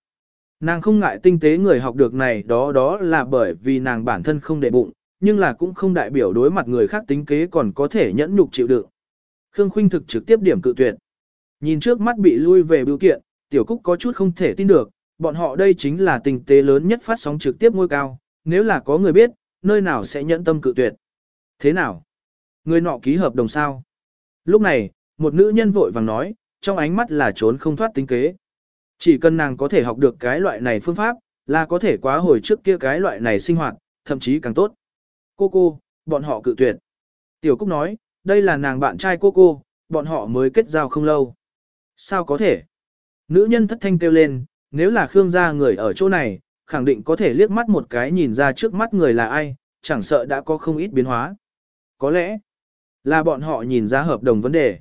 Nàng không ngại tinh tế người học được này đó đó là bởi vì nàng bản thân không để bụng, nhưng là cũng không đại biểu đối mặt người khác tính kế còn có thể nhẫn nhục chịu đựng. Khương Khuynh thực trực tiếp điểm cự tuyệt. Nhìn trước mắt bị lui về biểu kiện, Tiểu Cúc có chút không thể tin được, bọn họ đây chính là tinh tế lớn nhất phát sóng trực tiếp ngôi cao, nếu là có người biết, nơi nào sẽ nhẫn tâm cự tuyệt. Thế nào? Người nọ ký hợp đồng sao? Lúc này, một nữ nhân vội vàng nói, trong ánh mắt là trốn không thoát tính kế. Chỉ cần nàng có thể học được cái loại này phương pháp, là có thể quá hồi trước kia cái loại này sinh hoạt, thậm chí càng tốt. Cô cô, bọn họ cự tuyệt. Tiểu Cúc nói, đây là nàng bạn trai cô cô, bọn họ mới kết giao không lâu. Sao có thể? Nữ nhân thất thanh kêu lên, nếu là Khương gia người ở chỗ này, khẳng định có thể liếc mắt một cái nhìn ra trước mắt người là ai, chẳng sợ đã có không ít biến hóa. Có lẽ là bọn họ nhìn ra hợp đồng vấn đề.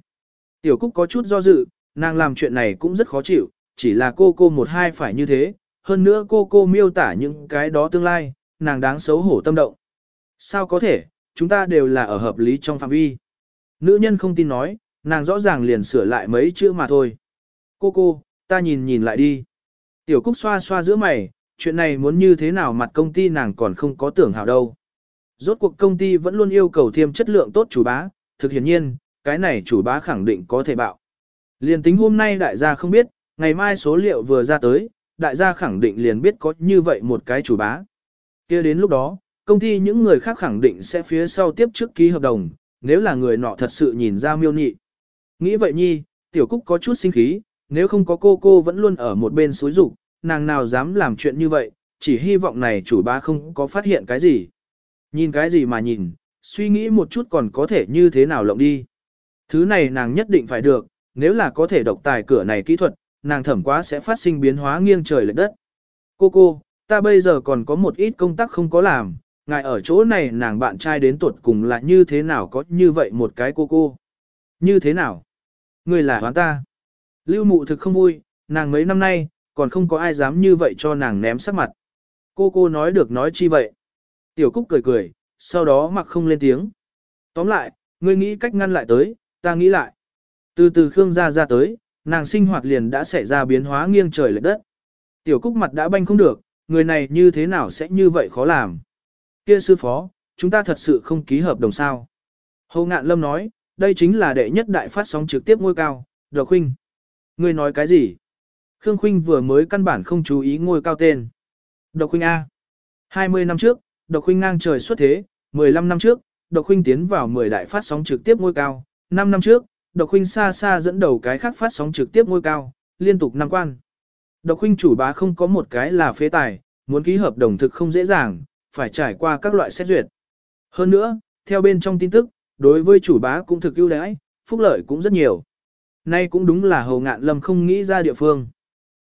Tiểu Cúc có chút do dự, nàng làm chuyện này cũng rất khó chịu, chỉ là cô cô một hai phải như thế, hơn nữa cô cô miêu tả những cái đó tương lai, nàng đáng xấu hổ tâm động. Sao có thể, chúng ta đều là ở hợp lý trong phạm vi. Nữ nhân không tin nói, nàng rõ ràng liền sửa lại mấy chữ mà thôi. Cô cô, ta nhìn nhìn lại đi. Tiểu Cúc xoa xoa giữa mày, chuyện này muốn như thế nào mặt công ty nàng còn không có tưởng hảo đâu. Rốt cuộc công ty vẫn luôn yêu cầu thêm chất lượng tốt chủ bá, thực hiện nhiên, cái này chủ bá khẳng định có thể bạo. Liền tính hôm nay đại gia không biết, ngày mai số liệu vừa ra tới, đại gia khẳng định liền biết có như vậy một cái chủ bá. kia đến lúc đó, công ty những người khác khẳng định sẽ phía sau tiếp trước ký hợp đồng, nếu là người nọ thật sự nhìn ra miêu nhị. Nghĩ vậy nhi, tiểu cúc có chút sinh khí, nếu không có cô cô vẫn luôn ở một bên suối rục, nàng nào dám làm chuyện như vậy, chỉ hy vọng này chủ bá không có phát hiện cái gì. Nhìn cái gì mà nhìn, suy nghĩ một chút còn có thể như thế nào lộng đi. Thứ này nàng nhất định phải được, nếu là có thể độc tài cửa này kỹ thuật, nàng thẩm quá sẽ phát sinh biến hóa nghiêng trời lệch đất. Cô cô, ta bây giờ còn có một ít công tác không có làm, ngài ở chỗ này nàng bạn trai đến tuột cùng là như thế nào có như vậy một cái cô cô. Như thế nào? Người là hoán ta. Lưu mụ thực không vui, nàng mấy năm nay, còn không có ai dám như vậy cho nàng ném sắc mặt. Cô cô nói được nói chi vậy? Tiểu Cúc cười cười, sau đó mặc không lên tiếng. Tóm lại, ngươi nghĩ cách ngăn lại tới, ta nghĩ lại. Từ từ Khương gia ra tới, nàng sinh hoạt liền đã xảy ra biến hóa nghiêng trời lệch đất. Tiểu Cúc mặt đã banh không được, người này như thế nào sẽ như vậy khó làm. Kia sư phó, chúng ta thật sự không ký hợp đồng sao. Hồ Ngạn Lâm nói, đây chính là đệ nhất đại phát sóng trực tiếp ngôi cao, Độc Khuynh. Ngươi nói cái gì? Khương Khuynh vừa mới căn bản không chú ý ngôi cao tên. Độc Khuynh A. 20 năm trước, Độc Khuynh ngang trời xuất thế, 15 năm trước, Độc Khuynh tiến vào 10 đại phát sóng trực tiếp ngôi cao, 5 năm trước, Độc Huynh xa xa dẫn đầu cái khác phát sóng trực tiếp ngôi cao, liên tục năm quan. Độc Huynh chủ bá không có một cái là phế tài, muốn ký hợp đồng thực không dễ dàng, phải trải qua các loại xét duyệt. Hơn nữa, theo bên trong tin tức, đối với chủ bá cũng thực ưu đãi, phúc lợi cũng rất nhiều. Nay cũng đúng là Hầu Ngạn Lâm không nghĩ ra địa phương.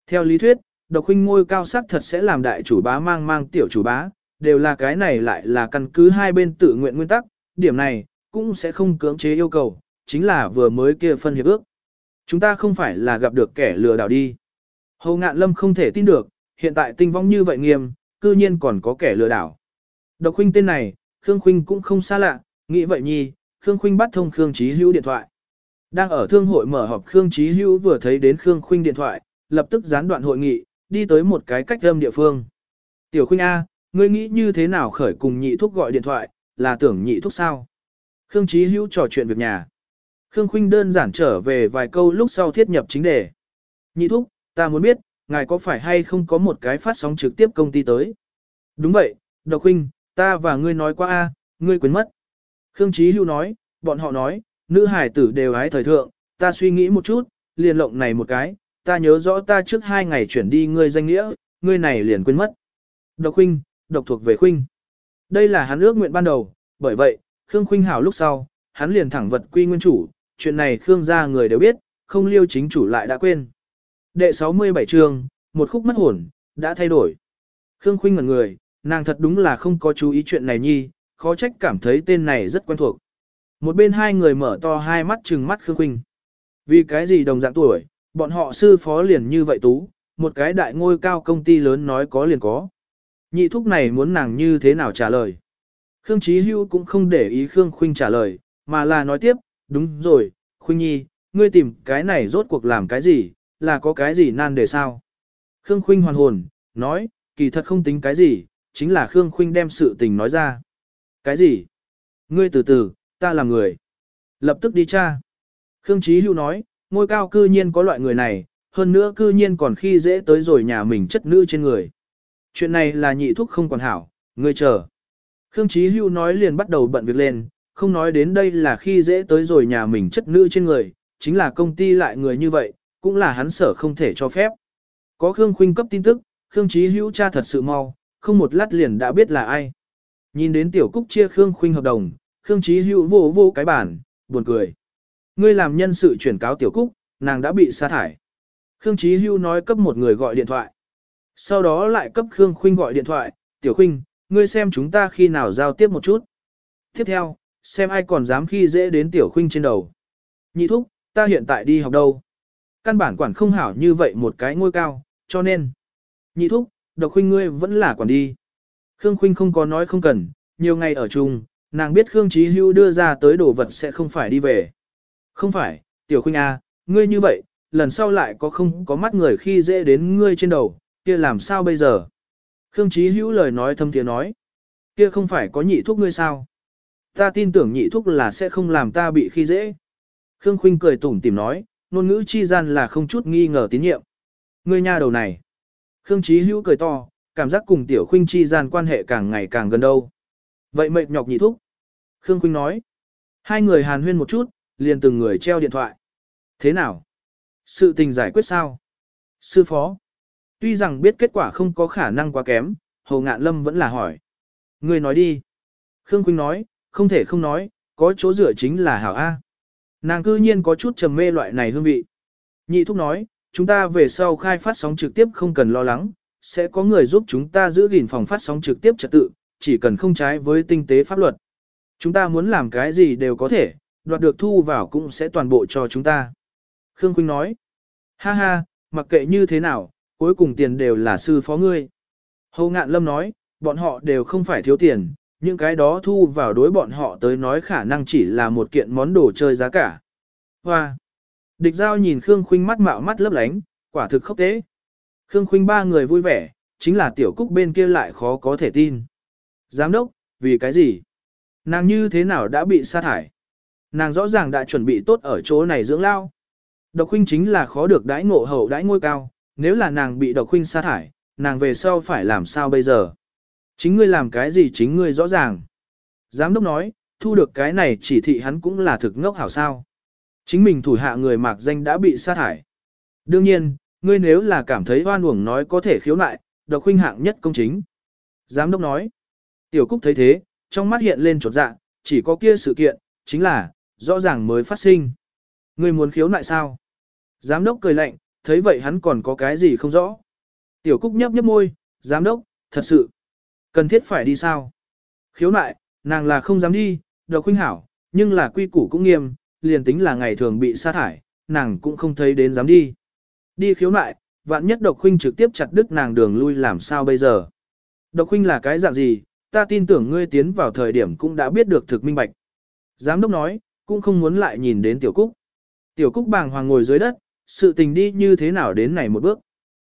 Theo lý thuyết, độc huynh ngôi cao sắc thật sẽ làm đại chủ bá mang mang tiểu chủ bá, đều là cái này lại là căn cứ hai bên tự nguyện nguyên tắc, điểm này, cũng sẽ không cưỡng chế yêu cầu, chính là vừa mới kia phân hiệp ước. Chúng ta không phải là gặp được kẻ lừa đảo đi. Hầu ngạn lâm không thể tin được, hiện tại tinh vong như vậy nghiêm, cư nhiên còn có kẻ lừa đảo. Độc huynh tên này, Khương Khuynh cũng không xa lạ, nghĩ vậy nhi, Khương Khuynh bắt thông Khương Chí Hữu điện thoại. Đang ở thương hội mở họp Khương Chí Hữu vừa thấy đến Khương Khuynh điện thoại, lập tức gián đoạn hội nghị, đi tới một cái cách âm địa phương. Tiểu Khuynh A, ngươi nghĩ như thế nào khởi cùng nhị thúc gọi điện thoại, là tưởng nhị thúc sao? Khương Chí Hữu trò chuyện việc nhà. Khương Khuynh đơn giản trở về vài câu lúc sau thiết nhập chính đề. Nhị thúc, ta muốn biết, ngài có phải hay không có một cái phát sóng trực tiếp công ty tới? Đúng vậy, Độc Khuynh, ta và ngươi nói qua a, ngươi quên mất. Khương Chí Hưu nói, bọn họ nói, nữ hải tử đều hái thời thượng, ta suy nghĩ một chút, liền lộng này một cái, ta nhớ rõ ta trước hai ngày chuyển đi ngươi danh nghĩa, ngươi này liền quên mất. Độc Khuynh, độc thuộc về Khuynh. Đây là hắn ước nguyện ban đầu, bởi vậy, Khương Khuynh hảo lúc sau, hắn liền thẳng vật quy nguyên chủ, chuyện này Khương gia người đều biết, không liêu chính chủ lại đã quên. Đệ 67 chương, một khúc mất hồn, đã thay đổi. Khương Khuynh ngẩn người, nàng thật đúng là không có chú ý chuyện này nhi, khó trách cảm thấy tên này rất quen thuộc. Một bên hai người mở to hai mắt trừng mắt Khương Khuynh. Vì cái gì đồng dạng tuổi, bọn họ sư phó liền như vậy tú, một cái đại ngôi cao công ty lớn nói có liền có. Nhị thúc này muốn nàng như thế nào trả lời. Khương Chí Hưu cũng không để ý Khương Khuynh trả lời, mà là nói tiếp, đúng rồi, Khuynh Nhi, ngươi tìm cái này rốt cuộc làm cái gì, là có cái gì nan đề sao? Khương Khuynh hoàn hồn, nói, kỳ thật không tính cái gì, chính là Khương Khuynh đem sự tình nói ra. Cái gì? Ngươi từ từ, ta là người. Lập tức đi tra. Khương Chí Hưu nói, ngôi cao cư nhiên có loại người này, hơn nữa cư nhiên còn khi dễ tới rồi nhà mình chất nữ trên người. Chuyện này là nhị thúc không còn hảo, ngươi chờ. Khương Chí Hưu nói liền bắt đầu bận việc lên, không nói đến đây là khi dễ tới rồi nhà mình chất nữ trên người, chính là công ty lại người như vậy, cũng là hắn sở không thể cho phép. Có Khương Khuynh cấp tin tức, Khương Chí Hữu cha thật sự mau, không một lát liền đã biết là ai. Nhìn đến tiểu cúc chia Khương Khuynh hợp đồng, Khương Chí Hữu vô vô cái bản, buồn cười. Ngươi làm nhân sự chuyển cáo tiểu cúc, nàng đã bị sa thải. Khương Chí Hữu nói cấp một người gọi điện thoại. Sau đó lại cấp Khương Khuynh gọi điện thoại, tiểu Khuynh, ngươi xem chúng ta khi nào giao tiếp một chút. Tiếp theo, xem ai còn dám khi dễ đến tiểu Khuynh trên đầu. Nhị thúc, ta hiện tại đi học đâu? Căn bản quản không hảo như vậy một cái ngôi cao, cho nên. Nhị thúc, độc Khuynh ngươi vẫn là quản đi. Khương Khuynh không có nói không cần, nhiều ngày ở chung, nàng biết Khương Chí Hưu đưa ra tới đồ vật sẽ không phải đi về. Không phải, tiểu Khuynh A, ngươi như vậy, lần sau lại có không có mắt người khi dễ đến ngươi trên đầu, kia làm sao bây giờ? Khương Chí Hữu lời nói thâm tiếng nói, kia không phải có nhị thúc ngươi sao? Ta tin tưởng nhị thúc là sẽ không làm ta bị khi dễ. Khương Khuynh cười tủm tỉm nói, ngôn ngữ chi gian là không chút nghi ngờ tín nhiệm. Ngươi nha đầu này. Khương Chí Hữu cười to, cảm giác cùng Tiểu Khuynh chi gian quan hệ càng ngày càng gần đâu. Vậy mệt nhọc nhị thúc. Khương Khuynh nói. Hai người hàn huyên một chút, liền từng người treo điện thoại. Thế nào? Sự tình giải quyết sao? Sư phó. Tuy rằng biết kết quả không có khả năng quá kém, Hồ Ngạn Lâm vẫn là hỏi. Ngươi nói đi. Khương Khuynh nói, không thể không nói, có chỗ rửa chính là hảo A. Nàng cư nhiên có chút trầm mê loại này hương vị. Nhị thúc nói, chúng ta về sau khai phát sóng trực tiếp không cần lo lắng, sẽ có người giúp chúng ta giữ gìn phòng phát sóng trực tiếp trật tự, chỉ cần không trái với tinh tế pháp luật. Chúng ta muốn làm cái gì đều có thể, đoạt được thu vào cũng sẽ toàn bộ cho chúng ta. Khương Quynh nói, ha ha, mặc kệ như thế nào, cuối cùng tiền đều là sư phó ngươi. Hồ Ngạn Lâm nói, bọn họ đều không phải thiếu tiền, những cái đó thu vào đối bọn họ tới nói khả năng chỉ là một kiện món đồ chơi giá cả. Hoa! Địch giao nhìn Khương Khuynh mắt mạo mắt lấp lánh, quả thực khốc tế. Khương Khuynh ba người vui vẻ, chính là tiểu cúc bên kia lại khó có thể tin. Giám đốc, vì cái gì? Nàng như thế nào đã bị sa thải? Nàng rõ ràng đã chuẩn bị tốt ở chỗ này dưỡng lao. Độc huynh chính là khó được đãi ngộ hậu đãi ngôi cao, nếu là nàng bị độc huynh sa thải, nàng về sau phải làm sao bây giờ? Chính ngươi làm cái gì chính ngươi rõ ràng. Giám đốc nói, thu được cái này chỉ thị hắn cũng là thực ngốc hảo sao. Chính mình thủ hạ người mạc danh đã bị sa thải. Đương nhiên, ngươi nếu là cảm thấy hoan uổng nói có thể khiếu nại, độc huynh hạng nhất công chính. Giám đốc nói, tiểu cúc thấy thế, trong mắt hiện lên trột dạ, chỉ có kia sự kiện, chính là, rõ ràng mới phát sinh. Ngươi muốn khiếu nại sao? Giám đốc cười lạnh, thấy vậy hắn còn có cái gì không rõ. Tiểu Cúc nhấp nhấp môi, giám đốc, thật sự, cần thiết phải đi sao? Khiếu nại, nàng là không dám đi, độc huynh hảo, nhưng là quy củ cũng nghiêm, liền tính là ngày thường bị sa thải, nàng cũng không thấy đến dám đi. Đi khiếu nại, vạn nhất độc huynh trực tiếp chặt đứt nàng đường lui làm sao bây giờ? Độc huynh là cái dạng gì, ta tin tưởng ngươi tiến vào thời điểm cũng đã biết được thực minh bạch. Giám đốc nói, cũng không muốn lại nhìn đến tiểu cúc. Tiểu cúc bàng hoàng ngồi dưới đất, sự tình đi như thế nào đến này một bước.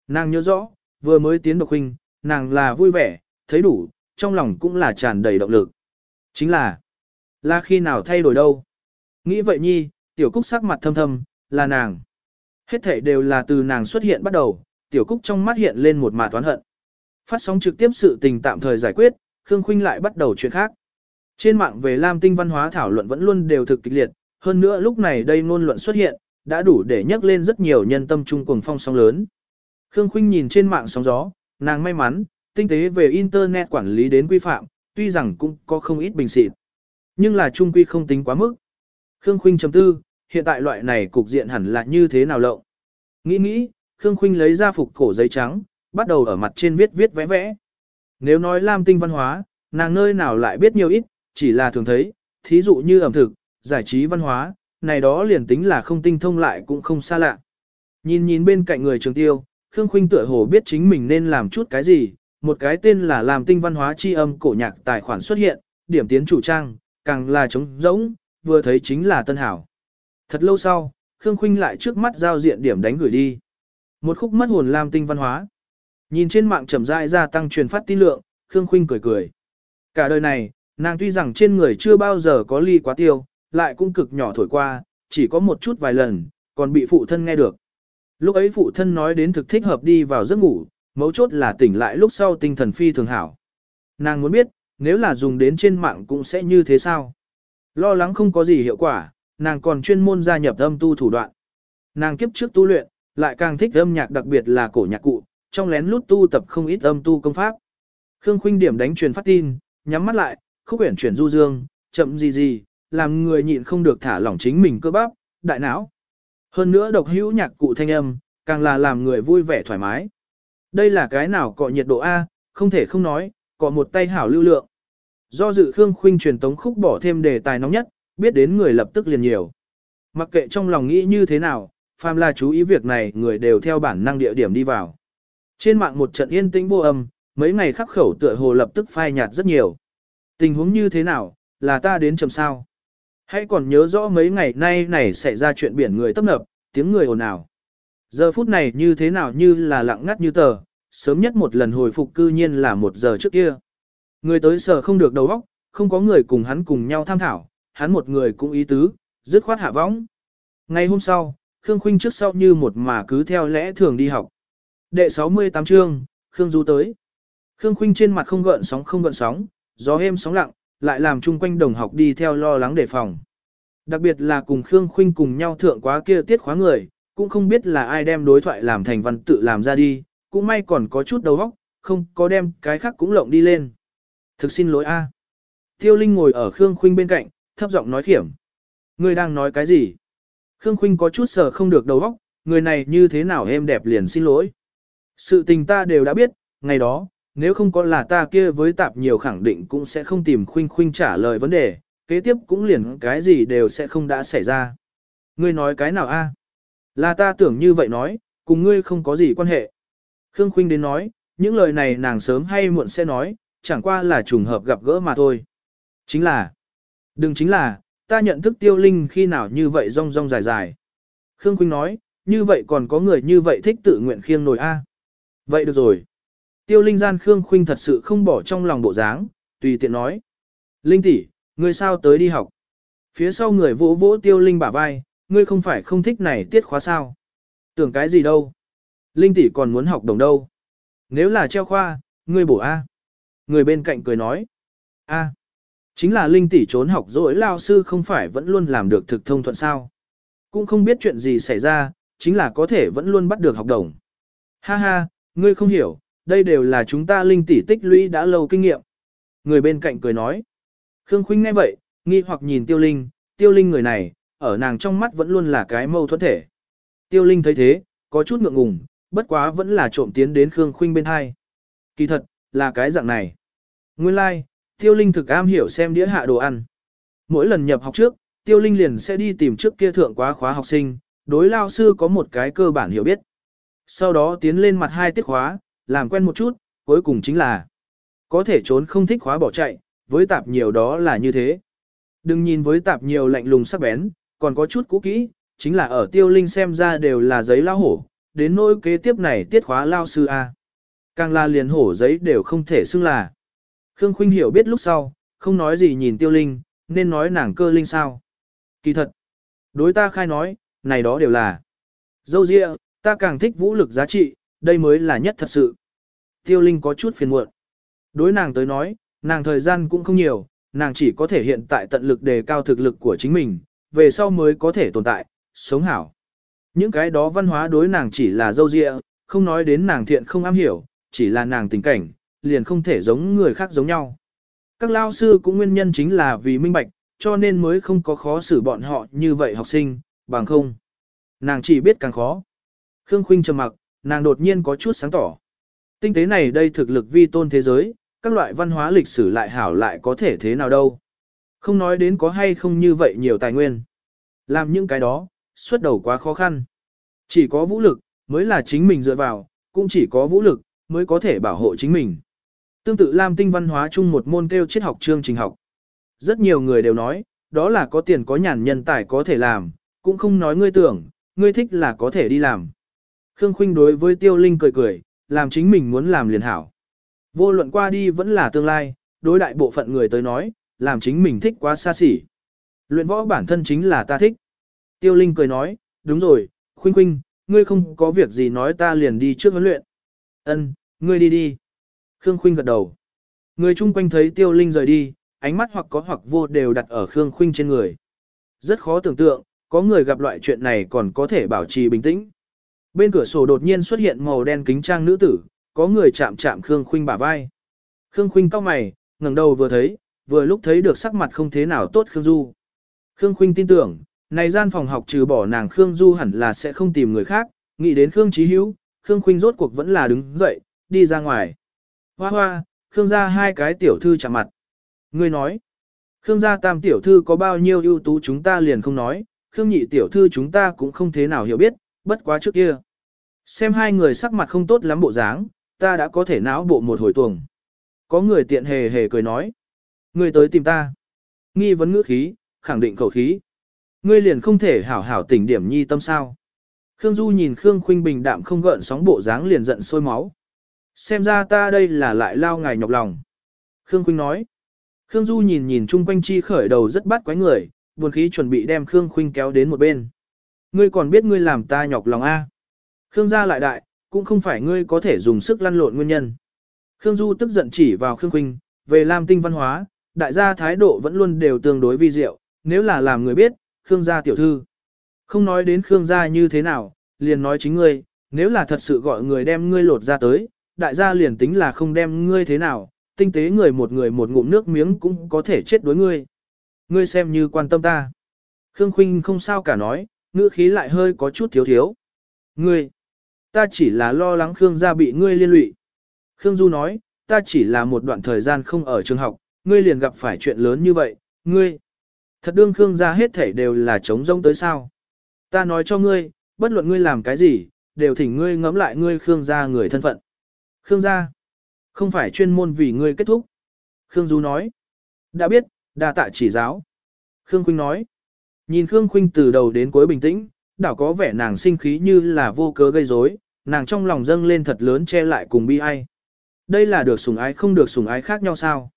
Nàng nhớ rõ, vừa mới tiến độc huynh, nàng là vui vẻ, thấy đủ, trong lòng cũng là tràn đầy động lực. Chính là, là khi nào thay đổi đâu. Nghĩ vậy nhi, tiểu cúc sắc mặt thâm thâm, là nàng. Hết thể đều là từ nàng xuất hiện bắt đầu, tiểu cúc trong mắt hiện lên một mà toán hận. Phát sóng trực tiếp sự tình tạm thời giải quyết, Khương Khuynh lại bắt đầu chuyện khác. Trên mạng về Lam Tinh văn hóa thảo luận vẫn luôn đều thực kịch liệt, hơn nữa lúc này đây ngôn luận xuất hiện, đã đủ để nhắc lên rất nhiều nhân tâm trung cuồng phong sóng lớn. Khương Khuynh nhìn trên mạng sóng gió, nàng may mắn, tinh tế về Internet quản lý đến quy phạm, tuy rằng cũng có không ít bình xịt. Nhưng là trung quy không tính quá mức. Khương Khuynh chấm tư, hiện tại loại này cục diện hẳn là như thế nào lộng. Nghĩ nghĩ, Khương Khuynh lấy ra phục cổ giấy trắng, bắt đầu ở mặt trên viết viết vẽ vẽ. Nếu nói Lam tinh văn hóa, nàng nơi nào lại biết nhiều ít, chỉ là thường thấy, thí dụ như ẩm thực, giải trí văn hóa, này đó liền tính là không tinh thông lại cũng không xa lạ. Nhìn nhìn bên cạnh người trường tiêu, Khương Khuynh tựa hồ biết chính mình nên làm chút cái gì, một cái tên là làm tinh văn hóa chi âm cổ nhạc tài khoản xuất hiện, điểm tiến chủ trang, càng là trống rỗng, vừa thấy chính là tân hảo. Thật lâu sau, Khương Khuynh lại trước mắt giao diện điểm đánh gửi đi. Một khúc mất hồn làm tinh văn hóa. Nhìn trên mạng chậm rãi gia tăng truyền phát tin lượng, Khương Khuynh cười cười. Cả đời này, nàng tuy rằng trên người chưa bao giờ có ly quá tiêu, lại cũng cực nhỏ thổi qua, chỉ có một chút vài lần, còn bị phụ thân nghe được. Lúc ấy phụ thân nói đến thực thích hợp đi vào giấc ngủ, mấu chốt là tỉnh lại lúc sau tinh thần phi thường hảo. Nàng muốn biết, nếu là dùng đến trên mạng cũng sẽ như thế sao? Lo lắng không có gì hiệu quả, nàng còn chuyên môn gia nhập âm tu thủ đoạn. Nàng kiếp trước tu luyện, lại càng thích âm nhạc đặc biệt là cổ nhạc cụ, trong lén lút tu tập không ít âm tu công pháp. Khương Khuynh điểm đánh truyền phát tin, nhắm mắt lại, khúc quyển chuyển du dương, chậm gì gì, làm người nhịn không được thả lỏng chính mình cơ bắp, đại não. Hơn nữa độc hữu nhạc cụ thanh âm, càng là làm người vui vẻ thoải mái. Đây là cái nào cọ nhiệt độ A, không thể không nói, cọ một tay hảo lưu lượng. Do dự Khương Khuynh truyền tống khúc bỏ thêm đề tài nóng nhất, biết đến người lập tức liền nhiều. Mặc kệ trong lòng nghĩ như thế nào, phàm là chú ý việc này người đều theo bản năng địa điểm đi vào. Trên mạng một trận yên tĩnh vô âm, mấy ngày khắc khẩu tựa hồ lập tức phai nhạt rất nhiều. Tình huống như thế nào, là ta đến chầm sao? Hãy còn nhớ rõ mấy ngày nay này xảy ra chuyện biển người tấp nập, tiếng người ồn ào. Giờ phút này như thế nào như là lặng ngắt như tờ, sớm nhất một lần hồi phục cư nhiên là một giờ trước kia. Người tới sở không được đầu óc, không có người cùng hắn cùng nhau tham thảo, hắn một người cũng ý tứ, dứt khoát hạ võng. Ngày hôm sau, Khương Khuynh trước sau như một mà cứ theo lẽ thường đi học. Đệ 68 chương, Khương Du tới. Khương Khuynh trên mặt không gợn sóng không gợn sóng, gió êm sóng lặng, lại làm chung quanh đồng học đi theo lo lắng đề phòng. Đặc biệt là cùng Khương Khuynh cùng nhau thượng quá kia tiết khóa người, cũng không biết là ai đem đối thoại làm thành văn tự làm ra đi, cũng may còn có chút đầu óc, không có đem cái khác cũng lộng đi lên. Thực xin lỗi a. Tiêu Linh ngồi ở Khương Khuynh bên cạnh, thấp giọng nói khiểm. Ngươi đang nói cái gì? Khương Khuynh có chút sợ không được đầu óc, người này như thế nào em đẹp liền xin lỗi. Sự tình ta đều đã biết, ngày đó, nếu không có là ta kia với tạp nhiều khẳng định cũng sẽ không tìm Khuynh Khuynh trả lời vấn đề, kế tiếp cũng liền cái gì đều sẽ không đã xảy ra. Ngươi nói cái nào a? Là ta tưởng như vậy nói, cùng ngươi không có gì quan hệ. Khương Khuynh đến nói, những lời này nàng sớm hay muộn sẽ nói, chẳng qua là trùng hợp gặp gỡ mà thôi. Chính là, đừng chính là, ta nhận thức tiêu linh khi nào như vậy rong rong dài dài. Khương Khuynh nói, như vậy còn có người như vậy thích tự nguyện khiêng nổi A. Vậy được rồi. Tiêu linh gian Khương Khuynh thật sự không bỏ trong lòng bộ dáng, tùy tiện nói. Linh tỷ, ngươi sao tới đi học? Phía sau người vỗ vỗ tiêu linh bả vai, ngươi không phải không thích này tiết khóa sao? Tưởng cái gì đâu? Linh tỷ còn muốn học đồng đâu? Nếu là treo khoa, ngươi bổ A. Người bên cạnh cười nói. A. Chính là Linh tỷ trốn học rồi lao sư không phải vẫn luôn làm được thực thông thuận sao. Cũng không biết chuyện gì xảy ra, chính là có thể vẫn luôn bắt được học đồng. Ha ha, ngươi không hiểu, đây đều là chúng ta Linh tỷ tích lũy đã lâu kinh nghiệm. Người bên cạnh cười nói. Khương Khuynh nghe vậy, nghi hoặc nhìn Tiêu Linh, Tiêu Linh người này, ở nàng trong mắt vẫn luôn là cái mâu thuẫn thể. Tiêu Linh thấy thế, có chút ngượng ngùng, bất quá vẫn là trộm tiến đến Khương Khuynh bên hai. Kỳ thật, là cái dạng này. Nguyên lai, like, Tiêu Linh thực am hiểu xem đĩa hạ đồ ăn. Mỗi lần nhập học trước, Tiêu Linh liền sẽ đi tìm trước kia thượng quá khóa học sinh, đối lao sư có một cái cơ bản hiểu biết. Sau đó tiến lên mặt hai tiết khóa, làm quen một chút, cuối cùng chính là có thể trốn không thích khóa bỏ chạy, với tạp nhiều đó là như thế. Đừng nhìn với tạp nhiều lạnh lùng sắc bén, còn có chút cũ kỹ, chính là ở Tiêu Linh xem ra đều là giấy lao hổ, đến nỗi kế tiếp này tiết khóa lao sư A. Càng là liền hổ giấy đều không thể xưng là. Khương Khuynh hiểu biết lúc sau, không nói gì nhìn tiêu linh, nên nói nàng cơ linh sao. Kỳ thật, đối ta khai nói, này đó đều là. Dâu dịa, ta càng thích vũ lực giá trị, đây mới là nhất thật sự. Tiêu linh có chút phiền muộn. Đối nàng tới nói, nàng thời gian cũng không nhiều, nàng chỉ có thể hiện tại tận lực đề cao thực lực của chính mình, về sau mới có thể tồn tại, sống hảo. Những cái đó văn hóa đối nàng chỉ là dâu dịa, không nói đến nàng thiện không am hiểu, chỉ là nàng tình cảnh, liền không thể giống người khác giống nhau. Các lao sư cũng nguyên nhân chính là vì minh bạch, cho nên mới không có khó xử bọn họ như vậy học sinh, bằng không. Nàng chỉ biết càng khó. Khương Khuynh trầm mặc, nàng đột nhiên có chút sáng tỏ. Tinh tế này đây thực lực vi tôn thế giới, các loại văn hóa lịch sử lại hảo lại có thể thế nào đâu. Không nói đến có hay không như vậy nhiều tài nguyên. Làm những cái đó, xuất đầu quá khó khăn. Chỉ có vũ lực, mới là chính mình dựa vào, cũng chỉ có vũ lực, mới có thể bảo hộ chính mình. Tương tự Lam tinh văn hóa chung một môn kêu triết học chương trình học. Rất nhiều người đều nói, đó là có tiền có nhàn nhân tài có thể làm, cũng không nói ngươi tưởng, ngươi thích là có thể đi làm. Khương Khuynh đối với Tiêu Linh cười cười, làm chính mình muốn làm liền hảo. Vô luận qua đi vẫn là tương lai, đối đại bộ phận người tới nói, làm chính mình thích quá xa xỉ. Luyện võ bản thân chính là ta thích. Tiêu Linh cười nói, đúng rồi, Khuynh Khuynh, ngươi không có việc gì nói ta liền đi trước huấn luyện. Ân, ngươi đi đi. Khương Khuynh gật đầu. Người chung quanh thấy Tiêu Linh rời đi, ánh mắt hoặc có hoặc vô đều đặt ở Khương Khuynh trên người. Rất khó tưởng tượng, có người gặp loại chuyện này còn có thể bảo trì bình tĩnh. Bên cửa sổ đột nhiên xuất hiện màu đen kính trang nữ tử, có người chạm chạm Khương Khuynh bả vai. Khương Khuynh cau mày, ngẩng đầu vừa thấy, vừa lúc thấy được sắc mặt không thế nào tốt Khương Du. Khương Khuynh tin tưởng, này gian phòng học trừ bỏ nàng Khương Du hẳn là sẽ không tìm người khác, nghĩ đến Khương Chí Hữu, Khương Khuynh rốt cuộc vẫn là đứng dậy, đi ra ngoài. Hoa hoa, Khương gia hai cái tiểu thư chạm mặt. Ngươi nói, Khương gia tam tiểu thư có bao nhiêu ưu tú chúng ta liền không nói, Khương nhị tiểu thư chúng ta cũng không thế nào hiểu biết, bất quá trước kia. Xem hai người sắc mặt không tốt lắm bộ dáng, ta đã có thể não bộ một hồi tuồng. Có người tiện hề hề cười nói. Ngươi tới tìm ta. Nghi vấn ngữ khí, khẳng định khẩu khí. Ngươi liền không thể hảo hảo tỉnh điểm nhi tâm sao. Khương Du nhìn Khương Khuynh bình đạm không gợn sóng bộ dáng liền giận sôi máu. Xem ra ta đây là lại lao ngài nhọc lòng. Khương Khuynh nói. Khương Du nhìn nhìn chung quanh chi khởi đầu rất bắt quái người, buồn khí chuẩn bị đem Khương Khuynh kéo đến một bên. Ngươi còn biết ngươi làm ta nhọc lòng a? Khương gia lại đại, cũng không phải ngươi có thể dùng sức lăn lộn nguyên nhân. Khương Du tức giận chỉ vào Khương Khuynh, về Lam Tinh văn hóa, đại gia thái độ vẫn luôn đều tương đối vi diệu, nếu là làm người biết, Khương gia tiểu thư. Không nói đến Khương gia như thế nào, liền nói chính ngươi, nếu là thật sự gọi người đem ngươi lột ra tới, đại gia liền tính là không đem ngươi thế nào, tinh tế người một người một ngụm nước miếng cũng có thể chết đối ngươi. Ngươi xem như quan tâm ta. Khương Khuynh không sao cả nói, ngữ khí lại hơi có chút thiếu thiếu. Ngươi, ta chỉ là lo lắng Khương gia bị ngươi liên lụy. Khương Du nói, ta chỉ là một đoạn thời gian không ở trường học, ngươi liền gặp phải chuyện lớn như vậy, ngươi. Thật đương Khương gia hết thể đều là chống rông tới sao. Ta nói cho ngươi, bất luận ngươi làm cái gì, đều thỉnh ngươi ngẫm lại ngươi Khương gia người thân phận. Khương gia, không phải chuyên môn vì ngươi kết thúc. Khương Du nói, đã biết, đa tạ chỉ giáo. Khương Khuynh nói, nhìn Khương Khuynh từ đầu đến cuối bình tĩnh, đảo có vẻ nàng sinh khí như là vô cớ gây rối, nàng trong lòng dâng lên thật lớn che lại cùng bi ai. Đây là được sủng ái không được sủng ái khác nhau sao?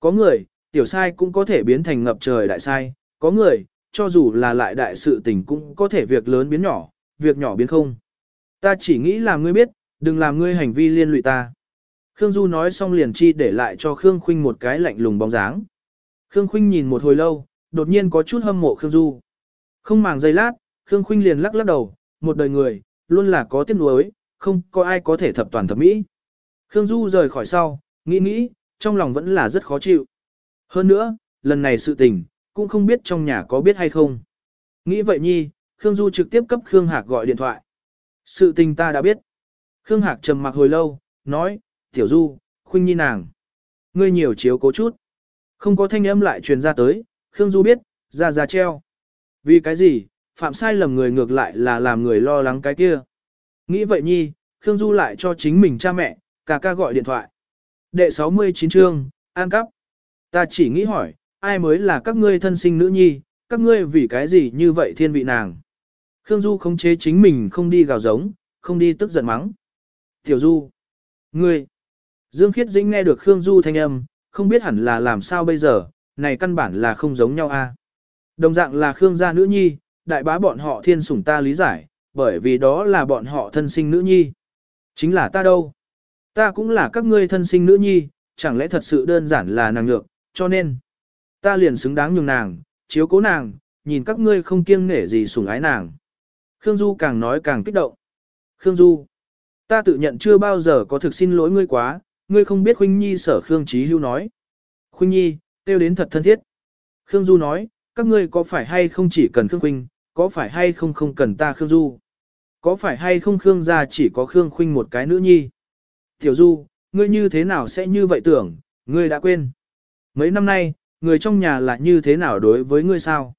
Có người, tiểu sai cũng có thể biến thành ngập trời đại sai, có người, cho dù là lại đại sự tình cũng có thể việc lớn biến nhỏ, việc nhỏ biến không. Ta chỉ nghĩ là ngươi biết, đừng làm ngươi hành vi liên lụy ta. Khương Du nói xong liền chi để lại cho Khương Khuynh một cái lạnh lùng bóng dáng. Khương Khuynh nhìn một hồi lâu, đột nhiên có chút hâm mộ Khương Du. Không màng giây lát, Khương Khuynh liền lắc lắc đầu, một đời người, luôn là có tiếc nuối, không có ai có thể thập toàn thập mỹ. Khương Du rời khỏi sau, nghĩ nghĩ, trong lòng vẫn là rất khó chịu. Hơn nữa, lần này sự tình, cũng không biết trong nhà có biết hay không. Nghĩ vậy nhi, Khương Du trực tiếp cấp Khương Hạc gọi điện thoại. Sự tình ta đã biết. Khương Hạc trầm mặc hồi lâu, nói, Tiểu Du, khuynh nhi nàng. Ngươi nhiều chiếu cố chút. Không có thanh âm lại truyền ra tới, Khương Du biết, ra ra treo. Vì cái gì, phạm sai lầm người ngược lại là làm người lo lắng cái kia. Nghĩ vậy nhi, Khương Du lại cho chính mình cha mẹ, cả ca gọi điện thoại. Đệ 69 chương, an cắp. Ta chỉ nghĩ hỏi, ai mới là các ngươi thân sinh nữ nhi, các ngươi vì cái gì như vậy thiên vị nàng. Khương Du không chế chính mình không đi gào giống, không đi tức giận mắng. Tiểu Du, ngươi. Dương Khiết Dĩnh nghe được Khương Du thanh âm, không biết hẳn là làm sao bây giờ, này căn bản là không giống nhau a. Đồng dạng là Khương gia nữ nhi, đại bá bọn họ thiên sủng ta lý giải, bởi vì đó là bọn họ thân sinh nữ nhi. Chính là ta đâu. Ta cũng là các ngươi thân sinh nữ nhi, chẳng lẽ thật sự đơn giản là nàng ngược, cho nên, ta liền xứng đáng nhường nàng, chiếu cố nàng, nhìn các ngươi không kiêng nể gì sủng ái nàng. Khương Du càng nói càng kích động. Khương Du, ta tự nhận chưa bao giờ có thực xin lỗi ngươi quá, ngươi không biết Khuynh Nhi sở Khương Chí Hưu nói. Khuynh Nhi, tiêu đến thật thân thiết. Khương Du nói, các ngươi có phải hay không chỉ cần Khương Khuynh, có phải hay không không cần ta Khương Du. Có phải hay không Khương gia chỉ có Khương Khuynh một cái nữ nhi. Tiểu Du, ngươi như thế nào sẽ như vậy tưởng, ngươi đã quên. Mấy năm nay, người trong nhà là như thế nào đối với ngươi sao?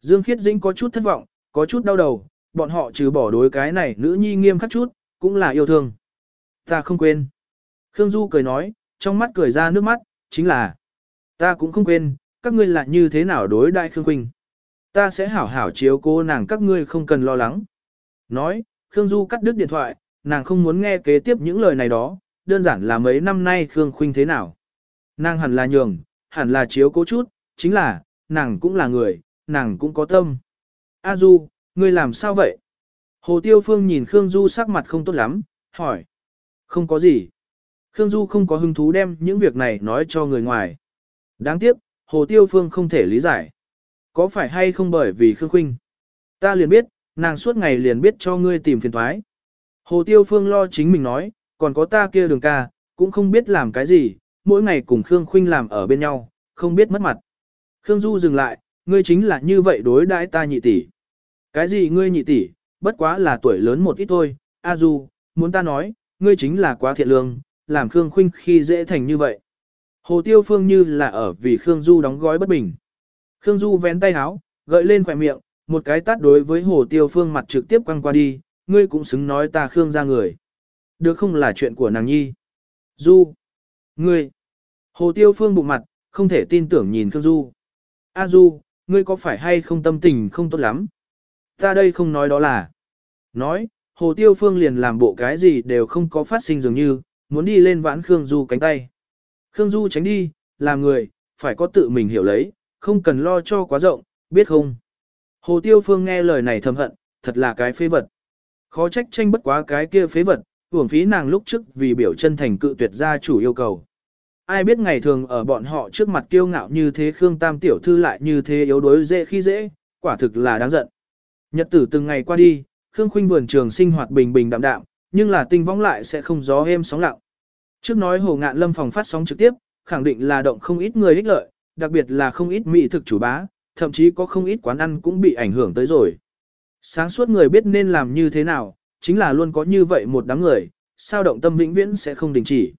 Dương Khiết Dĩnh có chút thất vọng, có chút đau đầu, bọn họ trừ bỏ đối cái này nữ nhi nghiêm khắc chút, cũng là yêu thương. Ta không quên. Khương Du cười nói, trong mắt cười ra nước mắt, chính là ta cũng không quên, các ngươi là như thế nào đối đại Khương Quỳnh. Ta sẽ hảo hảo chiếu cô nàng các ngươi không cần lo lắng. Nói, Khương Du cắt đứt điện thoại, nàng không muốn nghe kế tiếp những lời này đó, đơn giản là mấy năm nay Khương Khuynh thế nào. Nàng hẳn là nhường, hẳn là chiếu cố chút, chính là, nàng cũng là người, nàng cũng có tâm. A Du, ngươi làm sao vậy? Hồ Tiêu Phương nhìn Khương Du sắc mặt không tốt lắm, hỏi. Không có gì. Khương Du không có hứng thú đem những việc này nói cho người ngoài. Đáng tiếc, Hồ Tiêu Phương không thể lý giải. Có phải hay không bởi vì Khương Khuynh? Ta liền biết, nàng suốt ngày liền biết cho ngươi tìm phiền toái. Hồ Tiêu Phương lo chính mình nói, còn có ta kia đường ca, cũng không biết làm cái gì, mỗi ngày cùng Khương Khuynh làm ở bên nhau, không biết mất mặt. Khương Du dừng lại, ngươi chính là như vậy đối đãi ta nhị tỷ. Cái gì ngươi nhị tỷ, bất quá là tuổi lớn một ít thôi, A Du, muốn ta nói, ngươi chính là quá thiện lương, làm Khương Khuynh khi dễ thành như vậy. Hồ Tiêu Phương như là ở vì Khương Du đóng gói bất bình. Khương Du vén tay áo, gợi lên khỏe miệng, một cái tát đối với Hồ Tiêu Phương mặt trực tiếp quăng qua đi, ngươi cũng xứng nói ta Khương ra người. Được không là chuyện của nàng nhi. Du. Ngươi. Hồ Tiêu Phương bụng mặt, không thể tin tưởng nhìn Khương Du. A Du, ngươi có phải hay không tâm tình không tốt lắm? Ta đây không nói đó là. Nói, Hồ Tiêu Phương liền làm bộ cái gì đều không có phát sinh dường như, muốn đi lên vãn Khương Du cánh tay. Khương Du tránh đi, làm người, phải có tự mình hiểu lấy, không cần lo cho quá rộng, biết không? Hồ Tiêu Phương nghe lời này thầm hận, thật là cái phế vật. Khó trách tranh bất quá cái kia phế vật, hưởng phí nàng lúc trước vì biểu chân thành cự tuyệt gia chủ yêu cầu. Ai biết ngày thường ở bọn họ trước mặt kiêu ngạo như thế Khương Tam tiểu thư lại như thế yếu đuối dễ khi dễ, quả thực là đáng giận. Nhật tử từng ngày qua đi, Khương Khuynh vườn trường sinh hoạt bình bình đạm đạm, nhưng là tinh võng lại sẽ không gió êm sóng lặng. Trước nói Hồ Ngạn Lâm phòng phát sóng trực tiếp, khẳng định là động không ít người ích lợi, đặc biệt là không ít mỹ thực chủ bá, thậm chí có không ít quán ăn cũng bị ảnh hưởng tới rồi. Sáng suốt người biết nên làm như thế nào, chính là luôn có như vậy một đám người, sao động tâm vĩnh viễn sẽ không đình chỉ.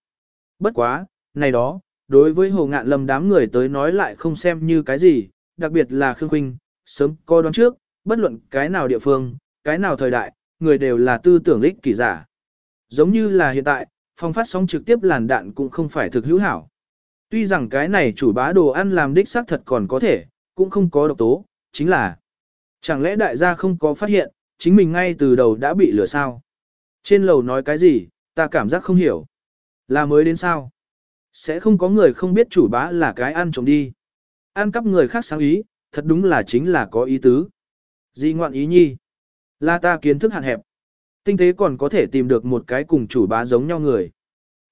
Bất quá, này đó, đối với Hồ Ngạn Lâm đám người tới nói lại không xem như cái gì, đặc biệt là Khương Khuynh, sớm coi đoán trước, bất luận cái nào địa phương, cái nào thời đại, người đều là tư tưởng ích kỷ giả. Giống như là hiện tại, phong phát sóng trực tiếp làn đạn cũng không phải thực hữu hảo. Tuy rằng cái này chủ bá đồ ăn làm đích xác thật còn có thể, cũng không có độc tố, chính là chẳng lẽ đại gia không có phát hiện, chính mình ngay từ đầu đã bị lừa sao? Trên lầu nói cái gì, ta cảm giác không hiểu. Là mới đến sao? Sẽ không có người không biết chủ bá là cái ăn trộm đi. Ăn cắp người khác sáng ý, thật đúng là chính là có ý tứ. di ngoạn ý nhi? Là ta kiến thức hạn hẹp. Tinh tế còn có thể tìm được một cái cùng chủ bá giống nhau người.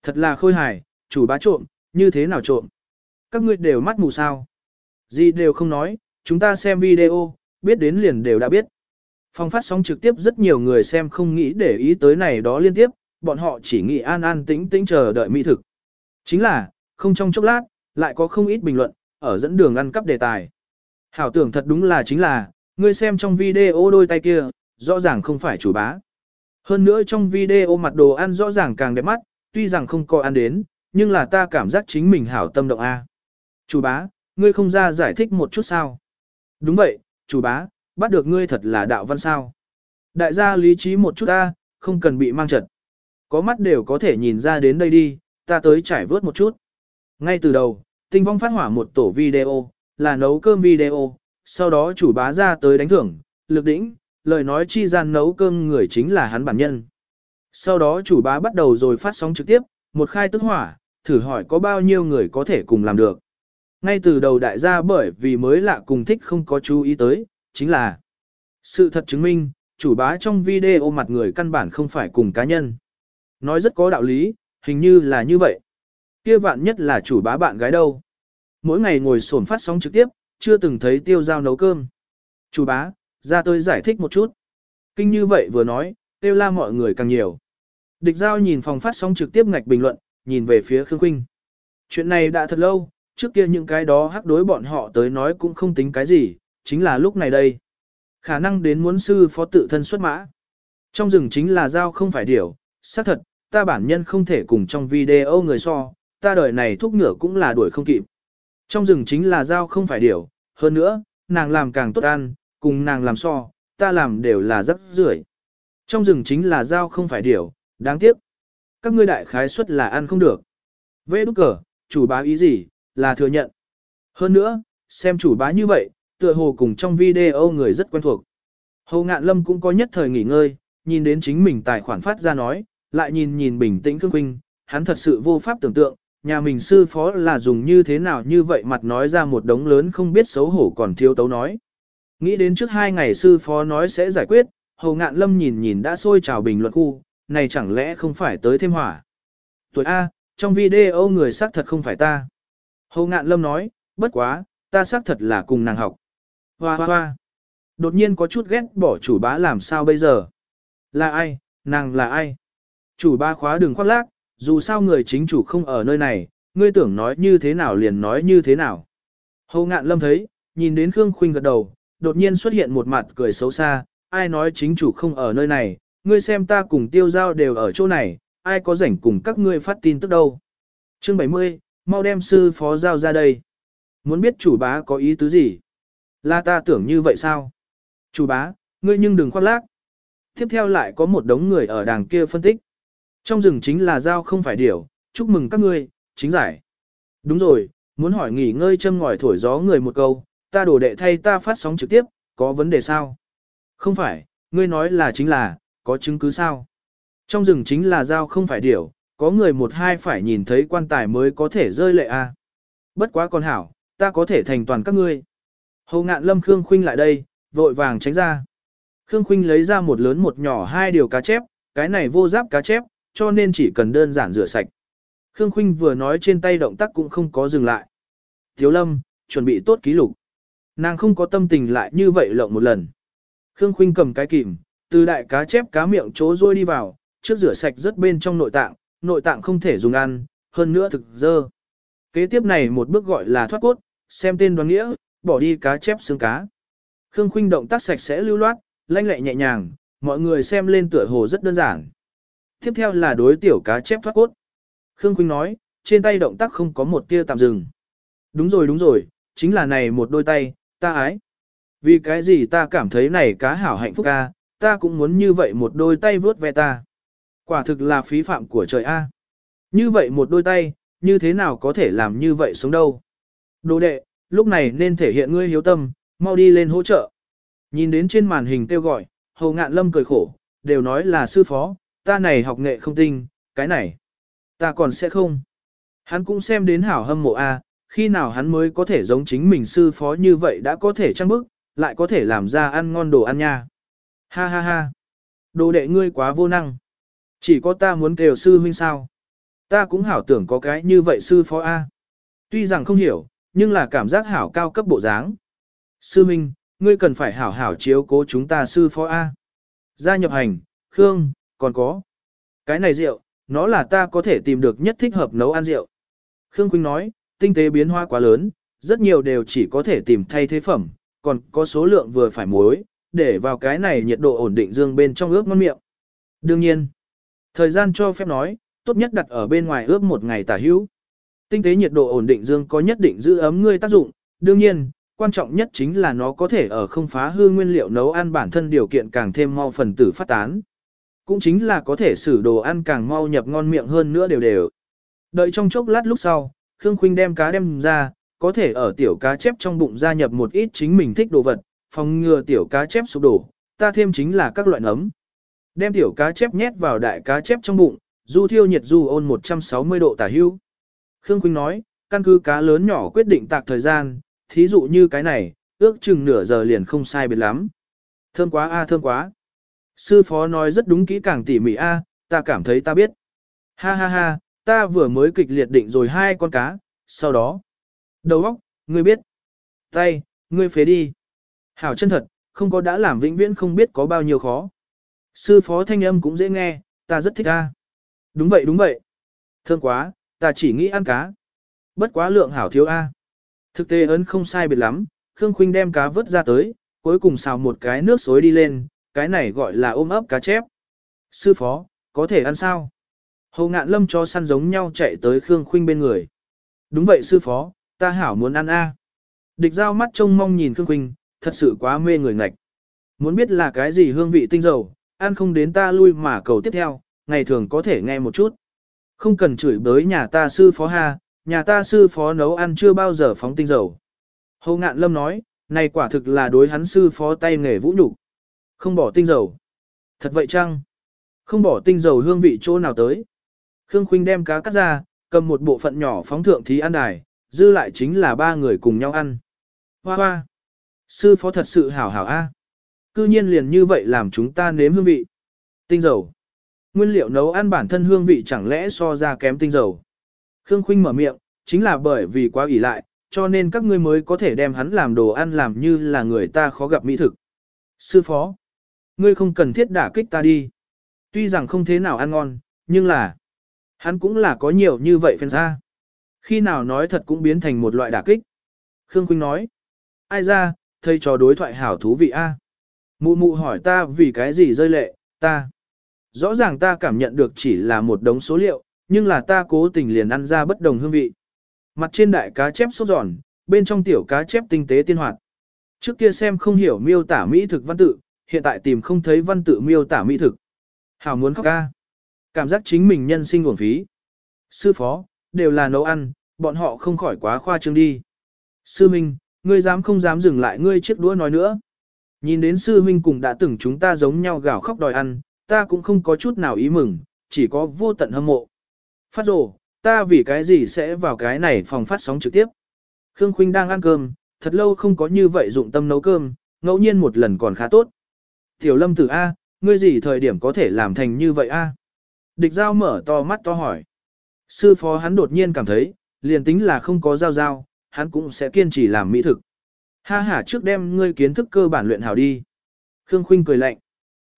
Thật là khôi hài, chủ bá trộm, như thế nào trộm? Các ngươi đều mắt mù sao? Gì đều không nói, chúng ta xem video, biết đến liền đều đã biết. Phong phát sóng trực tiếp rất nhiều người xem không nghĩ để ý tới này đó liên tiếp, bọn họ chỉ nghĩ an an tĩnh tĩnh chờ đợi mỹ thực. Chính là, không trong chốc lát, lại có không ít bình luận, ở dẫn đường ăn cắp đề tài. Hảo tưởng thật đúng là chính là, ngươi xem trong video đôi tay kia, rõ ràng không phải chủ bá. Hơn nữa trong video mặt đồ ăn rõ ràng càng đẹp mắt, tuy rằng không có ăn đến, nhưng là ta cảm giác chính mình hảo tâm động A. Chủ bá, ngươi không ra giải thích một chút sao? Đúng vậy, chủ bá, bắt được ngươi thật là đạo văn sao. Đại gia lý trí một chút ta, không cần bị mang trật. Có mắt đều có thể nhìn ra đến đây đi, ta tới trải vớt một chút. Ngay từ đầu, tinh vong phát hỏa một tổ video, là nấu cơm video, sau đó chủ bá ra tới đánh thưởng, lực đỉnh, lời nói chi gian nấu cơm người chính là hắn bản nhân. Sau đó chủ bá bắt đầu rồi phát sóng trực tiếp, một khai tức hỏa, thử hỏi có bao nhiêu người có thể cùng làm được. Ngay từ đầu đại gia bởi vì mới lạ cùng thích không có chú ý tới, chính là sự thật chứng minh, chủ bá trong video mặt người căn bản không phải cùng cá nhân. Nói rất có đạo lý, hình như là như vậy. Kia vạn nhất là chủ bá bạn gái đâu. Mỗi ngày ngồi sổn phát sóng trực tiếp, chưa từng thấy tiêu giao nấu cơm. Chủ bá, ra tôi giải thích một chút. Kinh như vậy vừa nói, tiêu la mọi người càng nhiều. Địch giao nhìn phòng phát sóng trực tiếp ngạch bình luận, nhìn về phía Khương Khuynh. Chuyện này đã thật lâu, trước kia những cái đó hắc đối bọn họ tới nói cũng không tính cái gì, chính là lúc này đây. Khả năng đến muốn sư phó tự thân xuất mã. Trong rừng chính là giao không phải điểu, xác thật, ta bản nhân không thể cùng trong video người so, ta đời này thúc ngựa cũng là đuổi không kịp. Trong rừng chính là giao không phải điểu, hơn nữa, nàng làm càng tốt ăn, cùng nàng làm so, ta làm đều là rất rưởi. Trong rừng chính là giao không phải điểu, đáng tiếc. Các ngươi đại khái suất là ăn không được. Vê đúc cờ, chủ bá ý gì, là thừa nhận. Hơn nữa, xem chủ bá như vậy, tựa hồ cùng trong video người rất quen thuộc. Hồ Ngạn Lâm cũng có nhất thời nghỉ ngơi, nhìn đến chính mình tài khoản phát ra nói, lại nhìn nhìn bình tĩnh Khương Quynh, hắn thật sự vô pháp tưởng tượng, nhà mình sư phó là dùng như thế nào như vậy mặt nói ra một đống lớn không biết xấu hổ còn thiếu tấu nói. Nghĩ đến trước hai ngày sư phó nói sẽ giải quyết, Hồ Ngạn Lâm nhìn nhìn đã sôi trào bình luận khu, này chẳng lẽ không phải tới thêm hỏa. Tuổi A, trong video người xác thật không phải ta. Hồ Ngạn Lâm nói, bất quá, ta xác thật là cùng nàng học. Hoa hoa hoa. Đột nhiên có chút ghét bỏ chủ bá làm sao bây giờ. Là ai, nàng là ai? Chủ bá khóa đường khoác lác, dù sao người chính chủ không ở nơi này, ngươi tưởng nói như thế nào liền nói như thế nào. Hồ ngạn lâm thấy, nhìn đến Khương Khuynh gật đầu, đột nhiên xuất hiện một mặt cười xấu xa, ai nói chính chủ không ở nơi này, ngươi xem ta cùng tiêu giao đều ở chỗ này, ai có rảnh cùng các ngươi phát tin tức đâu. Chương 70, mau đem sư phó giao ra đây. Muốn biết chủ bá có ý tứ gì? Là ta tưởng như vậy sao? Chủ bá, ngươi nhưng đừng khoác lác. Tiếp theo lại có một đống người ở đàng kia phân tích. Trong rừng chính là giao không phải điểu, chúc mừng các ngươi, chính giải. Đúng rồi, muốn hỏi nghỉ ngơi châm ngòi thổi gió người một câu, ta đổ đệ thay ta phát sóng trực tiếp, có vấn đề sao? Không phải, ngươi nói là chính là, có chứng cứ sao? Trong rừng chính là giao không phải điểu, có người một hai phải nhìn thấy quan tài mới có thể rơi lệ a. À. Bất quá con hảo, ta có thể thành toàn các ngươi. Hồ ngạn lâm Khương Khuynh lại đây, vội vàng tránh ra. Khương Khuynh lấy ra một lớn một nhỏ hai điều cá chép, cái này vô giáp cá chép, cho nên chỉ cần đơn giản rửa sạch. Khương Khuynh vừa nói trên tay động tác cũng không có dừng lại. Thiếu lâm, chuẩn bị tốt ký lục. Nàng không có tâm tình lại như vậy lộng một lần. Khương Khuynh cầm cái kìm, từ đại cá chép cá miệng chỗ rôi đi vào, trước rửa sạch rất bên trong nội tạng, nội tạng không thể dùng ăn, hơn nữa thực dơ. Kế tiếp này một bước gọi là thoát cốt, xem tên đoán nghĩa, bỏ đi cá chép xương cá. Khương Khuynh động tác sạch sẽ lưu loát, lanh lẹ nhẹ nhàng, mọi người xem lên tựa hồ rất đơn giản. Tiếp theo là đối tiểu cá chép thoát cốt. Khương Khuynh nói, trên tay động tác không có một tia tạm dừng. Đúng rồi đúng rồi, chính là này một đôi tay, ta ái. Vì cái gì ta cảm thấy này cá hảo hạnh phúc ca, ta cũng muốn như vậy một đôi tay vướt ve ta. Quả thực là phí phạm của trời A. Như vậy một đôi tay, như thế nào có thể làm như vậy sống đâu. Đồ đệ, lúc này nên thể hiện ngươi hiếu tâm, mau đi lên hỗ trợ. Nhìn đến trên màn hình kêu gọi, hầu ngạn lâm cười khổ, đều nói là sư phó, ta này học nghệ không tinh, cái này, ta còn sẽ không. Hắn cũng xem đến hảo hâm mộ A, khi nào hắn mới có thể giống chính mình sư phó như vậy đã có thể trăng bức, lại có thể làm ra ăn ngon đồ ăn nha. Ha ha ha. Đồ đệ ngươi quá vô năng. Chỉ có ta muốn kêu sư huynh sao. Ta cũng hảo tưởng có cái như vậy sư phó A. Tuy rằng không hiểu, nhưng là cảm giác hảo cao cấp bộ dáng. Sư huynh, ngươi cần phải hảo hảo chiếu cố chúng ta sư phó A. Gia nhập hành, Khương, còn có. Cái này rượu, nó là ta có thể tìm được nhất thích hợp nấu ăn rượu. Khương Quynh nói, tinh tế biến hóa quá lớn, rất nhiều đều chỉ có thể tìm thay thế phẩm, còn có số lượng vừa phải muối, để vào cái này nhiệt độ ổn định dương bên trong ướp ngon miệng. Đương nhiên, thời gian cho phép nói, tốt nhất đặt ở bên ngoài ướp một ngày tả hữu. Tinh tế nhiệt độ ổn định dương có nhất định giữ ấm ngươi tác dụng, đương nhiên, quan trọng nhất chính là nó có thể ở không phá hư nguyên liệu nấu ăn bản thân điều kiện càng thêm mau phần tử phát tán. Cũng chính là có thể xử đồ ăn càng mau nhập ngon miệng hơn nữa đều đều. Đợi trong chốc lát lúc sau, Khương Khuynh đem cá đem ra, có thể ở tiểu cá chép trong bụng gia nhập một ít chính mình thích đồ vật, phòng ngừa tiểu cá chép sụp đổ, ta thêm chính là các loại nấm. Đem tiểu cá chép nhét vào đại cá chép trong bụng, du thiêu nhiệt du ôn 160 độ tả hữu. Khương Quỳnh nói, căn cứ cá lớn nhỏ quyết định tạc thời gian, thí dụ như cái này, ước chừng nửa giờ liền không sai biệt lắm. Thơm quá a thơm quá. Sư phó nói rất đúng kỹ càng tỉ mỉ a, ta cảm thấy ta biết. Ha ha ha, ta vừa mới kịch liệt định rồi hai con cá, sau đó. Đầu óc, ngươi biết. Tay, ngươi phế đi. Hảo chân thật, không có đã làm vĩnh viễn không biết có bao nhiêu khó. Sư phó thanh âm cũng dễ nghe, ta rất thích a. Đúng vậy đúng vậy. Thơm quá, ta chỉ nghĩ ăn cá. Bất quá lượng hảo thiếu a. Thực tế ấn không sai biệt lắm, Khương Khuynh đem cá vớt ra tới, cuối cùng xào một cái nước xối đi lên, cái này gọi là ôm ấp cá chép. Sư phó, có thể ăn sao? Hồ ngạn lâm cho săn giống nhau chạy tới Khương Khuynh bên người. Đúng vậy sư phó, ta hảo muốn ăn a. Địch giao mắt trông mong nhìn Khương Khuynh, thật sự quá mê người ngạch. Muốn biết là cái gì hương vị tinh dầu, ăn không đến ta lui mà cầu tiếp theo, ngày thường có thể nghe một chút. Không cần chửi bới nhà ta sư phó ha, nhà ta sư phó nấu ăn chưa bao giờ phóng tinh dầu. Hồ ngạn lâm nói, này quả thực là đối hắn sư phó tay nghề vũ nhục Không bỏ tinh dầu. Thật vậy chăng? Không bỏ tinh dầu hương vị chỗ nào tới. Khương Khuynh đem cá cắt ra, cầm một bộ phận nhỏ phóng thượng thí ăn đài, dư lại chính là ba người cùng nhau ăn. Hoa hoa! Sư phó thật sự hảo hảo a. Cư nhiên liền như vậy làm chúng ta nếm hương vị. Tinh dầu. Nguyên liệu nấu ăn bản thân hương vị chẳng lẽ so ra kém tinh dầu. Khương Khuynh mở miệng, chính là bởi vì quá ủy lại, cho nên các ngươi mới có thể đem hắn làm đồ ăn làm như là người ta khó gặp mỹ thực. Sư phó, ngươi không cần thiết đả kích ta đi. Tuy rằng không thế nào ăn ngon, nhưng là, hắn cũng là có nhiều như vậy phèn ra. Khi nào nói thật cũng biến thành một loại đả kích. Khương Khuynh nói, ai ra, thầy trò đối thoại hảo thú vị a. Mụ mụ hỏi ta vì cái gì rơi lệ, ta. Rõ ràng ta cảm nhận được chỉ là một đống số liệu, nhưng là ta cố tình liền ăn ra bất đồng hương vị. Mặt trên đại cá chép sốt giòn, bên trong tiểu cá chép tinh tế tiên hoạt. Trước kia xem không hiểu miêu tả mỹ thực văn tự, hiện tại tìm không thấy văn tự miêu tả mỹ thực. Hảo muốn khóc ca. Cảm giác chính mình nhân sinh uổng phí. Sư phó, đều là nấu ăn, bọn họ không khỏi quá khoa trương đi. Sư Minh, ngươi dám không dám dừng lại ngươi chiếc đũa nói nữa. Nhìn đến sư Minh cùng đã từng chúng ta giống nhau gào khóc đòi ăn, ta cũng không có chút nào ý mừng, chỉ có vô tận hâm mộ. Phát rồ, ta vì cái gì sẽ vào cái này phòng phát sóng trực tiếp. Khương Khuynh đang ăn cơm, thật lâu không có như vậy dụng tâm nấu cơm, ngẫu nhiên một lần còn khá tốt. Tiểu lâm tử A, ngươi gì thời điểm có thể làm thành như vậy A? Địch giao mở to mắt to hỏi. Sư phó hắn đột nhiên cảm thấy, liền tính là không có giao giao, hắn cũng sẽ kiên trì làm mỹ thực. Ha ha trước đem ngươi kiến thức cơ bản luyện hảo đi. Khương Khuynh cười lạnh.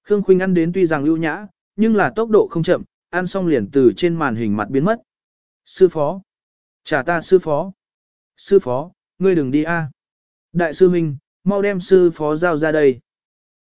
Khương Khuynh ăn đến tuy rằng ưu nhã, nhưng là tốc độ không chậm, ăn xong liền từ trên màn hình mặt biến mất. Sư phó. Trả ta sư phó. Sư phó, ngươi đừng đi a. Đại sư huynh, mau đem sư phó giao ra đây.